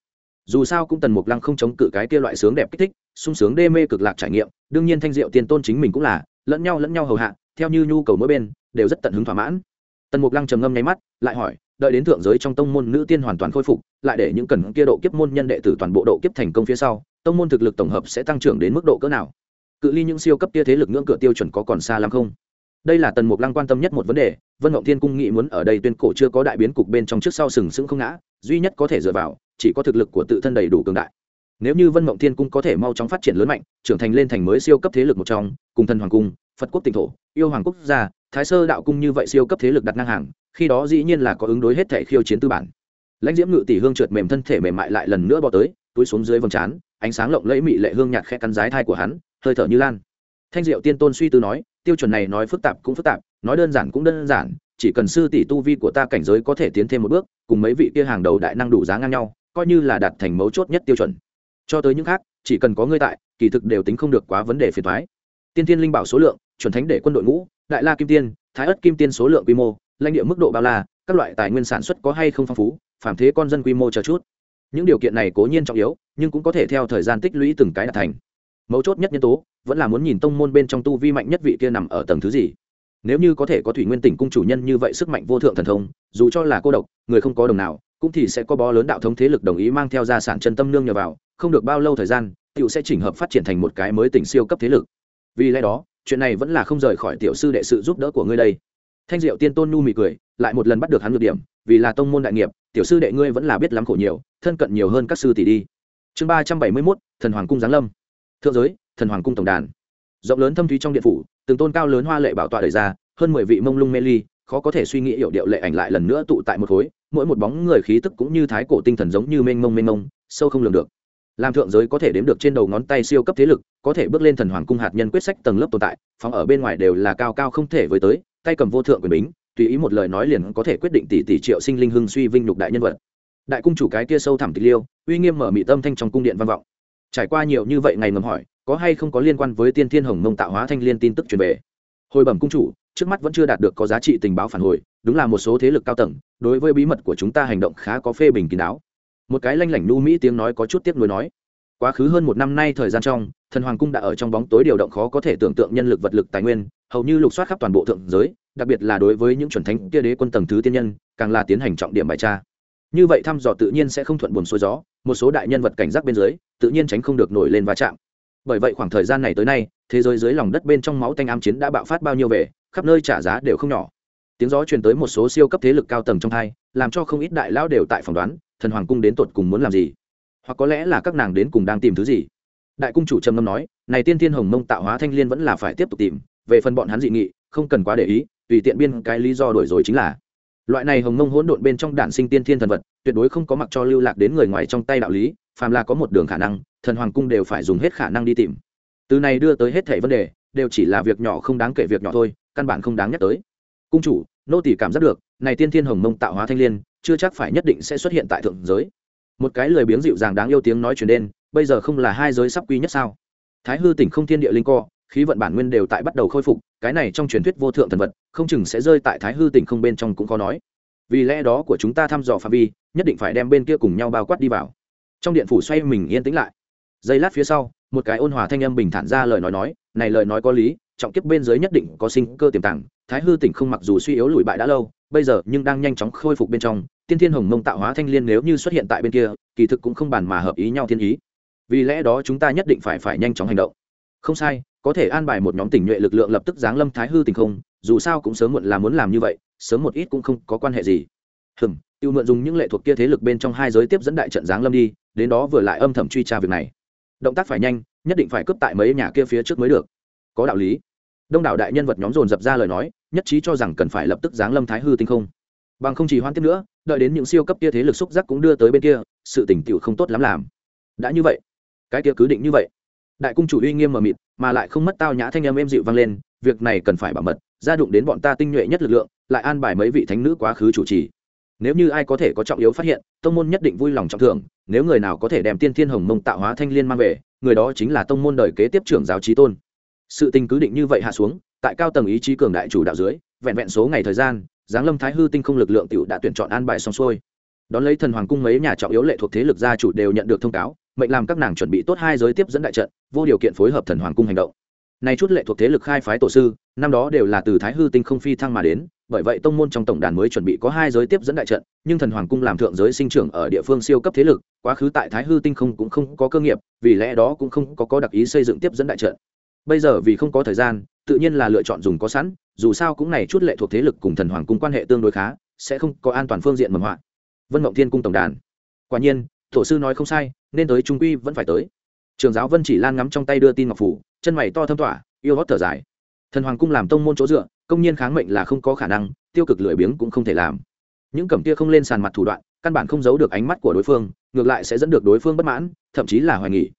Dù sao cũng tần mục lăng không chống cự cái kia loại sướng đẹp kích thích, sung sướng đê mê cực lạc trải nghiệm, đương nhiên thanh diệu tiên tôn chính mình cũng là, lẫn nhau lẫn nhau hầu hạ, theo như nhu cầu mỗi bên, đều rất tận hứng thỏa mãn. Tần mục lăng trầm ngâm nháy mắt, lại hỏi, đợi đến thượng giới trong tông môn nữ tiên hoàn toàn khôi phục, lại để những cần kia độ kiếp môn nhân đệ tử toàn bộ độ kiếp thành công phía sau, tông môn thực lực tổng hợp sẽ tăng trưởng đến mức độ cỡ nào? Cự ly những siêu cấp tia thế lực ngưỡng cửa tiêu chuẩn có còn xa lắm không? Đây là tần mục lăng quan tâm nhất một vấn đề, vân ngộng thiên cung nghĩ muốn ở đây tuyên cổ chưa có đại biến cục bên trong trước sau sừng sững không ngã, duy nhất có thể dựa vào, chỉ có thực lực của tự thân đầy đủ cường đại. Nếu như vân mộng thiên cung có thể mau chóng phát triển lớn mạnh, trưởng thành lên thành mới siêu cấp thế lực một trong, cùng thần hoàng cung, phật quốc tỉnh thổ, yêu hoàng quốc gia, thái sơ đạo cung như vậy siêu cấp thế lực đặt ngang hàng, khi đó dĩ nhiên là có ứng đối hết thể khiêu chiến tư bản. Lãnh diễm ngự tỷ hương trượt mềm thân thể mềm mại lại lần nữa bò tới, túi xuống dưới vòng trán, ánh sáng lộng lẫy mị lệ hương nhạt khẽ cắn rái thai của hắn hơi thở như lan. Thanh diệu tiên tôn suy tư nói, tiêu chuẩn này nói phức tạp cũng phức tạp, nói đơn giản cũng đơn giản, chỉ cần sư tỷ tu vi của ta cảnh giới có thể tiến thêm một bước, cùng mấy vị kia hàng đầu đại năng đủ giá ngang nhau, coi như là đạt thành mấu chốt nhất tiêu chuẩn. Cho tới những khác, chỉ cần có ngươi tại, kỳ thực đều tính không được quá vấn đề phiền thoái tiên tiên linh bảo số lượng, chuẩn thánh để quân đội ngũ, đại la kim tiên, thái ất kim tiên số lượng quy mô, lãnh địa mức độ bao la, các loại tài nguyên sản xuất có hay không phong phú, phàm thế con dân quy mô chờ chút. Những điều kiện này cố nhiên trọng yếu, nhưng cũng có thể theo thời gian tích lũy từng cái đạt thành mấu chốt nhất nhân tố vẫn là muốn nhìn tông môn bên trong tu vi mạnh nhất vị kia nằm ở tầng thứ gì. Nếu như có thể có thủy nguyên tỉnh cung chủ nhân như vậy sức mạnh vô thượng thần thông, dù cho là cô độc, người không có đồng nào, cũng thì sẽ có bó lớn đạo thống thế lực đồng ý mang theo gia sản chân tâm nương nhờ vào, không được bao lâu thời gian, tiểu sẽ chỉnh hợp phát triển thành một cái mới tỉnh siêu cấp thế lực. Vì lẽ đó, chuyện này vẫn là không rời khỏi tiểu sư đệ sự giúp đỡ của ngươi đây. Thanh diệu tiên tôn nu mị cười, lại một lần bắt được hắn ngược điểm, vì là tông môn đại nghiệp, tiểu sư đệ ngươi vẫn là biết lắm khổ nhiều, thân cận nhiều hơn các sư tỷ đi. Chương ba trăm bảy mươi mốt, thần hoàng cung giáng lâm thượng giới, thần hoàng cung tổng đàn. Rộng lớn thâm thúy trong điện phủ, từng tôn cao lớn hoa lệ bảo tọa đời ra, hơn mười vị mông lung mê ly, khó có thể suy nghĩ hiệu điệu lệ ảnh lại lần nữa tụ tại một khối, mỗi một bóng người khí tức cũng như thái cổ tinh thần giống như mênh mông mênh mông, sâu không lường được. Làm thượng giới có thể đếm được trên đầu ngón tay siêu cấp thế lực, có thể bước lên thần hoàng cung hạt nhân quyết sách tầng lớp tồn tại, phóng ở bên ngoài đều là cao cao không thể với tới, tay cầm vô thượng quyền bính, tùy ý một lời nói liền có thể quyết định tỷ tỷ triệu sinh linh hưng suy vinh nhục đại nhân vật. Đại cung chủ cái kia sâu thẳm tịch liêu, uy nghiêm mở mị tâm thanh trong cung điện văn vọng trải qua nhiều như vậy ngày ngầm hỏi, có hay không có liên quan với tiên thiên hồng mông tạo hóa thanh liên tin tức truyền về? Hồi bẩm cung chủ, trước mắt vẫn chưa đạt được có giá trị tình báo phản hồi, đúng là một số thế lực cao tầng, đối với bí mật của chúng ta hành động khá có phê bình kín đáo. Một cái lanh lảnh nu mỹ tiếng nói có chút tiếc nuối nói, quá khứ hơn một năm nay thời gian trong, thần hoàng cung đã ở trong bóng tối điều động khó có thể tưởng tượng nhân lực vật lực tài nguyên, hầu như lục soát khắp toàn bộ thượng giới, đặc biệt là đối với những chuẩn thánh kia đế quân tầng thứ tiên nhân, càng là tiến hành trọng điểm bài tra như vậy thăm dò tự nhiên sẽ không thuận buồn xuôi gió, một số đại nhân vật cảnh giác bên dưới, tự nhiên tránh không được nổi lên va chạm. Bởi vậy khoảng thời gian này tới nay, thế giới dưới lòng đất bên trong máu tanh ám chiến đã bạo phát bao nhiêu về, khắp nơi trả giá đều không nhỏ. Tiếng gió truyền tới một số siêu cấp thế lực cao tầng trong hai, làm cho không ít đại lão đều tại phỏng đoán, thần hoàng cung đến tột cùng muốn làm gì? Hoặc có lẽ là các nàng đến cùng đang tìm thứ gì? Đại cung chủ trầm ngâm nói, này tiên thiên hồng mông tạo hóa thanh liên vẫn là phải tiếp tục tìm, về phần bọn hắn dị nghị, không cần quá để ý, tùy tiện biên cái lý do đổi rồi chính là loại này hồng mông hỗn độn bên trong đản sinh tiên thiên thần vật, tuyệt đối không có mặc cho lưu lạc đến người ngoài trong tay đạo lý, phàm là có một đường khả năng, thần hoàng cung đều phải dùng hết khả năng đi tìm. Từ này đưa tới hết thảy vấn đề, đều chỉ là việc nhỏ không đáng kể việc nhỏ thôi, căn bản không đáng nhắc tới. Cung chủ, nô tỷ cảm giác được, này tiên thiên hồng mông tạo hóa thanh liên, chưa chắc phải nhất định sẽ xuất hiện tại thượng giới. Một cái lời biếng dịu dàng đáng yêu tiếng nói truyền đến, bây giờ không là hai giới sắp quy nhất sao? Thái hư tỉnh không thiên địa linh co khí vận bản nguyên đều tại bắt đầu khôi phục, cái này trong truyền thuyết vô thượng thần vật, không chừng sẽ rơi tại thái hư tỉnh không bên trong cũng có nói. Vì lẽ đó của chúng ta thăm dò phạm vi, nhất định phải đem bên kia cùng nhau bao quát đi vào. Trong điện phủ xoay mình yên tĩnh lại. Giây lát phía sau, một cái ôn hòa thanh âm bình thản ra lời nói nói, này lời nói có lý, trọng kiếp bên dưới nhất định có sinh cơ tiềm tàng, thái hư tỉnh không mặc dù suy yếu lùi bại đã lâu, bây giờ nhưng đang nhanh chóng khôi phục bên trong, tiên thiên hồng mông tạo hóa thanh liên nếu như xuất hiện tại bên kia, kỳ thực cũng không bàn mà hợp ý nhau thiên ý. Vì lẽ đó chúng ta nhất định phải phải nhanh chóng hành động. Không sai có thể an bài một nhóm tỉnh nhuệ lực lượng lập tức giáng lâm thái hư tình không, dù sao cũng sớm muộn là muốn làm như vậy, sớm một ít cũng không có quan hệ gì. Hừm, tiêu mượn dùng những lệ thuộc kia thế lực bên trong hai giới tiếp dẫn đại trận giáng lâm đi, đến đó vừa lại âm thầm truy tra việc này. Động tác phải nhanh, nhất định phải cướp tại mấy nhà kia phía trước mới được. Có đạo lý. Đông đảo đại nhân vật nhóm dồn dập ra lời nói, nhất trí cho rằng cần phải lập tức giáng lâm thái hư tinh không. Bằng không chỉ hoan tiếp nữa, đợi đến những siêu cấp kia thế lực xúc giác cũng đưa tới bên kia, sự tỉnh tiểu không tốt lắm làm. Đã như vậy, cái kia cứ định như vậy. Đại cung chủ uy nghiêm mờ mịt mà lại không mất tao nhã thanh âm êm dịu vang lên, việc này cần phải bảo mật ra đụng đến bọn ta tinh nhuệ nhất lực lượng, lại an bài mấy vị thánh nữ quá khứ chủ trì. Nếu như ai có thể có trọng yếu phát hiện, tông môn nhất định vui lòng trọng thưởng, nếu người nào có thể đem tiên thiên hồng mông tạo hóa thanh liên mang về, người đó chính là tông môn đời kế tiếp trưởng giáo trí tôn. Sự tình cứ định như vậy hạ xuống, tại cao tầng ý chí cường đại chủ đạo dưới, vẹn vẹn số ngày thời gian, giáng lâm thái hư tinh không lực lượng t đã tuyển chọn an bài xong xuôi. Đón lấy thần hoàng cung mấy nhà trọng yếu lệ thuộc thế lực gia chủ đều nhận được thông cáo mệnh làm các nàng chuẩn bị tốt hai giới tiếp dẫn đại trận, vô điều kiện phối hợp thần hoàng cung hành động. Này chút lệ thuộc thế lực khai phái tổ sư, năm đó đều là từ thái hư tinh không phi thăng mà đến, bởi vậy tông môn trong tổng đàn mới chuẩn bị có hai giới tiếp dẫn đại trận, nhưng thần hoàng cung làm thượng giới sinh trưởng ở địa phương siêu cấp thế lực, quá khứ tại thái hư tinh không cũng không có cơ nghiệp, vì lẽ đó cũng không có có đặc ý xây dựng tiếp dẫn đại trận. Bây giờ vì không có thời gian, tự nhiên là lựa chọn dùng có sẵn, dù sao cũng này chút lệ thuộc thế lực cùng thần hoàng cung quan hệ tương đối khá, sẽ không có an toàn phương diện mầm họa. Vân mộng thiên cung tổng đàn. Quả nhiên tổ sư nói không sai, nên tới trung quy vẫn phải tới. Trường giáo vân chỉ lan ngắm trong tay đưa tin ngọc phủ, chân mày to thâm tỏa, yêu hót thở dài. Thần hoàng cung làm tông môn chỗ dựa, công nhiên kháng mệnh là không có khả năng, tiêu cực lười biếng cũng không thể làm. Những cẩm kia không lên sàn mặt thủ đoạn, căn bản không giấu được ánh mắt của đối phương, ngược lại sẽ dẫn được đối phương bất mãn, thậm chí là hoài nghỉ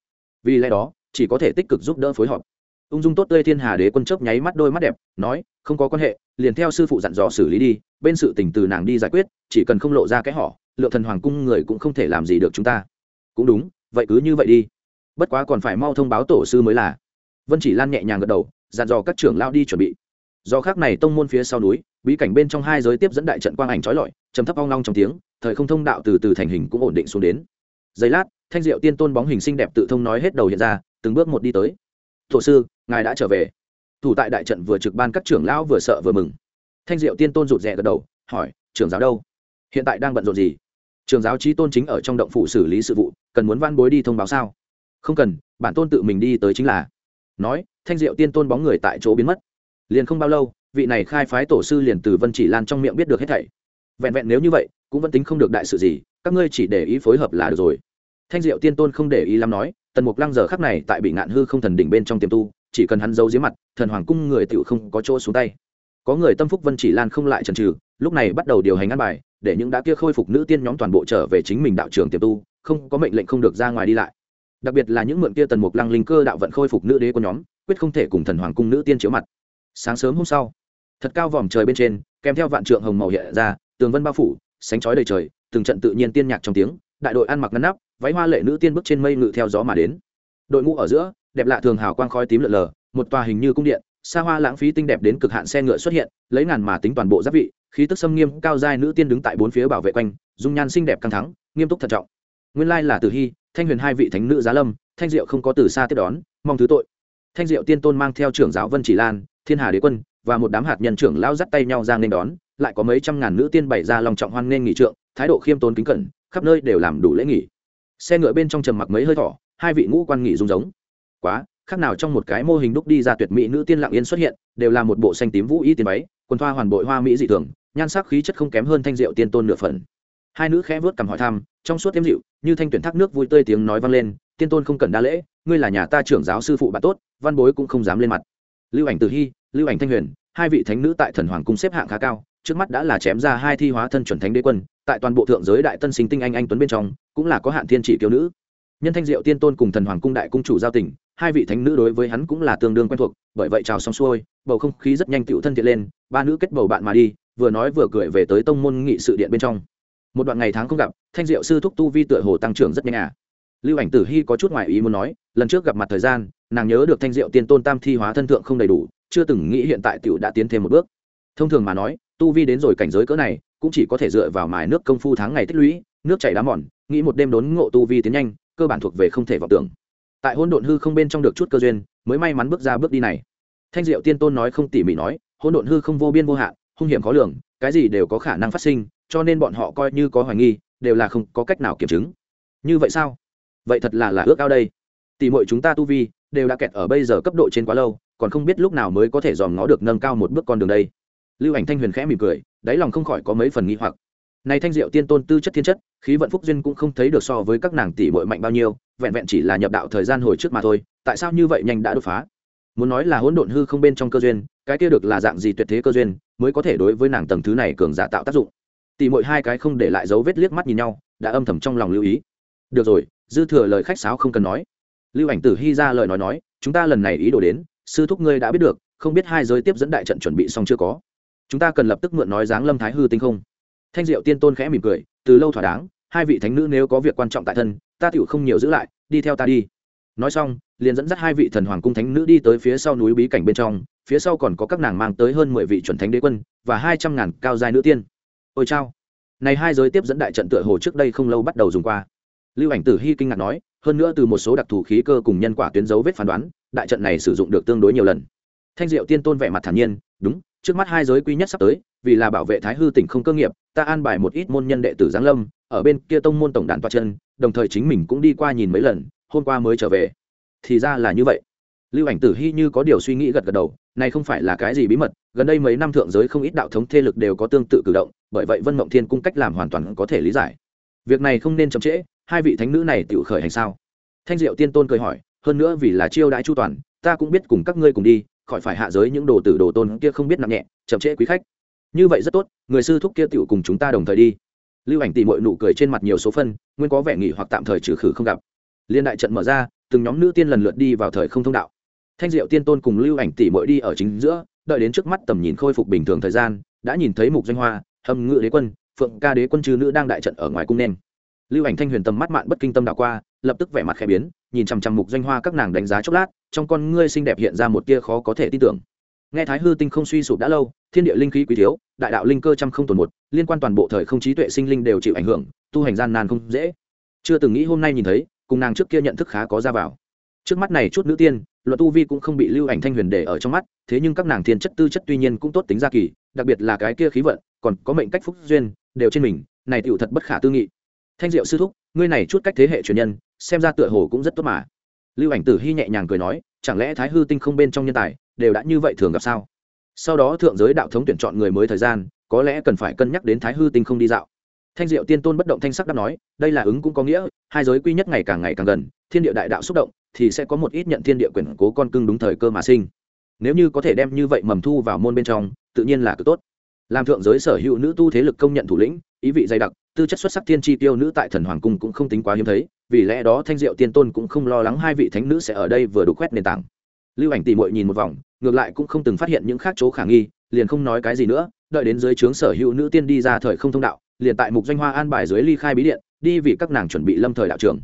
vì lẽ đó, chỉ có thể tích cực giúp đỡ phối hợp. Ung dung tốt tươi thiên hà đế quân chớp nháy mắt đôi mắt đẹp, nói, không có quan hệ, liền theo sư phụ dặn dò xử lý đi, bên sự tình từ nàng đi giải quyết, chỉ cần không lộ ra cái họ lượng thần hoàng cung người cũng không thể làm gì được chúng ta. Cũng đúng, vậy cứ như vậy đi. Bất quá còn phải mau thông báo tổ sư mới là. Vân chỉ lan nhẹ nhàng gật đầu, dặn dò các trưởng lao đi chuẩn bị. Do khác này tông môn phía sau núi, bí cảnh bên trong hai giới tiếp dẫn đại trận quang ảnh trói lọi chấm thấp hoang long trong tiếng, thời không thông đạo từ từ thành hình cũng ổn định xuống đến. Giây lát, thanh diệu tiên tôn bóng hình xinh đẹp tự thông nói hết đầu hiện ra, từng bước một đi tới. Thổ sư, ngài đã trở về. Thủ tại đại trận vừa trực ban các trưởng lão vừa sợ vừa mừng. Thanh diệu tiên tôn rụt rè gật đầu, hỏi, trưởng giáo đâu? Hiện tại đang bận rộn gì? Trường giáo trí tôn chính ở trong động phủ xử lý sự vụ, cần muốn văn bối đi thông báo sao? Không cần, bản tôn tự mình đi tới chính là. Nói, thanh diệu tiên tôn bóng người tại chỗ biến mất. Liền không bao lâu, vị này khai phái tổ sư liền từ vân chỉ lan trong miệng biết được hết thảy. Vẹn vẹn nếu như vậy, cũng vẫn tính không được đại sự gì, các ngươi chỉ để ý phối hợp là được rồi. Thanh diệu tiên tôn không để ý lắm nói, tần mục lăng giờ khắc này tại bị ngạn hư không thần đỉnh bên trong tiềm tu, chỉ cần hắn giấu dưới mặt, thần hoàng cung người tựu không có chỗ xuống tay. Có người tâm phúc vân chỉ lan không lại trần trừ lúc này bắt đầu điều hành ăn bài để những đã kia khôi phục nữ tiên nhóm toàn bộ trở về chính mình đạo trường tiềm tu, không có mệnh lệnh không được ra ngoài đi lại. Đặc biệt là những mượn kia tần mục lăng linh cơ đạo vận khôi phục nữ đế của nhóm, quyết không thể cùng thần hoàng cung nữ tiên chiếu mặt. Sáng sớm hôm sau, thật cao vòm trời bên trên, kèm theo vạn trượng hồng màu hiện ra, tường vân bao phủ, sánh chói đầy trời, từng trận tự nhiên tiên nhạc trong tiếng, đại đội ăn mặc ngăn nắp, váy hoa lệ nữ tiên bước trên mây ngự theo gió mà đến. Đội ngũ ở giữa, đẹp lạ thường hào quang khói tím lợn lờ, một tòa hình như cung điện, xa hoa lãng phí tinh đẹp đến cực hạn xe ngựa xuất hiện, lấy ngàn mà tính toàn bộ giáp vị khí tức xâm nghiêm, cao giai nữ tiên đứng tại bốn phía bảo vệ quanh, dung nhan xinh đẹp căng thắng nghiêm túc thận trọng. Nguyên lai là tử hy, thanh huyền hai vị thánh nữ giá lâm, thanh diệu không có từ xa tiếp đón, mong thứ tội. Thanh diệu tiên tôn mang theo trưởng giáo vân chỉ lan, thiên hà đế quân và một đám hạt nhân trưởng lao dắt tay nhau ra nên đón, lại có mấy trăm ngàn nữ tiên bày ra lòng trọng hoan nên nghỉ trượng, thái độ khiêm tốn kính cẩn, khắp nơi đều làm đủ lễ nghỉ. Xe ngựa bên trong trầm mặc mấy hơi thỏ hai vị ngũ quan nghỉ rung giống quá, khác nào trong một cái mô hình đúc đi ra tuyệt mỹ nữ tiên lặng yên xuất hiện, đều là một bộ xanh tím vũ y tiền váy quần thoa hoàn bội hoa mỹ dị thường, nhan sắc khí chất không kém hơn thanh diệu tiên tôn nửa phần. Hai nữ khẽ vớt cầm hỏi thăm, trong suốt tiêm dịu, như thanh tuyển thác nước vui tươi tiếng nói vang lên, tiên tôn không cần đa lễ, ngươi là nhà ta trưởng giáo sư phụ bạn tốt, văn bối cũng không dám lên mặt. Lưu ảnh từ hy, lưu ảnh thanh huyền, hai vị thánh nữ tại thần hoàng cung xếp hạng khá cao, trước mắt đã là chém ra hai thi hóa thân chuẩn thánh đế quân, tại toàn bộ thượng giới đại tân sinh tinh anh anh tuấn bên trong, cũng là có hạn thiên chỉ kiêu nữ. Nhân thanh diệu tiên tôn cùng thần hoàng cung đại cung chủ giao tình hai vị thánh nữ đối với hắn cũng là tương đương quen thuộc, bởi vậy chào xong xuôi, bầu không khí rất nhanh tựu thân thiện lên, ba nữ kết bầu bạn mà đi, vừa nói vừa cười về tới tông môn nghị sự điện bên trong. Một đoạn ngày tháng không gặp, thanh diệu sư thúc tu vi tựa hồ tăng trưởng rất nhanh à. Lưu ảnh tử hy có chút ngoại ý muốn nói, lần trước gặp mặt thời gian, nàng nhớ được thanh diệu tiên tôn tam thi hóa thân thượng không đầy đủ, chưa từng nghĩ hiện tại tựu đã tiến thêm một bước. Thông thường mà nói, tu vi đến rồi cảnh giới cỡ này, cũng chỉ có thể dựa vào mài nước công phu tháng ngày tích lũy, nước chảy đá mòn, nghĩ một đêm đốn ngộ tu vi tiến nhanh, cơ bản thuộc về không thể vọng tưởng tại hỗn độn hư không bên trong được chút cơ duyên, mới may mắn bước ra bước đi này. Thanh diệu tiên tôn nói không tỉ mỉ nói, hỗn độn hư không vô biên vô hạn, hung hiểm khó lường, cái gì đều có khả năng phát sinh, cho nên bọn họ coi như có hoài nghi, đều là không có cách nào kiểm chứng. Như vậy sao? Vậy thật là là ước ao đây. Tỷ muội chúng ta tu vi, đều đã kẹt ở bây giờ cấp độ trên quá lâu, còn không biết lúc nào mới có thể dòm ngó được nâng cao một bước con đường đây. Lưu ảnh thanh huyền khẽ mỉm cười, đáy lòng không khỏi có mấy phần nghi hoặc này thanh diệu tiên tôn tư chất thiên chất, khí vận phúc duyên cũng không thấy được so với các nàng tỷ muội mạnh bao nhiêu, vẹn vẹn chỉ là nhập đạo thời gian hồi trước mà thôi, tại sao như vậy nhanh đã đột phá? Muốn nói là hỗn độn hư không bên trong cơ duyên, cái kia được là dạng gì tuyệt thế cơ duyên, mới có thể đối với nàng tầng thứ này cường giả tạo tác dụng. Tỷ muội hai cái không để lại dấu vết liếc mắt nhìn nhau, đã âm thầm trong lòng lưu ý. Được rồi, dư thừa lời khách sáo không cần nói. Lưu ảnh tử hy ra lời nói nói, chúng ta lần này ý đồ đến, sư thúc ngươi đã biết được, không biết hai giới tiếp dẫn đại trận chuẩn bị xong chưa có. Chúng ta cần lập tức mượn nói dáng lâm thái hư tinh không thanh diệu tiên tôn khẽ mỉm cười, từ lâu thỏa đáng, hai vị thánh nữ nếu có việc quan trọng tại thân, ta tựu không nhiều giữ lại, đi theo ta đi. Nói xong, liền dẫn dắt hai vị thần hoàng cung thánh nữ đi tới phía sau núi bí cảnh bên trong, phía sau còn có các nàng mang tới hơn mười vị chuẩn thánh đế quân, và hai trăm ngàn cao giai nữ tiên. Ôi chao. Này hai giới tiếp dẫn đại trận tựa hồ trước đây không lâu bắt đầu dùng qua. Lưu ảnh tử hy kinh ngạc nói, hơn nữa từ một số đặc thù khí cơ cùng nhân quả tuyến dấu vết phán đoán, đại trận này sử dụng được tương đối nhiều lần. Thanh diệu tiên tôn vẻ mặt thản nhiên, đúng, trước mắt hai giới quy nhất sắp tới, vì là bảo vệ thái hư tỉnh không cơ nghiệp ta an bài một ít môn nhân đệ tử giáng lâm, ở bên kia tông môn tổng đàn toa chân, đồng thời chính mình cũng đi qua nhìn mấy lần, hôm qua mới trở về. Thì ra là như vậy. Lưu ảnh tử hy như có điều suy nghĩ gật gật đầu, này không phải là cái gì bí mật, gần đây mấy năm thượng giới không ít đạo thống thế lực đều có tương tự cử động, bởi vậy vân mộng thiên cung cách làm hoàn toàn có thể lý giải. Việc này không nên chậm trễ, hai vị thánh nữ này tự khởi hành sao? Thanh diệu tiên tôn cười hỏi, hơn nữa vì là chiêu đãi chu toàn, ta cũng biết cùng các ngươi cùng đi, khỏi phải hạ giới những đồ tử đồ tôn kia không biết nặng nhẹ, chậm trễ quý khách như vậy rất tốt, người sư thúc kia tựu cùng chúng ta đồng thời đi. Lưu ảnh tỉ mội nụ cười trên mặt nhiều số phân, nguyên có vẻ nghỉ hoặc tạm thời trừ khử không gặp. Liên đại trận mở ra, từng nhóm nữ tiên lần lượt đi vào thời không thông đạo. Thanh diệu tiên tôn cùng lưu ảnh tỉ mội đi ở chính giữa, đợi đến trước mắt tầm nhìn khôi phục bình thường thời gian, đã nhìn thấy mục doanh hoa, hâm ngự đế quân, phượng ca đế quân chư nữ đang đại trận ở ngoài cung nên. Lưu ảnh thanh huyền tầm mắt mạn bất kinh tâm đạo qua, lập tức vẻ mặt khẽ biến, nhìn chằm chằm mục doanh hoa các nàng đánh giá chốc lát, trong con ngươi xinh đẹp hiện ra một tia khó có thể tin tưởng nghe thái hư tinh không suy sụp đã lâu, thiên địa linh khí quý thiếu, đại đạo linh cơ trăm không tồn một, liên quan toàn bộ thời không trí tuệ sinh linh đều chịu ảnh hưởng, tu hành gian nan không dễ. Chưa từng nghĩ hôm nay nhìn thấy, cùng nàng trước kia nhận thức khá có ra vào. Trước mắt này chút nữ tiên luật tu vi cũng không bị lưu ảnh thanh huyền để ở trong mắt, thế nhưng các nàng thiên chất tư chất tuy nhiên cũng tốt tính ra kỳ, đặc biệt là cái kia khí vận, còn có mệnh cách phúc duyên, đều trên mình, này tựu thật bất khả tư nghị. Thanh diệu sư thúc, ngươi này chút cách thế hệ truyền nhân, xem ra tựa hồ cũng rất tốt mà. Lưu ảnh tử hy nhẹ nhàng cười nói, chẳng lẽ thái hư tinh không bên trong nhân tài đều đã như vậy thường gặp sao? Sau đó thượng giới đạo thống tuyển chọn người mới thời gian, có lẽ cần phải cân nhắc đến thái hư tinh không đi dạo. Thanh diệu tiên tôn bất động thanh sắc đáp nói, đây là ứng cũng có nghĩa, hai giới quy nhất ngày càng ngày càng gần, thiên địa đại đạo xúc động, thì sẽ có một ít nhận thiên địa quyền cố con cưng đúng thời cơ mà sinh. Nếu như có thể đem như vậy mầm thu vào môn bên trong, tự nhiên là cực tốt. Làm thượng giới sở hữu nữ tu thế lực công nhận thủ lĩnh, ý vị dày đặc, tư chất xuất sắc thiên tri tiêu nữ tại thần hoàng cung cũng không tính quá hiếm thấy, vì lẽ đó thanh diệu tiên tôn cũng không lo lắng hai vị thánh nữ sẽ ở đây vừa đủ quét nền tảng lưu ảnh tỉ mội nhìn một vòng, ngược lại cũng không từng phát hiện những khác chỗ khả nghi, liền không nói cái gì nữa, đợi đến dưới trướng sở hữu nữ tiên đi ra thời không thông đạo, liền tại mục doanh hoa an bài dưới ly khai bí điện, đi vì các nàng chuẩn bị lâm thời đạo trường.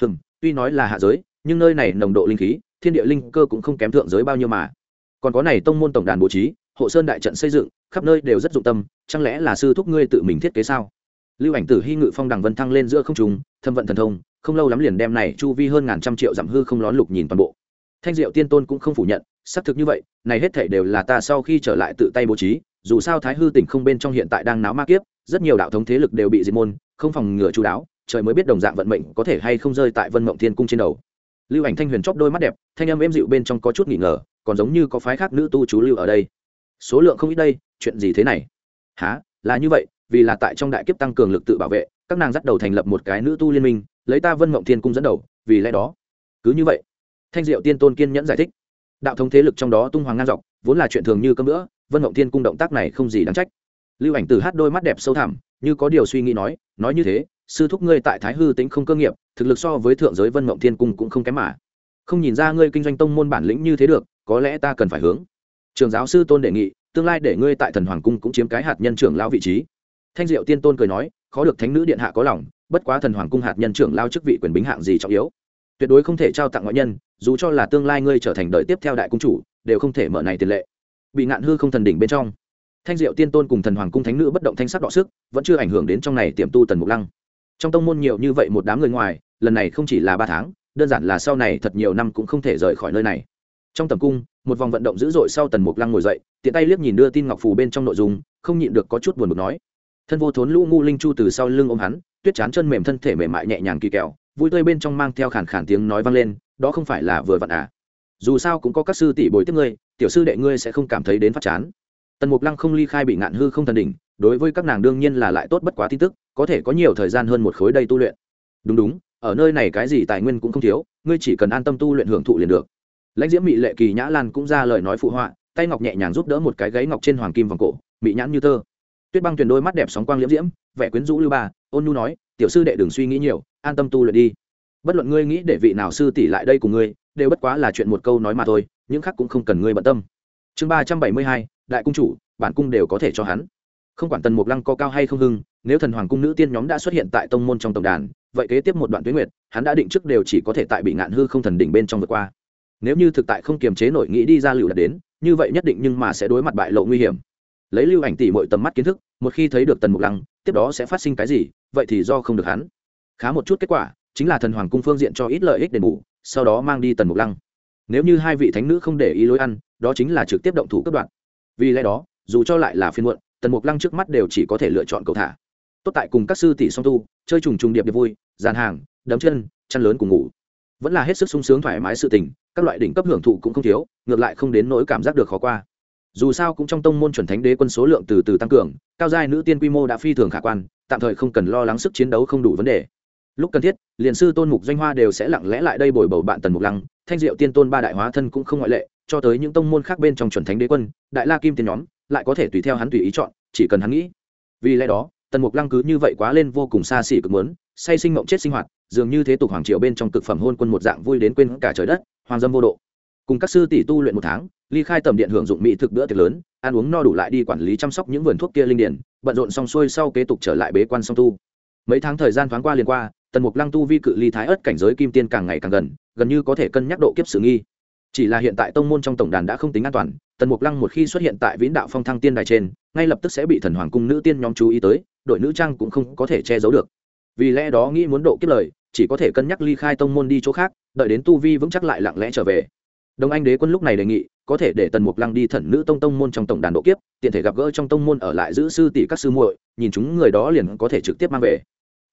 Hừm, tuy nói là hạ giới, nhưng nơi này nồng độ linh khí, thiên địa linh cơ cũng không kém thượng giới bao nhiêu mà. Còn có này tông môn tổng đàn bố trí, hộ sơn đại trận xây dựng, khắp nơi đều rất dụng tâm, chẳng lẽ là sư thúc ngươi tự mình thiết kế sao? Lưu ảnh tử hy ngự phong đằng vân thăng lên giữa không trùng thâm vận thần thông, không lâu lắm liền đem này chu vi hơn ngàn trăm triệu dặm hư không lón lục nhìn toàn bộ thanh diệu tiên tôn cũng không phủ nhận, xác thực như vậy, này hết thể đều là ta sau khi trở lại tự tay bố trí, dù sao thái hư tỉnh không bên trong hiện tại đang náo ma kiếp, rất nhiều đạo thống thế lực đều bị diệt môn, không phòng ngừa chú đáo, trời mới biết đồng dạng vận mệnh có thể hay không rơi tại vân mộng thiên cung trên đầu. Lưu ảnh thanh huyền chóp đôi mắt đẹp, thanh âm êm dịu bên trong có chút nghỉ ngờ, còn giống như có phái khác nữ tu chú lưu ở đây. Số lượng không ít đây, chuyện gì thế này? Há là như vậy, vì là tại trong đại kiếp tăng cường lực tự bảo vệ, các nàng dắt đầu thành lập một cái nữ tu liên minh, lấy ta vân mộng thiên cung dẫn đầu, vì lẽ đó, cứ như vậy thanh diệu tiên tôn kiên nhẫn giải thích. Đạo thống thế lực trong đó tung hoàng ngang dọc, vốn là chuyện thường như cơm nữa vân mộng thiên cung động tác này không gì đáng trách. Lưu ảnh từ hát đôi mắt đẹp sâu thẳm, như có điều suy nghĩ nói nói như thế, sư thúc ngươi tại thái hư tính không cơ nghiệp, thực lực so với thượng giới vân mộng thiên cung cũng không kém mà. Không nhìn ra ngươi kinh doanh tông môn bản lĩnh như thế được, có lẽ ta cần phải hướng. Trường giáo sư tôn đề nghị, tương lai để ngươi tại thần hoàng cung cũng chiếm cái hạt nhân trưởng lao vị trí. Thanh diệu tiên tôn cười nói, khó được thánh nữ điện hạ có lòng, bất quá thần hoàng cung hạt nhân trưởng lao chức vị quyền bính hạng gì trọng yếu tuyệt đối không thể trao tặng ngoại nhân, dù cho là tương lai ngươi trở thành đời tiếp theo đại cung chủ, đều không thể mở này tiền lệ. Bị ngạn hư không thần đỉnh bên trong. Thanh diệu tiên tôn cùng thần hoàng cung thánh nữ bất động thanh sắc đọ sức, vẫn chưa ảnh hưởng đến trong này tiềm tu tần mục lăng. Trong tông môn nhiều như vậy một đám người ngoài, lần này không chỉ là ba tháng, đơn giản là sau này thật nhiều năm cũng không thể rời khỏi nơi này. Trong tầm cung, một vòng vận động dữ dội sau tần mục lăng ngồi dậy, tiện tay liếc nhìn đưa tin ngọc phù bên trong nội dung, không nhịn được có chút buồn bực nói. Thân vô thốn lũ ngu linh chu từ sau lưng ôm hắn, tuyết chán chân mềm thân thể mềm mại nhẹ nhàng kỳ kẹo vui tươi bên trong mang theo khản khản tiếng nói vang lên, đó không phải là vừa vặn à. Dù sao cũng có các sư tỷ bồi tiếp ngươi, tiểu sư đệ ngươi sẽ không cảm thấy đến phát chán. Tần mục lăng không ly khai bị ngạn hư không thần đỉnh, đối với các nàng đương nhiên là lại tốt bất quá tin tức, có thể có nhiều thời gian hơn một khối đây tu luyện. Đúng đúng, ở nơi này cái gì tài nguyên cũng không thiếu, ngươi chỉ cần an tâm tu luyện hưởng thụ liền được. Lãnh diễm mỹ lệ kỳ nhã lan cũng ra lời nói phụ họa, tay ngọc nhẹ nhàng giúp đỡ một cái gáy ngọc trên hoàng kim vòng cổ mỹ nhãn như tơ. Tuyết băng tuyền đôi mắt đẹp sóng quang liễm diễm, vẻ quyến rũ lưu ba, ôn nhu nói, tiểu sư đệ đừng suy nghĩ nhiều an tâm tu luyện đi. Bất luận ngươi nghĩ để vị nào sư tỷ lại đây cùng ngươi, đều bất quá là chuyện một câu nói mà thôi, những khác cũng không cần ngươi bận tâm. Chương ba trăm bảy mươi hai, đại cung chủ, bản cung đều có thể cho hắn. Không quản tần mục lăng có cao hay không hưng, nếu thần hoàng cung nữ tiên nhóm đã xuất hiện tại tông môn trong tổng đàn, vậy kế tiếp một đoạn tuyến nguyệt, hắn đã định trước đều chỉ có thể tại bị ngạn hư không thần đỉnh bên trong vượt qua. Nếu như thực tại không kiềm chế nổi nghĩ đi ra lựu là đến, như vậy nhất định nhưng mà sẽ đối mặt bại lộ nguy hiểm. Lấy lưu ảnh tỷ mọi tầm mắt kiến thức, một khi thấy được tần mục lăng, tiếp đó sẽ phát sinh cái gì, vậy thì do không được hắn khá một chút kết quả, chính là thần hoàng cung phương diện cho ít lợi ích đền bù, sau đó mang đi tần mục lăng. Nếu như hai vị thánh nữ không để ý lối ăn, đó chính là trực tiếp động thủ cấp đoạn vì lẽ đó, dù cho lại là phiên muộn, tần mục lăng trước mắt đều chỉ có thể lựa chọn cầu thả. Tốt tại cùng các sư tỷ song tu, chơi trùng trùng điệp điệp vui, dàn hàng, đấm chân, chăn lớn cùng ngủ. Vẫn là hết sức sung sướng thoải mái sự tình, các loại đỉnh cấp hưởng thụ cũng không thiếu, ngược lại không đến nỗi cảm giác được khó qua. Dù sao cũng trong tông môn chuẩn thánh đế quân số lượng từ từ tăng cường, cao giai nữ tiên quy mô đã phi thường khả quan, tạm thời không cần lo lắng sức chiến đấu không đủ vấn đề lúc cần thiết, liền sư tôn mục doanh hoa đều sẽ lặng lẽ lại đây bồi bầu bạn tần mục lăng, thanh diệu tiên tôn ba đại hóa thân cũng không ngoại lệ, cho tới những tông môn khác bên trong chuẩn thánh đế quân, đại la kim tiên nhóm, lại có thể tùy theo hắn tùy ý chọn, chỉ cần hắn nghĩ. Vì lẽ đó, tần mục lăng cứ như vậy quá lên vô cùng xa xỉ cực muốn, say sinh mộng chết sinh hoạt, dường như thế tục hoàng triều bên trong cực phẩm hôn quân một dạng vui đến quên cả trời đất, hoàng dâm vô độ. Cùng các sư tỷ tu luyện một tháng, ly khai tầm điện hưởng dụng mỹ thực bữa tiệc lớn, ăn uống no đủ lại đi quản lý chăm sóc những vườn thuốc kia linh điển, bận rộn xong xuôi sau kế tục trở lại bế quan song tu. Mấy tháng thời gian thoáng qua liền qua tần mục lăng tu vi cự ly thái ớt cảnh giới kim tiên càng ngày càng gần gần như có thể cân nhắc độ kiếp sự nghi. Chỉ là hiện tại tông môn trong tổng đàn đã không tính an toàn, tần mục lăng một khi xuất hiện tại vĩnh đạo phong thăng tiên đài trên, ngay lập tức sẽ bị thần hoàng cung nữ tiên nhóm chú ý tới, đội nữ trang cũng không có thể che giấu được. Vì lẽ đó nghĩ muốn độ kiếp lời, chỉ có thể cân nhắc ly khai tông môn đi chỗ khác, đợi đến tu vi vững chắc lại lặng lẽ trở về. Đông anh đế quân lúc này đề nghị, có thể để tần mục lăng đi thần nữ tông tông môn trong tổng đàn độ kiếp, tiện thể gặp gỡ trong tông môn ở lại giữ sư tỷ các sư muội, nhìn chúng người đó liền có thể trực tiếp mang về.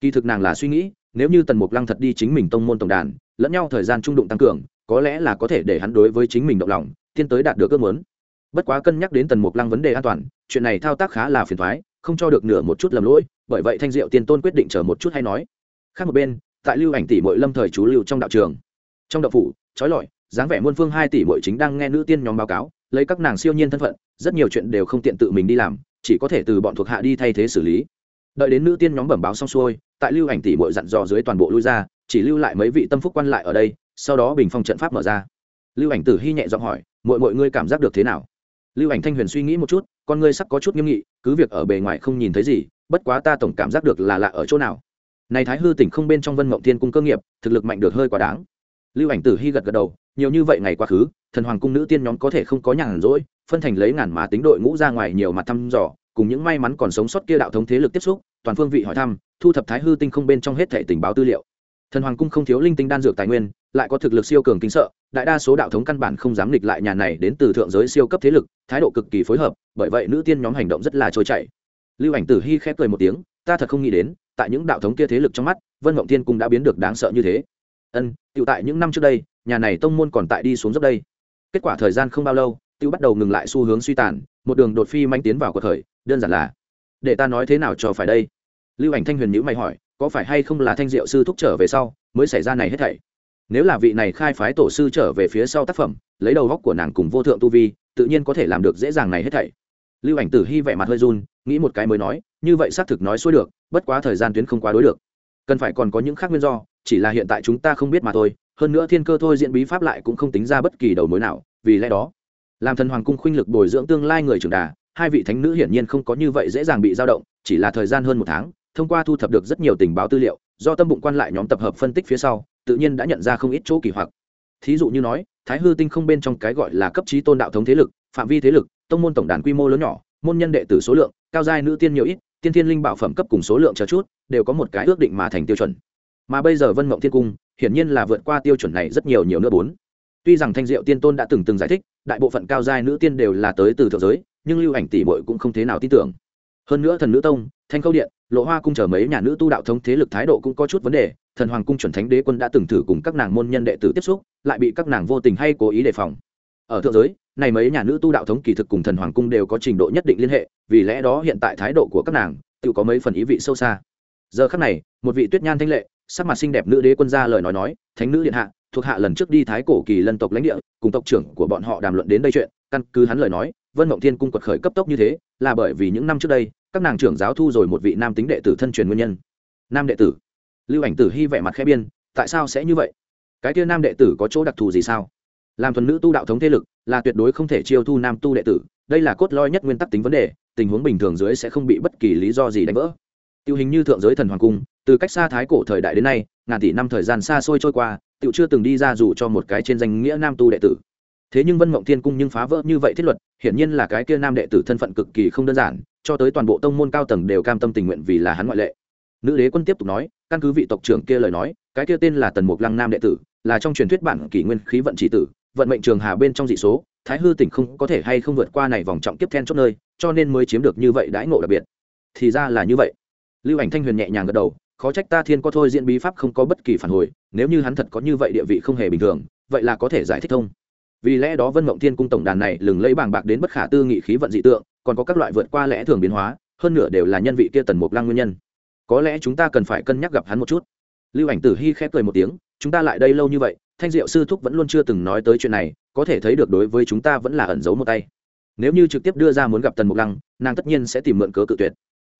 Kỳ thực nàng là suy nghĩ nếu như tần mục lăng thật đi chính mình tông môn tổng đàn, lẫn nhau thời gian trung đụng tăng cường, có lẽ là có thể để hắn đối với chính mình động lòng, tiến tới đạt được ước muốn. Bất quá cân nhắc đến tần mục lăng vấn đề an toàn, chuyện này thao tác khá là phiền thoái không cho được nửa một chút lầm lỗi, bởi vậy thanh diệu tiên tôn quyết định chờ một chút hay nói. Khác một bên, tại lưu ảnh tỷ mội lâm thời chú lưu trong đạo trường. Trong đạo phủ, trói lọi, dáng vẻ muôn phương hai tỷ mội chính đang nghe nữ tiên nhóm báo cáo, lấy các nàng siêu nhiên thân phận, rất nhiều chuyện đều không tiện tự mình đi làm, chỉ có thể từ bọn thuộc hạ đi thay thế xử lý. Đợi đến nữ tiên nhóm bẩm báo xong xuôi tại lưu ảnh tỷ muội dặn dò dưới toàn bộ lui ra, chỉ lưu lại mấy vị tâm phúc quan lại ở đây, sau đó bình phong trận pháp mở ra. Lưu ảnh tử hy nhẹ giọng hỏi mọi mọi ngươi cảm giác được thế nào? Lưu ảnh thanh huyền suy nghĩ một chút, con ngươi sắc có chút nghiêm nghị, cứ việc ở bề ngoài không nhìn thấy gì, bất quá ta tổng cảm giác được là lạ ở chỗ nào. Này thái hư tỉnh không bên trong vân mộng thiên cung cơ nghiệp, thực lực mạnh được hơi quá đáng. Lưu ảnh tử hy gật gật đầu, nhiều như vậy ngày quá khứ, thần hoàng cung nữ tiên nhóm có thể không có nhàn rỗi, phân thành lấy ngàn má tính đội ngũ ra ngoài nhiều mặt thăm dò, cùng những may mắn còn sống sót kia đạo thống thế lực tiếp xúc, toàn phương vị hỏi thăm thu thập thái hư tinh không bên trong hết thể tình báo tư liệu. Thần hoàng cung không thiếu linh tinh đan dược tài nguyên, lại có thực lực siêu cường kinh sợ, đại đa số đạo thống căn bản không dám nghịch lại nhà này đến từ thượng giới siêu cấp thế lực, thái độ cực kỳ phối hợp, bởi vậy nữ tiên nhóm hành động rất là trôi chảy. Lưu ảnh tử hy khép cười một tiếng, ta thật không nghĩ đến, tại những đạo thống kia thế lực trong mắt, vân mộng thiên cung đã biến được đáng sợ như thế. Ân tự tại những năm trước đây, nhà này tông môn còn tại đi xuống dốc đây. Kết quả thời gian không bao lâu tự bắt đầu ngừng lại xu hướng suy tàn, một đường đột phi manh tiến vào cuộc khởi, đơn giản là, để ta nói thế nào cho phải đây? Lưu ảnh thanh huyền nhữ mày hỏi, có phải hay không là thanh diệu sư thúc trở về sau mới xảy ra này hết thảy? Nếu là vị này khai phái tổ sư trở về phía sau tác phẩm, lấy đầu góc của nàng cùng vô thượng tu vi, tự nhiên có thể làm được dễ dàng này hết thảy. Lưu ảnh tử hy vẻ mặt hơi run, nghĩ một cái mới nói, như vậy xác thực nói xuôi được, bất quá thời gian tuyến không quá đối được. Cần phải còn có những khác nguyên do, chỉ là hiện tại chúng ta không biết mà thôi, hơn nữa thiên cơ thôi diễn bí pháp lại cũng không tính ra bất kỳ đầu mối nào, vì lẽ đó, làm thần hoàng cung khuynh lực bồi dưỡng tương lai người trưởng đà, hai vị thánh nữ hiển nhiên không có như vậy dễ dàng bị dao động, chỉ là thời gian hơn một tháng thông qua thu thập được rất nhiều tình báo tư liệu, do tâm bụng quan lại nhóm tập hợp phân tích phía sau, tự nhiên đã nhận ra không ít chỗ kỳ hoặc. Thí dụ như nói, thái hư tinh không bên trong cái gọi là cấp trí tôn đạo thống thế lực, phạm vi thế lực, tông môn tổng đàn quy mô lớn nhỏ, môn nhân đệ tử số lượng, cao giai nữ tiên nhiều ít, tiên thiên linh bảo phẩm cấp cùng số lượng chờ chút, đều có một cái ước định mà thành tiêu chuẩn. Mà bây giờ vân mộng thiên cung, hiển nhiên là vượt qua tiêu chuẩn này rất nhiều nhiều nữa bốn. Tuy rằng thanh diệu tiên tôn đã từng từng giải thích, đại bộ phận cao giai nữ tiên đều là tới từ thượng giới, nhưng lưu ảnh tỷ bội cũng không thế nào tin tưởng hơn nữa thần nữ tông, thanh câu điện, lộ hoa cung chờ mấy nhà nữ tu đạo thống thế lực thái độ cũng có chút vấn đề, thần hoàng cung chuẩn thánh đế quân đã từng thử cùng các nàng môn nhân đệ tử tiếp xúc, lại bị các nàng vô tình hay cố ý đề phòng. Ở thượng giới, này mấy nhà nữ tu đạo thống kỳ thực cùng thần hoàng cung đều có trình độ nhất định liên hệ, vì lẽ đó hiện tại thái độ của các nàng, tự có mấy phần ý vị sâu xa. Giờ khắc này, một vị tuyết nhan thanh lệ, sắc mặt xinh đẹp nữ đế quân ra lời nói nói, thánh nữ điện hạ, thuộc hạ lần trước đi thái cổ kỳ lân tộc lãnh địa, cùng tộc trưởng của bọn họ đàm luận đến đây chuyện, căn cứ hắn lời nói, vân mộng thiên cung quật khởi cấp tốc như thế, là bởi vì những năm trước đây các nàng trưởng giáo thu rồi một vị nam tính đệ tử thân truyền nguyên nhân. Nam đệ tử. Lưu ảnh tử hy vẻ mặt khẽ biên, tại sao sẽ như vậy? Cái kia nam đệ tử có chỗ đặc thù gì sao? Làm thuần nữ tu đạo thống thế lực, là tuyệt đối không thể chiêu thu nam tu đệ tử, đây là cốt lõi nhất nguyên tắc tính vấn đề, tình huống bình thường dưới sẽ không bị bất kỳ lý do gì đánh vỡ. Tiêu hình như thượng giới thần hoàng cung, từ cách xa thái cổ thời đại đến nay, ngàn tỷ năm thời gian xa xôi trôi qua tự chưa từng đi ra dù cho một cái trên danh nghĩa nam tu đệ tử thế nhưng vân mộng thiên cung nhưng phá vỡ như vậy thiết luật, hiển nhiên là cái kia nam đệ tử thân phận cực kỳ không đơn giản, cho tới toàn bộ tông môn cao tầng đều cam tâm tình nguyện vì là hắn ngoại lệ. Nữ đế quân tiếp tục nói, căn cứ vị tộc trưởng kia lời nói, cái kia tên là tần mục lăng nam đệ tử, là trong truyền thuyết bản kỷ nguyên khí vận chỉ tử, vận mệnh trường hà bên trong dị số, thái hư tỉnh không có thể hay không vượt qua này vòng trọng tiếp then chốt nơi, cho nên mới chiếm được như vậy đãi ngộ đặc biệt. Thì ra là như vậy. Lưu ảnh thanh huyền nhẹ nhàng gật đầu, khó trách ta thiên có thôi diễn bí pháp không có bất kỳ phản hồi, nếu như hắn thật có như vậy địa vị không hề bình thường, vậy là có thể giải thích thông vì lẽ đó vân mộng thiên cung tổng đàn này lừng lấy bàng bạc đến bất khả tư nghị khí vận dị tượng, còn có các loại vượt qua lẽ thường biến hóa, hơn nửa đều là nhân vị kia tần mục lăng nguyên nhân. Có lẽ chúng ta cần phải cân nhắc gặp hắn một chút. Lưu ảnh tử hy khép cười một tiếng, chúng ta lại đây lâu như vậy, thanh diệu sư thúc vẫn luôn chưa từng nói tới chuyện này, có thể thấy được đối với chúng ta vẫn là ẩn giấu một tay. Nếu như trực tiếp đưa ra muốn gặp tần mục lăng, nàng tất nhiên sẽ tìm mượn cớ cự tuyệt.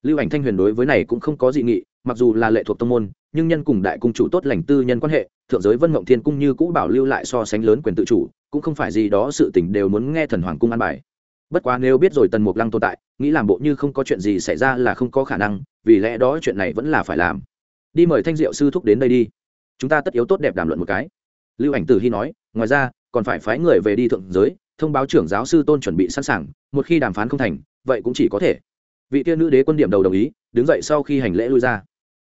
Lưu ảnh thanh huyền đối với này cũng không có dị nghị, mặc dù là lệ thuộc tông môn, nhưng nhân cùng đại cung chủ tốt lành tư nhân quan hệ, thượng giới vân mộng thiên cung như cũ bảo lưu lại so sánh lớn quyền tự chủ cũng không phải gì đó sự tình đều muốn nghe thần hoàng cung an bài. Bất quá nếu biết rồi tần mục lăng tồn tại, nghĩ làm bộ như không có chuyện gì xảy ra là không có khả năng, vì lẽ đó chuyện này vẫn là phải làm. Đi mời thanh diệu sư thúc đến đây đi. Chúng ta tất yếu tốt đẹp đàm luận một cái. Lưu ảnh tử hy nói, ngoài ra, còn phải phái người về đi thượng giới, thông báo trưởng giáo sư tôn chuẩn bị sẵn sàng, một khi đàm phán không thành, vậy cũng chỉ có thể. Vị tiên nữ đế quân điểm đầu đồng ý, đứng dậy sau khi hành lễ lui ra.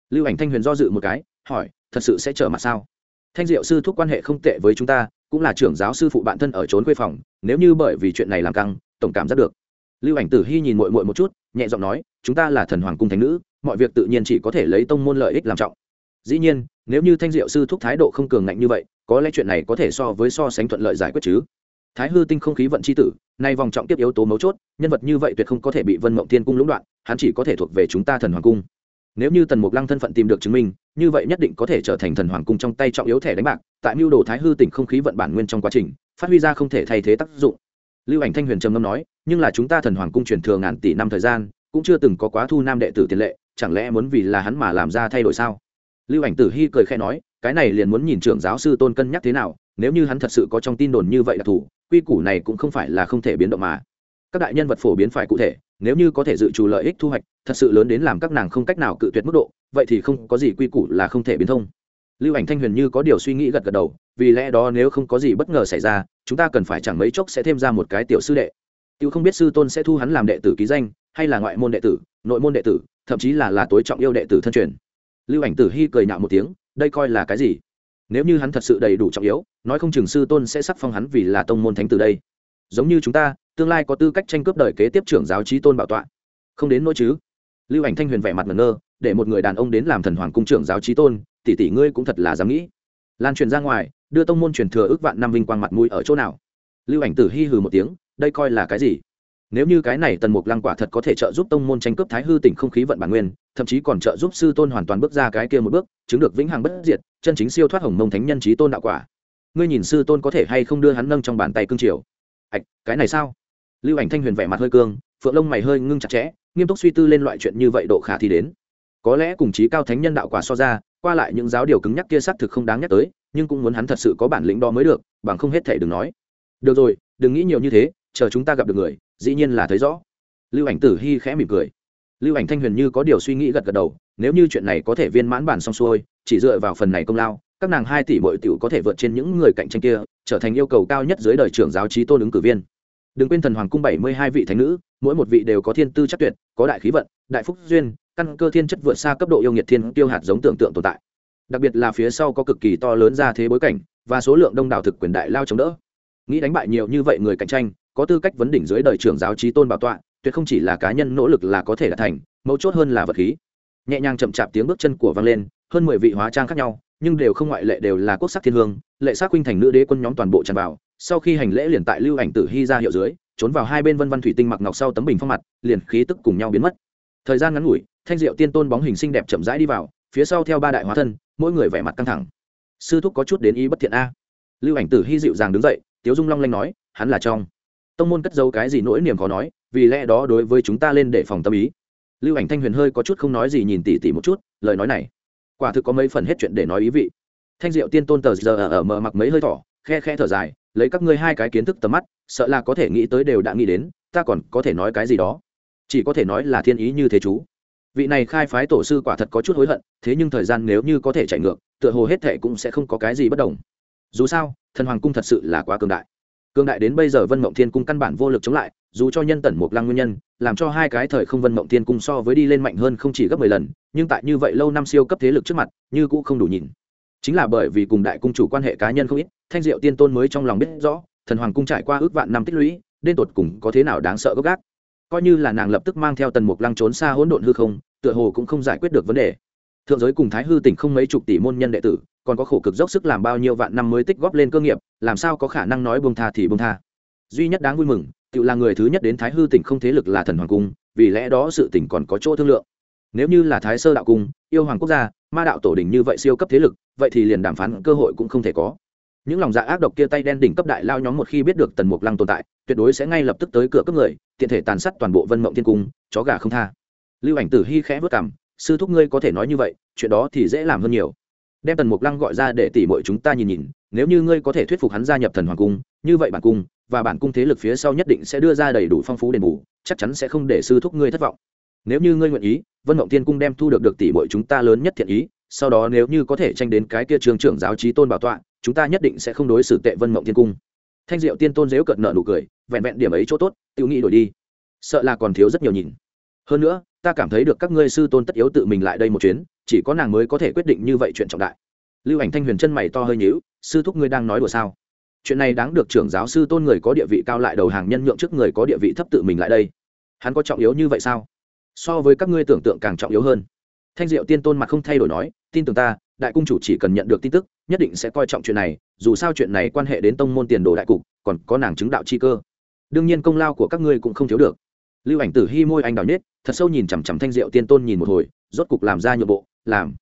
Lưu ảnh thanh huyền do dự một cái, hỏi, thật sự sẽ trở mặt sao? Thanh diệu sư thúc quan hệ không tệ với chúng ta cũng là trưởng giáo sư phụ bạn thân ở trốn quê phòng, nếu như bởi vì chuyện này làm căng, tổng cảm giác được. Lưu ảnh tử hy nhìn mội mội một chút, nhẹ giọng nói, chúng ta là thần hoàng cung thánh nữ, mọi việc tự nhiên chỉ có thể lấy tông môn lợi ích làm trọng. Dĩ nhiên, nếu như thanh diệu sư thúc thái độ không cường ngạnh như vậy, có lẽ chuyện này có thể so với so sánh thuận lợi giải quyết chứ. Thái hư tinh không khí vận c h i tử, nay vòng trọng tiếp yếu tố mấu chốt, nhân vật như vậy tuyệt không có thể bị vân mộng thiên cung lũng đoạn, hắn chỉ có thể thuộc về chúng ta thần hoàng cung nếu như tần mục lăng thân phận tìm được chứng minh, như vậy nhất định có thể trở thành thần hoàng cung trong tay trọng yếu thẻ đánh bạc, tại mưu đồ thái hư tỉnh không khí vận bản nguyên trong quá trình, phát huy ra không thể thay thế tác dụng. Lưu ảnh thanh huyền trầm ngâm nói, nhưng là chúng ta thần hoàng cung truyền thừa ngàn tỷ năm thời gian, cũng chưa từng có quá thu nam đệ tử tiền lệ, chẳng lẽ muốn vì là hắn mà làm ra thay đổi sao? Lưu ảnh tử hy cười khẽ nói, cái này liền muốn nhìn trưởng giáo sư tôn cân nhắc thế nào, nếu như hắn thật sự có trong tin đồn như vậy đặc thù quy củ này cũng không phải là không thể biến động mà. Các đại nhân vật phổ biến phải cụ thể nếu như có thể dự trù lợi ích thu hoạch, thật sự lớn đến làm các nàng không cách nào cự tuyệt mức độ, vậy thì không có gì quy củ là không thể biến thông. Lưu ảnh thanh huyền như có điều suy nghĩ gật gật đầu, vì lẽ đó nếu không có gì bất ngờ xảy ra, chúng ta cần phải chẳng mấy chốc sẽ thêm ra một cái tiểu sư đệ. Tiêu không biết sư tôn sẽ thu hắn làm đệ tử ký danh, hay là ngoại môn đệ tử, nội môn đệ tử, thậm chí là là tối trọng yêu đệ tử thân truyền. Lưu ảnh tử hy cười nhạo một tiếng, đây coi là cái gì? Nếu như hắn thật sự đầy đủ trọng yếu, nói không chừng sư tôn sẽ sắc phong hắn vì là tông môn thánh từ đây giống như chúng ta, tương lai có tư cách tranh cướp đời kế tiếp trưởng giáo trí tôn bảo tọa. Không đến nỗi chứ? Lưu ảnh thanh huyền vẻ mặt ngẩn ngơ, để một người đàn ông đến làm thần hoàng cung trưởng giáo trí tôn, tỷ tỷ ngươi cũng thật là dám nghĩ. Lan truyền ra ngoài, đưa tông môn truyền thừa ước vạn năm vinh quang mặt mũi ở chỗ nào? Lưu ảnh tử hi hừ một tiếng, đây coi là cái gì? Nếu như cái này tần mục lăng quả thật có thể trợ giúp tông môn tranh cướp thái hư tỉnh không khí vận bản nguyên, thậm chí còn trợ giúp sư tôn hoàn toàn bước ra cái kia một bước, chứng được vĩnh hằng bất diệt, chân chính siêu thoát hồng mông thánh nhân trí tôn đạo quả. Ngươi nhìn sư tôn có thể hay không đưa hắn nâng trong bàn tay cương triều? Ạch, cái này sao? Lưu ảnh thanh huyền vẻ mặt hơi cương, phượng lông mày hơi ngưng chặt chẽ, nghiêm túc suy tư lên loại chuyện như vậy độ khả thi đến. Có lẽ cùng chí cao thánh nhân đạo quả so ra, qua lại những giáo điều cứng nhắc kia xác thực không đáng nhắc tới, nhưng cũng muốn hắn thật sự có bản lĩnh đó mới được, bằng không hết thể đừng nói. Được rồi, đừng nghĩ nhiều như thế, chờ chúng ta gặp được người, dĩ nhiên là thấy rõ. Lưu ảnh tử hy khẽ mỉm cười. Lưu ảnh thanh huyền như có điều suy nghĩ gật gật đầu, nếu như chuyện này có thể viên mãn bản xong xuôi, chỉ dựa vào phần này công lao các nàng hai tỷ bội tiểu có thể vượt trên những người cạnh tranh kia, trở thành yêu cầu cao nhất dưới đời trưởng giáo trí tôn ứng cử viên. Đừng quên thần hoàng cung bảy mươi hai vị thánh nữ, mỗi một vị đều có thiên tư chắc tuyệt, có đại khí vận, đại phúc duyên, căn cơ thiên chất vượt xa cấp độ yêu nghiệt thiên tiêu hạt giống tưởng tượng tồn tại. Đặc biệt là phía sau có cực kỳ to lớn ra thế bối cảnh, và số lượng đông đảo thực quyền đại lao chống đỡ. Nghĩ đánh bại nhiều như vậy người cạnh tranh, có tư cách vấn đỉnh dưới đời trưởng giáo trí tôn bảo tọa, tuyệt không chỉ là cá nhân nỗ lực là có thể đạt thành, mấu chốt hơn là vật khí. Nhẹ nhàng chậm chạp tiếng bước chân của vang lên, hơn mười vị hóa trang khác nhau nhưng đều không ngoại lệ đều là quốc sắc thiên hương, lệ sắc huynh thành nữ đế quân nhóm toàn bộ tràn vào, sau khi hành lễ liền tại lưu ảnh tử hy ra hiệu dưới, trốn vào hai bên vân văn thủy tinh mặc ngọc sau tấm bình phong mặt, liền khí tức cùng nhau biến mất. Thời gian ngắn ngủi, thanh diệu tiên tôn bóng hình xinh đẹp chậm rãi đi vào, phía sau theo ba đại hóa thân, mỗi người vẻ mặt căng thẳng. Sư thúc có chút đến ý bất thiện a. Lưu ảnh tử hy dịu dàng đứng dậy, tiếu dung long lanh nói, hắn là trong. Tông môn cất giấu cái gì nỗi niềm khó nói, vì lẽ đó đối với chúng ta lên để phòng tâm ý. Lưu ảnh thanh huyền hơi có chút không nói gì nhìn tỉ tỉ một chút, lời nói này quả thực có mấy phần hết chuyện để nói ý vị. Thanh diệu tiên tôn tờ giờ ở mở mặc mấy hơi thỏ, khe khe thở dài, lấy các ngươi hai cái kiến thức tầm mắt, sợ là có thể nghĩ tới đều đã nghĩ đến, ta còn có thể nói cái gì đó? Chỉ có thể nói là thiên ý như thế chú. Vị này khai phái tổ sư quả thật có chút hối hận, thế nhưng thời gian nếu như có thể chạy ngược, tựa hồ hết thệ cũng sẽ không có cái gì bất đồng. Dù sao, thần hoàng cung thật sự là quá cường đại cương đại đến bây giờ vân mộng thiên cung căn bản vô lực chống lại, dù cho nhân tần mục lăng nguyên nhân, làm cho hai cái thời không vân mộng thiên cung so với đi lên mạnh hơn không chỉ gấp mười lần, nhưng tại như vậy lâu năm siêu cấp thế lực trước mặt, như cũ không đủ nhìn. Chính là bởi vì cùng đại cung chủ quan hệ cá nhân không ít, thanh diệu tiên tôn mới trong lòng biết rõ, thần hoàng cung trải qua ước vạn năm tích lũy, đến tột cùng có thế nào đáng sợ gốc gác. Coi như là nàng lập tức mang theo tần mục lăng trốn xa hỗn độn hư không, tựa hồ cũng không giải quyết được vấn đề thượng giới cùng thái hư tỉnh không mấy chục tỷ môn nhân đệ tử, còn có khổ cực dốc sức làm bao nhiêu vạn năm mới tích góp lên cơ nghiệp, làm sao có khả năng nói bông tha thì bông tha. Duy nhất đáng vui mừng, tự là người thứ nhất đến thái hư tỉnh không thế lực là thần hoàng cung, vì lẽ đó sự tỉnh còn có chỗ thương lượng. Nếu như là thái sơ đạo cung, yêu hoàng quốc gia, ma đạo tổ đình như vậy siêu cấp thế lực, vậy thì liền đàm phán cơ hội cũng không thể có. Những lòng dạ ác độc kia tay đen đỉnh cấp đại lao nhóm một khi biết được tần mục lăng tồn tại, tuyệt đối sẽ ngay lập tức tới cửa cấp người, tiện thể tàn sát toàn bộ vân mộng thiên cung, chó gà không tha. Lưu ảnh tử hy khẽ vất cảm sư thúc ngươi có thể nói như vậy, chuyện đó thì dễ làm hơn nhiều. Đem tần mục lăng gọi ra để tỉ mọi chúng ta nhìn nhìn, nếu như ngươi có thể thuyết phục hắn gia nhập thần hoàng cung, như vậy bản cung và bản cung thế lực phía sau nhất định sẽ đưa ra đầy đủ phong phú đền bù, chắc chắn sẽ không để sư thúc ngươi thất vọng. Nếu như ngươi nguyện ý, vân mộng tiên cung đem thu được được tỷ mọi chúng ta lớn nhất thiện ý, sau đó nếu như có thể tranh đến cái kia trường trưởng giáo trí tôn bảo tọa, chúng ta nhất định sẽ không đối xử tệ vân mộng tiên cung. Thanh diệu tiên tôn dếu cợt nợ nụ cười, vẹn vẹn điểm ấy chỗ tốt tự nghĩ đổi đi. Sợ là còn thiếu rất nhiều nhìn. Hơn nữa ta cảm thấy được các ngươi sư tôn tất yếu tự mình lại đây một chuyến, chỉ có nàng mới có thể quyết định như vậy chuyện trọng đại. Lưu ảnh thanh huyền chân mày to hơi nhíu, sư thúc ngươi đang nói đùa sao? Chuyện này đáng được trưởng giáo sư tôn người có địa vị cao lại đầu hàng nhân nhượng trước người có địa vị thấp tự mình lại đây. Hắn có trọng yếu như vậy sao? So với các ngươi tưởng tượng càng trọng yếu hơn. Thanh diệu tiên tôn mặt không thay đổi nói, tin tưởng ta, đại cung chủ chỉ cần nhận được tin tức, nhất định sẽ coi trọng chuyện này, dù sao chuyện này quan hệ đến tông môn tiền đồ đại cục, còn có nàng chứng đạo chi cơ. Đương nhiên công lao của các ngươi cũng không thiếu được lưu ảnh tử hi môi anh đào nết thật sâu nhìn chằm chằm thanh diệu tiên tôn nhìn một hồi, rốt cục làm ra nhượng bộ, làm.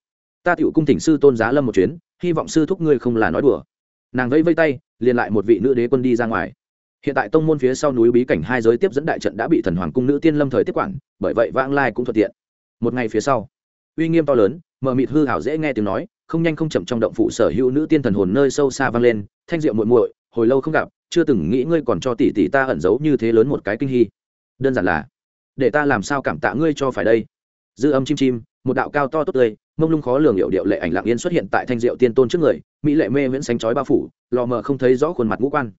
Ta tựu cung thỉnh sư tôn giá lâm một chuyến, hy vọng sư thúc ngươi không là nói đùa. Nàng vẫy vây tay, liền lại một vị nữ đế quân đi ra ngoài. Hiện tại tông môn phía sau núi bí cảnh hai giới tiếp dẫn đại trận đã bị thần hoàng cung nữ tiên lâm thời tiếp quản, bởi vậy vãng lai cũng thuận tiện. Một ngày phía sau, uy nghiêm to lớn, mờ mịt hư hảo dễ nghe tiếng nói, không nhanh không chậm trong động phủ sở hữu nữ tiên thần hồn nơi sâu xa vang lên, thanh diệu muội muội, hồi lâu không gặp, chưa từng nghĩ ngươi còn cho tỷ tỷ ta ẩn giấu như thế lớn một cái kinh hy đơn giản là, để ta làm sao cảm tạ ngươi cho phải đây. Dư âm chim chim, một đạo cao to tốt tươi, mông lung khó lường hiệu điệu lệ ảnh lặng yên xuất hiện tại thanh diệu tiên tôn trước người, mỹ lệ mê nguyễn sánh chói bao phủ, lò mờ không thấy rõ khuôn mặt ngũ quan.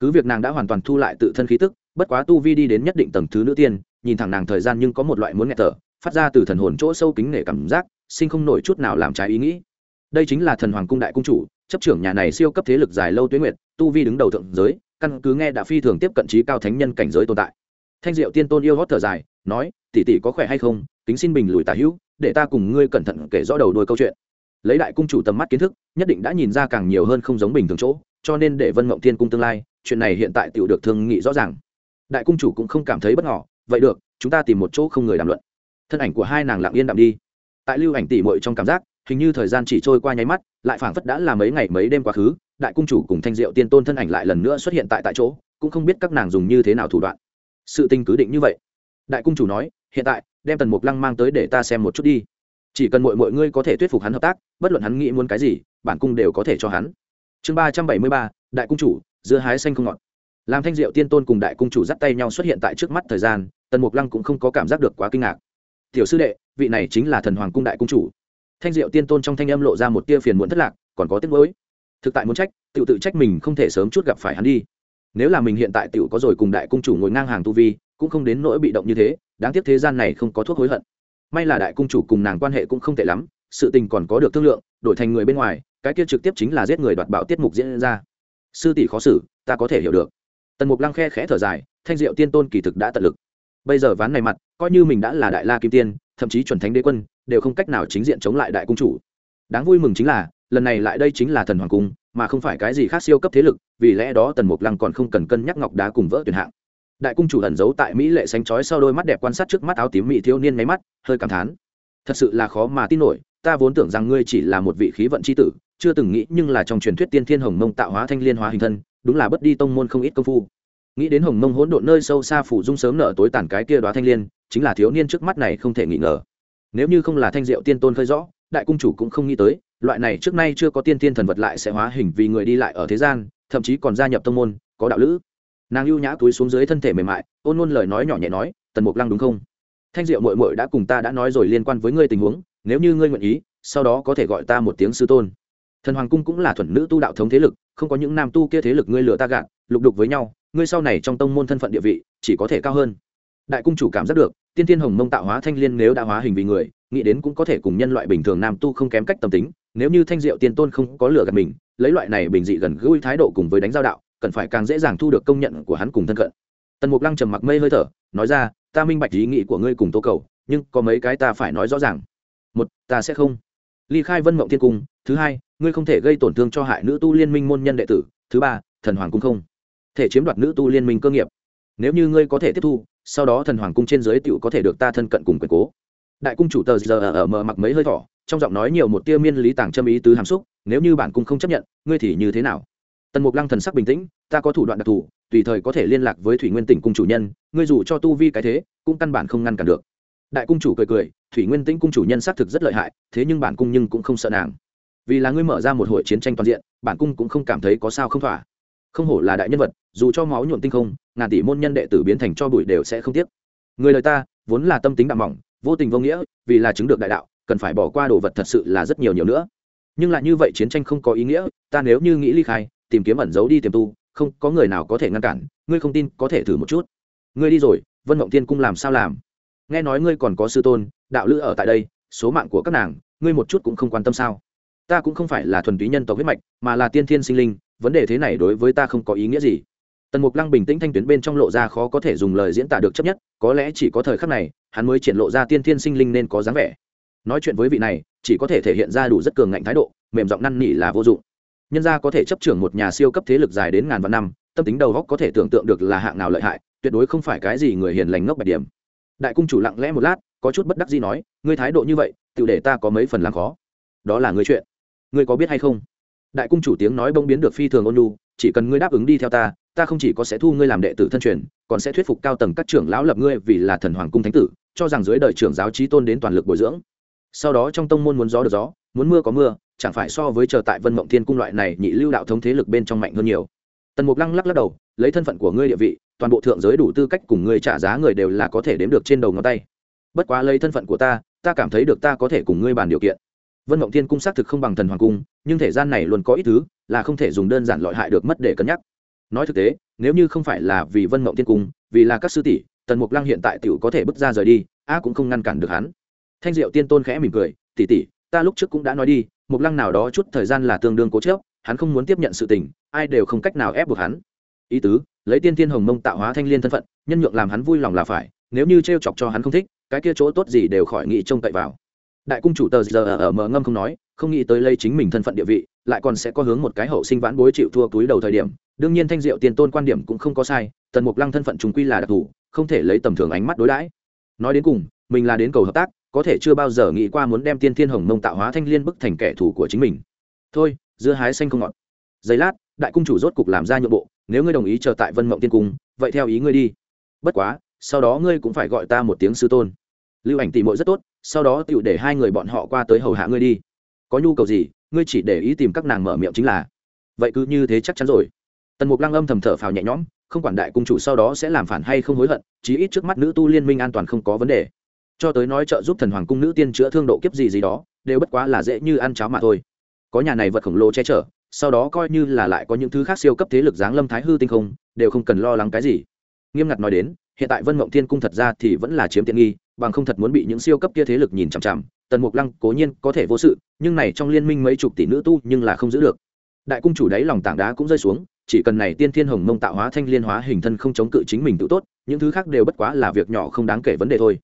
Cứ việc nàng đã hoàn toàn thu lại tự thân khí tức, bất quá tu vi đi đến nhất định tầng thứ nữ tiên, nhìn thẳng nàng thời gian nhưng có một loại muốn nghẹt thở, phát ra từ thần hồn chỗ sâu kính nể cảm giác, sinh không nổi chút nào làm trái ý nghĩ. Đây chính là thần hoàng cung đại cung chủ, chấp trưởng nhà này siêu cấp thế lực dài lâu tuyến nguyệt, tu vi đứng đầu thượng giới, căn cứ nghe đã phi thường tiếp cận trí cao thánh nhân cảnh giới tồn tại thanh diệu tiên tôn yêu hót thở dài, nói, tỷ tỷ có khỏe hay không? Tính xin bình lùi tả hữu, để ta cùng ngươi cẩn thận kể rõ đầu đuôi câu chuyện. Lấy đại cung chủ tầm mắt kiến thức, nhất định đã nhìn ra càng nhiều hơn không giống bình thường chỗ, cho nên để vân mộng thiên cung tương lai, chuyện này hiện tại tựu được thương nghị rõ ràng. Đại cung chủ cũng không cảm thấy bất ngỏ vậy được, chúng ta tìm một chỗ không người đàm luận. Thân ảnh của hai nàng lặng yên đạm đi. Tại lưu ảnh tỉ mội trong cảm giác, hình như thời gian chỉ trôi qua nháy mắt, lại phảng phất đã là mấy ngày mấy đêm quá khứ, đại cung chủ cùng thanh diệu tiên tôn thân ảnh lại lần nữa xuất hiện tại tại chỗ, cũng không biết các nàng dùng như thế nào thủ đoạn sự tình cứ định như vậy. Đại cung chủ nói, hiện tại, đem tần mục lăng mang tới để ta xem một chút đi. Chỉ cần mọi mọi ngươi có thể thuyết phục hắn hợp tác, bất luận hắn nghĩ muốn cái gì, bản cung đều có thể cho hắn. Chương ba trăm bảy mươi ba, đại cung chủ, dưa hái xanh không ngọt. Làm thanh diệu tiên tôn cùng đại cung chủ dắt tay nhau xuất hiện tại trước mắt thời gian, tần mục lăng cũng không có cảm giác được quá kinh ngạc. Tiểu sư đệ, vị này chính là thần hoàng cung đại cung chủ. Thanh diệu tiên tôn trong thanh âm lộ ra một tia phiền muộn thất lạc, còn có tiếc mới thực tại muốn trách tự tự trách mình không thể sớm chút gặp phải hắn đi nếu là mình hiện tại tiểu có rồi cùng đại cung chủ ngồi ngang hàng tu vi, cũng không đến nỗi bị động như thế, đáng tiếc thế gian này không có thuốc hối hận. May là đại cung chủ cùng nàng quan hệ cũng không tệ lắm, sự tình còn có được thương lượng, đổi thành người bên ngoài, cái kia trực tiếp chính là giết người đoạt bảo tiết mục diễn ra. Sư tỷ khó xử, ta có thể hiểu được. Tần mục lăng khe khẽ thở dài, thanh diệu tiên tôn kỳ thực đã tận lực. Bây giờ ván này mặt, coi như mình đã là đại la kim tiên, thậm chí chuẩn thánh đế quân, đều không cách nào chính diện chống lại đại cung chủ. Đáng vui mừng chính là, lần này lại đây chính là thần hoàng cung mà không phải cái gì khác siêu cấp thế lực, vì lẽ đó tần mục lăng còn không cần cân nhắc ngọc đá cùng vỡ tuyển hạng. Đại cung chủ ẩn giấu tại mỹ lệ xanh chói sau đôi mắt đẹp quan sát trước mắt áo tím mỹ thiếu niên máy mắt, hơi cảm thán. Thật sự là khó mà tin nổi, ta vốn tưởng rằng ngươi chỉ là một vị khí vận c h i tử, chưa từng nghĩ nhưng là trong truyền thuyết tiên thiên hồng mông tạo hóa thanh liên hóa hình thân, đúng là bất đi tông môn không ít công phu. Nghĩ đến hồng mông hỗn độn nơi sâu xa phủ dung sớm nở tối tàn cái kia đoá thanh liên, chính là thiếu niên trước mắt này không thể nghĩ ngờ. Nếu như không là thanh diệu tiên tôn khơi rõ, đại cung chủ cũng không nghĩ tới loại này trước nay chưa có tiên tiên thần vật lại sẽ hóa hình vì người đi lại ở thế gian, thậm chí còn gia nhập tông môn, có đạo lữ. Nàng ưu nhã túi xuống dưới thân thể mềm mại, ôn luôn lời nói nhỏ nhẹ nói, tần mục lăng đúng không? Thanh diệu mội mội đã cùng ta đã nói rồi liên quan với ngươi tình huống, nếu như ngươi nguyện ý, sau đó có thể gọi ta một tiếng sư tôn. Thần hoàng cung cũng là thuần nữ tu đạo thống thế lực, không có những nam tu kia thế lực ngươi lừa ta gạt, lục đục với nhau, ngươi sau này trong tông môn thân phận địa vị, chỉ có thể cao hơn. Đại cung chủ cảm giác được, tiên tiên hồng mông tạo hóa thanh liên nếu đã hóa hình vì người, nghĩ đến cũng có thể cùng nhân loại bình thường nam tu không kém cách tâm tính nếu như thanh diệu tiên tôn không có lửa gạt mình, lấy loại này bình dị gần gũi thái độ cùng với đánh giao đạo, cần phải càng dễ dàng thu được công nhận của hắn cùng thân cận. Tần mục lăng trầm mặc mây hơi thở, nói ra, ta minh bạch ý nghĩ của ngươi cùng tố cầu, nhưng có mấy cái ta phải nói rõ ràng. Một, ta sẽ không. Ly khai vân mộng thiên cung. Thứ hai, ngươi không thể gây tổn thương cho hại nữ tu liên minh môn nhân đệ tử. Thứ ba, thần hoàng cung không thể chiếm đoạt nữ tu liên minh cơ nghiệp. Nếu như ngươi có thể tiếp thu, sau đó thần hoàng cung trên dưới tựu có thể được ta thân cận cùng quyền cố. Đại cung chủ tờ giờ ở mờ mặc mấy hơi thỏ trong giọng nói nhiều một tia miên lý tàng châm ý tứ hàm xúc, nếu như bản cung không chấp nhận, ngươi thì như thế nào? Tần mục lăng thần sắc bình tĩnh, ta có thủ đoạn đặc thù, tùy thời có thể liên lạc với thủy nguyên tỉnh cung chủ nhân, ngươi dù cho tu vi cái thế, cũng căn bản không ngăn cản được. Đại cung chủ cười cười, thủy nguyên tĩnh cung chủ nhân xác thực rất lợi hại, thế nhưng bản cung nhưng cũng không sợ nàng. Vì là ngươi mở ra một hội chiến tranh toàn diện, bản cung cũng không cảm thấy có sao không thỏa. Không hổ là đại nhân vật, dù cho máu nhuộm tinh không, ngàn tỷ môn nhân đệ tử biến thành cho bụi đều sẽ không tiếc. Người lời ta, vốn là tâm tính đạm mỏng, vô tình vô nghĩa, vì là chứng được đại đạo cần phải bỏ qua đồ vật thật sự là rất nhiều nhiều nữa. Nhưng lại như vậy chiến tranh không có ý nghĩa, ta nếu như nghĩ ly khai, tìm kiếm ẩn giấu đi tiềm tu, không có người nào có thể ngăn cản, ngươi không tin có thể thử một chút. Ngươi đi rồi, vân mộng tiên cung làm sao làm? Nghe nói ngươi còn có sư tôn, đạo lữ ở tại đây, số mạng của các nàng, ngươi một chút cũng không quan tâm sao? Ta cũng không phải là thuần túy nhân tộc huyết mạch, mà là tiên thiên sinh linh, vấn đề thế này đối với ta không có ý nghĩa gì. Tần mục lăng bình tĩnh thanh tuyến bên trong lộ ra khó có thể dùng lời diễn tả được chấp nhất, có lẽ chỉ có thời khắc này, hắn mới triển lộ ra tiên thiên sinh linh nên có dáng vẻ nói chuyện với vị này, chỉ có thể thể hiện ra đủ rất cường ngạnh thái độ, mềm giọng năn nỉ là vô dụng. Nhân gia có thể chấp trưởng một nhà siêu cấp thế lực dài đến ngàn vạn năm, tâm tính đầu góc có thể tưởng tượng được là hạng nào lợi hại, tuyệt đối không phải cái gì người hiền lành ngốc bạch điểm. Đại cung chủ lặng lẽ một lát, có chút bất đắc gì nói, ngươi thái độ như vậy tự để ta có mấy phần làm khó. Đó là ngươi chuyện. Ngươi có biết hay không? Đại cung chủ tiếng nói bông biến được phi thường ôn nhu, chỉ cần ngươi đáp ứng đi theo ta ta không chỉ có sẽ thu ngươi làm đệ tử thân truyền, còn sẽ thuyết phục cao tầng các trưởng lão lập ngươi vì là thần hoàng cung thánh tử, cho rằng dưới đời trưởng giáo trí tôn đến toàn lực bồi dưỡng sau đó trong tông môn muốn gió được gió, muốn mưa có mưa, chẳng phải so với chờ tại vân mộng thiên cung loại này nhị lưu đạo thống thế lực bên trong mạnh hơn nhiều. Tần mục lăng lắc lắc đầu, lấy thân phận của ngươi địa vị, toàn bộ thượng giới đủ tư cách cùng ngươi trả giá người đều là có thể đếm được trên đầu ngón tay. Bất quá lấy thân phận của ta ta cảm thấy được ta có thể cùng ngươi bàn điều kiện. Vân mộng thiên cung xác thực không bằng thần hoàng cung, nhưng thể gian này luôn có ít thứ, là không thể dùng đơn giản loại hại được mất để cân nhắc. Nói thực tế, nếu như không phải là vì vân mộng thiên cung, vì là các sư tỷ, tần mục lăng hiện tại t có thể bước ra rời đi, a cũng không ngăn cản được hắn thanh diệu tiên tôn khẽ mỉm cười, tỷ tỷ, ta lúc trước cũng đã nói đi mục lăng nào đó chút thời gian là tương đương cố chớp hắn không muốn tiếp nhận sự tình, ai đều không cách nào ép buộc hắn. Ý tứ, lấy tiên thiên hồng mông tạo hóa thanh liên thân phận, nhân nhượng làm hắn vui lòng là phải, nếu như t chọc cho hắn không thích, cái kia chỗ tốt gì đều khỏi nghĩ trông cậy vào. Đại cung chủ tờ giờ ở mờ ngâm không nói, không nghĩ tới lấy chính mình thân phận địa vị, lại còn sẽ có hướng một cái hậu sinh vãn bối chịu thua túi đầu thời điểm. Đương nhiên thanh diệu tiền tôn quan điểm cũng không có sai, tần mục lăng thân phận trùng quy là đặc thù, không thể lấy tầm thường ánh mắt đối đãi. Nói đến cùng, mình là đến cầu hợp tác có thể chưa bao giờ nghĩ qua muốn đem tiên thiên hồng mông tạo hóa thanh liên bức thành kẻ thù của chính mình. Thôi, dưa hái xanh không ngọt. Giây lát, đại cung chủ rốt cục làm ra nhượng bộ, nếu ngươi đồng ý chờ tại vân mộng tiên cung, vậy theo ý ngươi đi. Bất quá, sau đó ngươi cũng phải gọi ta một tiếng sư tôn. Lưu ảnh tỉ mội rất tốt, sau đó tựu để hai người bọn họ qua tới hầu hạ ngươi đi. Có nhu cầu gì, ngươi chỉ để ý tìm các nàng mở miệng chính là. Vậy cứ như thế chắc chắn rồi. Tần mục lăng âm thầm thở phào nhẹ nhõm, không quản đại cung chủ sau đó sẽ làm phản hay không hối hận, chí ít trước mắt nữ tu liên minh an toàn không có vấn đề cho tới nói trợ giúp thần hoàng cung nữ tiên chữa thương độ kiếp gì gì đó, đều bất quá là dễ như ăn cháo mà thôi. Có nhà này vật khổng lồ che chở, sau đó coi như là lại có những thứ khác siêu cấp thế lực giáng lâm thái hư tinh không, đều không cần lo lắng cái gì. Nghiêm ngặt nói đến, hiện tại vân mộng thiên cung thật ra thì vẫn là chiếm tiện nghi, bằng không thật muốn bị những siêu cấp kia thế lực nhìn chằm chằm, tần mục lăng cố nhiên có thể vô sự, nhưng này trong liên minh mấy chục tỷ nữ tu nhưng là không giữ được. Đại cung chủ đáy lòng tảng đá cũng rơi xuống, chỉ cần này tiên thiên hồng mông tạo hóa thanh liên hóa hình thân không chống cự chính mình tự tốt, những thứ khác đều bất quá là việc nhỏ không đáng kể vấn đề thôi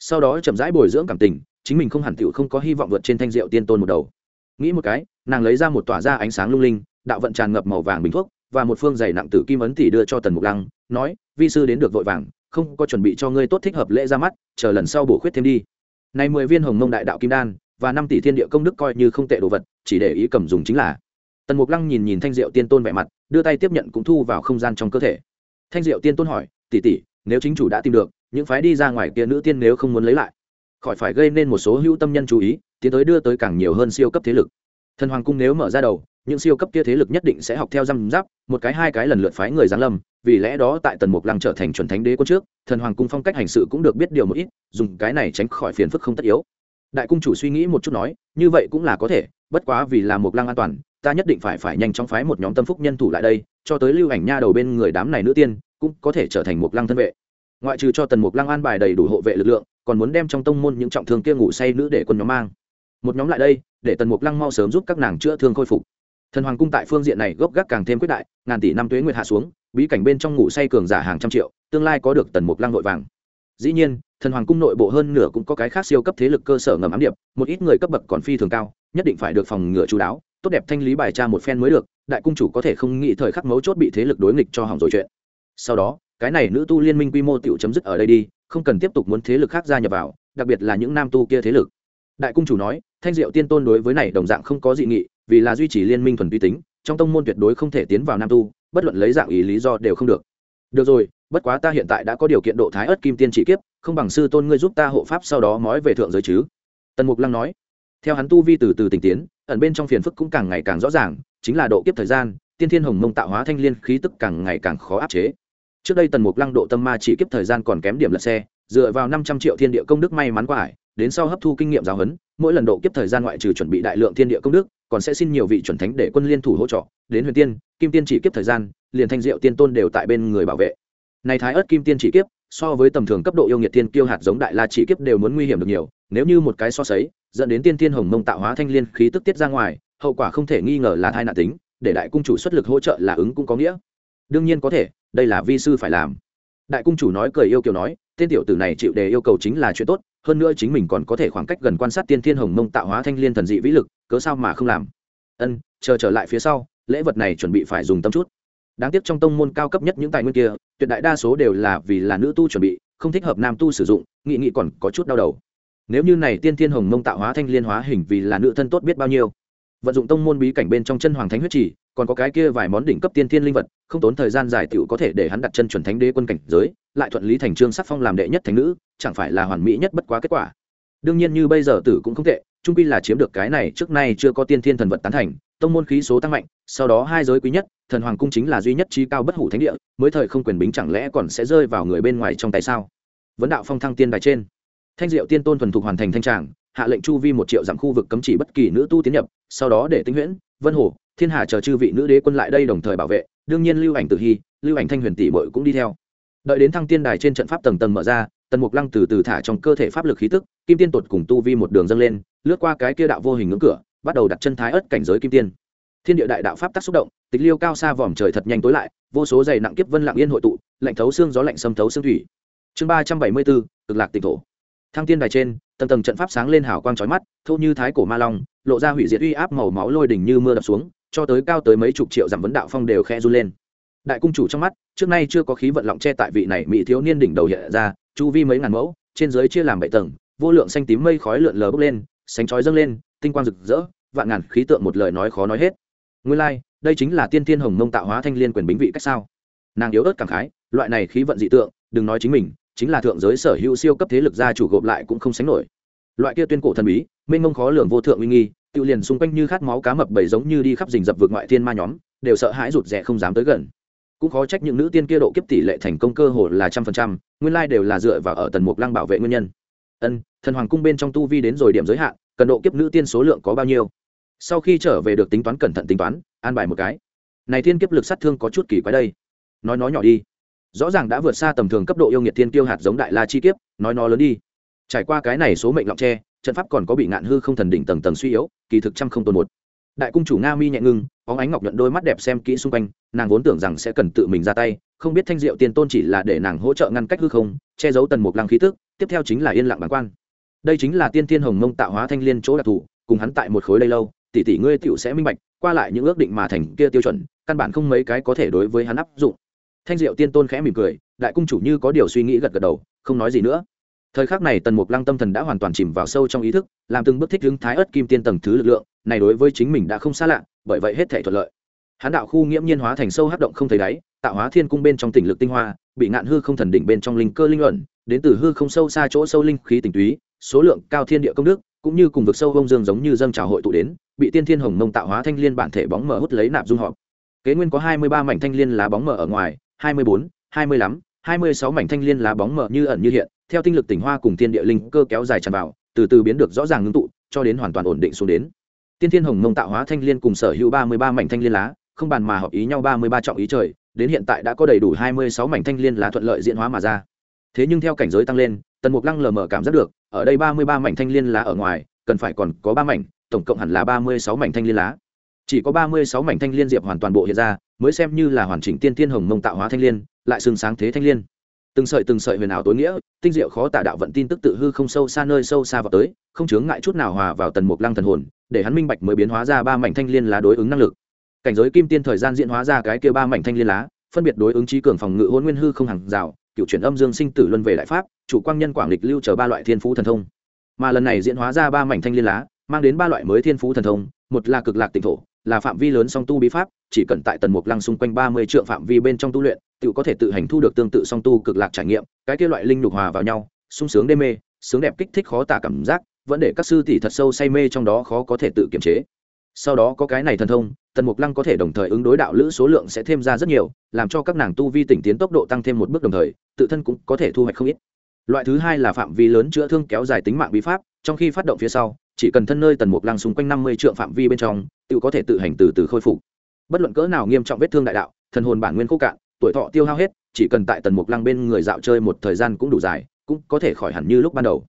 sau đó chậm rãi bồi dưỡng cảm tình, chính mình không hẳn tựu không có hy vọng vượt trên thanh diệu tiên tôn một đầu. Nghĩ một cái, nàng lấy ra một tỏa ra ánh sáng lung linh, đạo vận tràn ngập màu vàng bình thuốc, và một phương dày nặng tử kim ấn tỷ đưa cho tần mục lăng, nói, vi sư đến được vội vàng, không có chuẩn bị cho ngươi tốt thích hợp lễ ra mắt, chờ lần sau bổ khuyết thêm đi. Này mười viên hồng mông đại đạo kim đan, và năm tỷ thiên địa công đức coi như không tệ đồ vật, chỉ để ý cầm dùng chính là. Tần mục lăng nhìn nhìn thanh diệu tiên tôn vẻ mặt, đưa tay tiếp nhận cũng thu vào không gian trong cơ thể. Thanh diệu tiên tôn hỏi, tỷ tỷ, nếu chính chủ đã tìm được những phái đi ra ngoài kia nữ tiên nếu không muốn lấy lại, khỏi phải gây nên một số hữu tâm nhân chú ý, tiến tới đưa tới càng nhiều hơn siêu cấp thế lực. Thần hoàng cung nếu mở ra đầu, những siêu cấp kia thế lực nhất định sẽ học theo răm giáp một cái hai cái lần lượt phái người giáng lâm, vì lẽ đó tại tần mục lăng trở thành chuẩn thánh đế quân trước, thần hoàng cung phong cách hành sự cũng được biết điều một ít, dùng cái này tránh khỏi phiền phức không tất yếu. Đại cung chủ suy nghĩ một chút nói, như vậy cũng là có thể, bất quá vì là mục lăng an toàn, ta nhất định phải phải nhanh chóng phái một nhóm tâm phúc nhân thủ lại đây, cho tới lưu ảnh nha đầu bên người đám này nữ tiên, cũng có thể trở thành mục lăng thân vệ ngoại trừ cho tần mục lăng an bài đầy đủ hộ vệ lực lượng, còn muốn đem trong tông môn những trọng thương kia ngủ say nữ để quân nhóm mang. Một nhóm lại đây, để tần mục lăng mau sớm giúp các nàng chữa thương khôi phục. Thần hoàng cung tại phương diện này gốc gác càng thêm quyết đại, ngàn tỷ năm tuế nguyệt hạ xuống, bí cảnh bên trong ngủ say cường giả hàng trăm triệu, tương lai có được tần mục lăng vội vàng. Dĩ nhiên, thần hoàng cung nội bộ hơn nửa cũng có cái khác siêu cấp thế lực cơ sở ngầm ám điệp, một ít người cấp bậc còn phi thường cao, nhất định phải được phòng ngừa chú đáo, tốt đẹp thanh lý bài tra một phen mới được, đại cung chủ có thể không nghĩ thời khắc mấu chốt bị thế lực đối nghịch cho hỏng rồi chuyện. Sau đó cái này nữ tu liên minh quy mô tiểu chấm dứt ở đây đi, không cần tiếp tục muốn thế lực khác gia nhập vào, đặc biệt là những nam tu kia thế lực. Đại cung chủ nói, thanh diệu tiên tôn đối với này đồng dạng không có dị nghị, vì là duy trì liên minh thuần vi tính, trong tông môn tuyệt đối không thể tiến vào nam tu, bất luận lấy dạng ý lý do đều không được. Được rồi, bất quá ta hiện tại đã có điều kiện độ thái ớt kim tiên chỉ kiếp, không bằng sư tôn ngươi giúp ta hộ pháp sau đó nói về thượng giới chứ. Tần mục lăng nói. Theo hắn tu vi từ từ tình tiến, ẩn bên trong phiền phức cũng càng ngày càng rõ ràng, chính là độ kiếp thời gian, tiên thiên hồng mông tạo hóa thanh liên khí tức càng ngày càng khó áp chế trước đây tần mục lăng độ tâm ma chỉ kiếp thời gian còn kém điểm lật xe, dựa vào năm trăm triệu thiên địa công đức may mắn quải đến sau hấp thu kinh nghiệm giáo huấn, mỗi lần độ kiếp thời gian ngoại trừ chuẩn bị đại lượng thiên địa công đức, còn sẽ xin nhiều vị chuẩn thánh để quân liên thủ hỗ trợ, đến huyền tiên, kim tiên chỉ kiếp thời gian, liền thanh diệu tiên tôn đều tại bên người bảo vệ. Này thái ớt kim tiên chỉ kiếp, so với tầm thường cấp độ yêu nghiệt tiên kiêu hạt giống đại la chỉ kiếp đều muốn nguy hiểm được nhiều, nếu như một cái so sánh, dẫn đến tiên tiên hồng mông tạo hóa thanh liên khí tức tiết ra ngoài, hậu quả không thể nghi ngờ là thai nạn tính, để đại cung chủ xuất lực hỗ trợ là ứng cũng có nghĩa. Đương nhiên có thể đây là vi sư phải làm. Đại cung chủ nói cười yêu kiều nói, tên tiểu tử này chịu đề yêu cầu chính là chuyện tốt, hơn nữa chính mình còn có thể khoảng cách gần quan sát tiên thiên hồng mông tạo hóa thanh liên thần dị vĩ lực, cớ sao mà không làm? Ân, chờ trở lại phía sau, lễ vật này chuẩn bị phải dùng tâm chút. Đáng tiếc trong tông môn cao cấp nhất những tài nguyên kia, tuyệt đại đa số đều là vì là nữ tu chuẩn bị, không thích hợp nam tu sử dụng, nghị nghị còn có chút đau đầu. Nếu như này tiên thiên hồng mông tạo hóa thanh liên hóa hình vì là nữ thân tốt biết bao nhiêu? Vận dụng tông môn bí cảnh bên trong chân hoàng thánh huyết trì còn có cái kia vài món đỉnh cấp tiên thiên linh vật không tốn thời gian dài t có thể để hắn đặt chân chuẩn thánh đế quân cảnh giới, lại thuận lý thành trương sắc phong làm đệ nhất thánh nữ, chẳng phải là hoàn mỹ nhất bất quá kết quả. Đương nhiên như bây giờ tử cũng không tệ, trung quy là chiếm được cái này, trước nay chưa có tiên thiên thần vật tán thành, tông môn khí số tăng mạnh, sau đó hai giới quý nhất, thần hoàng cung chính là duy nhất trí cao bất hủ thánh địa, mới thời không quyền bính chẳng lẽ còn sẽ rơi vào người bên ngoài trong tay sao? Vấn đạo phong thăng tiên đài trên. Thanh diệu tiên tôn thuần thục hoàn thành thanh tràng, hạ lệnh chu vi một triệu dặm khu vực cấm chỉ bất kỳ nữ tu tiến nhập, sau đó để tinh huyễn, vân hồ, thiên hà chờ chư vị nữ đế quân lại đây đồng thời bảo vệ đương nhiên lưu ảnh tử hy, lưu ảnh thanh huyền tỷ bội cũng đi theo. Đợi đến thăng tiên đài trên trận pháp tầng tầng mở ra, tần mục lăng từ từ thả trong cơ thể pháp lực khí tức, kim tiên tột cùng tu vi một đường dâng lên, lướt qua cái kia đạo vô hình ngưỡng cửa, bắt đầu đặt chân thái ớt cảnh giới kim tiên. Thiên địa đại đạo pháp tác xúc động, tịch liêu cao xa vòm trời thật nhanh tối lại, vô số dày nặng kiếp vân lặng yên hội tụ, lạnh thấu xương gió lạnh xâm thấu xương thủy. Chương ba trăm bảy mươi bốn, cực lạc tịch thổ. Thăng tiên đài trên, tầng tầng trận pháp sáng lên hào quang trói mắt, thô như thái cổ ma long, lộ ra hủy diệt uy áp màu máu lôi đỉnh như mưa đập xuống cho tới cao tới mấy chục triệu dặm vấn đạo phong đều khe run lên. Đại cung chủ trong mắt trước nay chưa có khí vận lọng che tại vị này mỹ thiếu niên đỉnh đầu hiện ra chu vi mấy ngàn mẫu trên dưới chia làm bảy tầng vô lượng xanh tím mây khói lượn lờ bốc lên sánh chói dâng lên tinh quang rực rỡ vạn ngàn khí tượng một lời nói khó nói hết. Nguyên lai、like, đây chính là tiên thiên hồng mông tạo hóa thanh liên quyền bính vị cách sao? Nàng yếu ớt cảm khái loại này khí vận dị tượng đừng nói chính mình chính là thượng giới sở hữu siêu cấp thế lực gia chủ gộp lại cũng không sánh nổi. Loại kia tuyên cổ thần bí mênh mông khó lường vô thượng uy nghi tự liền xung quanh như khát máu cá mập bầy giống như đi khắp rình dập vượt ngoại thiên ma nhóm, đều sợ hãi rụt rè không dám tới gần. Cũng khó trách những nữ tiên kia độ kiếp tỷ lệ thành công cơ hồ là trăm phần trăm, nguyên lai đều là dựa vào ở tần mục lăng bảo vệ nguyên nhân. Ân, thần hoàng cung bên trong tu vi đến rồi điểm giới hạn, cần độ kiếp nữ tiên số lượng có bao nhiêu? Sau khi trở về được tính toán cẩn thận tính toán, an bài một cái. Này thiên kiếp lực sát thương có chút kỳ quái đây. Nói nó nhỏ đi. Rõ ràng đã vượt xa tầm thường cấp độ yêu nghiệt thiên tiêu hạt giống đại la chi kiếp, nói nó lớn đi. Trải qua cái này số mệnh lọng tre trận pháp còn có bị ngạn hư không thần đỉnh tầng tầng suy yếu, kỳ thực trăm không tồn một. Đại cung chủ nga mi nhẹ ngưng có ánh ngọc nhuận đôi mắt đẹp xem kỹ xung quanh, nàng vốn tưởng rằng sẽ cần tự mình ra tay, không biết thanh diệu tiên tôn chỉ là để nàng hỗ trợ ngăn cách hư không, che giấu tần mục lăng khí tức, tiếp theo chính là yên lặng bản quan. Đây chính là tiên thiên hồng mông tạo hóa thanh liên chỗ đặc thù, cùng hắn tại một khối đây lâu, tỷ tỷ ngươi tựu sẽ minh bạch, qua lại những ước định mà thành kia tiêu chuẩn, căn bản không mấy cái có thể đối với hắn áp dụng. Thanh diệu tiên tôn khẽ mỉm cười, đại cung chủ như có điều suy nghĩ gật gật đầu, không nói gì nữa thời khắc này tần mục lăng tâm thần đã hoàn toàn chìm vào sâu trong ý thức, làm từng bước thích hướng thái ớt kim tiên tầng thứ lực lượng, này đối với chính mình đã không xa lạ, bởi vậy hết thể thuận lợi. Hán đạo khu nghiễm nhiên hóa thành sâu hát động không thấy đáy, tạo hóa thiên cung bên trong tỉnh lực tinh hoa, bị ngạn hư không thần đỉnh bên trong linh cơ linh luận đến từ hư không sâu xa chỗ sâu linh khí tỉnh túy, số lượng cao thiên địa công đức, cũng như cùng vực sâu vông dương giống như dâng trào hội tụ đến, bị tiên thiên hồng mông tạo hóa thanh liên bản thể bóng mở hút lấy nạp dung họp. Kế nguyên có hai mươi ba mảnh thanh liên lá bóng mở ở ngoài, hai mươi bốn, hai mươi lăm, hai mươi sáu mảnh thanh liên lá bóng mở như ẩn như hiện theo tinh lực tỉnh hoa cùng thiên địa linh cơ kéo dài tràn vào, từ từ biến được rõ ràng ngưng tụ, cho đến hoàn toàn ổn định xuống đến. Tiên thiên hồng mông tạo hóa thanh liên cùng sở hữu ba mươi ba mảnh thanh liên lá, không bàn mà hợp ý nhau ba mươi ba trọng ý trời, đến hiện tại đã có đầy đủ hai mươi sáu mảnh thanh liên lá thuận lợi diễn hóa mà ra. Thế nhưng theo cảnh giới tăng lên, tần mục lăng lờ mờ cảm giác được, ở đây ba mươi ba mảnh thanh liên lá ở ngoài, cần phải còn có ba mảnh, tổng cộng hẳn là ba mươi sáu mảnh thanh liên lá. Chỉ có ba mươi sáu mảnh thanh liên diệp hoàn toàn bộ hiện ra, mới xem như là hoàn chỉnh tiên Thiên hồng mông tạo hóa thanh liên, lại xương sáng thế thanh liên từng sợi từng sợi huyền ảo tối nghĩa, tinh diệu khó tả đạo vận tin tức tự hư không sâu xa nơi sâu xa vào tới, không chướng ngại chút nào hòa vào tần mục lăng thần hồn, để hắn minh bạch mới biến hóa ra ba mảnh thanh liên lá đối ứng năng lực. Cảnh giới kim tiên thời gian diễn hóa ra cái kia ba mảnh thanh liên lá, phân biệt đối ứng trí cường phòng ngự hôn nguyên hư không hàng rào, cựu chuyển âm dương sinh tử luân về đại pháp, chủ quang nhân quảng lịch lưu chờ ba loại thiên phú thần thông. Mà lần này diễn hóa ra ba mảnh thanh liên lá, mang đến ba loại mới thiên phú thần thông, một là cực lạc tịnh thổ, là phạm vi lớn song tu bí pháp, chỉ cần tại tần mục lăng xung quanh ba mươi triệu phạm vi bên trong tu luyện tự có thể tự hành thu được tương tự song tu cực lạc trải nghiệm, cái kia loại linh nhục hòa vào nhau, sung sướng đê mê, sướng đẹp kích thích khó tả cảm giác, vẫn để các sư tỷ thật sâu say mê trong đó khó có thể tự kiềm chế. Sau đó có cái này thần thông, tần mục lăng có thể đồng thời ứng đối đạo lữ số lượng sẽ thêm ra rất nhiều, làm cho các nàng tu vi tỉnh tiến tốc độ tăng thêm một bước đồng thời, tự thân cũng có thể thu hoạch không ít. Loại thứ hai là phạm vi lớn chữa thương kéo dài tính mạng bí pháp, trong khi phát động phía sau, chỉ cần thân nơi tần mục lăng xung quanh năm mươi trượng phạm vi bên trong tự có thể tự hành từ từ khôi phục. Bất luận cỡ nào nghiêm trọng vết thương đại đạo, thần hồn bản nguyên khô cạn tuổi thọ tiêu hao hết, chỉ cần tại tần mục lăng bên người dạo chơi một thời gian cũng đủ dài, cũng có thể khỏi hẳn như lúc ban đầu.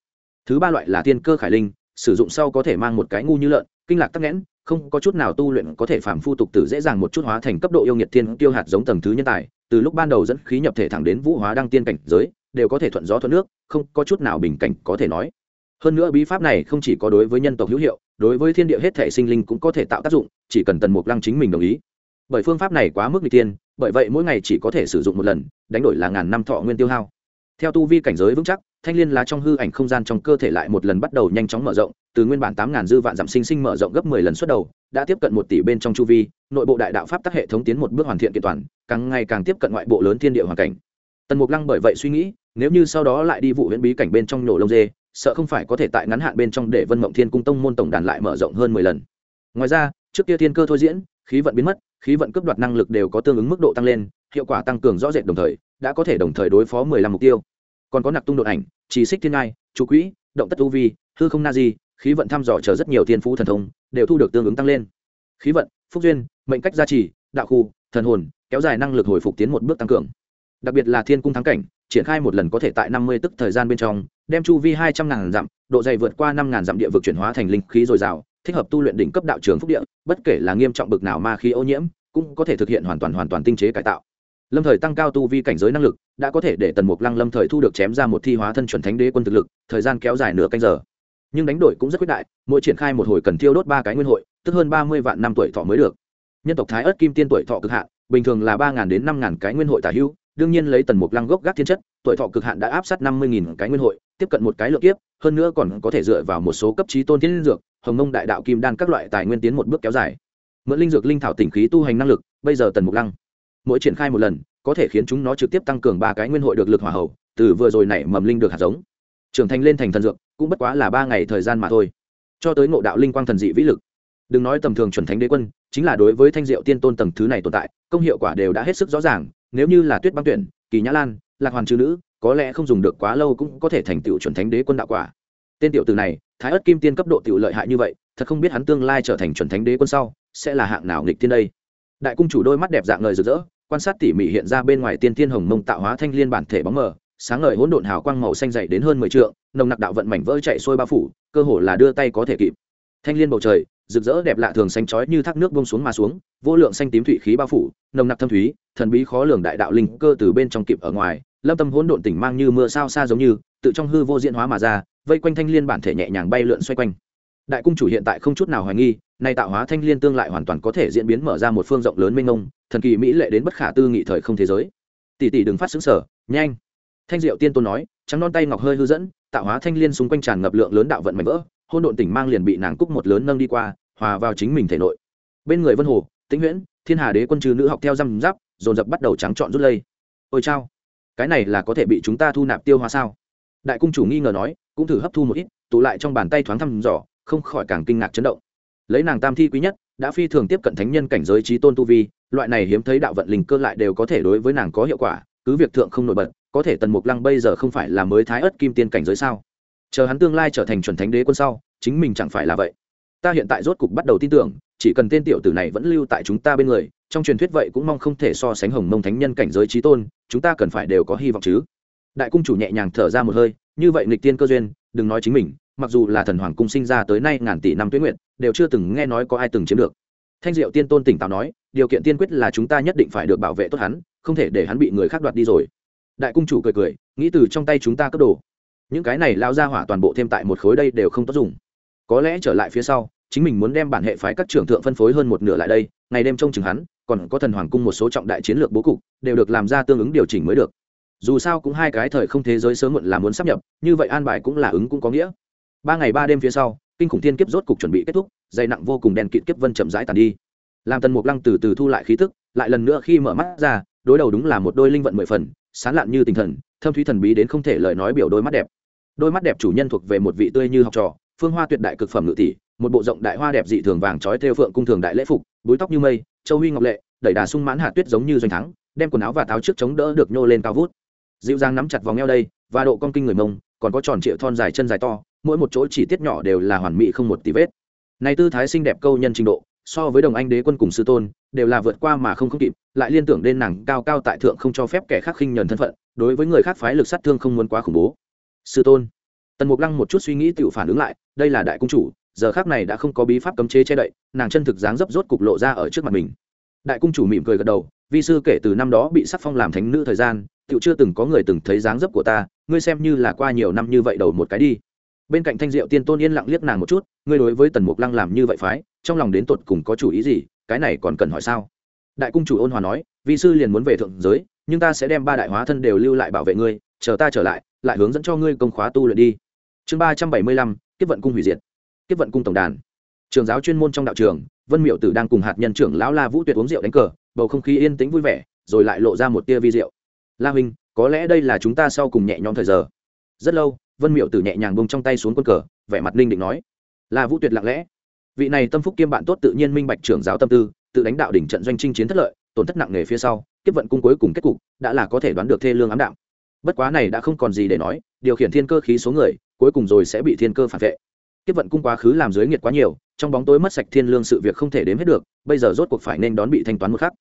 Thứ ba loại là tiên cơ khải linh, sử dụng sau có thể mang một cái ngu như lợn, kinh lạc tắc nghẽn, không có chút nào tu luyện có thể phạm phu tục tử dễ dàng một chút hóa thành cấp độ yêu nghiệt thiên tiêu hạt giống tầng thứ nhân tài, từ lúc ban đầu dẫn khí nhập thể thẳng đến vũ hóa đăng tiên cảnh giới, đều có thể thuận gió thuận nước, không có chút nào bình cảnh có thể nói. Hơn nữa bí pháp này không chỉ có đối với nhân tộc hữu hiệu, đối với thiên địa hết thể sinh linh cũng có thể tạo tác dụng, chỉ cần tần mục lăng chính mình đồng ý bởi phương pháp này quá mức nguy tiên bởi vậy mỗi ngày chỉ có thể sử dụng một lần, đánh đổi là ngàn năm thọ nguyên tiêu hao. Theo tu vi cảnh giới vững chắc, thanh liên lá trong hư ảnh không gian trong cơ thể lại một lần bắt đầu nhanh chóng mở rộng, từ nguyên bản tám ngàn dư vạn giảm sinh sinh mở rộng gấp mười lần xuất đầu, đã tiếp cận một tỷ bên trong chu vi, nội bộ đại đạo pháp tắc hệ thống tiến một bước hoàn thiện kiện toàn, càng ngày càng tiếp cận ngoại bộ lớn thiên địa hoàn cảnh. Tần mục lăng bởi vậy suy nghĩ, nếu như sau đó lại đi vụ huyễn bí cảnh bên trong nổ lông dê, sợ không phải có thể tại ngắn hạn bên trong để vân mộng thiên cung tông môn tổng đàn lại mở rộng hơn mười lần. Ngoài ra, trước kia thiên cơ thôi diễn khí vận biến mất, khí vận cướp đoạt năng lực đều có tương ứng mức độ tăng lên, hiệu quả tăng cường rõ rệt đồng thời, đã có thể đồng thời đối phó mười lăm mục tiêu. Còn có nặc tung đột ảnh, chỉ xích thiên ngai chú quỹ, động tất tu vi, hư không na di, khí vận thăm dò chờ rất nhiều thiên phú thần thông, đều thu được tương ứng tăng lên. Khí vận, phúc duyên, mệnh cách gia trì, đạo khu, thần hồn, kéo dài năng lực hồi phục tiến một bước tăng cường. Đặc biệt là thiên cung thắng cảnh, triển khai một lần có thể tại năm mươi tức thời gian bên trong, đem chu vi hai trăm ngàn dặm, độ dày vượt qua năm ngàn dặm địa vực chuyển hóa thành linh khí dồi dào thích hợp tu luyện đỉnh cấp đạo trường phúc địa, bất kể là nghiêm trọng bực nào ma khí ô nhiễm, cũng có thể thực hiện hoàn toàn hoàn toàn tinh chế cải tạo. Lâm thời tăng cao tu vi cảnh giới năng lực, đã có thể để tần mục lăng lâm thời thu được chém ra một thi hóa thân chuẩn thánh đế quân thực lực, thời gian kéo dài nửa canh giờ. Nhưng đánh đổi cũng rất quyết đại, mỗi triển khai một hồi cần thiêu đốt ba cái nguyên hội, tức hơn ba mươi vạn năm tuổi thọ mới được. Nhân tộc thái ớt kim tiên tuổi thọ cực hạn, bình thường là ba đến năm cái nguyên hội tả hữu, đương nhiên lấy tần mục lăng gốc gác thiên chất tuổi thọ cực hạn đã áp sát năm mươi cái nguyên hội, tiếp cận một cái lượng kiếp, hơn nữa còn có thể dựa vào một số cấp trí tôn thiên dược, hồng nông đại đạo kim đan các loại tài nguyên tiến một bước kéo dài. Mượn linh dược linh thảo tỉnh khí tu hành năng lực, bây giờ tần mục lăng. Mỗi triển khai một lần, có thể khiến chúng nó trực tiếp tăng cường ba cái nguyên hội được lực hỏa hậu từ vừa rồi nảy mầm linh được hạt giống. Trưởng thành lên thành thần dược, cũng bất quá là ba ngày thời gian mà thôi. Cho tới ngộ đạo linh quang thần dị vĩ lực. Đừng nói tầm thường chuẩn thánh đế quân, chính là đối với thanh diệu tiên tôn tầng thứ này tồn tại, công hiệu quả đều đã hết sức rõ ràng, nếu như là tuyết băng tuyển, kỳ nhã lan lạc hoàn chư nữ, có lẽ không dùng được quá lâu cũng có thể thành tựu chuẩn thánh đế quân đạo quả. Tên tiểu từ này, thái ất kim tiên cấp độ tiểu lợi hại như vậy, thật không biết hắn tương lai trở thành chuẩn thánh đế quân sau, sẽ là hạng nào nghịch tiên đây. Đại cung chủ đôi mắt đẹp dạng ngời rực rỡ, quan sát tỉ mỉ hiện ra bên ngoài tiên thiên hồng mông tạo hóa thanh liên bản thể bóng mờ, sáng ngời hỗn độn hào quang màu xanh dày đến hơn mười trượng, nồng nặc đạo vận mảnh vỡ chạy xuôi bao phủ, cơ hồ là đưa tay có thể kịp. Thanh liên bầu trời, rực rỡ đẹp lạ thường xanh chói như thác nước bông xuống mà xuống, vô lượng xanh tím thủy khí bao phủ, nồng nặc thâm thúy, thần bí khó lường đại đạo linh cơ từ bên trong kịp ở ngoài lâm tâm hỗn độn tỉnh mang như mưa sao xa giống như, tự trong hư vô diễn hóa mà ra, vây quanh thanh liên bản thể nhẹ nhàng bay lượn xoay quanh. Đại cung chủ hiện tại không chút nào hoài nghi, nay tạo hóa thanh liên tương lại hoàn toàn có thể diễn biến mở ra một phương rộng lớn mênh mông, thần kỳ mỹ lệ đến bất khả tư nghị thời không thế giới. Tỷ tỷ đừng phát xứng sở nhanh. Thanh diệu tiên tôn nói, trắng non tay ngọc hơi hư dẫn, tạo hóa thanh liên xung quanh tràn ngập lượng lớn đạo vận mạnh vỡ hôn độn tỉnh mang liền bị nàng cúc một lớn nâng đi qua, hòa vào chính mình thể nội. Bên người vân hồ, tĩnh huyễn, thiên hà đế quân trừ nữ học theo răm giáp, dồn dập bắt đầu trắng trọn rút lây. Ôi chao cái này là có thể bị chúng ta thu nạp tiêu hóa sao? Đại cung chủ nghi ngờ nói, cũng thử hấp thu một ít, tụ lại trong bàn tay thoáng thăm dò, không khỏi càng kinh ngạc chấn động. Lấy nàng tam thi quý nhất, đã phi thường tiếp cận thánh nhân cảnh giới trí tôn tu vi, loại này hiếm thấy đạo vận linh cơ lại đều có thể đối với nàng có hiệu quả, cứ việc thượng không nổi bật, có thể tần mục lăng bây giờ không phải là mới thái ất kim tiên cảnh giới sao? Chờ hắn tương lai trở thành chuẩn thánh đế quân sau, chính mình chẳng phải là vậy. Ta hiện tại rốt cục bắt đầu tin tưởng, chỉ cần tên tiểu tử này vẫn lưu tại chúng ta bên người trong truyền thuyết vậy cũng mong không thể so sánh hồng mông thánh nhân cảnh giới trí tôn, chúng ta cần phải đều có hy vọng chứ. Đại cung chủ nhẹ nhàng thở ra một hơi, như vậy nghịch tiên cơ duyên, đừng nói chính mình, mặc dù là thần hoàng cung sinh ra tới nay ngàn tỷ năm tuyết nguyện đều chưa từng nghe nói có ai từng chiếm được. Thanh diệu tiên tôn tỉnh táo nói, điều kiện tiên quyết là chúng ta nhất định phải được bảo vệ tốt hắn, không thể để hắn bị người khác đoạt đi rồi. Đại cung chủ cười cười, nghĩ từ trong tay chúng ta cất đồ. Những cái này lao ra hỏa toàn bộ thêm tại một khối đây đều không tốt dùng. Có lẽ trở lại phía sau, chính mình muốn đem bản hệ phái các trưởng thượng phân phối hơn một nửa lại đây, ngày đêm trông chừng hắn còn có thần hoàng cung một số trọng đại chiến lược bố cục, đều được làm ra tương ứng điều chỉnh mới được. Dù sao cũng hai cái thời không thế giới sớm muộn là muốn sắp nhập, như vậy an bài cũng là ứng cũng có nghĩa. Ba ngày ba đêm phía sau, kinh khủng thiên kiếp rốt cục chuẩn bị kết thúc, dày nặng vô cùng đèn kịt kiếp vân chậm rãi tàn đi. Làm tần mục lăng từ từ thu lại khí tức, lại lần nữa khi mở mắt ra, đối đầu đúng là một đôi linh vận mười phần, sán lạn như tinh thần, thâm thúy thần bí đến không thể lời nói biểu đôi mắt đẹp. Đôi mắt đẹp chủ nhân thuộc về một vị tươi như học trò, phương hoa tuyệt đại cực phẩm ngự tỷ, một bộ rộng đại hoa đẹp dị thường vàng trói theo phượng cung thường đại lễ phục, búi tóc như mây châu huy ngọc lệ, đẩy đà sung mãn hạ tuyết giống như doanh thắng, đem quần áo và tháo trước chống đỡ được nhô lên cao vút. Dịu dàng nắm chặt vòng eo đây, và độ con kinh người mông, còn có tròn triệu thon dài chân dài to, mỗi một chỗ chỉ tiết nhỏ đều là hoàn mỹ không một tí vết. Này tư thái xinh đẹp câu nhân trình độ, so với đồng anh đế quân cùng sư tôn, đều là vượt qua mà không không kịp, lại liên tưởng đến nàng cao cao tại thượng không cho phép kẻ khác khinh nhờn thân phận, đối với người khác phái lực sát thương không muốn quá khủng bố. Sư tôn, tần mục lăng một chút suy nghĩ tự phản ứng lại, đây là đại cung chủ giờ khác này đã không có bí pháp cấm chế che đậy, nàng chân thực dáng dấp rốt cục lộ ra ở trước mặt mình. Đại cung chủ mỉm cười gật đầu, vi sư kể từ năm đó bị sắc phong làm thánh nữ thời gian tự chưa từng có người từng thấy dáng dấp của ta, ngươi xem như là qua nhiều năm như vậy đầu một cái đi. Bên cạnh thanh diệu tiên tôn yên lặng liếc nàng một chút, ngươi đối với tần mục lăng làm như vậy phái, trong lòng đến tột cùng có chủ ý gì, cái này còn cần hỏi sao? Đại cung chủ ôn hòa nói, vi sư liền muốn về thượng giới, nhưng ta sẽ đem ba đại hóa thân đều lưu lại bảo vệ ngươi, chờ ta trở lại lại hướng dẫn cho ngươi công khóa tu luyện đi. Chương ba trăm bảy mươi lăm tiếp vận cung hủy diệt. Kiếp vận cung tổng đàn. Trường giáo chuyên môn trong đạo trường, vân miệu tử đang cùng hạt nhân trưởng lão la vũ tuyệt uống rượu đánh cờ, bầu không khí yên tĩnh vui vẻ, rồi lại lộ ra một tia vi rượu la huynh, có lẽ đây là chúng ta sau cùng nhẹ nhõm thời giờ. Rất lâu, vân miệu tử nhẹ nhàng bông trong tay xuống quân cờ, vẻ mặt ninh định nói. La vũ tuyệt lặng lẽ. Vị này tâm phúc kiêm bạn tốt tự nhiên minh bạch trưởng giáo tâm tư, tự đánh đạo đỉnh trận doanh chinh chiến thất lợi, tổn thất nặng nề phía sau, tiếp vận cung cuối cùng kết cục, đã là có thể đoán được thê lương ám đạo. bất quá này đã không còn gì để nói, điều khiển thiên cơ khí số người, cuối cùng rồi sẽ bị thiên cơ phản vệ tiếp vận cung quá khứ làm giới nghiệt quá nhiều, trong bóng tối mất sạch thiên lương sự việc không thể đếm hết được, bây giờ rốt cuộc phải nên đón bị thanh toán một khắc.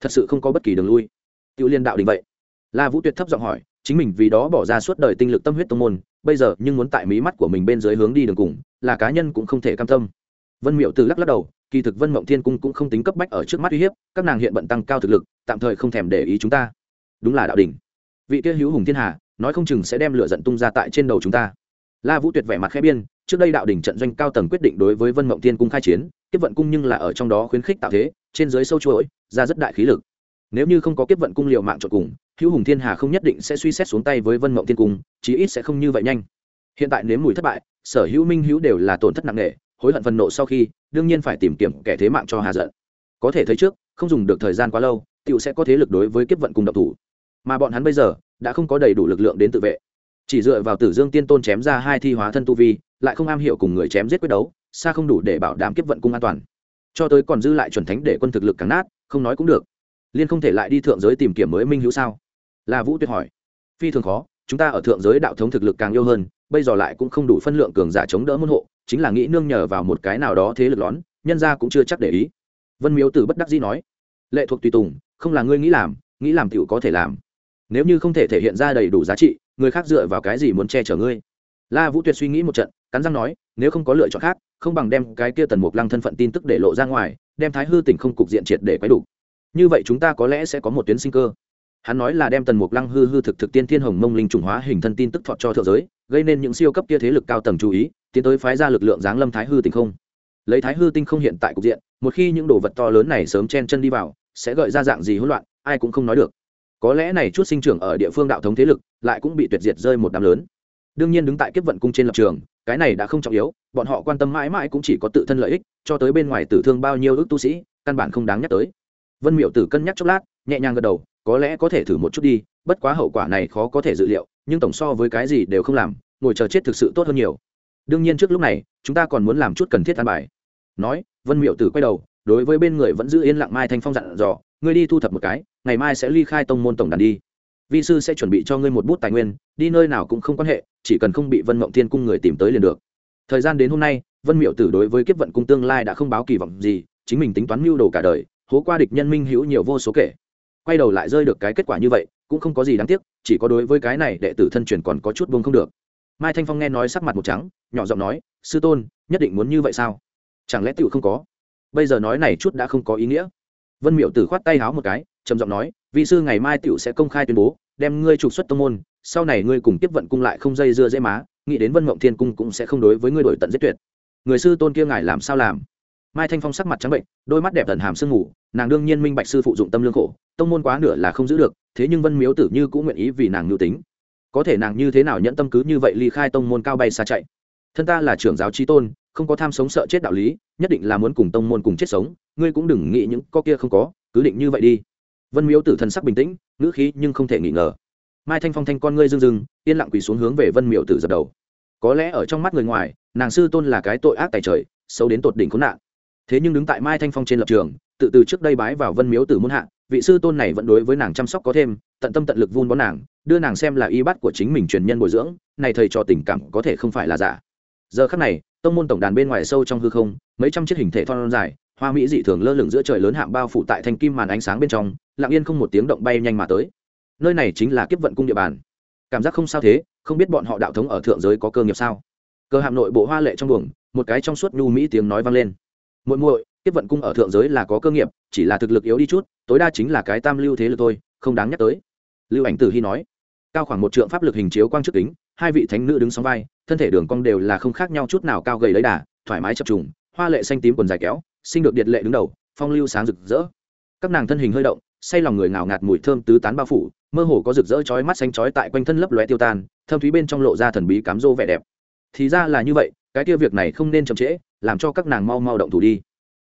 Thật sự không có bất kỳ đường lui. Tiểu liên đạo đình vậy. La vũ tuyệt thấp giọng hỏi, chính mình vì đó bỏ ra suốt đời tinh lực tâm huyết tông môn, bây giờ nhưng muốn tại mí mắt của mình bên dưới hướng đi đường cùng, là cá nhân cũng không thể cam tâm. Vân miệu từ lắc lắc đầu, kỳ thực vân mộng thiên cung cũng không tính cấp bách ở trước mắt uy hiếp, các nàng hiện bận tăng cao thực lực, tạm thời không thèm để ý chúng ta. Đúng là đạo đình. Vị kia hữu hùng thiên hà, nói không chừng sẽ đem lửa giận tung ra tại trên đầu chúng ta la vũ tuyệt vẻ mặt khẽ biên, trước đây đạo đỉnh trận doanh cao tầng quyết định đối với vân mộng thiên cung khai chiến, kiếp vận cung nhưng là ở trong đó khuyến khích tạo thế, trên dưới sâu chuỗi, ra rất đại khí lực. Nếu như không có kiếp vận cung liệu mạng trộn cùng, hữu hùng thiên hà không nhất định sẽ suy xét xuống tay với vân mộng thiên cung, chí ít sẽ không như vậy nhanh. Hiện tại nếm mùi thất bại, sở hữu minh hữu đều là tổn thất nặng nề, hối hận phần nộ sau khi, đương nhiên phải tìm kiếm kẻ thế mạng cho hà giận. Có thể thấy trước, không dùng được thời gian quá lâu tựu sẽ có thế lực đối với kiếp vận cùng độc thủ. Mà bọn hắn bây giờ, đã không có đầy đủ lực lượng đến tự vệ chỉ dựa vào tử dương tiên tôn chém ra hai thi hóa thân tu vi, lại không am hiểu cùng người chém giết quyết đấu, xa không đủ để bảo đảm kiếp vận cung an toàn. Cho tới còn dư lại chuẩn thánh để quân thực lực càng nát, không nói cũng được. Liên không thể lại đi thượng giới tìm kiếm mới minh hữu sao? Là vũ tuyệt hỏi. Phi thường khó, chúng ta ở thượng giới đạo thống thực lực càng yêu hơn, bây giờ lại cũng không đủ phân lượng cường giả chống đỡ môn hộ, chính là nghĩ nương nhờ vào một cái nào đó thế lực lón, nhân ra cũng chưa chắc để ý. Vân miếu tử bất đắc dĩ nói. Lệ thuộc tùy tùng, không là ngươi nghĩ làm nghĩ làm tựu có thể làm. Nếu như không thể thể hiện ra đầy đủ giá trị người khác dựa vào cái gì muốn che chở ngươi? La vũ tuyệt suy nghĩ một trận, cắn răng nói, nếu không có lựa chọn khác, không bằng đem cái kia tần mục lăng thân phận tin tức để lộ ra ngoài, đem thái hư tỉnh không cục diện triệt để quấy đủ. Như vậy chúng ta có lẽ sẽ có một tuyến sinh cơ. Hắn nói là đem tần mục lăng hư hư thực thực tiên thiên hồng mông linh trùng hóa hình thân tin tức thọt cho thượng giới, gây nên những siêu cấp kia thế lực cao tầng chú ý, tiến tới phái ra lực lượng giáng lâm thái hư tinh không. Lấy thái hư tinh không hiện tại cục diện, một khi những đồ vật to lớn này sớm chen chân đi vào, sẽ gợi ra dạng gì hỗn loạn, ai cũng không nói được có lẽ này chút sinh trưởng ở địa phương đạo thống thế lực lại cũng bị tuyệt diệt rơi một đám lớn. Đương nhiên đứng tại kiếp vận cung trên lập trường, cái này đã không trọng yếu, bọn họ quan tâm mãi mãi cũng chỉ có tự thân lợi ích, cho tới bên ngoài tử thương bao nhiêu ước tu sĩ, căn bản không đáng nhắc tới. Vân miệu tử cân nhắc chốc lát, nhẹ nhàng gật đầu, có lẽ có thể thử một chút đi, bất quá hậu quả này khó có thể dự liệu, nhưng tổng so với cái gì đều không làm, ngồi chờ chết thực sự tốt hơn nhiều. Đương nhiên trước lúc này, chúng ta còn muốn làm chút cần thiết an bài. Nói, vân miệu tử quay đầu, đối với bên người vẫn giữ yên lặng mai thanh phong dặn dò, ngươi đi thu thập một cái ngày mai sẽ ly khai tông môn tổng đàn đi. Vi sư sẽ chuẩn bị cho ngươi một bút tài nguyên, đi nơi nào cũng không quan hệ, chỉ cần không bị vân mộng thiên cung người tìm tới liền được. Thời gian đến hôm nay, vân miệu tử đối với kiếp vận cung tương lai đã không báo kỳ vọng gì, chính mình tính toán mưu đồ cả đời, hố qua địch nhân minh hữu nhiều vô số kể. Quay đầu lại rơi được cái kết quả như vậy, cũng không có gì đáng tiếc, chỉ có đối với cái này đệ tử thân truyền còn có chút buông không được. Mai thanh phong nghe nói sắc mặt một trắng, nhỏ giọng nói, sư tôn, nhất định muốn như vậy sao? Chẳng lẽ tựu không có? Bây giờ nói này chút đã không có ý nghĩa. Vân miệu tử khoát tay háo một cái trầm giọng nói vị sư ngày mai tựu sẽ công khai tuyên bố, đem ngươi trục xuất tông môn, sau này ngươi cùng tiếp vận cung lại không dây dưa dễ má, nghĩ đến vân mộng thiên cung cũng sẽ không đối với ngươi đổi tận giết tuyệt. Người sư tôn kia ngài làm sao làm? Mai thanh phong sắc mặt trắng bệnh, đôi mắt đẹp tần hàm sương ngủ nàng đương nhiên minh bạch sư phụ dụng tâm lương khổ, tông môn quá nửa là không giữ được, thế nhưng vân miếu tử như cũng nguyện ý vì nàng nhu tính. Có thể nàng như thế nào nhẫn tâm cứ như vậy ly khai tông môn cao bay xa chạy? Thân ta là trưởng giáo trí tôn, không có tham sống sợ chết đạo lý, nhất định là muốn cùng tông môn cùng chết sống, ngươi cũng đừng nghĩ những có kia không có, cứ định như vậy đi vân miếu tử thần sắc bình tĩnh, ngữ khí nhưng không thể nghi ngờ. Mai thanh phong thanh con ngươi rưng rưng, yên lặng quỳ xuống hướng về vân miệu tử dập đầu. Có lẽ ở trong mắt người ngoài, nàng sư tôn là cái tội ác tài trời, xấu đến tột đỉnh khốn nạn. Thế nhưng đứng tại mai thanh phong trên lập trường, tự từ trước đây bái vào vân miếu tử muôn hạ, vị sư tôn này vẫn đối với nàng chăm sóc có thêm, tận tâm tận lực vun bón nàng, đưa nàng xem là y bắt của chính mình truyền nhân bồi dưỡng, này thầy cho tình cảm có thể không phải là giả. Giờ khắc này, tông môn tổng đàn bên ngoài sâu trong hư không, mấy trăm chiếc hình thể thon dài hoa mỹ dị thường lơ lửng giữa trời lớn hạng bao phủ tại thanh kim màn ánh sáng bên trong, lặng yên không một tiếng động bay nhanh mà tới. Nơi này chính là kiếp vận cung địa bàn. Cảm giác không sao thế, không biết bọn họ đạo thống ở thượng giới có cơ nghiệp sao? Cơ hạm nội bộ hoa lệ trong buồng, một cái trong suốt nhu mỹ tiếng nói vang lên. Muội muội, kiếp vận cung ở thượng giới là có cơ nghiệp, chỉ là thực lực yếu đi chút, tối đa chính là cái tam lưu thế lực thôi, không đáng nhắc tới. Lưu ảnh tử hy nói, cao khoảng một trượng pháp lực hình chiếu quang trước kính, hai vị thánh nữ đứng sóng vai, thân thể đường cong đều là không khác nhau chút nào cao gầy lấy đà, thoải mái chập trùng, hoa lệ xanh tím quần dài kéo sinh được điện lệ đứng đầu, phong lưu sáng rực rỡ. Các nàng thân hình hơi động, say lòng người ngào ngạt mùi thơm tứ tán bao phủ, mơ hồ có rực rỡ chói mắt xanh chói tại quanh thân lấp lóe tiêu tan, thâm thúy bên trong lộ ra thần bí cám rô vẻ đẹp. Thì ra là như vậy, cái kia việc này không nên chậm trễ, làm cho các nàng mau mau động thủ đi.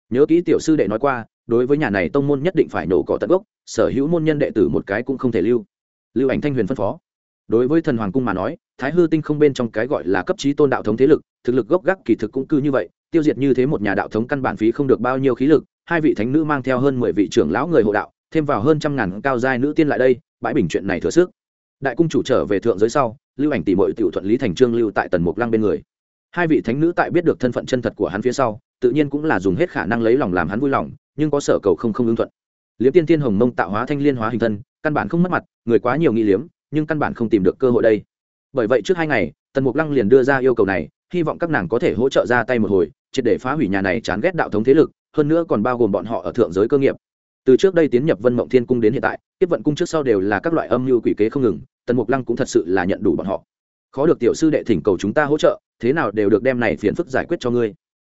Nhớ kỹ tiểu sư đệ nói qua, đối với nhà này tông môn nhất định phải nổ cỏ tận gốc, sở hữu môn nhân đệ tử một cái cũng không thể lưu. Lưu ảnh thanh huyền phân phó. Đối với thần hoàng cung mà nói, thái hư tinh không bên trong cái gọi là cấp trí tôn đạo thống thế lực, thực lực gốc gác kỳ thực cũng cư như vậy tiêu diệt như thế một nhà đạo thống căn bản phí không được bao nhiêu khí lực, hai vị thánh nữ mang theo hơn mười vị trưởng lão người hộ đạo, thêm vào hơn trăm ngàn cao giai nữ tiên lại đây, bãi bình chuyện này thừa sức. Đại cung chủ trở về thượng giới sau, lưu ảnh tỷ mội tiểu thuận lý thành trương lưu tại tần mục lăng bên người. Hai vị thánh nữ tại biết được thân phận chân thật của hắn phía sau, tự nhiên cũng là dùng hết khả năng lấy lòng làm hắn vui lòng, nhưng có sở cầu không không ưng thuận. Liếm tiên tiên hồng mông tạo hóa thanh liên hóa hình thân, căn bản không mất mặt, người quá nhiều nghi liếm, nhưng căn bản không tìm được cơ hội đây. Bởi vậy trước hai ngày, tần mục lăng liền đưa ra yêu cầu này hy vọng các nàng có thể hỗ trợ ra tay một hồi, triệt để phá hủy nhà này chán ghét đạo thống thế lực, hơn nữa còn bao gồm bọn họ ở thượng giới cơ nghiệp. Từ trước đây tiến nhập vân mộng thiên cung đến hiện tại tiếp vận cung trước sau đều là các loại âm mưu quỷ kế không ngừng, tần mục lăng cũng thật sự là nhận đủ bọn họ. Khó được tiểu sư đệ thỉnh cầu chúng ta hỗ trợ, thế nào đều được đem này phiền phức giải quyết cho ngươi.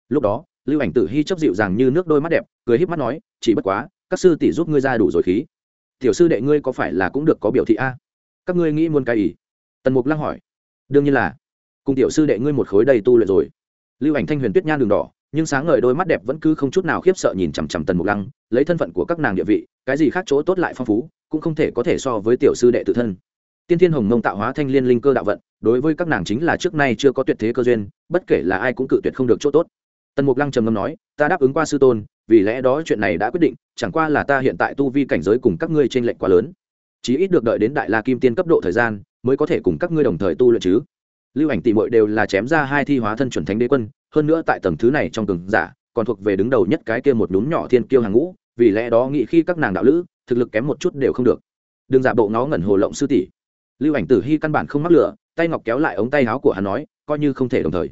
Lúc đó, lưu ảnh tử hy chấp dịu dàng như nước đôi mắt đẹp, cười híp mắt nói, chỉ bất quá, các sư tỷ giúp ngươi ra đủ rồi khí. Tiểu sư đệ ngươi có phải là cũng được có biểu thị a? Các ngươi nghĩ muốn cái ý tần mục lăng hỏi. Đương nhiên là cùng tiểu sư đệ ngươi một khối đầy tu luyện rồi. Lưu ảnh thanh huyền tuyết nhan đường đỏ, nhưng sáng ngời đôi mắt đẹp vẫn cứ không chút nào khiếp sợ nhìn chằm chằm tần mục lăng, lấy thân phận của các nàng địa vị, cái gì khác chỗ tốt lại phong phú, cũng không thể có thể so với tiểu sư đệ tự thân. Tiên thiên hồng mông tạo hóa thanh liên linh cơ đạo vận, đối với các nàng chính là trước nay chưa có tuyệt thế cơ duyên, bất kể là ai cũng cự tuyệt không được chỗ tốt. Tần mục lăng trầm ngâm nói, ta đáp ứng qua sư tôn, vì lẽ đó chuyện này đã quyết định, chẳng qua là ta hiện tại tu vi cảnh giới cùng các ngươi t r ê n lệch quá lớn. Chí ít được đợi đến đại la kim tiên cấp độ thời gian, mới có thể cùng các ngươi đồng thời tu luyện chứ lưu ảnh tỷ muội đều là chém ra hai thi hóa thân chuẩn thánh đế quân, hơn nữa tại tầng thứ này trong cường giả, còn thuộc về đứng đầu nhất cái kia một núm nhỏ thiên kiêu hàng ngũ, vì lẽ đó nghĩ khi các nàng đạo lữ, thực lực kém một chút đều không được. Đừng giả bộ ngó ngẩn hồ lộng sư tỷ. Lưu ảnh tử hy căn bản không mắc lửa, tay ngọc kéo lại ống tay áo của hắn nói, coi như không thể đồng thời.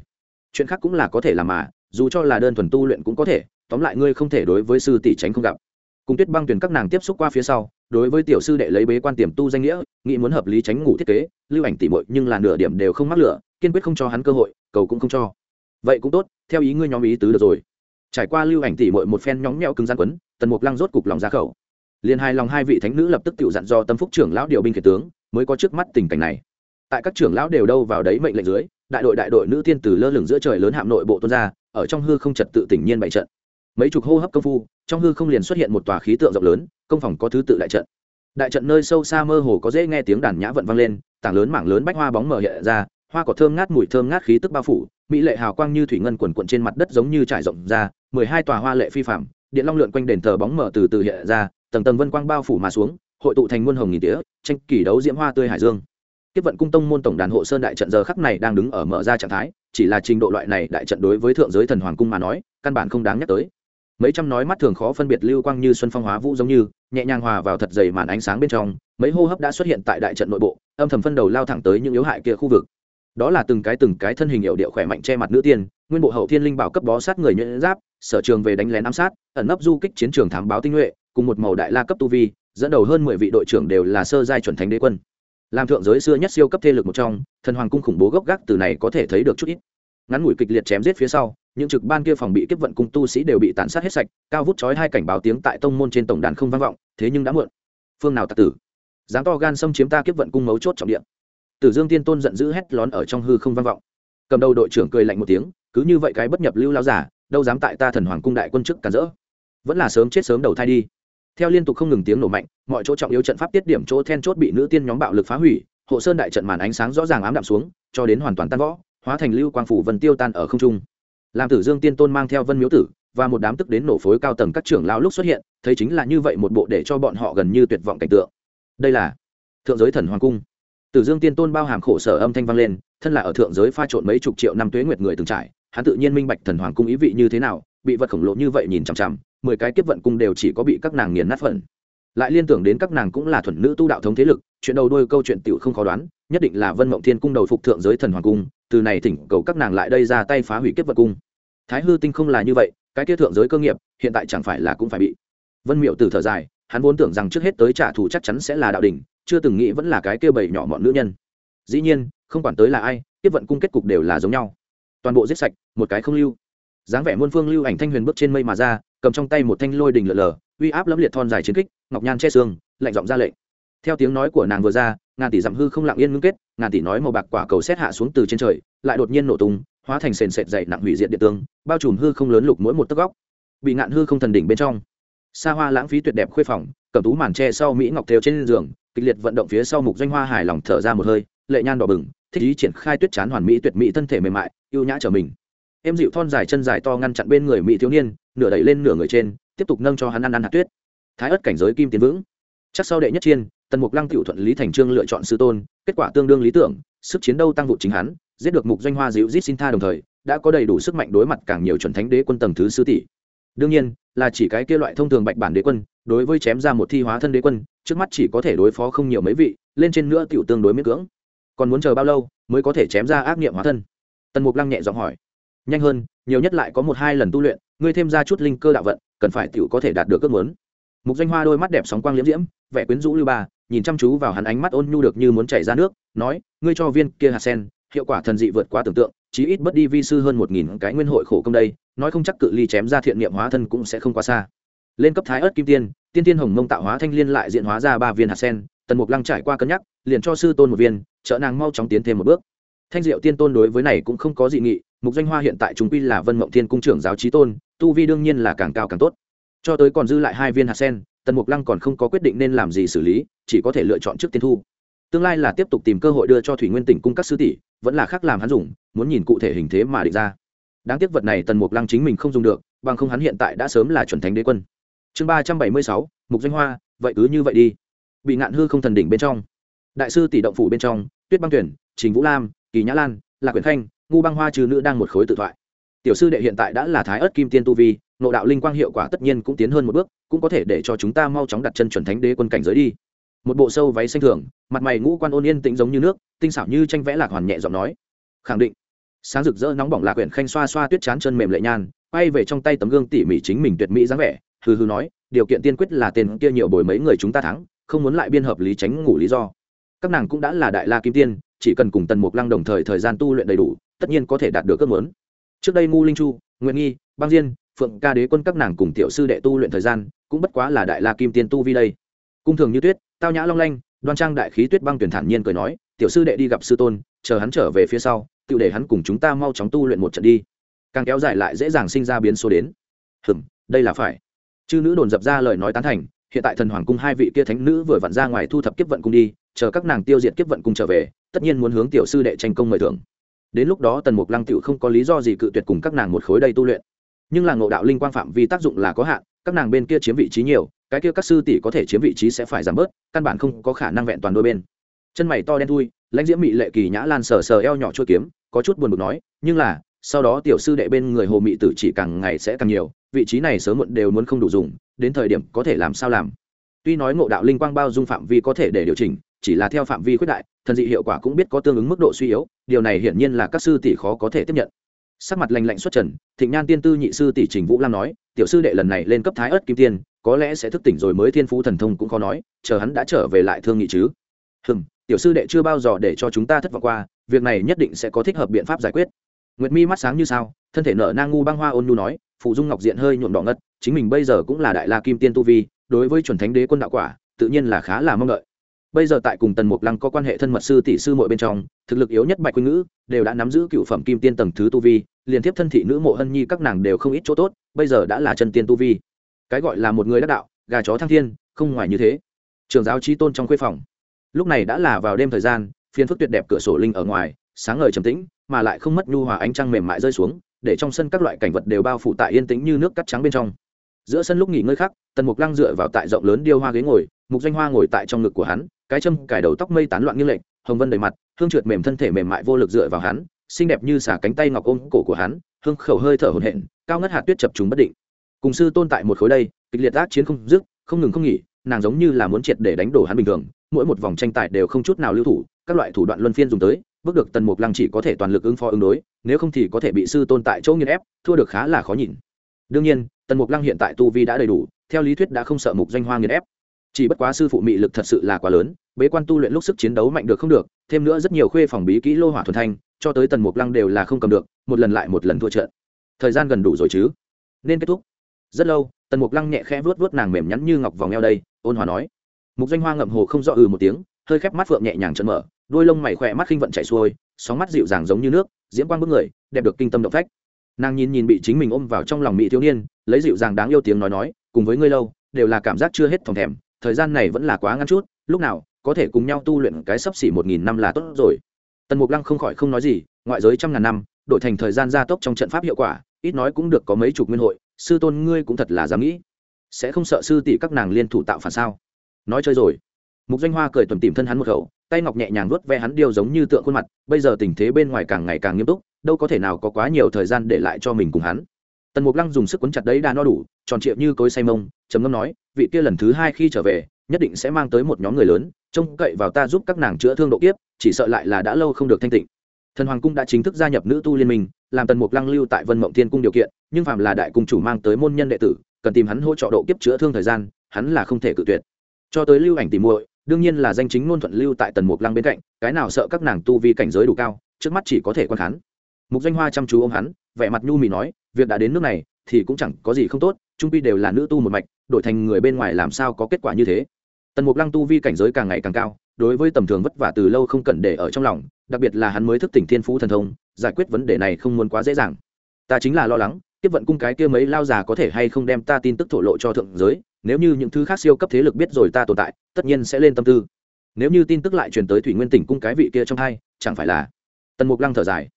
Chuyện khác cũng là có thể làm mà, dù cho là đơn thuần tu luyện cũng có thể, tóm lại ngươi không thể đối với sư tỷ tránh không gặp. Cùng tuyết băng tuyển các nàng tiếp xúc qua phía sau đối với tiểu sư đệ lấy bế quan tiềm tu danh nghĩa, nghĩ muốn hợp lý tránh ngủ thiết kế, lưu ảnh tỉ mội nhưng là nửa điểm đều không mắc lửa, kiên quyết không cho hắn cơ hội, cầu cũng không cho. Vậy cũng tốt, theo ý ngươi nhóm ý tứ được rồi. Trải qua lưu ảnh tỉ mội một phen nhóng nhẽo cứng gian quấn, tần mục lăng rốt cục lòng ra khẩu. Liền hai lòng hai vị thánh nữ lập tức tự dặn do tâm phúc trưởng lão điều binh kể tướng, mới có trước mắt tình cảnh này. Tại các trưởng lão đều đâu vào đấy mệnh lệnh dưới, đại đội đại đội nữ tiên tử lơ lửng giữa trời lớn hạm nội bộ tuân ra, ở trong hư không trật tự tỉnh nhiên bại trận mấy chục hô hấp công phu, trong hư không liền xuất hiện một tòa khí tượng rộng lớn, công phòng có thứ tự đại trận. Đại trận nơi sâu xa mơ hồ có dễ nghe tiếng đàn nhã vận vang lên, tảng lớn mảng lớn bách hoa bóng mở hiện ra, hoa cỏ thơm ngát mùi thơm ngát khí tức bao phủ, mỹ lệ hào quang như thủy ngân quần quận trên mặt đất giống như trải rộng ra, mười hai tòa hoa lệ phi phạm điện long lượn quanh đền thờ bóng mở từ từ hiện ra, tầng tầng vân quang bao phủ mà xuống, hội tụ thành muôn hồng nghìn tía, tranh kỳ đấu diễm hoa tươi hải dương. Tiếp vận cung tông môn tổng đàn hộ sơn đại trận giờ khắc này đang đứng ở mở ra trạng thái, chỉ là trình độ loại này đại trận đối với thượng giới thần hoàng cung mà nói, căn bản không đáng nhắc tới mấy trăm nói mắt thường khó phân biệt lưu quang như xuân phong hóa vũ giống như, nhẹ nhàng hòa vào thật dày màn ánh sáng bên trong, mấy hô hấp đã xuất hiện tại đại trận nội bộ, âm thầm phân đầu lao thẳng tới những yếu hại kia khu vực. Đó là từng cái từng cái thân hình hiệu điệu khỏe mạnh che mặt nữ tiên, nguyên bộ hậu thiên linh bảo cấp bó sát người nhuyễn giáp, sở trường về đánh lén ám sát, ẩn nấp du kích chiến trường thám báo tinh nhuệ, cùng một màu đại la cấp tu vi, dẫn đầu hơn mười vị đội trưởng đều là sơ giai chuẩn thánh đế quân. Làm thượng giới xưa nhất siêu cấp thế lực một trong, thần hoàng cung khủng bố gốc gác từ này có thể thấy được chút ít. Ngắn ngủi kịch liệt chém giết phía sau những trực ban kia phòng bị kiếp vận cung tu sĩ đều bị tàn sát hết sạch, cao vút chói hai cảnh báo tiếng tại tông môn trên tổng đàn không vang vọng, thế nhưng đã muộn. Phương nào tạc tử? Dám to gan xâm chiếm ta kiếp vận cung mấu chốt trọng điện tử dương tiên tôn giận dữ hét lón ở trong hư không vang vọng. Cầm đầu đội trưởng cười lạnh một tiếng, cứ như vậy cái bất nhập lưu lao giả, đâu dám tại ta thần hoàng cung đại quân chức cản rỡ. Vẫn là sớm chết sớm đầu thai đi. Theo liên tục không ngừng tiếng nổ mạnh, mọi chỗ trọng yếu trận pháp tiết điểm chỗ then chốt bị nữ tiên nhóm bạo lực phá hủy, hộ sơn đại trận màn ánh sáng rõ ràng ám đạm xuống, cho đến hoàn toàn tan võ hóa thành lưu quang phủ vân tiêu tan ở không trung làm tử dương tiên tôn mang theo vân miếu tử và một đám tức đến nổ phối cao tầng các trưởng lao lúc xuất hiện, thấy chính là như vậy một bộ để cho bọn họ gần như tuyệt vọng cảnh tượng. Đây là thượng giới thần hoàng cung. Tử dương tiên tôn bao hàm khổ sở âm thanh vang lên, thân là ở thượng giới pha trộn mấy chục triệu năm tuế nguyệt người từng trải, hắn tự nhiên minh bạch thần hoàng cung ý vị như thế nào, bị vật khổng lồ như vậy nhìn chằm chằm, mười cái kiếp vận cung đều chỉ có bị các nàng nghiền nát phần lại liên tưởng đến các nàng cũng là thuần nữ tu đạo thống thế lực, chuyện đầu đuôi câu chuyện tiểu không khó đoán, nhất định là vân mộng thiên cung đầu phục thượng giới thần hoàng cung từ này thỉnh cầu các nàng lại đây ra tay phá hủy kiếp vận cung. Thái hư tinh không là như vậy, cái kia thượng giới cơ nghiệp, hiện tại chẳng phải là cũng phải bị. Vân miệu từ thở dài, hắn vốn tưởng rằng trước hết tới trả thù chắc chắn sẽ là đạo đình chưa từng nghĩ vẫn là cái kia bầy nhỏ mọn nữ nhân. Dĩ nhiên, không quản tới là ai tiếp vận cung kết cục đều là giống nhau. Toàn bộ giết sạch, một cái không lưu. Dáng vẻ muôn phương lưu ảnh thanh huyền bước trên mây mà ra, cầm trong tay một thanh lôi đình lở lờ uy áp lẫm liệt thon dài chiến kích, ngọc nhan che xương, lạnh giọng ra lệnh theo tiếng nói của nàng vừa ra, ngàn tỷ dặm hư không lặng yên ngưng kết, ngàn tỷ nói màu bạc quả cầu xét hạ xuống từ trên trời, lại đột nhiên nổ tung, hóa thành sền sệt dày nặng hủy diệt địa tương bao trùm hư không lớn lục mỗi một tấc góc. Bị ngạn hư không thần đỉnh bên trong. Xa hoa lãng phí tuyệt đẹp khuê phòng cầm tú màn tre sau mỹ ngọc thêu trên giường, kịch liệt vận động phía sau mục doanh hoa hài lòng thở ra một hơi, lệ nhan đỏ bừng, thích ý triển khai tuyết chán hoàn mỹ tuyệt mỹ thân thể mềm mại ưu nhã trở mình. Em dịu thon dài chân dài to ngăn chặn bên người mỹ thiếu niên, nửa đẩy lên nửa người trên, tiếp tục nâng cho hắn ăn ăn hạt tuyết. Thái ớt cảnh giới kim tiến vững. Chắc sau đệ nhất chiên tần mục lăng cựu thuận lý thành trương lựa chọn sư tôn, kết quả tương đương lý tưởng, sức chiến đấu tăng vụ chính hắn, giết được mục doanh hoa dịu giết xin tha đồng thời, đã có đầy đủ sức mạnh đối mặt càng nhiều chuẩn thánh đế quân tầng thứ sư tỷ. đương nhiên, là chỉ cái kia loại thông thường bạch bản đế quân, đối với chém ra một thi hóa thân đế quân, trước mắt chỉ có thể đối phó không nhiều mấy vị, lên trên nữa tiểu tương đối miễn cưỡng. còn muốn chờ bao lâu, mới có thể chém ra ác nghiệm hóa thân? tần mục lăng nhẹ giọng hỏi. nhanh hơn, nhiều nhất lại có một hai lần tu luyện, ngươi thêm ra chút linh cơ đạo vận, cần phải tiểu có thể đạt được ước muốn. mục danh hoa đôi mắt đẹp sóng quang liễm diễm, vẻ quyến rũ lưu ba nhìn chăm chú vào hắn ánh mắt ôn nhu được như muốn chảy ra nước, nói, ngươi cho viên kia hạt sen, hiệu quả thần dị vượt quá tưởng tượng, chí ít bất đi vi sư hơn một nghìn cái nguyên hội khổ công đây, nói không chắc cự ly chém ra thiện niệm hóa thân cũng sẽ không quá xa. Lên cấp thái ớt kim tiên tiên tiên hồng mông tạo hóa thanh liên lại diện hóa ra ba viên hạt sen, tần mục lăng trải qua cân nhắc, liền cho sư tôn một viên, trợ nàng mau chóng tiến thêm một bước. Thanh diệu tiên tôn đối với này cũng không có dị nghị, mục danh hoa hiện tại chúng quy là vân mộng thiên cung trưởng giáo trí tôn, tu vi đương nhiên là càng cao càng tốt. Cho tới còn dư lại hai viên hạt sen tần mục lăng còn không có quyết định nên làm gì xử lý, chỉ có thể lựa chọn trước tiên thu. Tương lai là tiếp tục tìm cơ hội đưa cho thủy nguyên tỉnh cung các sư tỷ, vẫn là khác làm hắn dùng, muốn nhìn cụ thể hình thế mà định ra. Đáng tiếc vật này tần mục lăng chính mình không dùng được, bằng không hắn hiện tại đã sớm là chuẩn thánh đế quân. Chương ba trăm bảy mươi sáu, mục danh hoa, vậy cứ như vậy đi. Bị ngạn hư không thần đỉnh bên trong. Đại sư tỷ động phủ bên trong, tuyết băng tuyển, trình vũ lam, kỳ nhã lan, lạc quyển khanh, ngu băng hoa trừ nữ đang một khối tự thoại. Tiểu sư đệ hiện tại đã là thái ớt kim tiên tu vi nộ đạo linh quang hiệu quả tất nhiên cũng tiến hơn một bước, cũng có thể để cho chúng ta mau chóng đặt chân chuẩn thánh đế quân cảnh giới đi. Một bộ sâu váy xanh thường, mặt mày ngũ quan ôn yên tĩnh giống như nước, tinh xảo như tranh vẽ lạc hoàn nhẹ giọng nói. Khẳng định. Sáng rực rỡ nóng bỏng lạc quyển khanh xoa xoa tuyết chán chân mềm lệ nhan, quay về trong tay tấm gương tỉ mỉ chính mình tuyệt mỹ dáng vẻ, hừ hừ nói, điều kiện tiên quyết là tên kia nhiều bồi mấy người chúng ta thắng, không muốn lại biên hợp lý tránh ngủ lý do. Các nàng cũng đã là đại la kim tiên, chỉ cần cùng tần mục lăng đồng thời thời gian tu luyện đầy đủ, tất nhiên có thể đạt được ước muốn. Trước đây ngu linh chu nguyện nghi, băng diên phượng ca đế quân các nàng cùng tiểu sư đệ tu luyện thời gian, cũng bất quá là đại la kim tiên tu vi đây. Cung thường như tuyết, tao nhã long lanh, đoan trang đại khí tuyết băng tuyển thản nhiên cười nói, tiểu sư đệ đi gặp sư tôn, chờ hắn trở về phía sau tự để hắn cùng chúng ta mau chóng tu luyện một trận đi. Càng kéo dài lại dễ dàng sinh ra biến số đến. Hừm, đây là phải. Chư nữ đồn dập ra lời nói tán thành, hiện tại thần hoàng cung hai vị kia thánh nữ vừa vặn ra ngoài thu thập kiếp vận cung đi, chờ các nàng tiêu diệt kiếp vận cung trở về, tất nhiên muốn hướng tiểu sư đệ tranh công mời thưởng. Đến lúc đó tần mục lăng tiểu không có lý do gì cự tuyệt cùng các nàng một khối đây tu luyện nhưng là ngộ đạo linh quang phạm vi tác dụng là có hạn, các nàng bên kia chiếm vị trí nhiều, cái kia các sư tỷ có thể chiếm vị trí sẽ phải giảm bớt, căn bản không có khả năng vẹn toàn đôi bên. Chân mày to đen thui, lãnh diễm mị lệ kỳ nhã lan sờ sờ eo nhỏ chua kiếm, có chút buồn bực nói, nhưng là, sau đó tiểu sư đệ bên người hồ mị tử chỉ càng ngày sẽ càng nhiều, vị trí này sớm muộn đều muốn không đủ dùng, đến thời điểm có thể làm sao làm. Tuy nói ngộ đạo linh quang bao dung phạm vi có thể để điều chỉnh, chỉ là theo phạm vi khuyết đại, thần dị hiệu quả cũng biết có tương ứng mức độ suy yếu, điều này hiển nhiên là các sư tỷ khó có thể tiếp nhận sắc mặt lành lạnh xuất trần, thịnh nhan tiên tư nhị sư tỷ trình vũ lam nói, tiểu sư đệ lần này lên cấp thái ớt kim tiên, có lẽ sẽ thức tỉnh rồi mới thiên phú thần thông cũng khó nói, chờ hắn đã trở về lại thương nghị chứ. Hừm, tiểu sư đệ chưa bao giờ để cho chúng ta thất vọng qua, việc này nhất định sẽ có thích hợp biện pháp giải quyết. Nguyệt mi mắt sáng như sao, thân thể nở nang ngu băng hoa ôn nhu nói, phụ dung ngọc diện hơi nhuộm đỏ ngất, chính mình bây giờ cũng là đại la kim tiên tu vi, đối với chuẩn thánh đế quân đạo quả, tự nhiên là khá là mong đợi bây giờ tại cùng tần mục lăng có quan hệ thân mật sư tỷ sư mội bên trong, thực lực yếu nhất bạch quỳnh ngữ, đều đã nắm giữ cựu phẩm kim tiên tầng thứ tu vi, liên tiếp thân thị nữ mộ hân nhi các nàng đều không ít chỗ tốt, bây giờ đã là chân tiên tu vi. Cái gọi là một người đắc đạo, gà chó thăng thiên, không ngoài như thế. Trường giáo trí tôn trong khuê phòng. Lúc này đã là vào đêm thời gian phiên phức tuyệt đẹp cửa sổ linh ở ngoài, sáng ngời trầm tĩnh, mà lại không mất nhu hòa ánh trăng mềm mại rơi xuống, để trong sân các loại cảnh vật đều bao phủ tại yên tĩnh như nước cắt trắng bên trong. Giữa sân lúc nghỉ ngơi khác, tần mục lăng dựa vào tại rộng lớn điêu hoa ghế ngồi, mục danh hoa ngồi tại trong ngực của hắn cái châm cài đầu tóc mây tán loạn như lệnh hồng vân đầy mặt, hương trượt mềm thân thể mềm mại vô lực dựa vào hắn, xinh đẹp như xả cánh tay ngọc ôm cổ của hắn, hương khẩu hơi thở hồn hển, cao ngất hạt tuyết chập chúng bất định. Cùng sư tôn tại một khối đây, kịch liệt ác chiến không dứt, không ngừng không nghỉ, nàng giống như là muốn triệt để đánh đổ hắn bình thường, mỗi một vòng tranh tài đều không chút nào lưu thủ, các loại thủ đoạn luân phiên dùng tới, bước được tần mục lăng chỉ có thể toàn lực ứng phó ứng đối, nếu không thì có thể bị sư tôn tại chỗ nghiên ép, thua được khá là khó nhìn. Đương nhiên, tần mục lăng hiện tại tu vi đã đầy đủ, theo lý thuyết đã không sợ mục danh hoa nghiên ép chỉ bất quá sư phụ mị lực thật sự là quá lớn, bế quan tu luyện lúc sức chiến đấu mạnh được không được, thêm nữa rất nhiều khuê phòng bí kỹ lô hỏa thuần thanh, cho tới tần mục lăng đều là không cầm được, một lần lại một lần thua trận. Thời gian gần đủ rồi chứ? Nên kết thúc. Rất lâu, tần mục lăng nhẹ khẽ vuốt vuốt nàng mềm nhắn như ngọc vòng eo đây, ôn hòa nói. Mục danh hoa ngậm hồ không rõ ừ một tiếng, hơi khép mắt phượng nhẹ nhàng chân mở, đôi lông mày khỏe mắt khinh vận chạy xuôi, sóng mắt dịu dàng giống như nước, diễm quang bức người, đẹp được kinh tâm động phách. Nàng nhìn nhìn bị chính mình ôm vào trong lòng mỹ thiếu niên, lấy dịu dàng đáng yêu tiếng nói nói, cùng với ngươi lâu, đều là cảm giác chưa hết thòng thèm thời gian này vẫn là quá ngắn chút, lúc nào, có thể cùng nhau tu luyện cái sấp xỉ một nghìn năm là tốt rồi. Tần mục lăng không khỏi không nói gì, ngoại giới trăm ngàn năm, đổi thành thời gian gia tốc trong trận pháp hiệu quả, ít nói cũng được có mấy chục nguyên hội, sư tôn ngươi cũng thật là dám nghĩ. Sẽ không sợ sư tỷ các nàng liên thủ tạo phản sao? Nói chơi rồi. Mục danh hoa cười tuần tìm thân hắn một khẩu, tay ngọc nhẹ nhàng vuốt ve hắn điều giống như tượng khuôn mặt, bây giờ tình thế bên ngoài càng ngày càng nghiêm túc, đâu có thể nào có quá nhiều thời gian để lại cho mình cùng hắn tần mục lăng dùng sức quấn chặt đấy đã no đủ, tròn triệu như cối say mông, trầm ngâm nói, vị kia lần thứ hai khi trở về, nhất định sẽ mang tới một nhóm người lớn, trông cậy vào ta giúp các nàng chữa thương độ kiếp, chỉ sợ lại là đã lâu không được thanh tịnh. Thần hoàng cung đã chính thức gia nhập nữ tu liên minh, làm tần mục lăng lưu tại vân mộng thiên cung điều kiện, nhưng phạm là đại cung chủ mang tới môn nhân đệ tử, cần tìm hắn hỗ trợ độ kiếp chữa thương thời gian, hắn là không thể cự tuyệt. Cho tới lưu ảnh tìm muội, đương nhiên là danh chính ngôn thuận lưu tại tần mục lăng bên cạnh, cái nào sợ các nàng tu vi cảnh giới đủ cao, trước mắt chỉ có thể quan khán. Mục danh hoa chăm chú ô m hắn, vẻ mặt nhu mì nói việc đã đến nước này thì cũng chẳng có gì không tốt, trung pi đều là nữ tu một mạch, đổi thành người bên ngoài làm sao có kết quả như thế. Tần mục lăng tu vi cảnh giới càng ngày càng cao, đối với tầm thường vất vả từ lâu không cần để ở trong lòng, đặc biệt là hắn mới thức tỉnh thiên phú thần thông, giải quyết vấn đề này không muốn quá dễ dàng. Ta chính là lo lắng, tiếp vận cung cái kia mấy lao già có thể hay không đem ta tin tức thổ lộ cho thượng giới, nếu như những thứ khác siêu cấp thế lực biết rồi ta tồn tại, tất nhiên sẽ lên tâm tư. Nếu như tin tức lại truyền tới thủy nguyên tỉnh cung cái vị kia trong hai, chẳng phải là? Tần mục lăng thở dài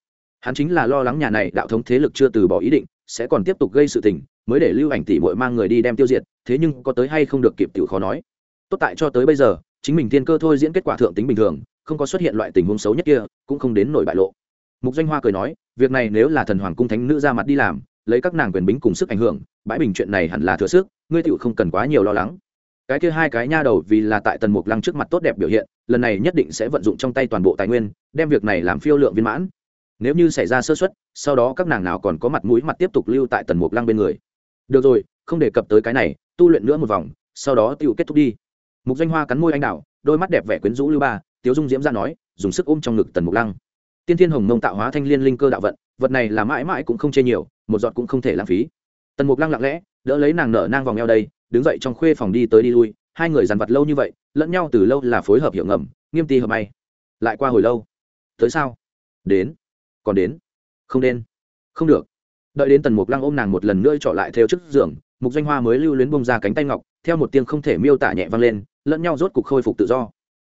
hắn chính là lo lắng nhà này đạo thống thế lực chưa từ bỏ ý định, sẽ còn tiếp tục gây sự tình, mới để lưu ảnh tỷ muội mang người đi đem tiêu diệt, thế nhưng có tới hay không được kịp tiểu khó nói. Tốt tại cho tới bây giờ, chính mình Tiên cơ thôi diễn kết quả thượng tính bình thường, không có xuất hiện loại tình huống xấu nhất kia, cũng không đến nổi bại lộ. Mục danh hoa cười nói, việc này nếu là thần hoàng cung thánh nữ ra mặt đi làm, lấy các nàng quyền bính cùng sức ảnh hưởng, bãi bình chuyện này hẳn là thừa sức, ngươi tựu không cần quá nhiều lo lắng. Cái kia hai cái nha đầu vì là tại tần mục lăng trước mặt tốt đẹp biểu hiện, lần này nhất định sẽ vận dụng trong tay toàn bộ tài nguyên, đem việc này làm phiêu lượng viên mãn nếu như xảy ra sơ xuất sau đó các nàng nào còn có mặt mũi mặt tiếp tục lưu tại tần mục lăng bên người. Được rồi, không đề cập tới cái này, tu luyện nữa một vòng, sau đó tựu kết thúc đi. Mục danh hoa cắn môi anh đào, đôi mắt đẹp vẻ quyến rũ lưu ba, tiếu dung diễm ra nói, dùng sức ôm trong ngực tần mục lăng. Tiên thiên hồng mông tạo hóa thanh liên linh cơ đạo vận, vật này là mãi mãi cũng không chê nhiều, một giọt cũng không thể lãng phí. Tần mục lăng lặng lẽ, đỡ lấy nàng nở nang vòng eo đây, đứng dậy trong khuê phòng đi tới đi lui, hai người dàn vặt lâu như vậy, lẫn nhau từ lâu là phối hợp hiệu ngầm, nghiêm ti hợp may. Lại qua hồi lâu, tới sao? Đến còn đến. Không đến. Không được. Đợi đến tần mục lăng ôm nàng một lần nữa trọ lại theo trước giường, mục danh hoa mới lưu luyến bông ra cánh tay ngọc, theo một tiếng không thể miêu tả nhẹ vang lên, lẫn nhau rốt cục khôi phục tự do.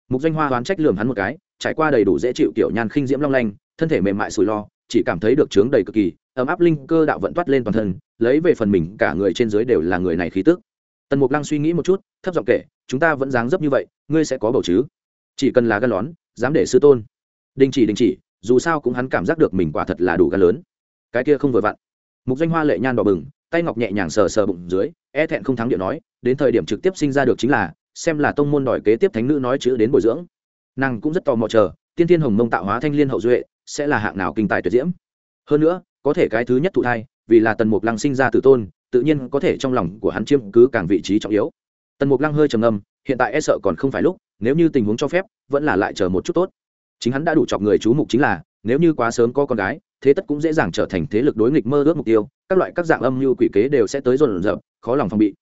Mục danh hoa đoán trách lườm hắn một cái, trải qua đầy đủ dễ chịu kiểu nhàn khinh diễm long lanh, thân thể mềm mại sùi lo, chỉ cảm thấy được trướng đầy cực kỳ, ấm áp linh cơ đạo vận toát lên toàn thân, lấy về phần mình, cả người trên dưới đều là người này khí tức. Tần mục lăng suy nghĩ một chút, thấp giọng kể, chúng ta vẫn dáng dấp như vậy, ngươi sẽ có bầu chứ? Chỉ cần là gan lón, dám để sư tôn. Đình chỉ đình chỉ dù sao cũng hắn cảm giác được mình quả thật là đủ gan lớn. Cái kia không vừa vặn. Mục danh hoa lệ nhan đỏ bừng, tay ngọc nhẹ nhàng sờ sờ bụng dưới e thẹn không thắng điệu nói, đến thời điểm trực tiếp sinh ra được chính là, xem là tông môn đòi kế tiếp thánh nữ nói chữ đến bồi dưỡng. Nàng cũng rất tò mò chờ, tiên thiên hồng mông tạo hóa thanh liên hậu duệ, sẽ là hạng nào kinh tài tuyệt diễm. Hơn nữa, có thể cái thứ nhất thụ thai, vì là tần mục lăng sinh ra từ tôn, tự nhiên có thể trong lòng của hắn chiếm cứ càng vị trí trọng yếu. Tần mục lăng hơi trầm ngâm, hiện tại e sợ còn không phải lúc, nếu như tình huống cho phép, vẫn là lại chờ một chút tốt chính hắn đã đủ chọc người chú mục chính là, nếu như quá sớm có con gái, thế tất cũng dễ dàng trở thành thế lực đối nghịch mơ ước mục tiêu, các loại các dạng âm mưu quỷ kế đều sẽ tới dồn dập, khó lòng phòng bị.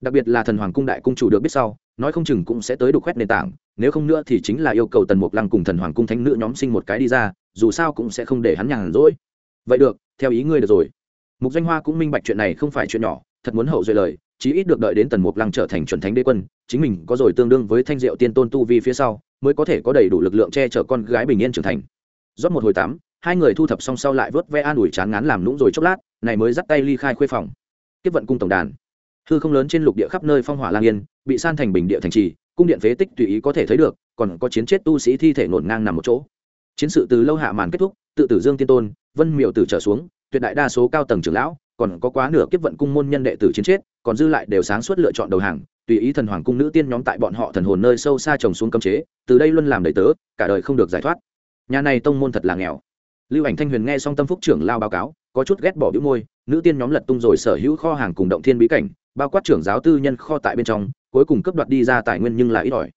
Đặc biệt là thần hoàng cung đại cung chủ được biết sau, nói không chừng cũng sẽ tới đục khoét nền tảng, nếu không nữa thì chính là yêu cầu tần mục lăng cùng thần hoàng cung thánh nữ nhóm sinh một cái đi ra, dù sao cũng sẽ không để hắn nhàn rỗi. Vậy được, theo ý ngươi được rồi. Mục danh hoa cũng minh bạch chuyện này không phải chuyện nhỏ, thật muốn hậu duệ lời chí ít được đợi đến tần mục lăng trở thành chuẩn thánh đế quân chính mình có rồi tương đương với thanh diệu tiên tôn tu vi phía sau mới có thể có đầy đủ lực lượng che chở con gái bình yên trưởng thành. Rót một hồi tám, hai người thu thập xong sau lại vớt ve an ủi chán ngán làm lũng rồi chốc lát này mới dắt tay ly khai khuê phòng. Tiếp vận cung tổng đàn. Hư không lớn trên lục địa khắp nơi phong hỏa lang yên bị san thành bình địa thành trì cung điện phế tích tùy ý có thể thấy được còn có chiến chết tu sĩ thi thể ngổn ngang nằm một chỗ. Chiến sự từ lâu hạ màn kết thúc tự tử dương tiên tôn vân miệu tử trở xuống tuyệt đại đa số cao tầng trưởng lão còn có quá nửa kiếp vận cung môn nhân đệ tử chiến chết, còn dư lại đều sáng suốt lựa chọn đầu hàng, tùy ý thần hoàng cung nữ tiên nhóm tại bọn họ thần hồn nơi sâu xa trồng xuống cấm chế, từ đây luôn làm đầy tớ, cả đời không được giải thoát. Nhà này tông môn thật là nghèo. Lưu ảnh thanh huyền nghe xong tâm phúc trưởng lao báo cáo, có chút ghét bỏ bĩu môi, nữ tiên nhóm lật tung rồi sở hữu kho hàng cùng động thiên bí cảnh, bao quát trưởng giáo tư nhân kho tại bên trong, cuối cùng cấp đoạt đi ra tài nguyên nhưng là ít ỏi.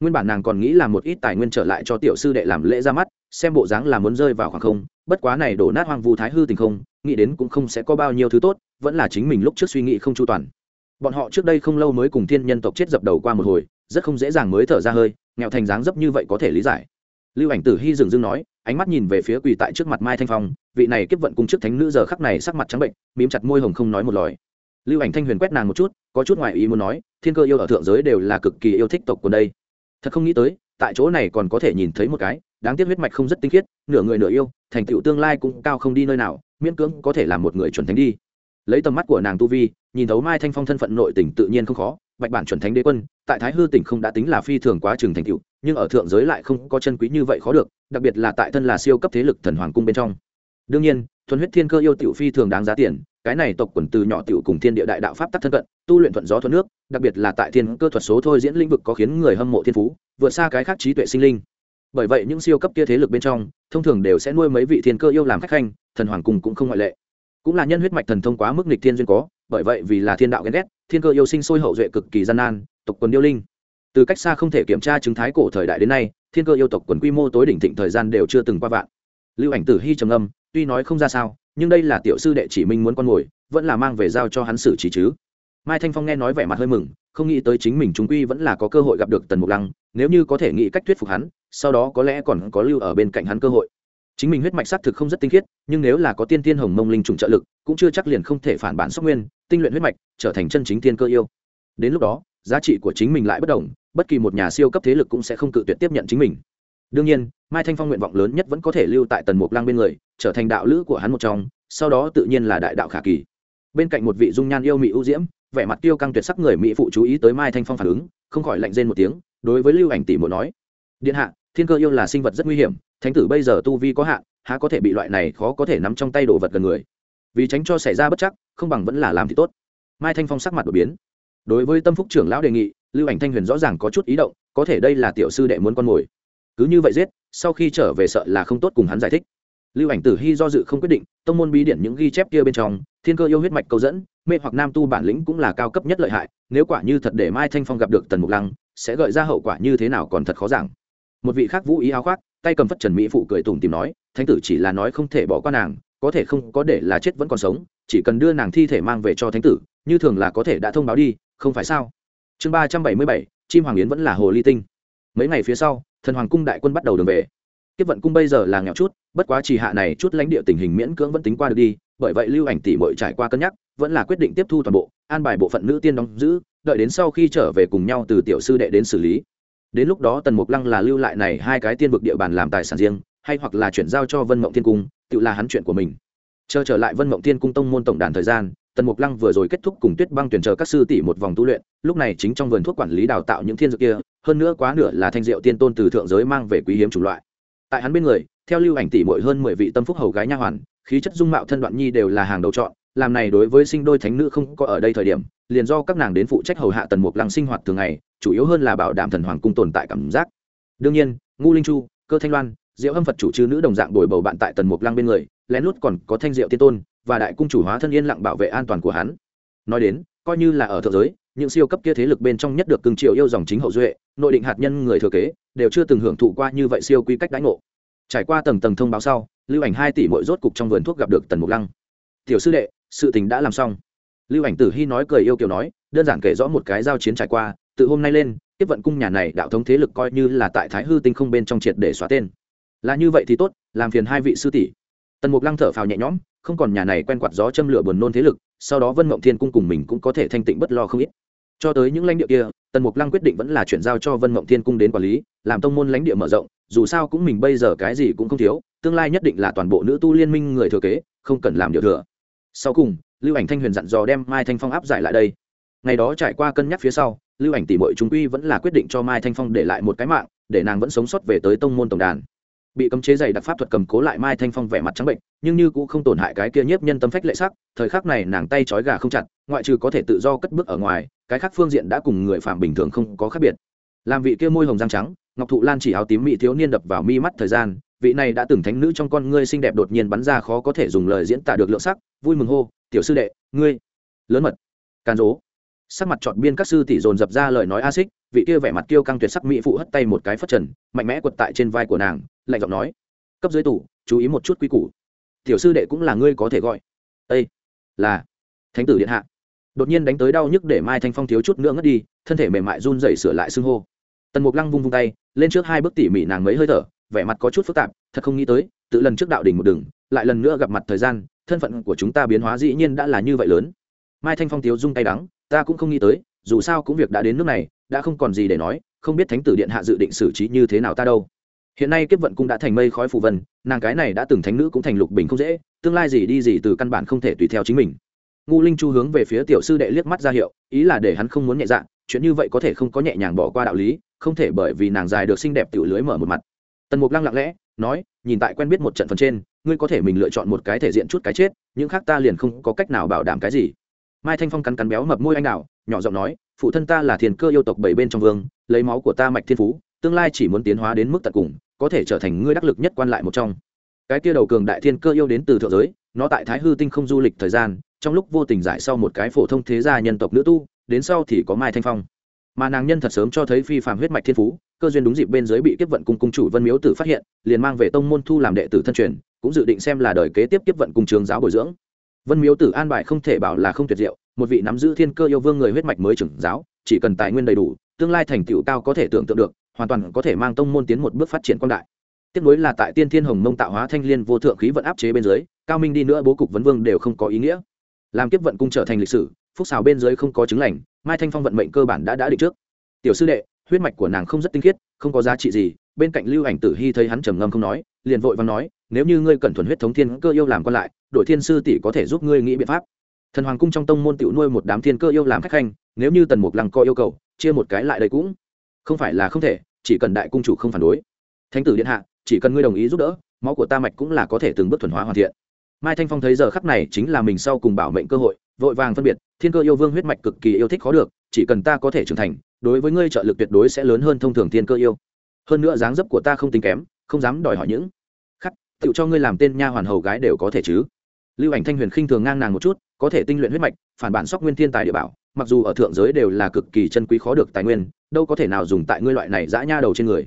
Nguyên bản nàng còn nghĩ là một ít tài nguyên trở lại cho tiểu sư đệ làm lễ ra mắt, xem bộ dáng là muốn rơi vào khoảng không, bất quá này đổ nát hoang vu thái hư tình không nghĩ đến cũng không sẽ có bao nhiêu thứ tốt, vẫn là chính mình lúc trước suy nghĩ không chu toàn. Bọn họ trước đây không lâu mới cùng thiên nhân tộc chết dập đầu qua một hồi, rất không dễ dàng mới thở ra hơi, nghèo thành dáng dấp như vậy có thể lý giải. Lưu ảnh tử hy dừng dưng nói, ánh mắt nhìn về phía quỳ tại trước mặt mai thanh phong, vị này kiếp vận cùng chức thánh nữ giờ khắc này sắc mặt trắng bệnh, mím chặt môi hồng không nói một lời. Lưu ảnh thanh huyền quét nàng một chút, có chút ngoại ý muốn nói, thiên cơ yêu ở thượng giới đều là cực kỳ yêu thích tộc quần đây. Thật không nghĩ tới, tại chỗ này còn có thể nhìn thấy một cái, đáng tiếc huyết mạch không rất tinh khiết, nửa người nửa yêu, thành tựu tương lai cũng cao không đi nơi nào miễn cưỡng có thể làm một người chuẩn thánh đi. Lấy tầm mắt của nàng tu vi, nhìn thấu mai thanh phong thân phận nội tỉnh tự nhiên không khó, bạch bản chuẩn thánh đế quân, tại thái hư tỉnh không đã tính là phi thường quá trường thành tựu, nhưng ở thượng giới lại không có chân quý như vậy khó được, đặc biệt là tại thân là siêu cấp thế lực thần hoàng cung bên trong. Đương nhiên, thuần huyết thiên cơ yêu tiểu phi thường đáng giá tiền, cái này tộc quần từ nhỏ tiểu cùng thiên địa đại đạo pháp tắc thân cận, tu luyện thuận gió thuận nước, đặc biệt là tại thiên cơ thuật số thôi diễn lĩnh vực có khiến người hâm mộ thiên phú, vượt xa cái khác trí tuệ sinh linh. Bởi vậy những siêu cấp kia thế lực bên trong, thông thường đều sẽ nuôi mấy vị thiên cơ yêu làm khách khanh thần hoàng cung cũng không ngoại lệ. Cũng là nhân huyết mạch thần thông quá mức nghịch thiên duyên có, bởi vậy vì là thiên đạo ghen ghét, thiên cơ yêu sinh sôi hậu duệ cực kỳ gian nan, tộc quần yêu linh. Từ cách xa không thể kiểm tra chứng thái cổ thời đại đến nay, thiên cơ yêu tộc quần quy mô tối đỉnh thịnh thời gian đều chưa từng qua vạn. Lưu ảnh tử hy trầm âm tuy nói không ra sao, nhưng đây là tiểu sư đệ chỉ minh muốn con mồi vẫn là mang về giao cho hắn xử trí chứ. Mai thanh phong nghe nói vẻ mặt hơi mừng, không nghĩ tới chính mình chúng quy vẫn là có cơ hội gặp được tần mục lăng, nếu như có thể nghĩ cách thuyết phục hắn, sau đó có lẽ còn có lưu ở bên cạnh hắn cơ hội chính mình huyết mạch xác thực không rất tinh khiết, nhưng nếu là có tiên tiên hồng mông linh trùng trợ lực, cũng chưa chắc liền không thể phản bản sóc nguyên, tinh luyện huyết mạch, trở thành chân chính tiên cơ yêu. Đến lúc đó, giá trị của chính mình lại bất đồng, bất kỳ một nhà siêu cấp thế lực cũng sẽ không cự tuyệt tiếp nhận chính mình. Đương nhiên, mai thanh phong nguyện vọng lớn nhất vẫn có thể lưu tại tần mục lang bên người, trở thành đạo lữ của hắn một trong, sau đó tự nhiên là đại đạo khả kỳ. Bên cạnh một vị dung nhan yêu mỹ ưu diễm, vẻ mặt tiêu căng tuyệt sắc người mỹ phụ chú ý tới mai thanh phong phản ứng, không khỏi lạnh rên một tiếng, đối với lưu ảnh tỷ một nói, điện hạ, thiên cơ yêu là sinh vật rất nguy hiểm thánh tử bây giờ tu vi có hạn, há có thể bị loại này khó có thể nắm trong tay đồ vật gần người. Vì tránh cho xảy ra bất chắc, không bằng vẫn là làm thì tốt. Mai thanh phong sắc mặt đột biến. Đối với tâm phúc trưởng lão đề nghị, lưu ảnh thanh huyền rõ ràng có chút ý động, có thể đây là tiểu sư đệ muốn con mồi. Cứ như vậy giết, sau khi trở về sợ là không tốt cùng hắn giải thích. Lưu ảnh tử hy do dự không quyết định, tông môn bí điển những ghi chép kia bên trong, thiên cơ yêu huyết mạch câu dẫn, mê hoặc nam tu bản lĩnh cũng là cao cấp nhất lợi hại, nếu quả như thật để mai thanh phong gặp được tần mục lăng, sẽ gợi ra hậu quả như thế nào còn thật khó giảng. Một vị khác vũ ý áo khoác tay cầm phất trần mỹ phụ cười tủm tìm nói, thánh tử chỉ là nói không thể bỏ qua nàng, có thể không có để là chết vẫn còn sống, chỉ cần đưa nàng thi thể mang về cho thánh tử, như thường là có thể đã thông báo đi, không phải sao? Chương ba trăm bảy mươi bảy, chim hoàng yến vẫn là hồ ly tinh. Mấy ngày phía sau, thần hoàng cung đại quân bắt đầu đường về. Tiếp vận cung bây giờ là nghèo chút, bất quá trì hạ này chút lãnh địa tình hình miễn cưỡng vẫn tính qua được đi, bởi vậy lưu ảnh tỷ mội trải qua cân nhắc, vẫn là quyết định tiếp thu toàn bộ, an bài bộ phận nữ tiên đóng giữ, đợi đến sau khi trở về cùng nhau từ tiểu sư đệ đến xử lý đến lúc đó tần mục lăng là lưu lại này hai cái tiên vực địa bàn làm tài sản riêng, hay hoặc là chuyển giao cho vân mộng thiên cung, tự là hắn chuyện của mình. Chờ trở lại vân mộng thiên cung tông môn tổng đàn thời gian, tần mục lăng vừa rồi kết thúc cùng tuyết băng tuyển chờ các sư tỷ một vòng tu luyện, lúc này chính trong vườn thuốc quản lý đào tạo những thiên dược kia, hơn nữa quá nửa là thanh diệu tiên tôn từ thượng giới mang về quý hiếm chủng loại. Tại hắn bên người, theo lưu ảnh tỷ mỗi hơn mười vị tâm phúc hầu gái nha hoàn, khí chất dung mạo thân đoạn nhi đều là hàng đầu chọn, làm này đối với sinh đôi thánh nữ không có ở đây thời điểm liền do các nàng đến phụ trách hầu hạ tần mục lăng sinh hoạt thường ngày, chủ yếu hơn là bảo đảm thần hoàng cung tồn tại cảm giác. Đương nhiên, ngu linh chu, cơ thanh loan, diệu hâm phật chủ chư nữ đồng dạng đổi bầu bạn tại tần mục lăng bên người, lén lút còn có thanh diệu tiên tôn và đại cung chủ hóa thân yên lặng bảo vệ an toàn của hắn. Nói đến, coi như là ở thượng giới, những siêu cấp kia thế lực bên trong nhất được cưng triệu yêu dòng chính hậu duệ, nội định hạt nhân người thừa kế, đều chưa từng hưởng thụ qua như vậy siêu quy cách đãi ngộ. Trải qua tầng tầng thông báo sau, lưu ảnh hai tỷ mỗi rốt cục trong vườn thuốc gặp được tần mục lăng. Tiểu sư đệ, sự tình đã làm xong lưu ảnh tử hy nói cười yêu kiều nói, đơn giản kể rõ một cái giao chiến trải qua, từ hôm nay lên, tiếp vận cung nhà này đạo thống thế lực coi như là tại thái hư tinh không bên trong triệt để xóa tên. Là như vậy thì tốt, làm phiền hai vị sư tỷ. Tần mục lăng thở phào nhẹ nhõm, không còn nhà này quen quạt gió châm lửa buồn nôn thế lực, sau đó vân mộng thiên cung cùng mình cũng có thể thanh tịnh bất lo không ít. Cho tới những lãnh địa kia, tần mục lăng quyết định vẫn là chuyển giao cho vân mộng thiên cung đến quản lý, làm tông môn lãnh địa mở rộng, dù sao cũng mình bây giờ cái gì cũng không thiếu, tương lai nhất định là toàn bộ nữ tu liên minh người thừa kế, không cần làm điều thừa. Sau cùng lưu ảnh thanh huyền dặn dò đem mai thanh phong áp giải lại đây. Ngày đó trải qua cân nhắc phía sau, lưu ảnh tỷ mội chúng quy vẫn là quyết định cho mai thanh phong để lại một cái mạng, để nàng vẫn sống sót về tới tông môn tổng đàn. Bị cấm chế dày đặc pháp thuật cầm cố lại mai thanh phong vẻ mặt trắng bệnh, nhưng như cũng không tổn hại cái kia nhiếp nhân tâm phách lệ sắc, thời khắc này nàng tay trói gà không chặt, ngoại trừ có thể tự do cất bước ở ngoài, cái khác phương diện đã cùng người phạm bình thường không có khác biệt. Làm vị kia môi hồng răng trắng, ngọc thụ lan chỉ áo tím mỹ thiếu niên đập vào mi mắt thời gian vị này đã từng thánh nữ trong con ngươi xinh đẹp đột nhiên bắn ra khó có thể dùng lời diễn tả được lượng sắc, vui mừng hô, tiểu sư đệ, ngươi lớn mật. Can dỗ. Sắc mặt chọn biên các sư tỷ dồn dập ra lời nói a xích, vị kia vẻ mặt kiêu căng tuyệt sắc mỹ phụ hất tay một cái phất trần, mạnh mẽ quật tại trên vai của nàng, lạnh giọng nói, cấp dưới tủ chú ý một chút quy củ. Tiểu sư đệ cũng là ngươi có thể gọi. Ây là thánh tử điện hạ. Đột nhiên đánh tới đau nhức để mai thanh phong thiếu chút nữa ngất đi, thân thể mềm mại run rẩy sửa lại xưng hô. Tần mục lăng vung vung tay, lên trước hai bước tỉ mỉ nàng mấy hơi thở vẻ mặt có chút phức tạp, thật không nghĩ tới, tự lần trước đạo đỉnh một đường, lại lần nữa gặp mặt thời gian, thân phận của chúng ta biến hóa dĩ nhiên đã là như vậy lớn. Mai thanh phong thiếu rung tay đắng, ta cũng không nghĩ tới, dù sao cũng việc đã đến nước này, đã không còn gì để nói, không biết thánh tử điện hạ dự định xử trí như thế nào ta đâu. Hiện nay kiếp vận cũng đã thành mây khói phù vân, nàng cái này đã từng thánh nữ cũng thành lục bình không dễ, tương lai gì đi gì từ căn bản không thể tùy theo chính mình. Ngu linh chu hướng về phía tiểu sư đệ liếc mắt ra hiệu, ý là để hắn không muốn nhẹ dạ chuyện như vậy có thể không có nhẹ nhàng bỏ qua đạo lý, không thể bởi vì nàng dài được xinh đẹp tiểu lưới mở một mặt tần mục lăng lặng lẽ, nói, nhìn tại quen biết một trận phần trên, ngươi có thể mình lựa chọn một cái thể diện chút cái chết, những khác ta liền không có cách nào bảo đảm cái gì. Mai thanh phong cắn cắn béo mập môi anh đào, nhỏ giọng nói, phụ thân ta là thiền cơ yêu tộc bảy bên trong vương, lấy máu của ta mạch thiên phú, tương lai chỉ muốn tiến hóa đến mức tận cùng, có thể trở thành ngươi đắc lực nhất quan lại một trong. Cái kia đầu cường đại thiên cơ yêu đến từ thượng giới, nó tại thái hư tinh không du lịch thời gian, trong lúc vô tình giải sau một cái phổ thông thế gia nhân tộc nữ tu, đến sau thì có mai thanh phong. Mà nàng nhân thật sớm cho thấy phi phạm huyết mạch thiên phú cơ duyên đúng dịp bên dưới bị tiếp vận cung cung chủ vân miếu tử phát hiện, liền mang về tông môn thu làm đệ tử thân truyền, cũng dự định xem là đời kế tiếp tiếp vận cung trường giáo bồi dưỡng. Vân miếu tử an bài không thể bảo là không tuyệt diệu, một vị nắm giữ thiên cơ yêu vương người huyết mạch mới trưởng giáo, chỉ cần tài nguyên đầy đủ, tương lai thành tựu cao có thể tưởng tượng được, hoàn toàn có thể mang tông môn tiến một bước phát triển quan đại. Tiếp nối là tại tiên thiên hồng mông tạo hóa thanh liên vô thượng khí vận áp chế bên dưới, cao minh đi nữa bố cục vấn vương đều không có ý nghĩa. Làm kiếp vận cung trở thành lịch sử, phúc xào bên dưới không có chứng lành, mai thanh phong vận mệnh cơ bản đã đã định trước. Tiểu sư đệ huyết mạch của nàng không rất tinh khiết, không có giá trị gì. Bên cạnh lưu ảnh tử hy thấy hắn trầm ngâm không nói, liền vội và nói, nếu như ngươi cần thuần huyết thống thiên cơ yêu làm còn lại đội thiên sư tỷ có thể giúp ngươi nghĩ biện pháp. Thần hoàng cung trong tông môn tiểu nuôi một đám thiên cơ yêu làm khách khanh, nếu như tần mục lăng co yêu cầu, chia một cái lại đây cũng không phải là không thể, chỉ cần đại cung chủ không phản đối. Thánh tử điện hạ, chỉ cần ngươi đồng ý giúp đỡ, máu của ta mạch cũng là có thể từng bước thuần hóa hoàn thiện. Mai thanh phong thấy giờ khắc này chính là mình sau cùng bảo mệnh cơ hội, vội vàng phân biệt, thiên cơ yêu vương huyết mạch cực kỳ yêu thích khó được chỉ cần ta có thể trưởng thành, đối với ngươi trợ lực tuyệt đối sẽ lớn hơn thông thường thiên cơ yêu. Hơn nữa dáng dấp của ta không tính kém, không dám đòi hỏi những khắc tự cho ngươi làm tên nha hoàn hầu gái đều có thể chứ. Lưu ảnh thanh huyền khinh thường ngang nàng một chút, có thể tinh luyện huyết mạch, phản bản sóc nguyên thiên tài địa bảo, mặc dù ở thượng giới đều là cực kỳ chân quý khó được tài nguyên, đâu có thể nào dùng tại ngươi loại này dã nha đầu trên người.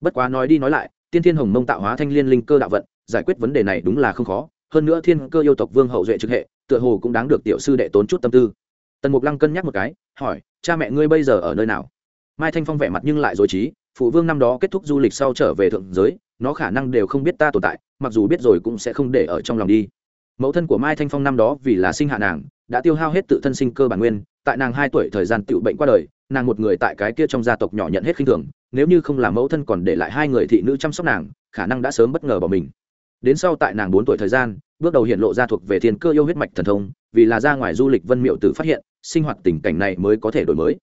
Bất quá nói đi nói lại, tiên thiên hồng mông tạo hóa thanh liên linh cơ đạo vận, giải quyết vấn đề này đúng là không khó, hơn nữa thiên cơ yêu tộc vương hậu duệ trực hệ, tựa hồ cũng đáng được tiểu sư đệ tốn chút tâm tư tần mục lăng cân nhắc một cái, hỏi, cha mẹ ngươi bây giờ ở nơi nào? Mai thanh phong vẻ mặt nhưng lại dối trí, phụ vương năm đó kết thúc du lịch sau trở về thượng giới, nó khả năng đều không biết ta tồn tại, mặc dù biết rồi cũng sẽ không để ở trong lòng đi. Mẫu thân của mai thanh phong năm đó vì là sinh hạ nàng, đã tiêu hao hết tự thân sinh cơ bản nguyên, tại nàng hai tuổi thời gian tự bệnh qua đời, nàng một người tại cái kia trong gia tộc nhỏ nhận hết khinh thường, nếu như không làm mẫu thân còn để lại hai người thị nữ chăm sóc nàng, khả năng đã sớm bất ngờ bỏ mình. Đến sau tại nàng bốn tuổi thời gian, bước đầu hiện lộ ra thuộc về thiên cơ yêu huyết mạch thần thông, vì là ra ngoài du lịch vân miệu tử phát hiện sinh hoạt tình cảnh này mới có thể đổi mới.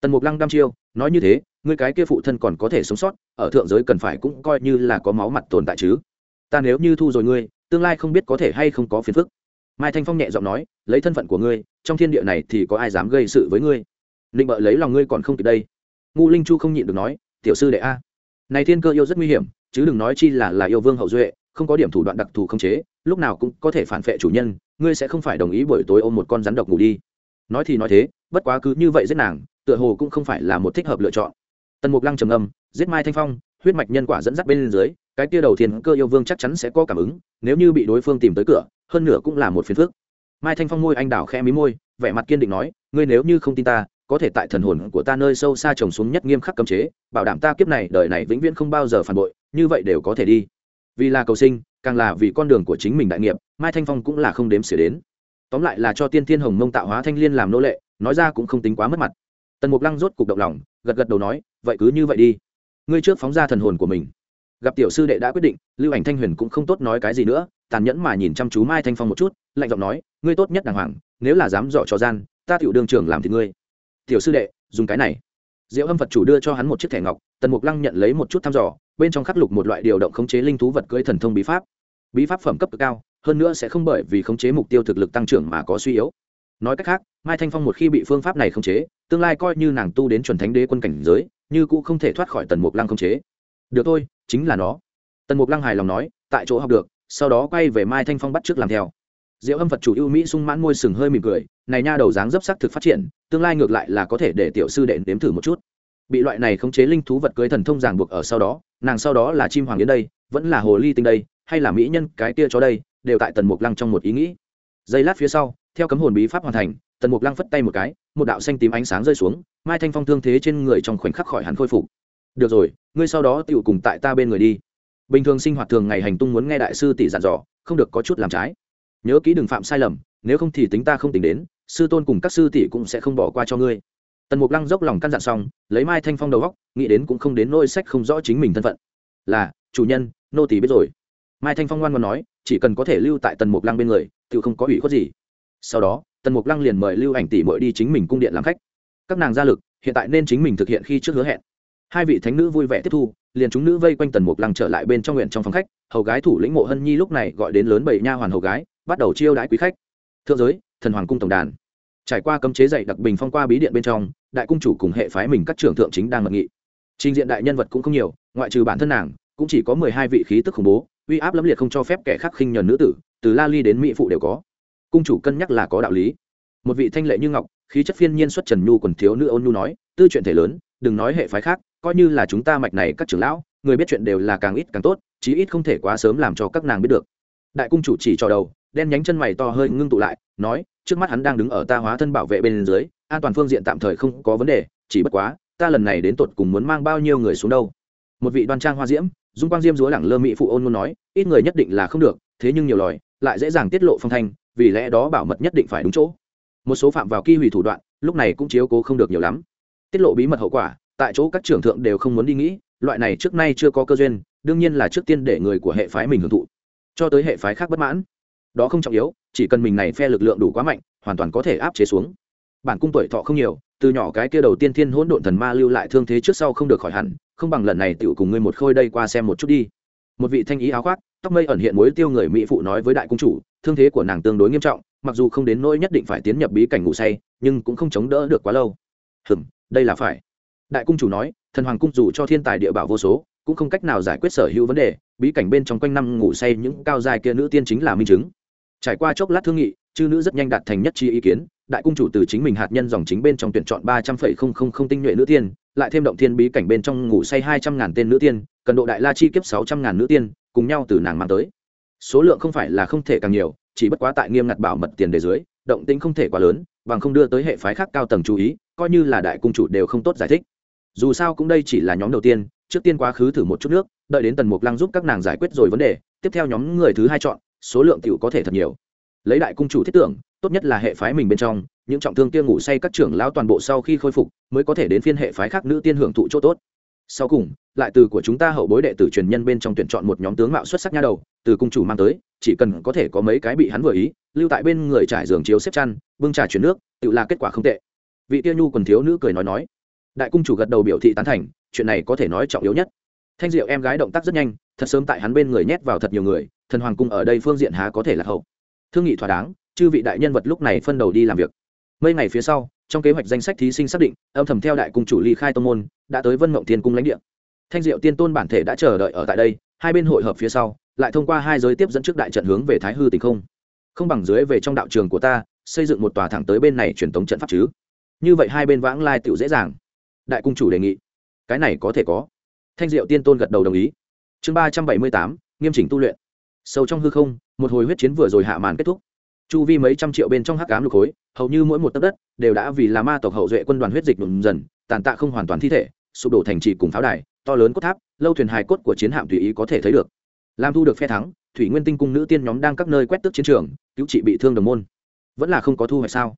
Tần mục lăng đăm chiêu, nói như thế, ngươi cái kia phụ thân còn có thể sống sót, ở thượng giới cần phải cũng coi như là có máu mặt tồn tại chứ. Ta nếu như thu rồi ngươi, tương lai không biết có thể hay không có phiền phức. Mai thanh phong nhẹ giọng nói, lấy thân phận của ngươi, trong thiên địa này thì có ai dám gây sự với ngươi? Định bợ lấy lòng ngươi còn không kịp đây. Ngu linh chu không nhịn được nói, tiểu sư đệ a, này thiên cơ yêu rất nguy hiểm, chứ đừng nói chi là là yêu vương hậu duệ, không có điểm thủ đoạn đặc thù không chế, lúc nào cũng có thể phản vệ chủ nhân, ngươi sẽ không phải đồng ý buổi tối ôm một con rắn độc ngủ đi nói thì nói thế, bất quá cứ như vậy giết nàng, tựa hồ cũng không phải là một thích hợp lựa chọn. Tần mục lăng trầm âm giết mai thanh phong, huyết mạch nhân quả dẫn dắt bên dưới, cái tia đầu thiên cơ yêu vương chắc chắn sẽ có cảm ứng, nếu như bị đối phương tìm tới cửa, hơn nửa cũng là một phiền phước mai thanh phong môi anh đào khẽ mí môi, vẻ mặt kiên định nói, ngươi nếu như không tin ta, có thể tại thần hồn của ta nơi sâu xa trồng xuống nhất nghiêm khắc cấm chế, bảo đảm ta kiếp này, đời này vĩnh viễn không bao giờ phản bội, như vậy đều có thể đi. Vì là cầu sinh, càng là vì con đường của chính mình đại nghiệp, mai thanh phong cũng là không đếm xỉa đến tóm lại là cho tiên thiên hồng mông tạo hóa thanh liên làm nô lệ, nói ra cũng không tính quá mất mặt. Tần mục lăng rốt cục động lòng, gật gật đầu nói, vậy cứ như vậy đi. Ngươi trước phóng ra thần hồn của mình. Gặp tiểu sư đệ đã quyết định, lưu ảnh thanh huyền cũng không tốt nói cái gì nữa, tàn nhẫn mà nhìn chăm chú mai thanh phong một chút, lạnh giọng nói, ngươi tốt nhất đàng hoàng, nếu là dám dọ trò gian, ta tiểu đương trưởng làm thì ngươi. Tiểu sư đệ, dùng cái này. Diệu âm phật chủ đưa cho hắn một chiếc thẻ ngọc, tần mục lăng nhận lấy một chút thăm dò, bên trong khắc lục một loại điều động khống chế linh thú vật cưỡi thần thông bí pháp. Bí pháp phẩm cấp cực cao hơn nữa sẽ không bởi vì khống chế mục tiêu thực lực tăng trưởng mà có suy yếu. Nói cách khác, mai thanh phong một khi bị phương pháp này khống chế, tương lai coi như nàng tu đến chuẩn thánh đế quân cảnh giới, như cũng không thể thoát khỏi tần mục lăng khống chế. Được thôi, chính là nó. Tần mục lăng hài lòng nói, tại chỗ học được, sau đó quay về mai thanh phong bắt trước làm theo. Diệu âm phật chủ ưu mỹ sung mãn môi sừng hơi mỉm cười, này nha đầu dáng dấp sắc thực phát triển, tương lai ngược lại là có thể để tiểu sư đệ nếm thử một chút. Bị loại này khống chế linh thú vật cưới thần thông ràng buộc ở sau đó, nàng sau đó là chim hoàng đến đây, vẫn là hồ ly tinh đây, hay là mỹ nhân cái kia chó đây đều tại tần mục lăng trong một ý nghĩ. Giây lát phía sau, theo cấm hồn bí pháp hoàn thành, tần mục lăng phất tay một cái, một đạo xanh tím ánh sáng rơi xuống, mai thanh phong thương thế trên người trong khoảnh khắc khỏi hắn khôi phục. Được rồi, ngươi sau đó tựu cùng tại ta bên người đi. Bình thường sinh hoạt thường ngày hành tung muốn nghe đại sư tỷ dặn dò, không được có chút làm trái. Nhớ kỹ đừng phạm sai lầm, nếu không thì tính ta không tính đến, sư tôn cùng các sư tỷ cũng sẽ không bỏ qua cho ngươi. Tần mục lăng dốc lòng căn dặn xong, lấy mai thanh phong đầu góc nghĩ đến cũng không đến nôi sách không rõ chính mình thân phận. Là, chủ nhân, nô tỷ biết rồi mai thanh phong ngoan ngoan nói, chỉ cần có thể lưu tại tần mục lăng bên người tự không có ủy khuất gì. Sau đó, tần mục lăng liền mời lưu ảnh tỷ mội đi chính mình cung điện làm khách. Các nàng gia lực, hiện tại nên chính mình thực hiện khi trước hứa hẹn. Hai vị thánh nữ vui vẻ tiếp thu, liền chúng nữ vây quanh tần mục lăng trở lại bên trong nguyện trong phòng khách, hầu gái thủ lĩnh mộ hân nhi lúc này gọi đến lớn bảy nha hoàn hầu gái, bắt đầu chiêu đãi quý khách. Thượng giới, thần hoàng cung tổng đàn. Trải qua cấm chế dạy đặc bình phong qua bí điện bên trong, đại cung chủ cùng hệ phái mình các trưởng thượng chính đang mật nghị. Trình diện đại nhân vật cũng không nhiều, ngoại trừ bản thân nàng, cũng chỉ có mười hai vị khí tức khủng bố uy áp lẫm liệt không cho phép kẻ khác khinh nhờn nữ tử, từ la ly đến mỹ phụ đều có. Cung chủ cân nhắc là có đạo lý. Một vị thanh lệ như ngọc, khí chất phiên nhiên xuất trần nhu quần thiếu nữ ôn nhu nói, tư chuyện thể lớn, đừng nói hệ phái khác, coi như là chúng ta mạch này các trưởng lão, người biết chuyện đều là càng ít càng tốt, chí ít không thể quá sớm làm cho các nàng biết được. Đại cung chủ chỉ cho đầu, đen nhánh chân mày to hơi ngưng tụ lại, nói, trước mắt hắn đang đứng ở ta hóa thân bảo vệ bên dưới, an toàn phương diện tạm thời không có vấn đề, chỉ bất quá, ta lần này đến tột cùng muốn mang bao nhiêu người xuống đâu? Một vị đoan trang hoa diễm dung quang diêm dúa lẳng lơ mỹ phụ ôn muốn nói, ít người nhất định là không được, thế nhưng nhiều lòi lại dễ dàng tiết lộ phong thanh, vì lẽ đó bảo mật nhất định phải đúng chỗ. Một số phạm vào kỳ hủy thủ đoạn, lúc này cũng chiếu cố không được nhiều lắm. Tiết lộ bí mật hậu quả, tại chỗ các trưởng thượng đều không muốn đi nghĩ, loại này trước nay chưa có cơ duyên, đương nhiên là trước tiên để người của hệ phái mình hưởng thụ, cho tới hệ phái khác bất mãn. Đó không trọng yếu, chỉ cần mình này phe lực lượng đủ quá mạnh, hoàn toàn có thể áp chế xuống bản cung tuổi thọ không nhiều, từ nhỏ cái kia đầu tiên thiên hỗn độn thần ma lưu lại thương thế trước sau không được khỏi hẳn, không bằng lần này tựu cùng ngươi một khôi đây qua xem một chút đi. Một vị thanh ý áo khoác, tóc mây ẩn hiện mối tiêu người mỹ phụ nói với đại cung chủ, thương thế của nàng tương đối nghiêm trọng, mặc dù không đến nỗi nhất định phải tiến nhập bí cảnh ngủ say, nhưng cũng không chống đỡ được quá lâu. Hừm, đây là phải. Đại cung chủ nói, thần hoàng cung dù cho thiên tài địa bảo vô số, cũng không cách nào giải quyết sở hữu vấn đề, bí cảnh bên trong quanh năm ngủ say những cao dài kia nữ tiên chính là minh chứng. Trải qua chốc lát thương nghị, chư nữ rất nhanh đạt thành nhất chi ý kiến đại cung chủ từ chính mình hạt nhân dòng chính bên trong tuyển chọn ba trăm phẩy không không không tinh nhuệ nữ tiên, lại thêm động thiên bí cảnh bên trong ngủ say hai trăm ngàn tên nữ tiên, cần độ đại la chi kiếp sáu trăm ngàn nữ tiên, cùng nhau từ nàng mang tới. Số lượng không phải là không thể càng nhiều, chỉ bất quá tại nghiêm ngặt bảo mật tiền đề dưới, động tĩnh không thể quá lớn, bằng không đưa tới hệ phái khác cao tầng chú ý, coi như là đại cung chủ đều không tốt giải thích. Dù sao cũng đây chỉ là nhóm đầu tiên, trước tiên quá khứ thử một chút nước, đợi đến tần mục lăng giúp các nàng giải quyết rồi vấn đề, tiếp theo nhóm người thứ hai chọn, số lượng t có thể thật nhiều. Lấy đại cung chủ thiết tưởng tốt nhất là hệ phái mình bên trong, những trọng thương kia ngủ say các trưởng lão toàn bộ sau khi khôi phục, mới có thể đến phiên hệ phái khác nữ tiên hưởng thụ chỗ tốt. Sau cùng, lại từ của chúng ta hậu bối đệ tử truyền nhân bên trong tuyển chọn một nhóm tướng mạo xuất sắc nha đầu, từ cung chủ mang tới, chỉ cần có thể có mấy cái bị hắn vừa ý, lưu tại bên người trải giường chiếu xếp chăn, bưng trà chuyển nước, tự là kết quả không tệ. Vị tiêu nhu còn thiếu nữ cười nói nói. Đại cung chủ gật đầu biểu thị tán thành, chuyện này có thể nói trọng yếu nhất. Thanh diệu em gái động tác rất nhanh, thật sớm tại hắn bên người nhét vào thật nhiều người, thần hoàng cung ở đây phương diện há có thể là hậu. Thương nghị thỏa đáng chư vị đại nhân vật lúc này phân đầu đi làm việc. Mấy ngày phía sau, trong kế hoạch danh sách thí sinh xác định, âm thầm theo đại cung chủ ly khai tô môn, đã tới vân mộng thiên cung lãnh địa. Thanh diệu tiên tôn bản thể đã chờ đợi ở tại đây, hai bên hội hợp phía sau, lại thông qua hai giới tiếp dẫn trước đại trận hướng về thái hư tình không. Không bằng dưới về trong đạo trường của ta, xây dựng một tòa thẳng tới bên này truyền thống trận pháp chứ. Như vậy hai bên vãng lai tựu dễ dàng. Đại cung chủ đề nghị. Cái này có thể có. Thanh diệu tiên tôn gật đầu đồng ý. Chương ba trăm bảy mươi tám, nghiêm chỉnh tu luyện. Sâu trong hư không, một hồi huyết chiến vừa rồi hạ màn kết thúc chu vi mấy trăm triệu bên trong hắc cám lục khối, hầu như mỗi một tấc đất đều đã vì là ma tộc hậu duệ quân đoàn huyết dịch đụng dần, tàn tạ không hoàn toàn thi thể, sụp đổ thành trì cùng pháo đài, to lớn cốt tháp, lâu thuyền hài cốt của chiến hạm tùy ý có thể thấy được. Làm thu được phe thắng, thủy nguyên tinh cung nữ tiên nhóm đang các nơi quét tước chiến trường, cứu trị bị thương đồng môn. Vẫn là không có thu hoạch sao?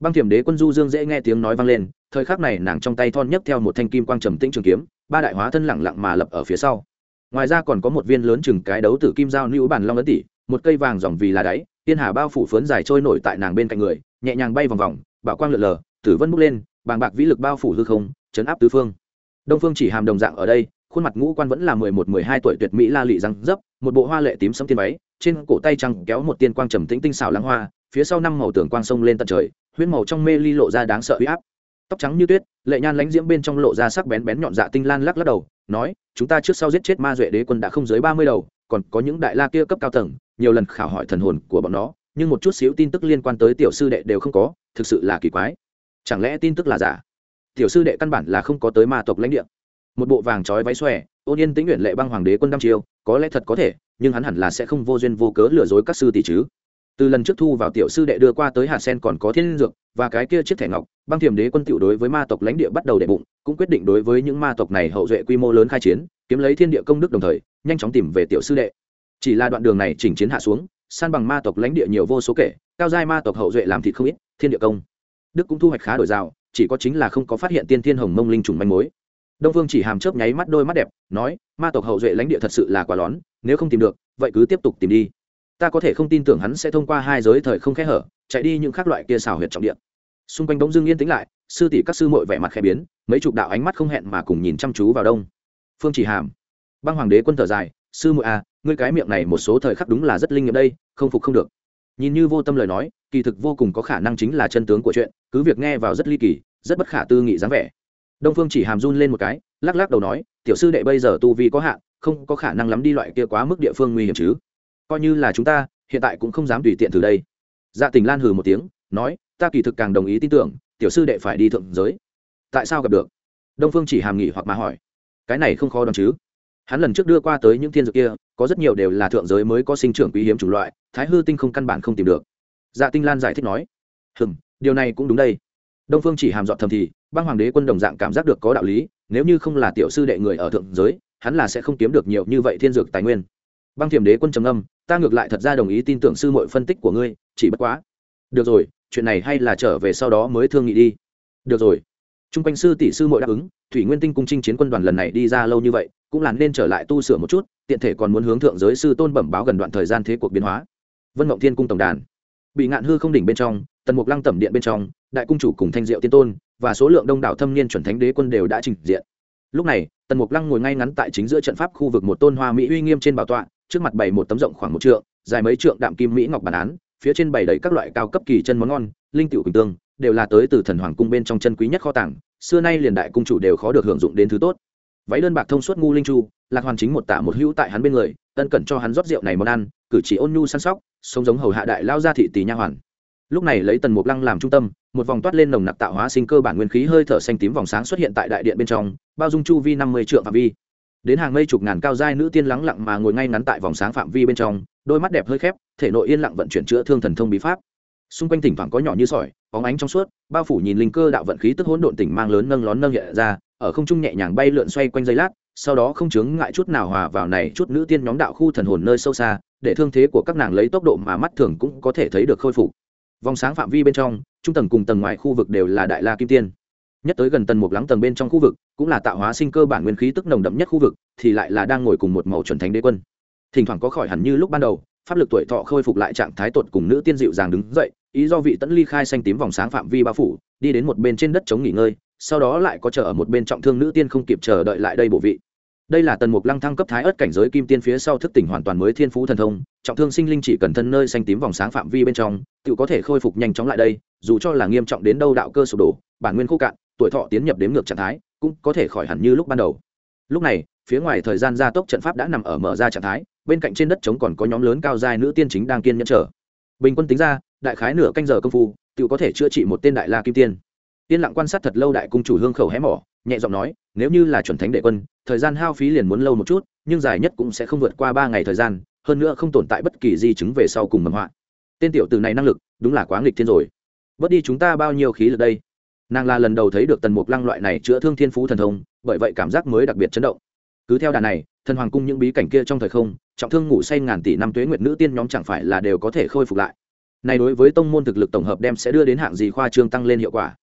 Băng thiểm đế quân du dương dễ nghe tiếng nói vang lên, thời khắc này nàng trong tay thon nhấc theo một thanh kim quang trầm tĩnh trường kiếm, ba đại hóa thân lẳng lặng mà lập ở phía sau. Ngoài ra còn có một viên lớn chừng cái đấu tử kim giao nữ bản long ấn tỷ một cây vàng dòng vì là đáy, tiên hà bao phủ phớn dài trôi nổi tại nàng bên cạnh người, nhẹ nhàng bay vòng vòng, bảo quang lượn lờ, tử vân bốc lên, bàng bạc vĩ lực bao phủ hư không, chấn áp tứ phương. Đông phương chỉ hàm đồng dạng ở đây, khuôn mặt ngũ quan vẫn là mười một, mười hai tuổi tuyệt mỹ la lị răng dấp, một bộ hoa lệ tím sẫm tiên váy, trên cổ tay trăng kéo một tiên quang trầm tĩnh tinh xảo lãng hoa, phía sau năm màu tường quang sông lên tận trời, huyết màu trong mê ly lộ ra đáng sợ huy áp. Tóc trắng như tuyết, lệ nhan lánh diễm bên trong lộ ra sắc bén bén nhọn dạ tinh lan lắc lắc đầu, nói, chúng ta trước sau giết chết ma duệ đế quân đã không dưới ba mươi đầu, còn có những đại la kia cấp cao tầng nhiều lần khảo hỏi thần hồn của bọn nó, nhưng một chút xíu tin tức liên quan tới tiểu sư đệ đều không có, thực sự là kỳ quái. Chẳng lẽ tin tức là giả? Tiểu sư đệ căn bản là không có tới ma tộc lãnh địa. Một bộ vàng trói váy xòe, ôn yên tĩnh nguyện lệ băng hoàng đế quân đăm chiêu, có lẽ thật có thể, nhưng hắn hẳn là sẽ không vô duyên vô cớ lừa dối các sư tỷ chứ. Từ lần trước thu vào tiểu sư đệ đưa qua tới hạt sen còn có thiên dược, và cái kia chiếc thẻ ngọc, băng thiềm đế quân tiểu đối với ma tộc lãnh địa bắt đầu đệ bụng, cũng quyết định đối với những ma tộc này hậu duệ quy mô lớn khai chiến, kiếm lấy thiên địa công đức đồng thời, nhanh chóng tìm về tiểu sư đệ chỉ là đoạn đường này chỉnh chiến hạ xuống, san bằng ma tộc lãnh địa nhiều vô số kể, cao giai ma tộc hậu duệ làm thịt không ít, thiên địa công. Đức cũng thu hoạch khá đổi dào chỉ có chính là không có phát hiện tiên thiên hồng mông linh trùng manh mối. Đông vương chỉ hàm chớp nháy mắt đôi mắt đẹp, nói, ma tộc hậu duệ lãnh địa thật sự là quá lón, nếu không tìm được, vậy cứ tiếp tục tìm đi. Ta có thể không tin tưởng hắn sẽ thông qua hai giới thời không khẽ hở, chạy đi những khác loại kia xào huyệt trọng địa. Xung quanh bỗng dưng yên tĩnh lại, sư tỷ các sư mội vẻ mặt khẽ biến, mấy chục đạo ánh mắt không hẹn mà cùng nhìn chăm chú vào đông phương chỉ hàm. Băng hoàng đế quân thở dài sư muội à ngươi cái miệng này một số thời khắc đúng là rất linh nghiệm đây, không phục không được. Nhìn như vô tâm lời nói, kỳ thực vô cùng có khả năng chính là chân tướng của chuyện, cứ việc nghe vào rất ly kỳ, rất bất khả tư nghị dáng vẻ. Đông phương chỉ hàm run lên một cái, lắc lắc đầu nói, tiểu sư đệ bây giờ tu vi có hạn, không có khả năng lắm đi loại kia quá mức địa phương nguy hiểm chứ. Coi như là chúng ta, hiện tại cũng không dám tùy tiện từ đây. Dạ tình lan hừ một tiếng, nói, ta kỳ thực càng đồng ý tin tưởng, tiểu sư đệ phải đi thượng giới. Tại sao gặp được? Đông phương chỉ hàm nghỉ hoặc mà hỏi. Cái này không khó đoán chứ hắn lần trước đưa qua tới những thiên dược kia, có rất nhiều đều là thượng giới mới có sinh trưởng quý hiếm chủng loại, thái hư tinh không căn bản không tìm được. Dạ tinh lan giải thích nói, hừm, điều này cũng đúng đây. Đông phương chỉ hàm dọn thầm thì, băng hoàng đế quân đồng dạng cảm giác được có đạo lý, nếu như không là tiểu sư đệ người ở thượng giới, hắn là sẽ không kiếm được nhiều như vậy thiên dược tài nguyên. Băng thiềm đế quân trầm âm ta ngược lại thật ra đồng ý tin tưởng sư mội phân tích của ngươi, chỉ bất quá được rồi, chuyện này hay là trở về sau đó mới thương nghị đi. Được rồi. T r u n g quanh sư tỷ sư mội đáp ứng thủy nguyên tinh cung Trinh chiến quân đoàn lần này đi ra lâu như vậy, cũng là nên trở lại tu sửa một chút, tiện thể còn muốn hướng thượng giới sư tôn bẩm báo gần đoạn thời gian thế cuộc biến hóa. Vân mộng thiên cung tổng đàn. Bị ngạn hư không đỉnh bên trong, tần mục lăng tẩm điện bên trong, đại cung chủ cùng thanh diệu tiên tôn, và số lượng đông đảo thâm niên chuẩn thánh đế quân đều đã trình diện. Lúc này, tần mục lăng ngồi ngay ngắn tại chính giữa trận pháp khu vực một tôn hoa mỹ uy nghiêm trên bảo tọa, trước mặt bày một tấm rộng khoảng một trượng, dài mấy trượng đạm kim mỹ ngọc bản án, phía trên bày đầy các loại cao cấp kỳ chân món ngon, linh tiểu quỳnh tương đều là tới từ thần hoàng cung bên trong chân quý nhất kho tàng, xưa nay liền đại cung chủ đều khó được hưởng dụng đến thứ tốt. Váy đơn bạc thông suốt ngu linh chu, lạc hoàn chính một tả một hữu tại hắn bên người, ân cẩn cho hắn rót rượu này món ăn, cử chỉ ôn nhu săn sóc, sống giống hầu hạ đại lao gia thị tỷ nha hoàn. Lúc này lấy tần mục lăng làm trung tâm, một vòng toát lên nồng nặc tạo hóa sinh cơ bản nguyên khí hơi thở xanh tím vòng sáng xuất hiện tại đại điện bên trong, bao dung chu vi năm mươi triệu phạm vi. Đến hàng mây chục ngàn cao giai nữ tiên lắng lặng mà ngồi ngay ngắn tại vòng sáng phạm vi bên trong, đôi mắt đẹp hơi khép, thể nội yên lặng vận chuyển chữa thương thần thông bí pháp xung quanh thỉnh thoảng có nhỏ như sỏi, bóng ánh trong suốt, bao phủ nhìn linh cơ đạo vận khí tức hỗn độn tỉnh mang lớn nâng lón nâng nhẹ ra, ở không trung nhẹ nhàng bay lượn xoay quanh giây lát, sau đó không chướng ngại chút nào hòa vào này chút nữ tiên nhóm đạo khu thần hồn nơi sâu xa, để thương thế của các nàng lấy tốc độ mà mắt thường cũng có thể thấy được khôi phục. Vòng sáng phạm vi bên trong, trung tầng cùng tầng ngoài khu vực đều là đại la kim tiên. Nhất tới gần tầng một lắng tầng bên trong khu vực, cũng là tạo hóa sinh cơ bản nguyên khí tức nồng đậm nhất khu vực, thì lại là đang ngồi cùng một màu chuẩn thánh đế quân. Thỉnh thoảng có khỏi hẳn như lúc ban đầu, pháp lực tuổi thọ khôi phục lại trạng thái tột cùng nữ tiên dịu dàng đứng dậy ý do vị tẫn ly khai xanh tím vòng sáng phạm vi bao phủ, đi đến một bên trên đất chống nghỉ ngơi, sau đó lại có chờ ở một bên trọng thương nữ tiên không kịp chờ đợi lại đây bổ vị. Đây là tần mục lăng thăng cấp thái ớt cảnh giới kim tiên phía sau thức tỉnh hoàn toàn mới thiên phú thần thông, trọng thương sinh linh chỉ cần thân nơi xanh tím vòng sáng phạm vi bên trong, tự có thể khôi phục nhanh chóng lại đây, dù cho là nghiêm trọng đến đâu đạo cơ sụp đổ, bản nguyên khô cạn, tuổi thọ tiến nhập đếm ngược trạng thái, cũng có thể khỏi hẳn như lúc ban đầu. Lúc này, phía ngoài thời gian gia tốc trận pháp đã nằm ở mở ra trạng thái, bên cạnh trên đất trống còn có nhóm lớn cao dài nữ tiên chính đang kiên nhẫn chờ. Bình quân tính ra đại khái nửa canh giờ công phu tự có thể chữa trị một tên đại la kim tiên. Yên lặng quan sát thật lâu đại cung chủ hương khẩu hé mỏ, nhẹ giọng nói, nếu như là chuẩn thánh đệ quân, thời gian hao phí liền muốn lâu một chút, nhưng dài nhất cũng sẽ không vượt qua ba ngày thời gian, hơn nữa không tồn tại bất kỳ di chứng về sau cùng mầm họa. Tên tiểu từ này năng lực, đúng là quá nghịch thiên rồi. Bớt đi chúng ta bao nhiêu khí lực đây? Nàng là lần đầu thấy được tần mục lăng loại này chữa thương thiên phú thần thông, bởi vậy cảm giác mới đặc biệt chấn động. Cứ theo đà này, thần hoàng cung những bí cảnh kia trong thời không, trọng thương ngủ say ngàn tỷ năm tuế nguyệt nữ tiên nhóm chẳng phải là đều có thể khôi phục lại này đối với tông môn thực lực tổng hợp đem sẽ đưa đến hạng gì khoa trương tăng lên hiệu quả?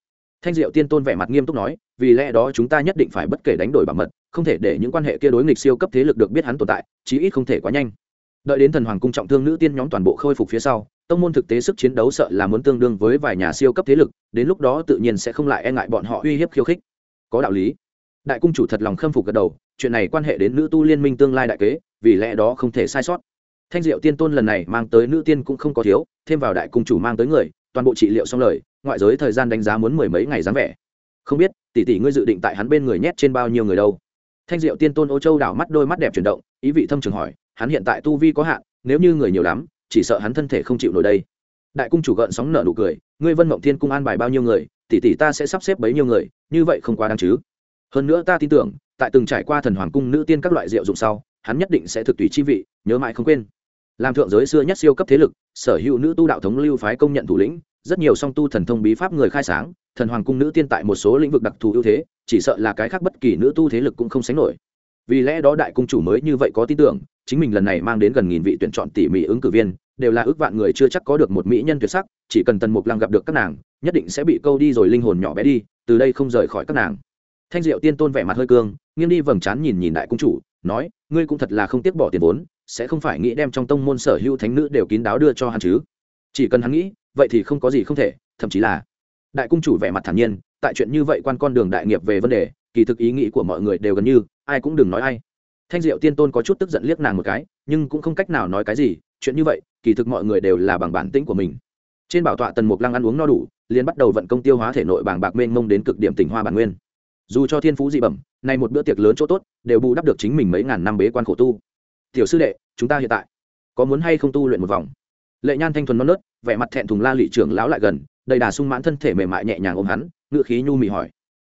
Thanh diệu tiên tôn vẻ mặt nghiêm túc nói, vì lẽ đó chúng ta nhất định phải bất kể đánh đổi bảo mật, không thể để những quan hệ kia đối nghịch siêu cấp thế lực được biết hắn tồn tại, chí ít không thể quá nhanh. Đợi đến thần hoàng cung trọng thương nữ tiên nhóm toàn bộ khôi phục phía sau, tông môn thực tế sức chiến đấu sợ là muốn tương đương với vài nhà siêu cấp thế lực, đến lúc đó tự nhiên sẽ không lại e ngại bọn họ uy hiếp khiêu khích. Có đạo lý. Đại cung chủ thật lòng khâm phục gật đầu, chuyện này quan hệ đến nữ tu liên minh tương lai đại kế, vì lẽ đó không thể sai sót thanh diệu tiên tôn lần này mang tới nữ tiên cũng không có thiếu, thêm vào đại cung chủ mang tới người, toàn bộ trị liệu xong lời, ngoại giới thời gian đánh giá muốn mười mấy ngày dáng vẻ. Không biết, tỷ tỷ ngươi dự định tại hắn bên người nhét trên bao nhiêu người đâu? Thanh diệu tiên tôn ô châu đảo mắt đôi mắt đẹp chuyển động, ý vị thâm trường hỏi, hắn hiện tại tu vi có hạn, nếu như người nhiều lắm, chỉ sợ hắn thân thể không chịu nổi đây. Đại cung chủ gợn sóng nở nụ cười, ngươi vân mộng thiên cung an bài bao nhiêu người, tỷ tỷ ta sẽ sắp xếp bấy nhiêu người, như vậy không quá đáng chứ. Hơn nữa ta tin tưởng, tại từng trải qua thần hoàng cung nữ tiên các loại rượu dụng sau, hắn nhất định sẽ thực tùy chi vị, nhớ mãi không quên làm thượng giới xưa nhất siêu cấp thế lực, sở hữu nữ tu đạo thống lưu phái công nhận thủ lĩnh, rất nhiều song tu thần thông bí pháp người khai sáng, thần hoàng cung nữ tiên tại một số lĩnh vực đặc thù ưu thế, chỉ sợ là cái khác bất kỳ nữ tu thế lực cũng không sánh nổi. Vì lẽ đó đại cung chủ mới như vậy có tin tưởng, chính mình lần này mang đến gần nghìn vị tuyển chọn tỉ mỉ ứng cử viên, đều là ước vạn người chưa chắc có được một mỹ nhân tuyệt sắc, chỉ cần tần mục lăng gặp được các nàng, nhất định sẽ bị câu đi rồi linh hồn nhỏ bé đi, từ đây không rời khỏi các nàng. Thanh diệu tiên tôn vẻ mặt hơi cương, nghiêng đi vầng trán nhìn nhìn đại cung chủ, nói, ngươi cũng thật là không tiếc bỏ tiền vốn sẽ không phải nghĩ đem trong tông môn sở hữu thánh nữ đều kín đáo đưa cho hắn chứ? Chỉ cần hắn nghĩ, vậy thì không có gì không thể, thậm chí là đại cung chủ vẻ mặt thản nhiên, tại chuyện như vậy quan con đường đại nghiệp về vấn đề, kỳ thực ý nghĩ của mọi người đều gần như, ai cũng đừng nói ai. Thanh diệu tiên tôn có chút tức giận liếc nàng một cái, nhưng cũng không cách nào nói cái gì, chuyện như vậy, kỳ thực mọi người đều là bằng bản tĩnh của mình. Trên bảo tọa tần mục lăng ăn uống no đủ, liền bắt đầu vận công tiêu hóa thể nội bàng bạc mênh mông đến cực điểm tỉnh hoa bản nguyên. Dù cho thiên phú dị bẩm, nay một bữa tiệc lớn chỗ tốt, đều bù đắp được chính mình mấy ngàn năm bế quan khổ tu tiểu sư đệ, chúng ta hiện tại có muốn hay không tu luyện một vòng? Lệ nhan thanh thuần non nớt, vẻ mặt thẹn thùng la lị trưởng lão lại gần, đầy đà sung mãn thân thể mềm mại nhẹ nhàng ôm hắn ngựa khí nhu mì hỏi.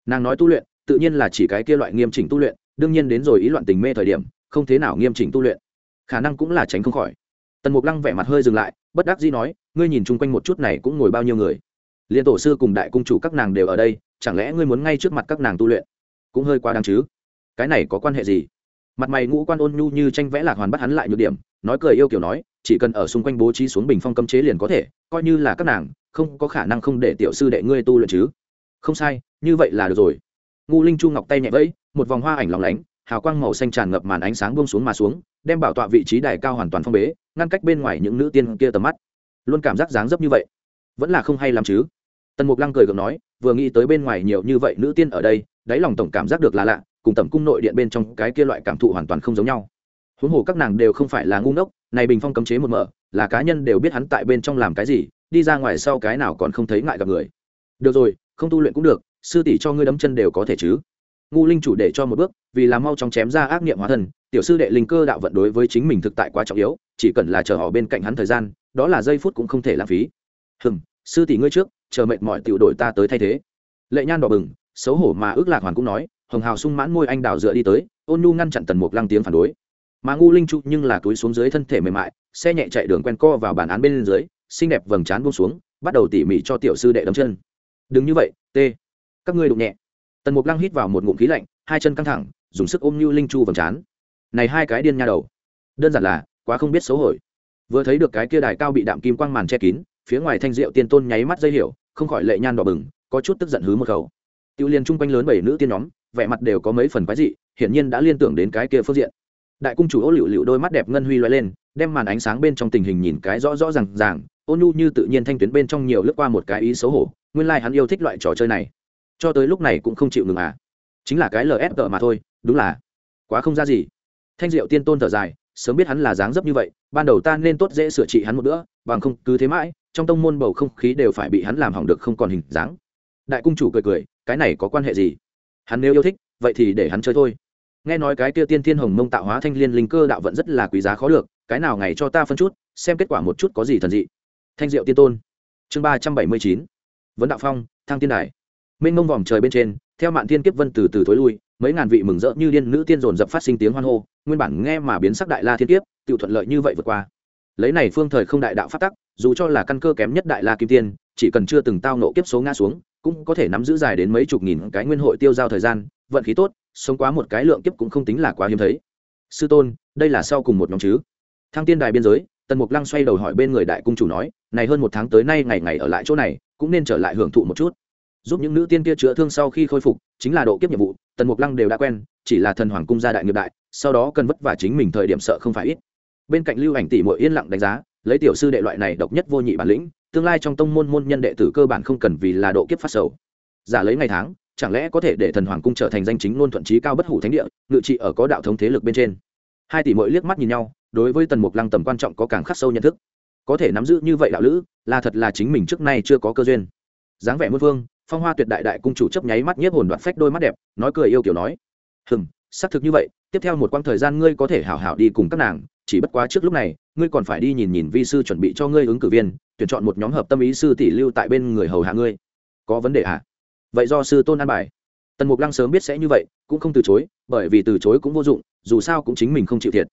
Nàng nói tu luyện, tự nhiên là chỉ cái kia loại nghiêm chỉnh tu luyện, đương nhiên đến rồi ý loạn tình mê thời điểm, không thế nào nghiêm chỉnh tu luyện. Khả năng cũng là tránh không khỏi. Tần mục lăng vẻ mặt hơi dừng lại, bất đắc dĩ nói, ngươi nhìn chung quanh một chút này cũng ngồi bao nhiêu người? Liên tổ sư cùng đại cung chủ các nàng đều ở đây, chẳng lẽ ngươi muốn ngay trước mặt các nàng tu luyện? Cũng hơi quá đáng chứ. Cái này có quan hệ gì? Mặt mày ngũ quan ôn nhu như tranh vẽ lạc hoàn bắt hắn lại nhược điểm, nói cười yêu kiểu nói, chỉ cần ở xung quanh bố trí xuống bình phong cấm chế liền có thể, coi như là các nàng, không có khả năng không để tiểu sư đệ ngươi tu luyện chứ. Không sai, như vậy là được rồi. Ngu linh chu ngọc tay nhẹ vẫy, một vòng hoa ảnh lóng lánh, hào quang màu xanh tràn ngập màn ánh sáng buông xuống mà xuống, đem bảo tọa vị trí đài cao hoàn toàn phong bế, ngăn cách bên ngoài những nữ tiên kia tầm mắt. Luôn cảm giác dáng dấp như vậy, vẫn là không hay làm chứ. Tần mục lăng cười gượng nói, vừa nghĩ tới bên ngoài nhiều như vậy nữ tiên ở đây, đáy lòng tổng cảm giác được là lạ cùng tầm cung nội điện bên trong cái kia loại cảm thụ hoàn toàn không giống nhau. Huống hồ các nàng đều không phải là ngu ngốc, này bình phong cấm chế một mở, là cá nhân đều biết hắn tại bên trong làm cái gì, đi ra ngoài sau cái nào còn không thấy ngại gặp người. Được rồi, không tu luyện cũng được, sư tỷ cho ngươi đấm chân đều có thể chứ. Ngu linh chủ để cho một bước, vì làm mau chóng chém ra ác niệm hóa thân tiểu sư đệ linh cơ đạo vận đối với chính mình thực tại quá trọng yếu, chỉ cần là chờ họ bên cạnh hắn thời gian, đó là giây phút cũng không thể lãng phí. Hừng sư tỷ ngươi trước, chờ mệt mỏi tiểu đội ta tới thay thế. Lệ nhan đỏ bừng, xấu hổ mà ước lạc hoàn cũng nói hồng hào sung mãn môi anh đào dựa đi tới, ôn nhu ngăn chặn tần mục lăng tiếng phản đối. Mà ngu linh trụ nhưng là túi xuống dưới thân thể mềm mại, xe nhẹ chạy đường quen co vào bàn án bên dưới, xinh đẹp vầng trán buông xuống, bắt đầu tỉ mỉ cho tiểu sư đệ đấm chân. Đừng như vậy, t. Các ngươi đụng nhẹ. Tần mục lăng hít vào một ngụm khí lạnh, hai chân căng thẳng, dùng sức ôm nhu linh chu vầng trán. Này hai cái điên nha đầu. Đơn giản là, quá không biết xấu hổ. Vừa thấy được cái kia đài cao bị đạm kim quang màn che kín, phía ngoài thanh diệu tiên tôn nháy mắt dây hiểu, không khỏi lệ nhan đỏ bừng, có chút tức giận hứ một khẩu. Tiêu liên chung quanh lớn bảy nữ tiên nhóm vẻ mặt đều có mấy phần quái dị, hiển nhiên đã liên tưởng đến cái kia phương diện. Đại cung chủ ô lựu liễu đôi mắt đẹp ngân huy loay lên, đem màn ánh sáng bên trong tình hình nhìn cái rõ rõ ràng ràng, ôn nhu như tự nhiên thanh tuyến bên trong nhiều lướt qua một cái ý xấu hổ, nguyên lai hắn yêu thích loại trò chơi này. Cho tới lúc này cũng không chịu ngừng à. Chính là cái lsg mà thôi, đúng là quá không ra gì. Thanh diệu tiên tôn thở dài, sớm biết hắn là dáng dấp như vậy, ban đầu ta nên tốt dễ sửa trị hắn một bữa, bằng không cứ thế mãi, trong tông môn bầu không khí đều phải bị hắn làm hỏng được không còn hình dáng. Đại cung chủ cười cười, cái này có quan hệ gì? Hắn nếu yêu thích, vậy thì để hắn chơi thôi. Nghe nói cái kia tiên thiên hồng mông tạo hóa thanh liên linh cơ đạo vận rất là quý giá khó được, cái nào ngày cho ta phân chút, xem kết quả một chút có gì thần dị. Thanh diệu tiên tôn, chương ba trăm bảy mươi chín. Vấn đạo phong, thăng tiên đài. Mênh mông vòm trời bên trên, theo mạn thiên kiếp vân từ từ thối lui, mấy ngàn vị mừng rỡ như điên nữ tiên dồn dập phát sinh tiếng hoan hô, nguyên bản nghe mà biến sắc đại la thiên kiếp tự thuận lợi như vậy vượt qua. Lấy này phương thời không đại đạo phát tắc, dù cho là căn cơ kém nhất đại la kim tiên, chỉ cần chưa từng tao nộ kiếp số ngã xuống cũng có thể nắm giữ dài đến mấy chục nghìn cái nguyên hội tiêu giao thời gian, vận khí tốt, sống quá một cái lượng kiếp cũng không tính là quá hiếm thấy. Sư tôn, đây là sau cùng một nhóm chứ? Thăng tiên đài biên giới, tần mục lăng xoay đầu hỏi bên người đại cung chủ nói, này hơn một tháng tới nay ngày ngày ở lại chỗ này, cũng nên trở lại hưởng thụ một chút. Giúp những nữ tiên kia chữa thương sau khi khôi phục, chính là độ kiếp nhiệm vụ, tần mục lăng đều đã quen, chỉ là thần hoàng cung gia đại nghiệp đại, sau đó cần vất vả chính mình thời điểm sợ không phải ít. Bên cạnh lưu ảnh tỷ muội yên lặng đánh giá, lấy tiểu sư đệ loại này độc nhất vô nhị bản lĩnh tương lai trong tông môn môn nhân đệ tử cơ bản không cần vì là độ kiếp phát sầu. Giả lấy ngày tháng, chẳng lẽ có thể để thần hoàng cung trở thành danh chính ngôn thuận trí cao bất hủ thánh địa, ngự trị ở có đạo thống thế lực bên trên? Hai tỷ mỗi liếc mắt nhìn nhau, đối với tần mục lăng tầm quan trọng có càng khắc sâu nhận thức. Có thể nắm giữ như vậy đạo lữ, là thật là chính mình trước nay chưa có cơ duyên. Dáng vẻ muôn vương, phong hoa tuyệt đại đại cung chủ chấp nháy mắt nhiếp hồn đoạt phách đôi mắt đẹp, nói cười yêu kiểu nói. Hừm, xác thực như vậy, tiếp theo một quãng thời gian ngươi có thể hảo hảo đi cùng các nàng, chỉ bất quá trước lúc này, ngươi còn phải đi nhìn nhìn vi sư chuẩn bị cho ngươi ứng cử viên tuyển chọn một nhóm hợp tâm ý sư tỷ lưu tại bên người hầu hạ ngươi. Có vấn đề à? Vậy do sư tôn an bài. Tần mục lăng sớm biết sẽ như vậy, cũng không từ chối, bởi vì từ chối cũng vô dụng, dù sao cũng chính mình không chịu thiệt.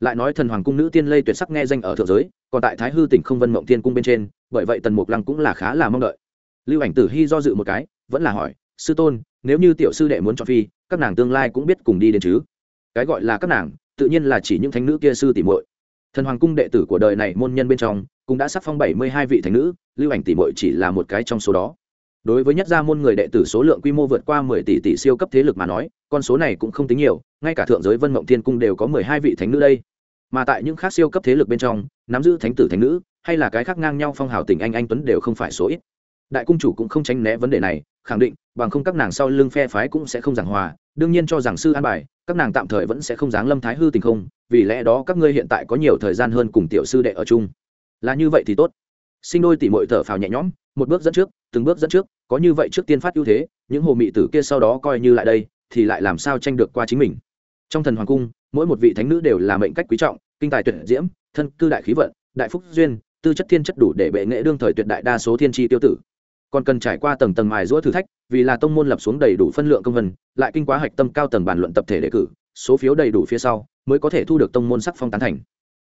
Lại nói thần hoàng cung nữ tiên lây tuyệt sắc nghe danh ở thượng giới, còn tại thái hư tỉnh không vân mộng tiên cung bên trên, bởi vậy tần mục lăng cũng là khá là mong đợi. Lưu ảnh tử hy do dự một cái, vẫn là hỏi, sư tôn, nếu như tiểu sư đệ muốn cho phi, các nàng tương lai cũng biết cùng đi đến chứ? Cái gọi là các nàng, tự nhiên là chỉ những thánh nữ kia sư tỷ muội. Thần hoàng cung đệ tử của đời này môn nhân bên trong cũng đã sắc phong bảy mươi hai vị thánh nữ, lưu ảnh tỷ muội chỉ là một cái trong số đó. Đối với nhất gia môn người đệ tử số lượng quy mô vượt qua mười tỷ tỷ siêu cấp thế lực mà nói, con số này cũng không tính nhiều, ngay cả thượng giới vân mộng thiên cung đều có mười hai vị thánh nữ đây. Mà tại những khác siêu cấp thế lực bên trong, nắm giữ thánh tử thánh nữ, hay là cái khác ngang nhau phong hào tình anh anh tuấn đều không phải số ít. Đại cung chủ cũng không tránh né vấn đề này, khẳng định, bằng không các nàng sau lưng phe phái cũng sẽ không giảng hòa, đương nhiên cho rằng sư an bài, các nàng tạm thời vẫn sẽ không dáng lâm thái hư tình không, vì lẽ đó các ngươi hiện tại có nhiều thời gian hơn cùng tiểu sư đệ ở chung là như vậy thì tốt. Sinh đôi tỷ mội thở phào nhẹ nhõm, một bước dẫn trước, từng bước dẫn trước, có như vậy trước tiên phát ưu thế, những hồ mị tử kia sau đó coi như lại đây, thì lại làm sao tranh được qua chính mình. Trong thần hoàng cung, mỗi một vị thánh nữ đều là mệnh cách quý trọng, kinh tài tuyệt diễm, thân cư đại khí vận, đại phúc duyên, tư chất thiên chất đủ để bệ nghệ đương thời tuyệt đại đa số thiên tri tiêu tử. Còn cần trải qua tầng tầng mài giũa thử thách, vì là tông môn lập xuống đầy đủ phân lượng công vân, lại kinh quá hạch tâm cao tầng bàn luận tập thể đề cử, số phiếu đầy đủ phía sau, mới có thể thu được tông môn sắc phong tán thành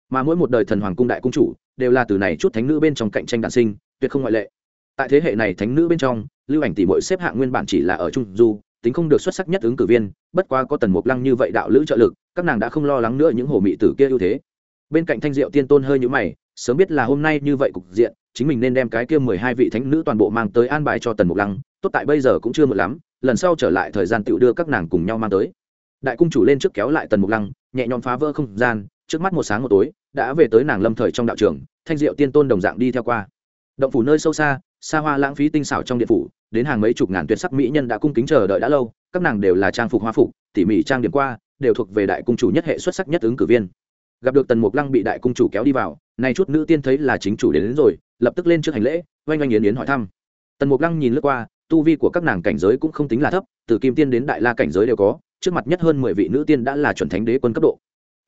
mà mỗi một đời thần hoàng cung đại cung chủ đều là từ này chút thánh nữ bên trong cạnh tranh đạn sinh, tuyệt không ngoại lệ. Tại thế hệ này thánh nữ bên trong, lưu ảnh tỷ mội xếp hạng nguyên bản chỉ là ở trung du, tính không được xuất sắc nhất ứng cử viên, bất quá có tần mục lăng như vậy đạo lữ trợ lực, các nàng đã không lo lắng nữa những hồ mị tử kia ưu thế. Bên cạnh thanh diệu tiên tôn hơi nhũ mày, sớm biết là hôm nay như vậy cục diện, chính mình nên đem cái kia mười hai vị thánh nữ toàn bộ mang tới an bài cho tần mục lăng, tốt tại bây giờ cũng chưa một lắm, lần sau trở lại thời gian tự đưa các nàng cùng nhau mang tới. Đại cung chủ lên trước kéo lại tần mục lăng, nhẹ nhõm phá vỡ không gian trước mắt một sáng một tối đã về tới nàng lâm thời trong đạo trường thanh diệu tiên tôn đồng dạng đi theo qua. Động phủ nơi sâu xa xa hoa lãng phí tinh xảo trong điện phủ đến hàng mấy chục ngàn tuyệt sắc mỹ nhân đã cung kính chờ đợi đã lâu các nàng đều là trang phục hoa phục tỉ mỉ trang điểm qua đều thuộc về đại cung chủ nhất hệ xuất sắc nhất ứng cử viên. Gặp được tần mục lăng bị đại cung chủ kéo đi vào nay chút nữ tiên thấy là chính chủ đến, đến rồi lập tức lên trước hành lễ oanh oanh yến yến hỏi thăm. Tần mục lăng nhìn lướt qua tu vi của các nàng cảnh giới cũng không tính là thấp từ kim tiên đến đại la cảnh giới đều có trước mặt nhất hơn mười vị nữ tiên đã là chuẩn thánh đế quân cấp độ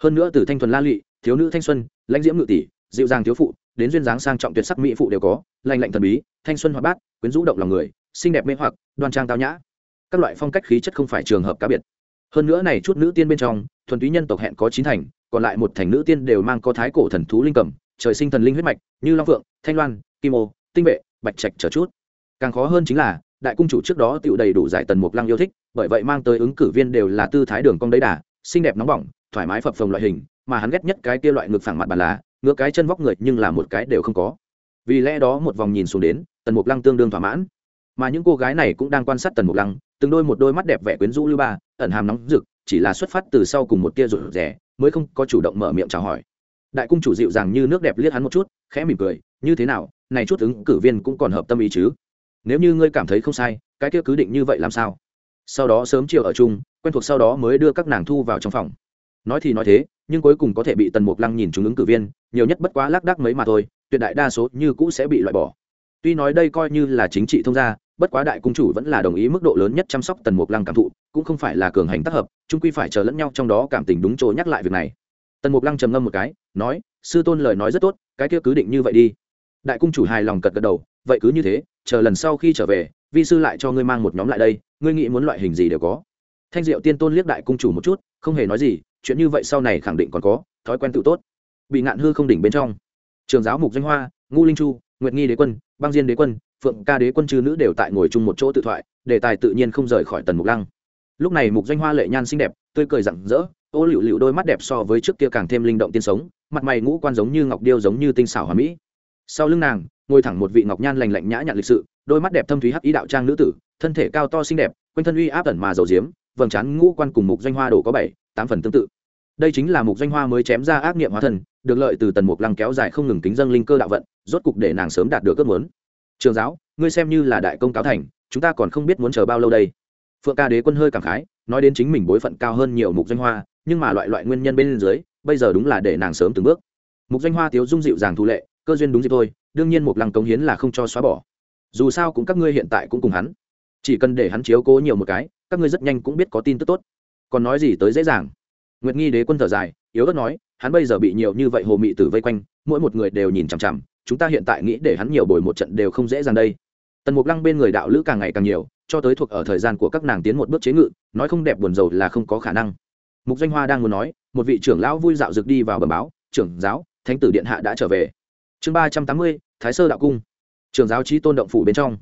hơn nữa từ thanh thuần la lụy, thiếu nữ thanh xuân, lãnh diễm ngự tỷ dịu dàng thiếu phụ, đến duyên dáng sang trọng tuyệt sắc mỹ phụ đều có, lành lạnh thần bí, thanh xuân hoạt bát, quyến rũ động lòng người, xinh đẹp mê hoặc, đoan trang tao nhã. Các loại phong cách khí chất không phải trường hợp cá biệt. Hơn nữa này chút nữ tiên bên trong, thuần túy nhân tộc hẹn có chín thành, còn lại một thành nữ tiên đều mang có thái cổ thần thú linh cầm, trời sinh thần linh huyết mạch, như long phượng, thanh loan, kim ô, tinh vệ, bạch trạch trở chút. Càng khó hơn chính là, đại cung chủ trước đó tựu đầy đủ giải tần mục lăng yêu thích, bởi vậy mang tới ứng cử viên đều là tư thái đường cong đấy đà, xinh đẹp nóng bỏng thoải mái phập phồng loại hình mà hắn ghét nhất cái kia loại ngực phẳng mặt bàn lá, ngựa cái chân vóc người nhưng là một cái đều không có. Vì lẽ đó một vòng nhìn xuống đến tần mục lăng tương đương thỏa mãn. Mà những cô gái này cũng đang quan sát tần mục lăng từng đôi một đôi mắt đẹp vẻ quyến rũ lưu ba ẩn hàm nóng rực chỉ là xuất phát từ sau cùng một tia rụt rẻ mới không có chủ động mở miệng chào hỏi. Đại cung chủ dịu dàng như nước đẹp liếc hắn một chút khẽ mỉm cười như thế nào này chút ứng cử viên cũng còn hợp tâm ý chứ? Nếu như ngươi cảm thấy không sai cái kia cứ định như vậy làm sao? Sau đó sớm chiều ở chung quen thuộc sau đó mới đưa các nàng thu vào trong phòng nói thì nói thế, nhưng cuối cùng có thể bị tần mục lăng nhìn chúng ứng cử viên, nhiều nhất bất quá lác đác mấy mà thôi, tuyệt đại đa số như cũ sẽ bị loại bỏ. Tuy nói đây coi như là chính trị thông gia, bất quá đại cung chủ vẫn là đồng ý mức độ lớn nhất chăm sóc tần mục lăng cảm thụ, cũng không phải là cường hành tác hợp trung quy phải chờ lẫn nhau trong đó cảm tình đúng chỗ nhắc lại việc này. Tần mục lăng trầm ngâm một cái, nói, sư tôn lời nói rất tốt, cái kia cứ định như vậy đi. Đại cung chủ hài lòng cật gật đầu, vậy cứ như thế, chờ lần sau khi trở về, vi sư lại cho ngươi mang một nhóm lại đây, ngươi nghĩ muốn loại hình gì đều có. Thanh diệu tiên tôn liếc đại cung chủ một chút, không hề nói gì chuyện như vậy sau này khẳng định còn có, thói quen tự tốt. Bị ngạn hư không đỉnh bên trong. Trường giáo mục danh hoa, ngu linh chu, nguyệt nghi đế quân, băng diên đế quân, phượng ca đế quân chư nữ đều tại ngồi chung một chỗ tự thoại, đề tài tự nhiên không rời khỏi tần mục lăng. Lúc này mục danh hoa lệ nhan xinh đẹp, tươi cười rặng rỡ, ô liu liu đôi mắt đẹp so với trước kia càng thêm linh động tiên sống, mặt mày ngũ quan giống như ngọc điêu giống như tinh xảo hòa mỹ. Sau lưng nàng, ngồi thẳng một vị ngọc nhan lành lạnh nhã nhặn lịch sự, đôi mắt đẹp thâm thúy hắc ý đạo trang nữ tử, thân thể cao to xinh đẹp, quanh thân uy áp ẩn mà dầu diếm vầng trán ngũ quan cùng mục danh hoa đổ có bảy, tám phần tương tự. Đây chính là mục danh hoa mới chém ra ác nghiệm hóa thần được lợi từ tần mục lăng kéo dài không ngừng kính dâng linh cơ đạo vận, rốt cục để nàng sớm đạt được ước muốn. Trường giáo, ngươi xem như là đại công cáo thành, chúng ta còn không biết muốn chờ bao lâu đây. Phượng ca đế quân hơi cảm khái, nói đến chính mình bối phận cao hơn nhiều mục danh hoa, nhưng mà loại loại nguyên nhân bên dưới, bây giờ đúng là để nàng sớm từng bước. Mục danh hoa tiếu dung dịu dàng thu lệ, cơ duyên đúng dịp thôi, đương nhiên mục lăng cống hiến là không cho xóa bỏ. Dù sao cũng các ngươi hiện tại cũng cùng hắn. Chỉ cần để hắn chiếu cố nhiều một cái các ngươi rất nhanh cũng biết có tin tức tốt. Còn nói gì tới dễ dàng. Nguyệt nghi đế quân thở dài, yếu ớt nói, hắn bây giờ bị nhiều như vậy hồ mị tử vây quanh, mỗi một người đều nhìn chằm chằm, chúng ta hiện tại nghĩ để hắn nhiều bồi một trận đều không dễ dàng đây. Tần mục lăng bên người đạo lữ càng ngày càng nhiều, cho tới thuộc ở thời gian của các nàng tiến một bước chế ngự, nói không đẹp buồn rầu là không có khả năng. Mục danh hoa đang muốn nói, một vị trưởng lão vui dạo rực đi vào bầm báo, trưởng giáo, thánh tử điện hạ đã trở về. Chương ba trăm tám mươi, thái sơ đạo cung. Trưởng giáo trí tôn động phủ bên trong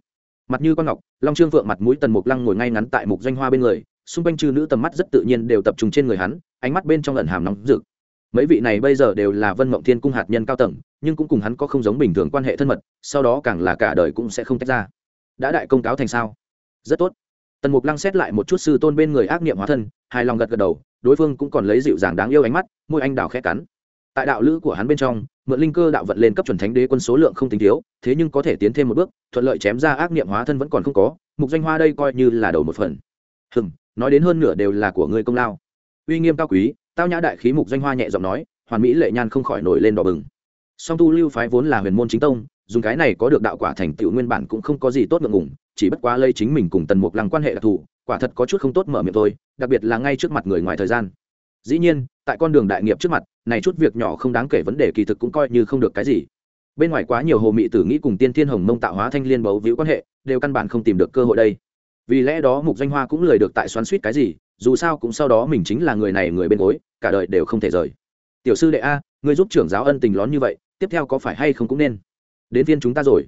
mặt như con ngọc, long trương vượng mặt mũi tần mục lăng ngồi ngay ngắn tại mục danh hoa bên người, xung quanh chư nữ tầm mắt rất tự nhiên đều tập trung trên người hắn, ánh mắt bên trong lần hàm nóng rực. Mấy vị này bây giờ đều là vân mộng thiên cung hạt nhân cao tầng, nhưng cũng cùng hắn có không giống bình thường quan hệ thân mật, sau đó càng là cả đời cũng sẽ không tách ra. Đã đại công cáo thành sao? Rất tốt. Tần mục lăng xét lại một chút sư tôn bên người ác niệm hóa thân, hài lòng gật gật đầu, đối phương cũng còn lấy dịu dàng đáng yêu ánh mắt, môi anh đào khẽ cắn tại đạo lữ của hắn bên trong, mượn linh cơ đạo vận lên cấp chuẩn thánh đế quân số lượng không tính thiếu, thế nhưng có thể tiến thêm một bước, thuận lợi chém ra ác niệm hóa thân vẫn còn không có, mục danh hoa đây coi như là đầu một phần. Hừng nói đến hơn nửa đều là của ngươi công lao. Uy nghiêm cao quý, tao nhã đại khí mục danh hoa nhẹ giọng nói, hoàn mỹ lệ nhan không khỏi nổi lên đỏ bừng. Song tu lưu phái vốn là huyền môn chính tông, dùng cái này có được đạo quả thành tựu nguyên bản cũng không có gì tốt ngượng ngủng chỉ bất quá lây chính mình cùng tần mục lăng quan hệ đặc thù, quả thật có chút không tốt mở miệng thôi, đặc biệt là ngay trước mặt người ngoài thời gian. Dĩ nhiên tại con đường đại nghiệp trước mặt, này chút việc nhỏ không đáng kể vấn đề kỳ thực cũng coi như không được cái gì. Bên ngoài quá nhiều hồ mị tử nghĩ cùng tiên thiên hồng mông tạo hóa thanh liên bấu víu quan hệ, đều căn bản không tìm được cơ hội đây. Vì lẽ đó mục danh hoa cũng lời được tại xoắn suýt cái gì, dù sao cũng sau đó mình chính là người này người bên gối, cả đời đều không thể rời. Tiểu sư đệ a người giúp trưởng giáo ân tình lón như vậy, tiếp theo có phải hay không cũng nên. Đến viên chúng ta rồi.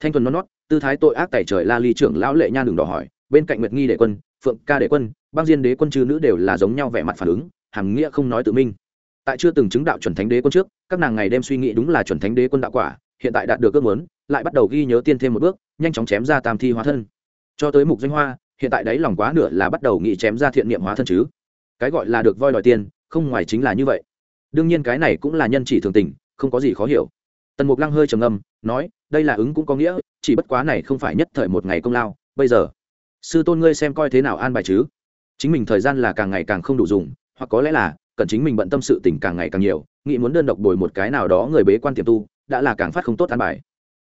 Thanh thuần non nót tư thái tội ác tẩy trời la ly trưởng lão lệ nha đường đỏ hỏi, bên cạnh nguyệt nghi đệ quân, phượng ca đệ quân, băng diên đế quân chư nữ đều là giống nhau vẻ mặt phản ứng hàm nghĩa không nói tự minh. Tại chưa từng chứng đạo chuẩn thánh đế quân trước, các nàng ngày đêm suy nghĩ đúng là chuẩn thánh đế quân đạo quả, hiện tại đạt được ước muốn, lại bắt đầu ghi nhớ tiên thêm một bước, nhanh chóng chém ra tam thi hóa thân. Cho tới mục danh hoa, hiện tại đấy lòng quá nửa là bắt đầu nghĩ chém ra thiện niệm hóa thân chứ. Cái gọi là được voi đòi tiền, không ngoài chính là như vậy. Đương nhiên cái này cũng là nhân chỉ thường tình, không có gì khó hiểu. Tần mục lăng hơi trầm âm nói, đây là ứng cũng có nghĩa, chỉ bất quá này không phải nhất thời một ngày công lao, bây giờ, sư tôn ngươi xem coi thế nào an bài chứ? Chính mình thời gian là càng ngày càng không đủ dùng hoặc có lẽ là, cần chính mình bận tâm sự tình càng ngày càng nhiều, nghĩ muốn đơn độc bồi một cái nào đó người bế quan tiềm tu, đã là càng phát không tốt an bài.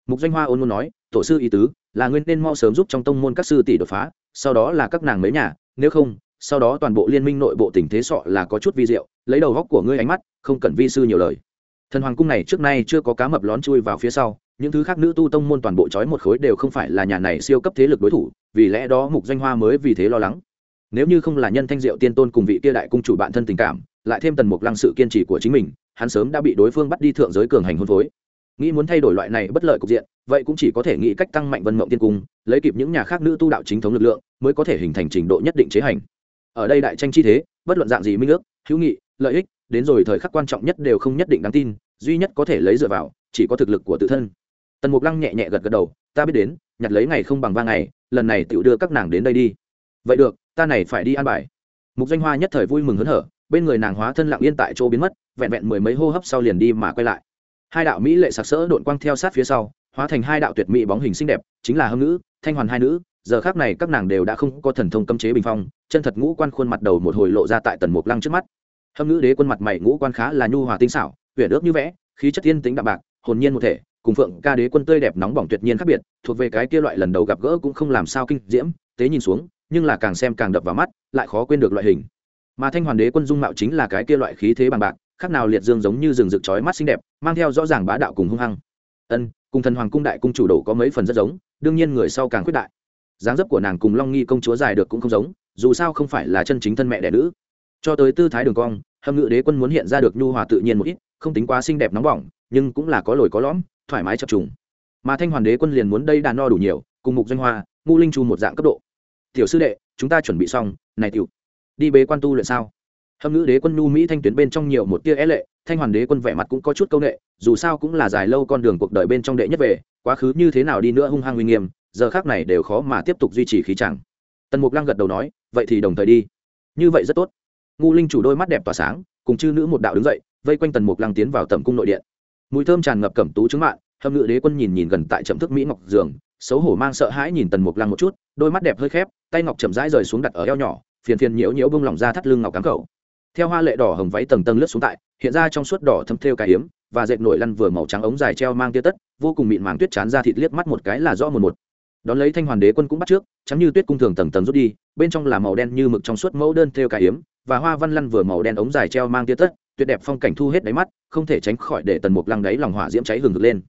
Mục danh hoa ôn muốn nói, tổ sư ý tứ, là nguyên nên mau sớm giúp trong tông môn các sư tỷ đột phá, sau đó là các nàng mấy nhà, nếu không, sau đó toàn bộ liên minh nội bộ tình thế sọ là có chút vi diệu, lấy đầu góc của ngươi ánh mắt, không cần vi sư nhiều lời. Thần hoàng cung này trước nay chưa có cá mập lón chui vào phía sau, những thứ khác nữ tu tông môn toàn bộ trói một khối đều không phải là nhà này siêu cấp thế lực đối thủ, vì lẽ đó mục danh hoa mới vì thế lo lắng nếu như không là nhân thanh diệu tiên tôn cùng vị kia đại cung chủ bạn thân tình cảm, lại thêm tần mục lăng sự kiên trì của chính mình, hắn sớm đã bị đối phương bắt đi thượng giới cường hành hôn phối. Nghĩ muốn thay đổi loại này bất lợi cục diện, vậy cũng chỉ có thể nghĩ cách tăng mạnh vân mộng tiên cung, lấy kịp những nhà khác nữ tu đạo chính thống lực lượng, mới có thể hình thành trình độ nhất định chế hành. Ở đây đại tranh chi thế, bất luận dạng gì minh ước, hữu nghị, lợi ích, đến rồi thời khắc quan trọng nhất đều không nhất định đáng tin, duy nhất có thể lấy dựa vào, chỉ có thực lực của tự thân. Tần mục lăng nhẹ nhẹ gật gật đầu, ta biết đến, nhặt lấy ngày không bằng ba ngày, lần này tự đưa các nàng đến đây đi. Vậy được ta này phải đi an bài. Mục danh hoa nhất thời vui mừng hớn hở, bên người nàng hóa thân lặng yên tại chỗ biến mất, vẹn vẹn mười mấy hô hấp sau liền đi mà quay lại. Hai đạo mỹ lệ sặc sỡ đội quang theo sát phía sau, hóa thành hai đạo tuyệt mỹ bóng hình xinh đẹp, chính là hâm nữ thanh hoàn hai nữ, giờ khác này các nàng đều đã không có thần thông cấm chế bình phong, chân thật ngũ quan khuôn mặt đầu một hồi lộ ra tại tần mục lăng trước mắt. Hâm nữ đế quân mặt mày ngũ quan khá là nhu hòa tinh xảo, huyền ước như vẽ, khí chất tiên tính đạm bạc, hồn nhiên một thể, cùng phượng ca đế quân tươi đẹp nóng bỏng tuyệt nhiên khác biệt, thuộc về cái kia loại lần đầu gặp gỡ cũng không làm sao kinh diễm, tế nhìn xuống nhưng là càng xem càng đập vào mắt, lại khó quên được loại hình. Mà thanh hoàn đế quân dung mạo chính là cái kia loại khí thế bằng bạc, khác nào liệt dương giống như rừng rực chói mắt xinh đẹp, mang theo rõ ràng bá đạo cùng hung hăng. Ân, cùng thần hoàng cung đại cung chủ đồ có mấy phần rất giống, đương nhiên người sau càng khuyết đại. Dáng dấp của nàng cùng long nghi công chúa dài được cũng không giống, dù sao không phải là chân chính thân mẹ đẻ nữ. Cho tới tư thái đường cong, hâm ngự đế quân muốn hiện ra được nhu hòa tự nhiên một ít, không tính quá xinh đẹp nóng bỏng, nhưng cũng là có lồi có lõm, thoải mái chập trùng. Mà thanh hoàn đế quân liền muốn đây đàn no đủ nhiều, cùng mục danh hoa ngu linh chu một dạng cấp độ tiểu sư đệ, chúng ta chuẩn bị xong, này tiểu, đi bế quan tu luyện sao? Hâm ngữ đế quân nhu mỹ thanh tuyến bên trong nhiều một tia é lệ, thanh hoàn đế quân vẻ mặt cũng có chút c â u n ệ dù sao cũng là dài lâu con đường cuộc đời bên trong đệ nhất về, quá khứ như thế nào đi nữa hung hăng uy nghiêm, giờ khác này đều khó mà tiếp tục duy trì khí chẳng. Tần mục lăng gật đầu nói, vậy thì đồng thời đi. Như vậy rất tốt. Ngu linh chủ đôi mắt đẹp tỏa sáng, cùng chư nữ một đạo đứng dậy, vây quanh tần mục lăng tiến vào tầm cung nội điện. Mùi thơm tràn ngập cẩm tú trứng mạng hâm ngữ đế quân nhìn nhìn gần tại trầm thức mỹ ngọc giường xấu hổ mang sợ hãi nhìn tần mục lăng một chút, đôi mắt đẹp hơi khép, tay ngọc chậm rãi rời xuống đặt ở eo nhỏ, phiền phiền nhiễu nhiễu bông lỏng ra thắt lưng ngọc cám cầu. theo hoa lệ đỏ hồng váy tầng tầng lướt xuống tại, hiện ra trong suốt đỏ thâm thêu cài hiếm và dệt nổi lăn vừa màu trắng ống dài treo mang tia tất, vô cùng mịn màng tuyết chán ra thịt liếc mắt một cái là rõ một một đón lấy thanh hoàn đế quân cũng bắt trước chắm như tuyết cung thường tầng tầng rút đi, bên trong là màu đen như mực trong suốt mẫu đơn thêu cài hiếm và hoa văn lăn vừa màu đen ống dài treo mang tia tất, tuyệt đẹp phong cảnh thu hết đáy mắt, không thể tránh khỏi để tần mục lăng đáy lòng hỏa diễm cháy hừng hực lên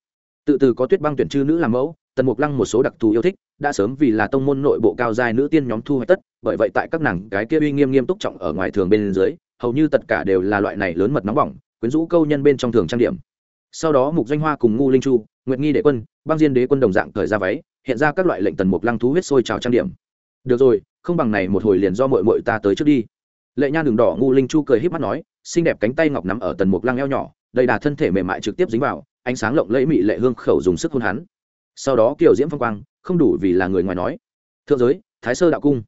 tự từ có tuyết băng tuyển chư nữ làm mẫu tần mục lăng một số đặc thù yêu thích, đã sớm vì là tông môn nội bộ cao giai nữ tiên nhóm thu hoạch tất, bởi vậy tại các nàng cái kia uy nghiêm nghiêm túc trọng ở ngoài thường bên dưới, hầu như tất cả đều là loại này lớn mật nóng bỏng, quyến rũ câu nhân bên trong thường trang điểm. Sau đó mục doanh hoa cùng ngu linh chu, nguyệt nghi đệ quân, băng diên đế quân đồng dạng thời ra váy, hiện ra các loại lệnh tần mục lăng thú huyết sôi trào trang điểm. Được rồi, không bằng này một hồi liền do mội mội ta tới trước đi. Lệ nha đường đỏ ngu linh chu cười h í p mắt nói, xinh đẹp cánh tay ngọc nắm ở tần mục lăng eo nhỏ, đầy đà thân thể mềm mại trực tiếp dính vào, ánh sáng lộng lẫy mị lệ hương khẩu dùng sức hôn hắn sau đó kiều diễm phong quang, không đủ vì là người ngoài nói. Thượng giới, thái sơ đạo cung.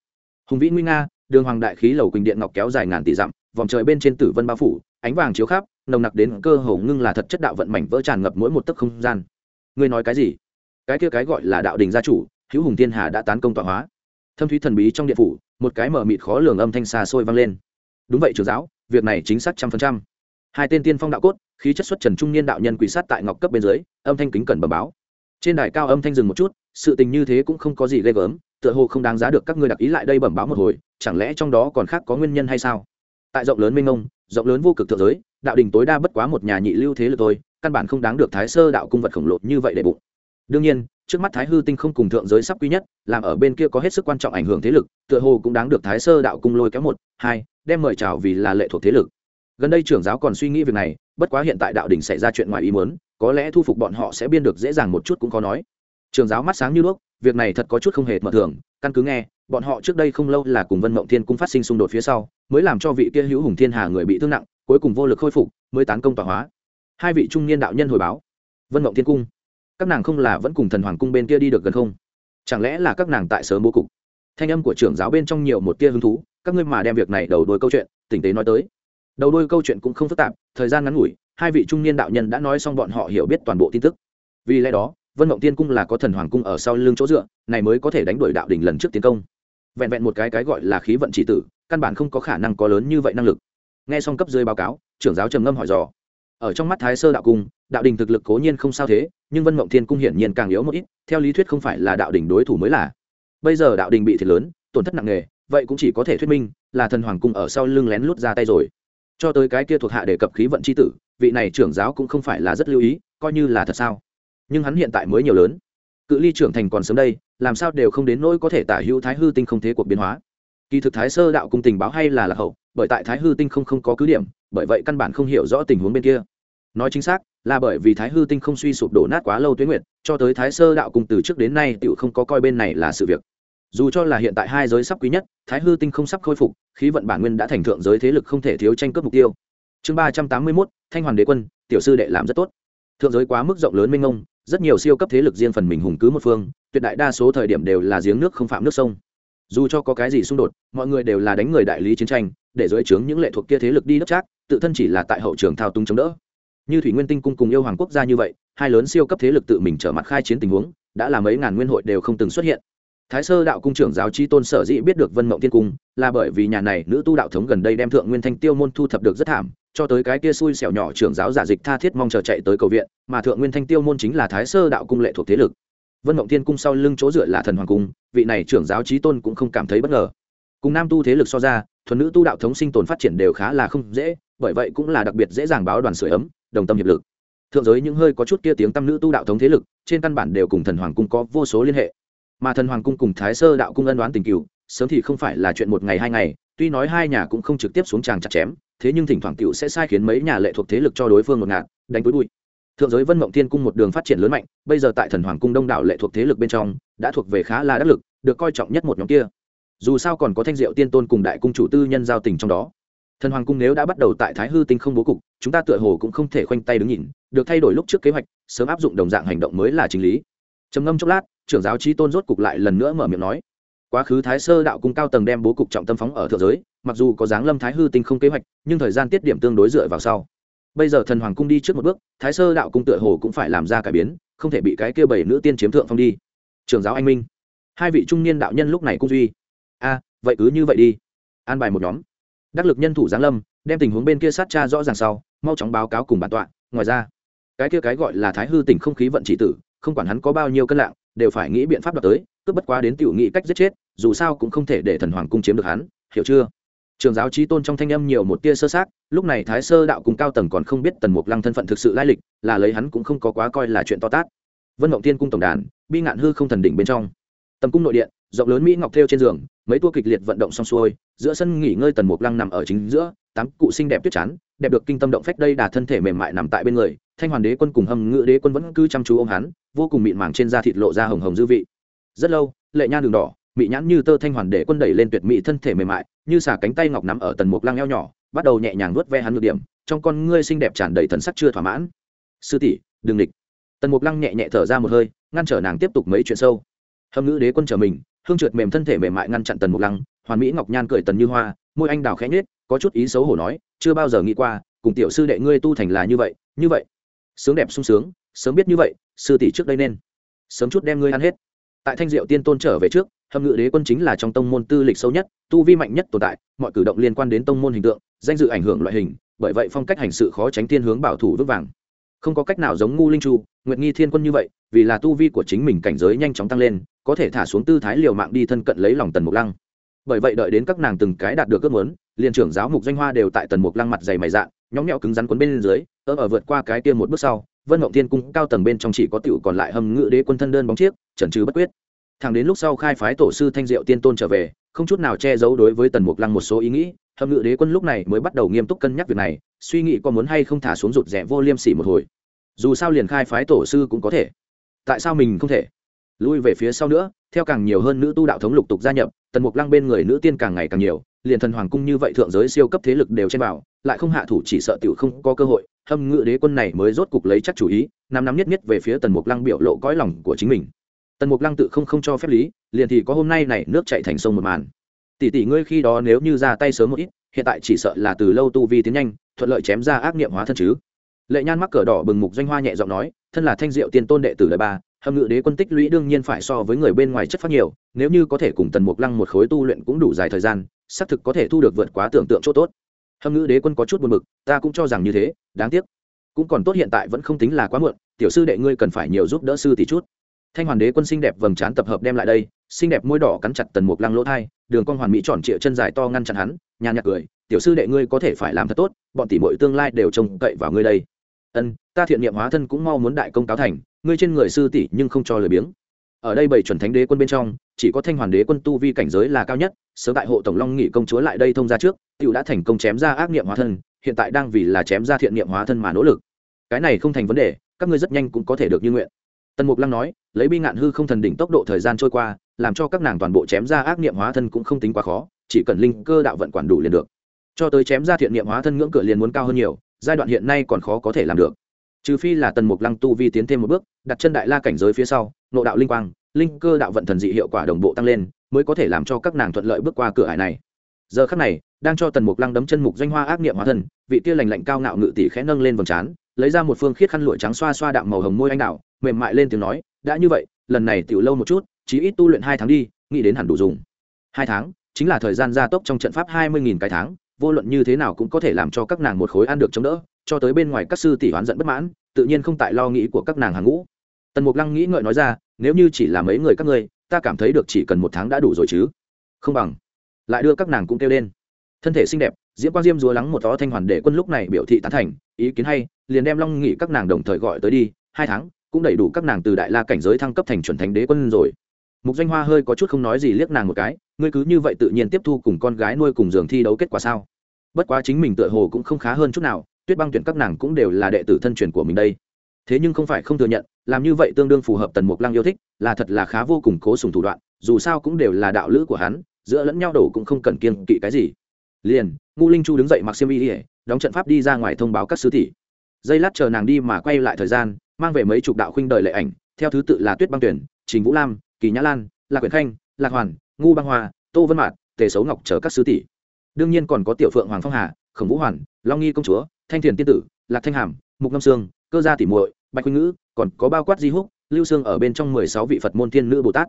Hùng vĩ nguy nga, đường hoàng đại khí lầu quỳnh điện ngọc kéo dài ngàn tỷ dặm, vòng trời bên trên tử vân bao phủ, ánh vàng chiếu khắp, nồng nặc đến cơ hồ ngưng là thật chất đạo vận mảnh vỡ tràn ngập mỗi một tấc không gian. Ngươi nói cái gì? Cái kia cái gọi là đạo đình gia chủ, hữu hùng thiên hà đã tán công tọa hóa. Thâm thúy thần bí trong điện phủ, một cái mở mịt khó lường âm thanh xa xôi vang lên. Đúng vậy trưởng giáo, việc này chính xác trăm phần trăm. Hai tên tiên phong đạo cốt, khí chất xuất trần trung niên đạo nhân quỷ sát tại ngọc cấp bên dưới, âm thanh kính cẩn bẩm báo trên đài cao âm thanh dừng một chút, sự tình như thế cũng không có gì ghê gớm, tựa hồ không đáng giá được các ngươi đặc ý lại đây bẩm báo một hồi, chẳng lẽ trong đó còn khác có nguyên nhân hay sao? Tại rộng lớn minh ông rộng lớn vô cực thượng giới, đạo đình tối đa bất quá một nhà nhị lưu thế lực thôi, căn bản không đáng được thái sơ đạo cung vật khổng lồ như vậy để bụng. Đương nhiên, trước mắt thái hư tinh không cùng thượng giới sắp quý nhất, làm ở bên kia có hết sức quan trọng ảnh hưởng thế lực, tựa hồ cũng đáng được thái sơ đạo cung lôi kéo một, hai, đem mời chào vì là lệ thuộc thế lực. Gần đây trưởng giáo còn suy nghĩ việc này, bất quá hiện tại đạo đình xảy ra chuyện ngoài ý muốn có lẽ thu phục bọn họ sẽ biên được dễ dàng một chút cũng có nói. Trường giáo mắt sáng như đuốc, việc này thật có chút không hề mở thường, căn cứ nghe, bọn họ trước đây không lâu là cùng vân mộng thiên cung phát sinh xung đột phía sau, mới làm cho vị kia hữu hùng thiên hà người bị thương nặng, cuối cùng vô lực khôi phục, mới tán công tòa hóa. Hai vị trung niên đạo nhân hồi báo, vân mộng thiên cung, các nàng không là vẫn cùng thần hoàng cung bên kia đi được gần không? Chẳng lẽ là các nàng tại sớm bố cục? Thanh âm của trưởng giáo bên trong nhiều một tia hứng thú, các ngươi mà đem việc này đầu đuôi câu chuyện, tỉnh tế nói tới. Đầu đuôi câu chuyện cũng không phức tạp, thời gian ngắn ngủi hai vị trung niên đạo nhân đã nói xong bọn họ hiểu biết toàn bộ tin tức. Vì lẽ đó, vân mộng tiên cung là có thần hoàng cung ở sau lưng chỗ dựa, này mới có thể đánh đuổi đạo đỉnh lần trước tiến công. Vẹn vẹn một cái cái gọi là khí vận chỉ tử, căn bản không có khả năng có lớn như vậy năng lực. Nghe xong cấp dưới báo cáo, trưởng giáo trầm ngâm hỏi dò. Ở trong mắt thái sơ đạo cung, đạo đình thực lực cố nhiên không sao thế, nhưng vân mộng thiên cung hiển nhiên càng yếu một ít, theo lý thuyết không phải là đạo đình đối thủ mới là. Bây giờ đạo đình bị thiệt lớn, tổn thất nặng nề, vậy cũng chỉ có thể thuyết minh là thần hoàng cung ở sau lưng lén lút ra tay rồi. Cho tới cái kia thuộc hạ đề cập khí vận c h i tử vị này trưởng giáo cũng không phải là rất lưu ý, coi như là thật sao? Nhưng hắn hiện tại mới nhiều lớn. Cự ly trưởng thành còn sớm đây, làm sao đều không đến nỗi có thể tả hữu thái hư tinh không thế cuộc biến hóa. Kỳ thực thái sơ đạo cung tình báo hay là lạc hậu, bởi tại thái hư tinh không không có cứ điểm, bởi vậy căn bản không hiểu rõ tình huống bên kia. Nói chính xác, là bởi vì thái hư tinh không suy sụp đổ nát quá lâu tuyến nguyện cho tới thái sơ đạo cung từ trước đến nay tựu không có coi bên này là sự việc. Dù cho là hiện tại hai giới sắp quý nhất, thái hư tinh không sắp khôi phục, khí vận bản nguyên đã thành thượng giới thế lực không thể thiếu tranh cướp mục tiêu chương ba trăm tám mươi mốt, thanh hoàn đế quân, tiểu sư đệ làm rất tốt. Thượng giới quá mức rộng lớn minh ông rất nhiều siêu cấp thế lực riêng phần mình hùng cứ một phương, tuyệt đại đa số thời điểm đều là giếng nước không phạm nước sông. Dù cho có cái gì xung đột, mọi người đều là đánh người đại lý chiến tranh, để dưới trướng những lệ thuộc kia thế lực đi đất trác, tự thân chỉ là tại hậu trường thao túng chống đỡ. Như thủy nguyên tinh cung cùng yêu hoàng quốc gia như vậy, hai lớn siêu cấp thế lực tự mình trở mặt khai chiến tình huống, đã là mấy ngàn nguyên hội đều không từng xuất hiện. Thái sơ đạo cung trưởng giáo chi tôn sở dĩ biết được vân mộng tiên cung, là bởi vì nhà này nữ tu đạo thống gần đây đem thượng nguyên thanh tiêu môn thu thập được rất thảm cho tới cái kia xui xẻo nhỏ trưởng giáo giả dịch tha thiết mong chờ chạy tới cầu viện, mà thượng nguyên thanh tiêu môn chính là thái sơ đạo cung lệ thuộc thế lực. Vân mộng thiên cung sau lưng chỗ dựa là thần hoàng cung, vị này trưởng giáo trí tôn cũng không cảm thấy bất ngờ. Cùng nam tu thế lực so ra, thuần nữ tu đạo thống sinh tồn phát triển đều khá là không dễ, bởi vậy cũng là đặc biệt dễ dàng báo đoàn sửa ấm, đồng tâm hiệp lực. Thượng giới những hơi có chút kia tiếng tâm nữ tu đạo thống thế lực, trên căn bản đều cùng thần hoàng cung có vô số liên hệ. Mà thần hoàng cung cùng thái sơ đạo cung ân đoán tình cựu sớm thì không phải là chuyện một ngày hai ngày tuy nói hai nhà cũng không trực tiếp xuống tràng chặt chém, thế nhưng thỉnh thoảng cựu sẽ sai khiến mấy nhà lệ thuộc thế lực cho đối phương một ngạt, đánh túi bụi. Thượng giới vân mộng thiên cung một đường phát triển lớn mạnh, bây giờ tại thần hoàng cung đông đảo lệ thuộc thế lực bên trong, đã thuộc về khá là đắc lực, được coi trọng nhất một nhóm kia. Dù sao còn có thanh diệu tiên tôn cùng đại cung chủ tư nhân giao tình trong đó. Thần hoàng cung nếu đã bắt đầu tại thái hư tinh không bố cục, chúng ta tựa hồ cũng không thể khoanh tay đứng nhìn, được thay đổi lúc trước kế hoạch, sớm áp dụng đồng dạng hành động mới là chính lý. Trầm ngâm chốc lát, trưởng giáo trí tôn rốt cục lại lần nữa mở miệng nói quá khứ thái sơ đạo cung cao tầng đem bố cục trọng tâm phóng ở thượng giới, mặc dù có dáng lâm thái hư tinh không kế hoạch, nhưng thời gian tiết điểm tương đối dựa vào sau. Bây giờ thần hoàng cung đi trước một bước, thái sơ đạo cung tựa hồ cũng phải làm ra cải biến, không thể bị cái kia bảy nữ tiên chiếm thượng phong đi. Trường giáo anh minh. Hai vị trung niên đạo nhân lúc này cũng duy. A, vậy cứ như vậy đi. An bài một nhóm. Đắc lực nhân thủ giáng lâm, đem tình huống bên kia sát cha rõ ràng sau, mau chóng báo cáo cùng bản tọa. Ngoài ra, cái kia cái gọi là thái hư tỉnh không khí vận chỉ tử, không quản hắn có bao nhiêu cân lạng đều phải nghĩ biện pháp đoạt tới, cướp bất quá đến tiểu nghị cách giết chết, dù sao cũng không thể để thần hoàng cung chiếm được hắn, hiểu chưa? Trường giáo trí tôn trong thanh âm nhiều một tia sơ sát lúc này thái sơ đạo cùng cao tầng còn không biết tần mục lăng thân phận thực sự lai lịch, là lấy hắn cũng không có quá coi là chuyện to tát. Vân mộng tiên cung tổng đàn, bi ngạn hư không thần đỉnh bên trong. Tầm cung nội điện, rộng lớn mỹ ngọc thêu trên giường, mấy tua kịch liệt vận động xong xuôi, giữa sân nghỉ ngơi tần mục lăng nằm ở chính giữa, tám cụ xinh đẹp tuyết chán đẹp được kinh tâm động phách đây đà thân thể mềm mại nằm tại bên người thanh hoàn đế quân cùng hầm ngự đế quân vẫn cứ chăm chú ô m hắn, vô cùng mịn màng trên da thịt lộ ra hồng hồng dư vị. Rất lâu, lệ nhan đường đỏ, mị nhãn như tơ thanh hoàn đế quân đẩy lên tuyệt mỹ thân thể mềm mại, như xả cánh tay ngọc nắm ở tần mục lăng eo nhỏ, bắt đầu nhẹ nhàng nuốt ve hắn ngược điểm, trong con ngươi xinh đẹp tràn đầy thần sắc chưa thỏa mãn. Sư tỷ, đừng địch. Tần mục lăng nhẹ nhẹ thở ra một hơi, ngăn trở nàng tiếp tục mấy chuyện sâu. Hâm ngữ đế quân trở mình, hương trượt mềm thân thể mềm mại ngăn chặn tần mục lăng, hoàn mỹ ngọc nhan cười tần như hoa, môi anh đào khẽ nhết có chút ý xấu hổ nói, chưa bao giờ nghĩ qua, cùng tiểu sư đệ ngươi tu thành là như vậy như vậy sướng đẹp sung sướng, sớm biết như vậy, sư tỷ trước đây nên sớm chút đem ngươi ăn hết tại thanh diệu tiên tôn trở về trước, hâm ngự đế quân chính là trong tông môn tư lịch sâu nhất, tu vi mạnh nhất tồn tại, mọi cử động liên quan đến tông môn hình tượng, danh dự ảnh hưởng loại hình, bởi vậy phong cách hành sự khó tránh thiên hướng bảo thủ vững vàng không có cách nào giống ngu linh chu, nguyệt nghi thiên quân như vậy, vì là tu vi của chính mình cảnh giới nhanh chóng tăng lên, có thể thả xuống tư thái liều mạng đi thân cận lấy lòng tần mục lăng bởi vậy đợi đến các nàng từng cái đạt được ước muốn, liền trưởng giáo mục doanh hoa đều tại tần mục lăng mặt dày mày dạng nhóm nhẹo cứng rắn quấn bên dưới, ơ ở vượt qua cái kia một bước sau, vân mộng thiên cung cao tầng bên trong chỉ có tiểu còn lại hầm ngự đế quân thân đơn bóng chiếc trần trừ bất quyết. Thẳng đến lúc sau khai phái tổ sư thanh diệu tiên tôn trở về, không chút nào che giấu đối với tần mục lăng một số ý nghĩ, hầm ngự đế quân lúc này mới bắt đầu nghiêm túc cân nhắc việc này, suy nghĩ có muốn hay không thả xuống rụt rẻ vô liêm sỉ một hồi. Dù sao liền khai phái tổ sư cũng có thể. Tại sao mình không thể? Lui về phía sau nữa, theo càng nhiều hơn nữ tu đạo thống lục tục gia nhập, tần mục lăng bên người nữ tiên càng ngày càng nhiều liền thần hoàng cung như vậy thượng giới siêu cấp thế lực đều trên vào, lại không hạ thủ chỉ sợ tiểu không có cơ hội, hâm ngự đế quân này mới rốt cục lấy chắc chủ ý nắm nắm nhất nhất về phía tần mục lăng biểu lộ cõi lòng của chính mình. Tần mục lăng tự không không cho phép lý, liền thì có hôm nay này nước chạy thành sông một màn. Tỷ tỷ ngươi khi đó nếu như ra tay sớm một ít, hiện tại chỉ sợ là từ lâu tu vi tiến nhanh, thuận lợi chém ra ác niệm hóa thân chứ. Lệ nhan mắc cờ đỏ bừng mục doanh hoa nhẹ giọng nói, thân là thanh diệu tiên tôn đệ tử đời ba, hâm ngự đế quân tích lũy đương nhiên phải so với người bên ngoài chất phát nhiều, nếu như có thể cùng tần mục lăng một khối tu luyện cũng đủ dài thời gian xác thực có thể thu được vượt quá tưởng tượng chỗ tốt. Hâm ngữ đế quân có chút buồn mực ta cũng cho rằng như thế, đáng tiếc. Cũng còn tốt hiện tại vẫn không tính là quá muộn, tiểu sư đệ ngươi cần phải nhiều giúp đỡ sư tỷ chút. Thanh hoàn đế quân xinh đẹp vầng trán tập hợp đem lại đây, xinh đẹp môi đỏ cắn chặt tần mục lăng lỗ thai, đường con hoàn mỹ tròn trịa chân dài to ngăn chặn hắn, nhàn nhạt cười, tiểu sư đệ ngươi có thể phải làm thật tốt, bọn tỷ muội tương lai đều trông cậy vào ngươi đây. Ân, ta thiện niệm hóa thân cũng mau muốn đại công cáo thành, ngươi trên người sư tỷ nhưng không cho lời biếng. Ở đây bảy chuẩn thánh đế quân bên trong chỉ có thanh hoàn đế quân tu vi cảnh giới là cao nhất, sớm đại hộ tổng long nghị công chúa lại đây thông ra trước, tiểu đã thành công chém ra ác niệm hóa thân, hiện tại đang vì là chém ra thiện niệm hóa thân mà nỗ lực. Cái này không thành vấn đề, các ngươi rất nhanh cũng có thể được như nguyện. Tần mục lăng nói, lấy bi ngạn hư không thần đỉnh tốc độ thời gian trôi qua, làm cho các nàng toàn bộ chém ra ác niệm hóa thân cũng không tính quá khó, chỉ cần linh cơ đạo vận quản đủ liền được. Cho tới chém ra thiện niệm hóa thân ngưỡng cửa liền muốn cao hơn nhiều, giai đoạn hiện nay còn khó có thể làm được. Trừ phi là tần mục lăng tu vi tiến thêm một bước, đặt chân đại la cảnh giới phía sau, nộ đạo linh quang linh cơ đạo vận thần dị hiệu quả đồng bộ tăng lên, mới có thể làm cho các nàng thuận lợi bước qua cửa hải này. Giờ khắc này, đang cho tần mục lăng đấm chân mục doanh hoa ác niệm hóa thân, vị tia lành lạnh cao ngạo ngự tỷ khẽ nâng lên vầng trán, lấy ra một phương khiết khăn lụa trắng xoa xoa đạm màu hồng môi anh đạo mềm mại lên tiếng nói, đã như vậy, lần này tiểu lâu một chút, chí ít tu luyện hai tháng đi, nghĩ đến hẳn đủ dùng. Hai tháng, chính là thời gian gia tốc trong trận pháp hai mươi nghìn cái tháng, vô luận như thế nào cũng có thể làm cho các nàng một khối ăn được chống đỡ, cho tới bên ngoài các sư tỷ oán giận bất mãn, tự nhiên không tại lo nghĩ của các nàng hàng ngũ. Tần mục lăng nghĩ ngợi nói ra nếu như chỉ là mấy người các ngươi, ta cảm thấy được chỉ cần một tháng đã đủ rồi chứ. Không bằng, lại đưa các nàng cũng kêu lên. Thân thể xinh đẹp, diễm quang diêm rúa lắng một tó thanh hoàn để quân lúc này biểu thị tán thành, ý kiến hay, liền đem long nghị các nàng đồng thời gọi tới đi, hai tháng, cũng đầy đủ các nàng từ đại la cảnh giới thăng cấp thành chuẩn thánh đế quân rồi. Mục danh hoa hơi có chút không nói gì liếc nàng một cái, ngươi cứ như vậy tự nhiên tiếp thu cùng con gái nuôi cùng giường thi đấu kết quả sao? Bất quá chính mình tựa hồ cũng không khá hơn chút nào, tuyết băng tuyển các nàng cũng đều là đệ tử thân truyền của mình đây. Thế nhưng không phải không thừa nhận làm như vậy tương đương phù hợp tần mục lăng yêu thích, là thật là khá vô cùng cố sùng thủ đoạn, dù sao cũng đều là đạo lữ của hắn, giữa lẫn nhau đổ cũng không cần kiên kỵ cái gì. Liền ngu linh chu đứng dậy mặc xiêm y ỉa đóng trận pháp đi ra ngoài thông báo các sứ tỷ. Dây lát chờ nàng đi mà quay lại thời gian, mang về mấy chục đạo khuynh đời lệ ảnh, theo thứ tự là tuyết băng tuyển, trình vũ lam, kỳ nhã lan, lạc quyển khanh, lạc hoàn, ngu băng hoa, tô vân mạt, tề xấu ngọc chờ các sứ tỷ. Đương nhiên còn có tiểu phượng hoàng phong hà, khổng vũ hoàn, long nghi công chúa, thanh thiền tiên tử, lạc thanh hàm, mục ngâm sương, cơ gia tỷ muội, bạch huynh ngữ còn có bao quát di húc, lưu xương ở bên trong mười sáu vị phật môn thiên nữ bồ tát.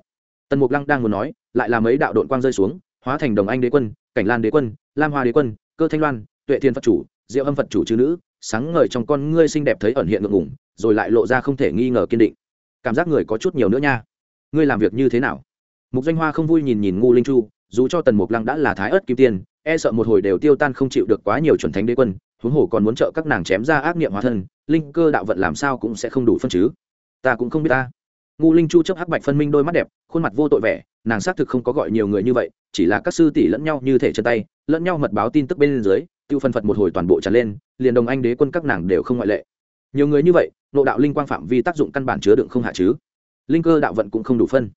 Tần mục lăng đang muốn nói, lại là mấy đạo đội quang rơi xuống, hóa thành đồng anh đế quân, cảnh lan đế quân, lam hoa đế quân, cơ thanh loan, tuệ thiên phật chủ, diệu âm phật chủ chư nữ, sáng ngời trong con ngươi xinh đẹp thấy ẩn hiện ngượng ngủng rồi lại lộ ra không thể nghi ngờ kiên định. Cảm giác người có chút nhiều nữa nha. Ngươi làm việc như thế nào? Mục danh hoa không vui nhìn nhìn ngu linh chu, dù cho tần mục lăng đã là thái ớt kim tiên e sợ một hồi đều tiêu tan không chịu được quá nhiều chuẩn thánh đế quân, huống hồ còn muốn trợ các nàng chém ra ác niệm hóa thân linh cơ đạo vận làm sao cũng sẽ không đủ phân chứ. Ta cũng không biết ta. Ngu linh chu chấp hắc bạch phân minh đôi mắt đẹp, khuôn mặt vô tội vẻ, nàng xác thực không có gọi nhiều người như vậy, chỉ là các sư tỷ lẫn nhau như thể chân tay, lẫn nhau mật báo tin tức bên dưới, tiêu phân phật một hồi toàn bộ tràn lên, liền đồng anh đế quân các nàng đều không ngoại lệ. Nhiều người như vậy, nộ đạo linh quang phạm vi tác dụng căn bản chứa đựng không hạ chứ. Linh cơ đạo vận cũng không đủ phân.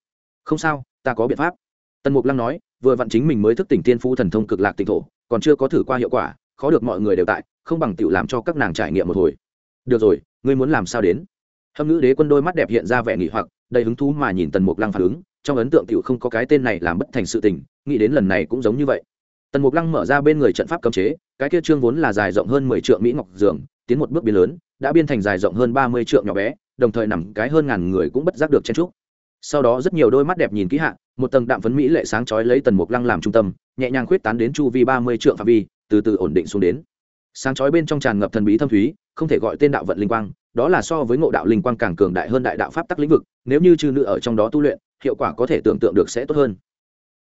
Không sao, ta có biện pháp. Tần mục lăng nói, vừa vặn chính mình mới thức tỉnh tiên phu thần thông cực lạc tỉnh thổ, còn chưa có thử qua hiệu quả, khó được mọi người đều tại, không bằng tiểu làm cho các nàng trải nghiệm một hồi được rồi, ngươi muốn làm sao đến? Hâm nữ đế quân đôi mắt đẹp hiện ra vẻ nghỉ hoặc, đầy hứng thú mà nhìn tần mục lăng phản ứng. Trong ấn tượng tiểu không có cái tên này làm bất thành sự tình, nghĩ đến lần này cũng giống như vậy. Tần mục lăng mở ra bên người trận pháp cấm chế, cái kia trương vốn là dài rộng hơn mười triệu mỹ ngọc dường tiến một bước biến lớn, đã biên thành dài rộng hơn ba mươi triệu nhỏ bé, đồng thời nằm cái hơn ngàn người cũng bất giác được chen trúc sau đó rất nhiều đôi mắt đẹp nhìn kỹ hạ, một tầng đạm phấn mỹ lệ sáng chói lấy tần mục lăng làm trung tâm, nhẹ nhàng khuyết tán đến chu vi ba mươi triệu phạm vi, từ từ ổn định xuống đến sáng chói bên trong tràn ngập thần bí thâm thúy, không thể gọi tên đạo vận linh quang, đó là so với ngộ đạo linh quang càng cường đại hơn đại đạo pháp tắc lĩnh vực, nếu như chư nữ ở trong đó tu luyện, hiệu quả có thể tưởng tượng được sẽ tốt hơn.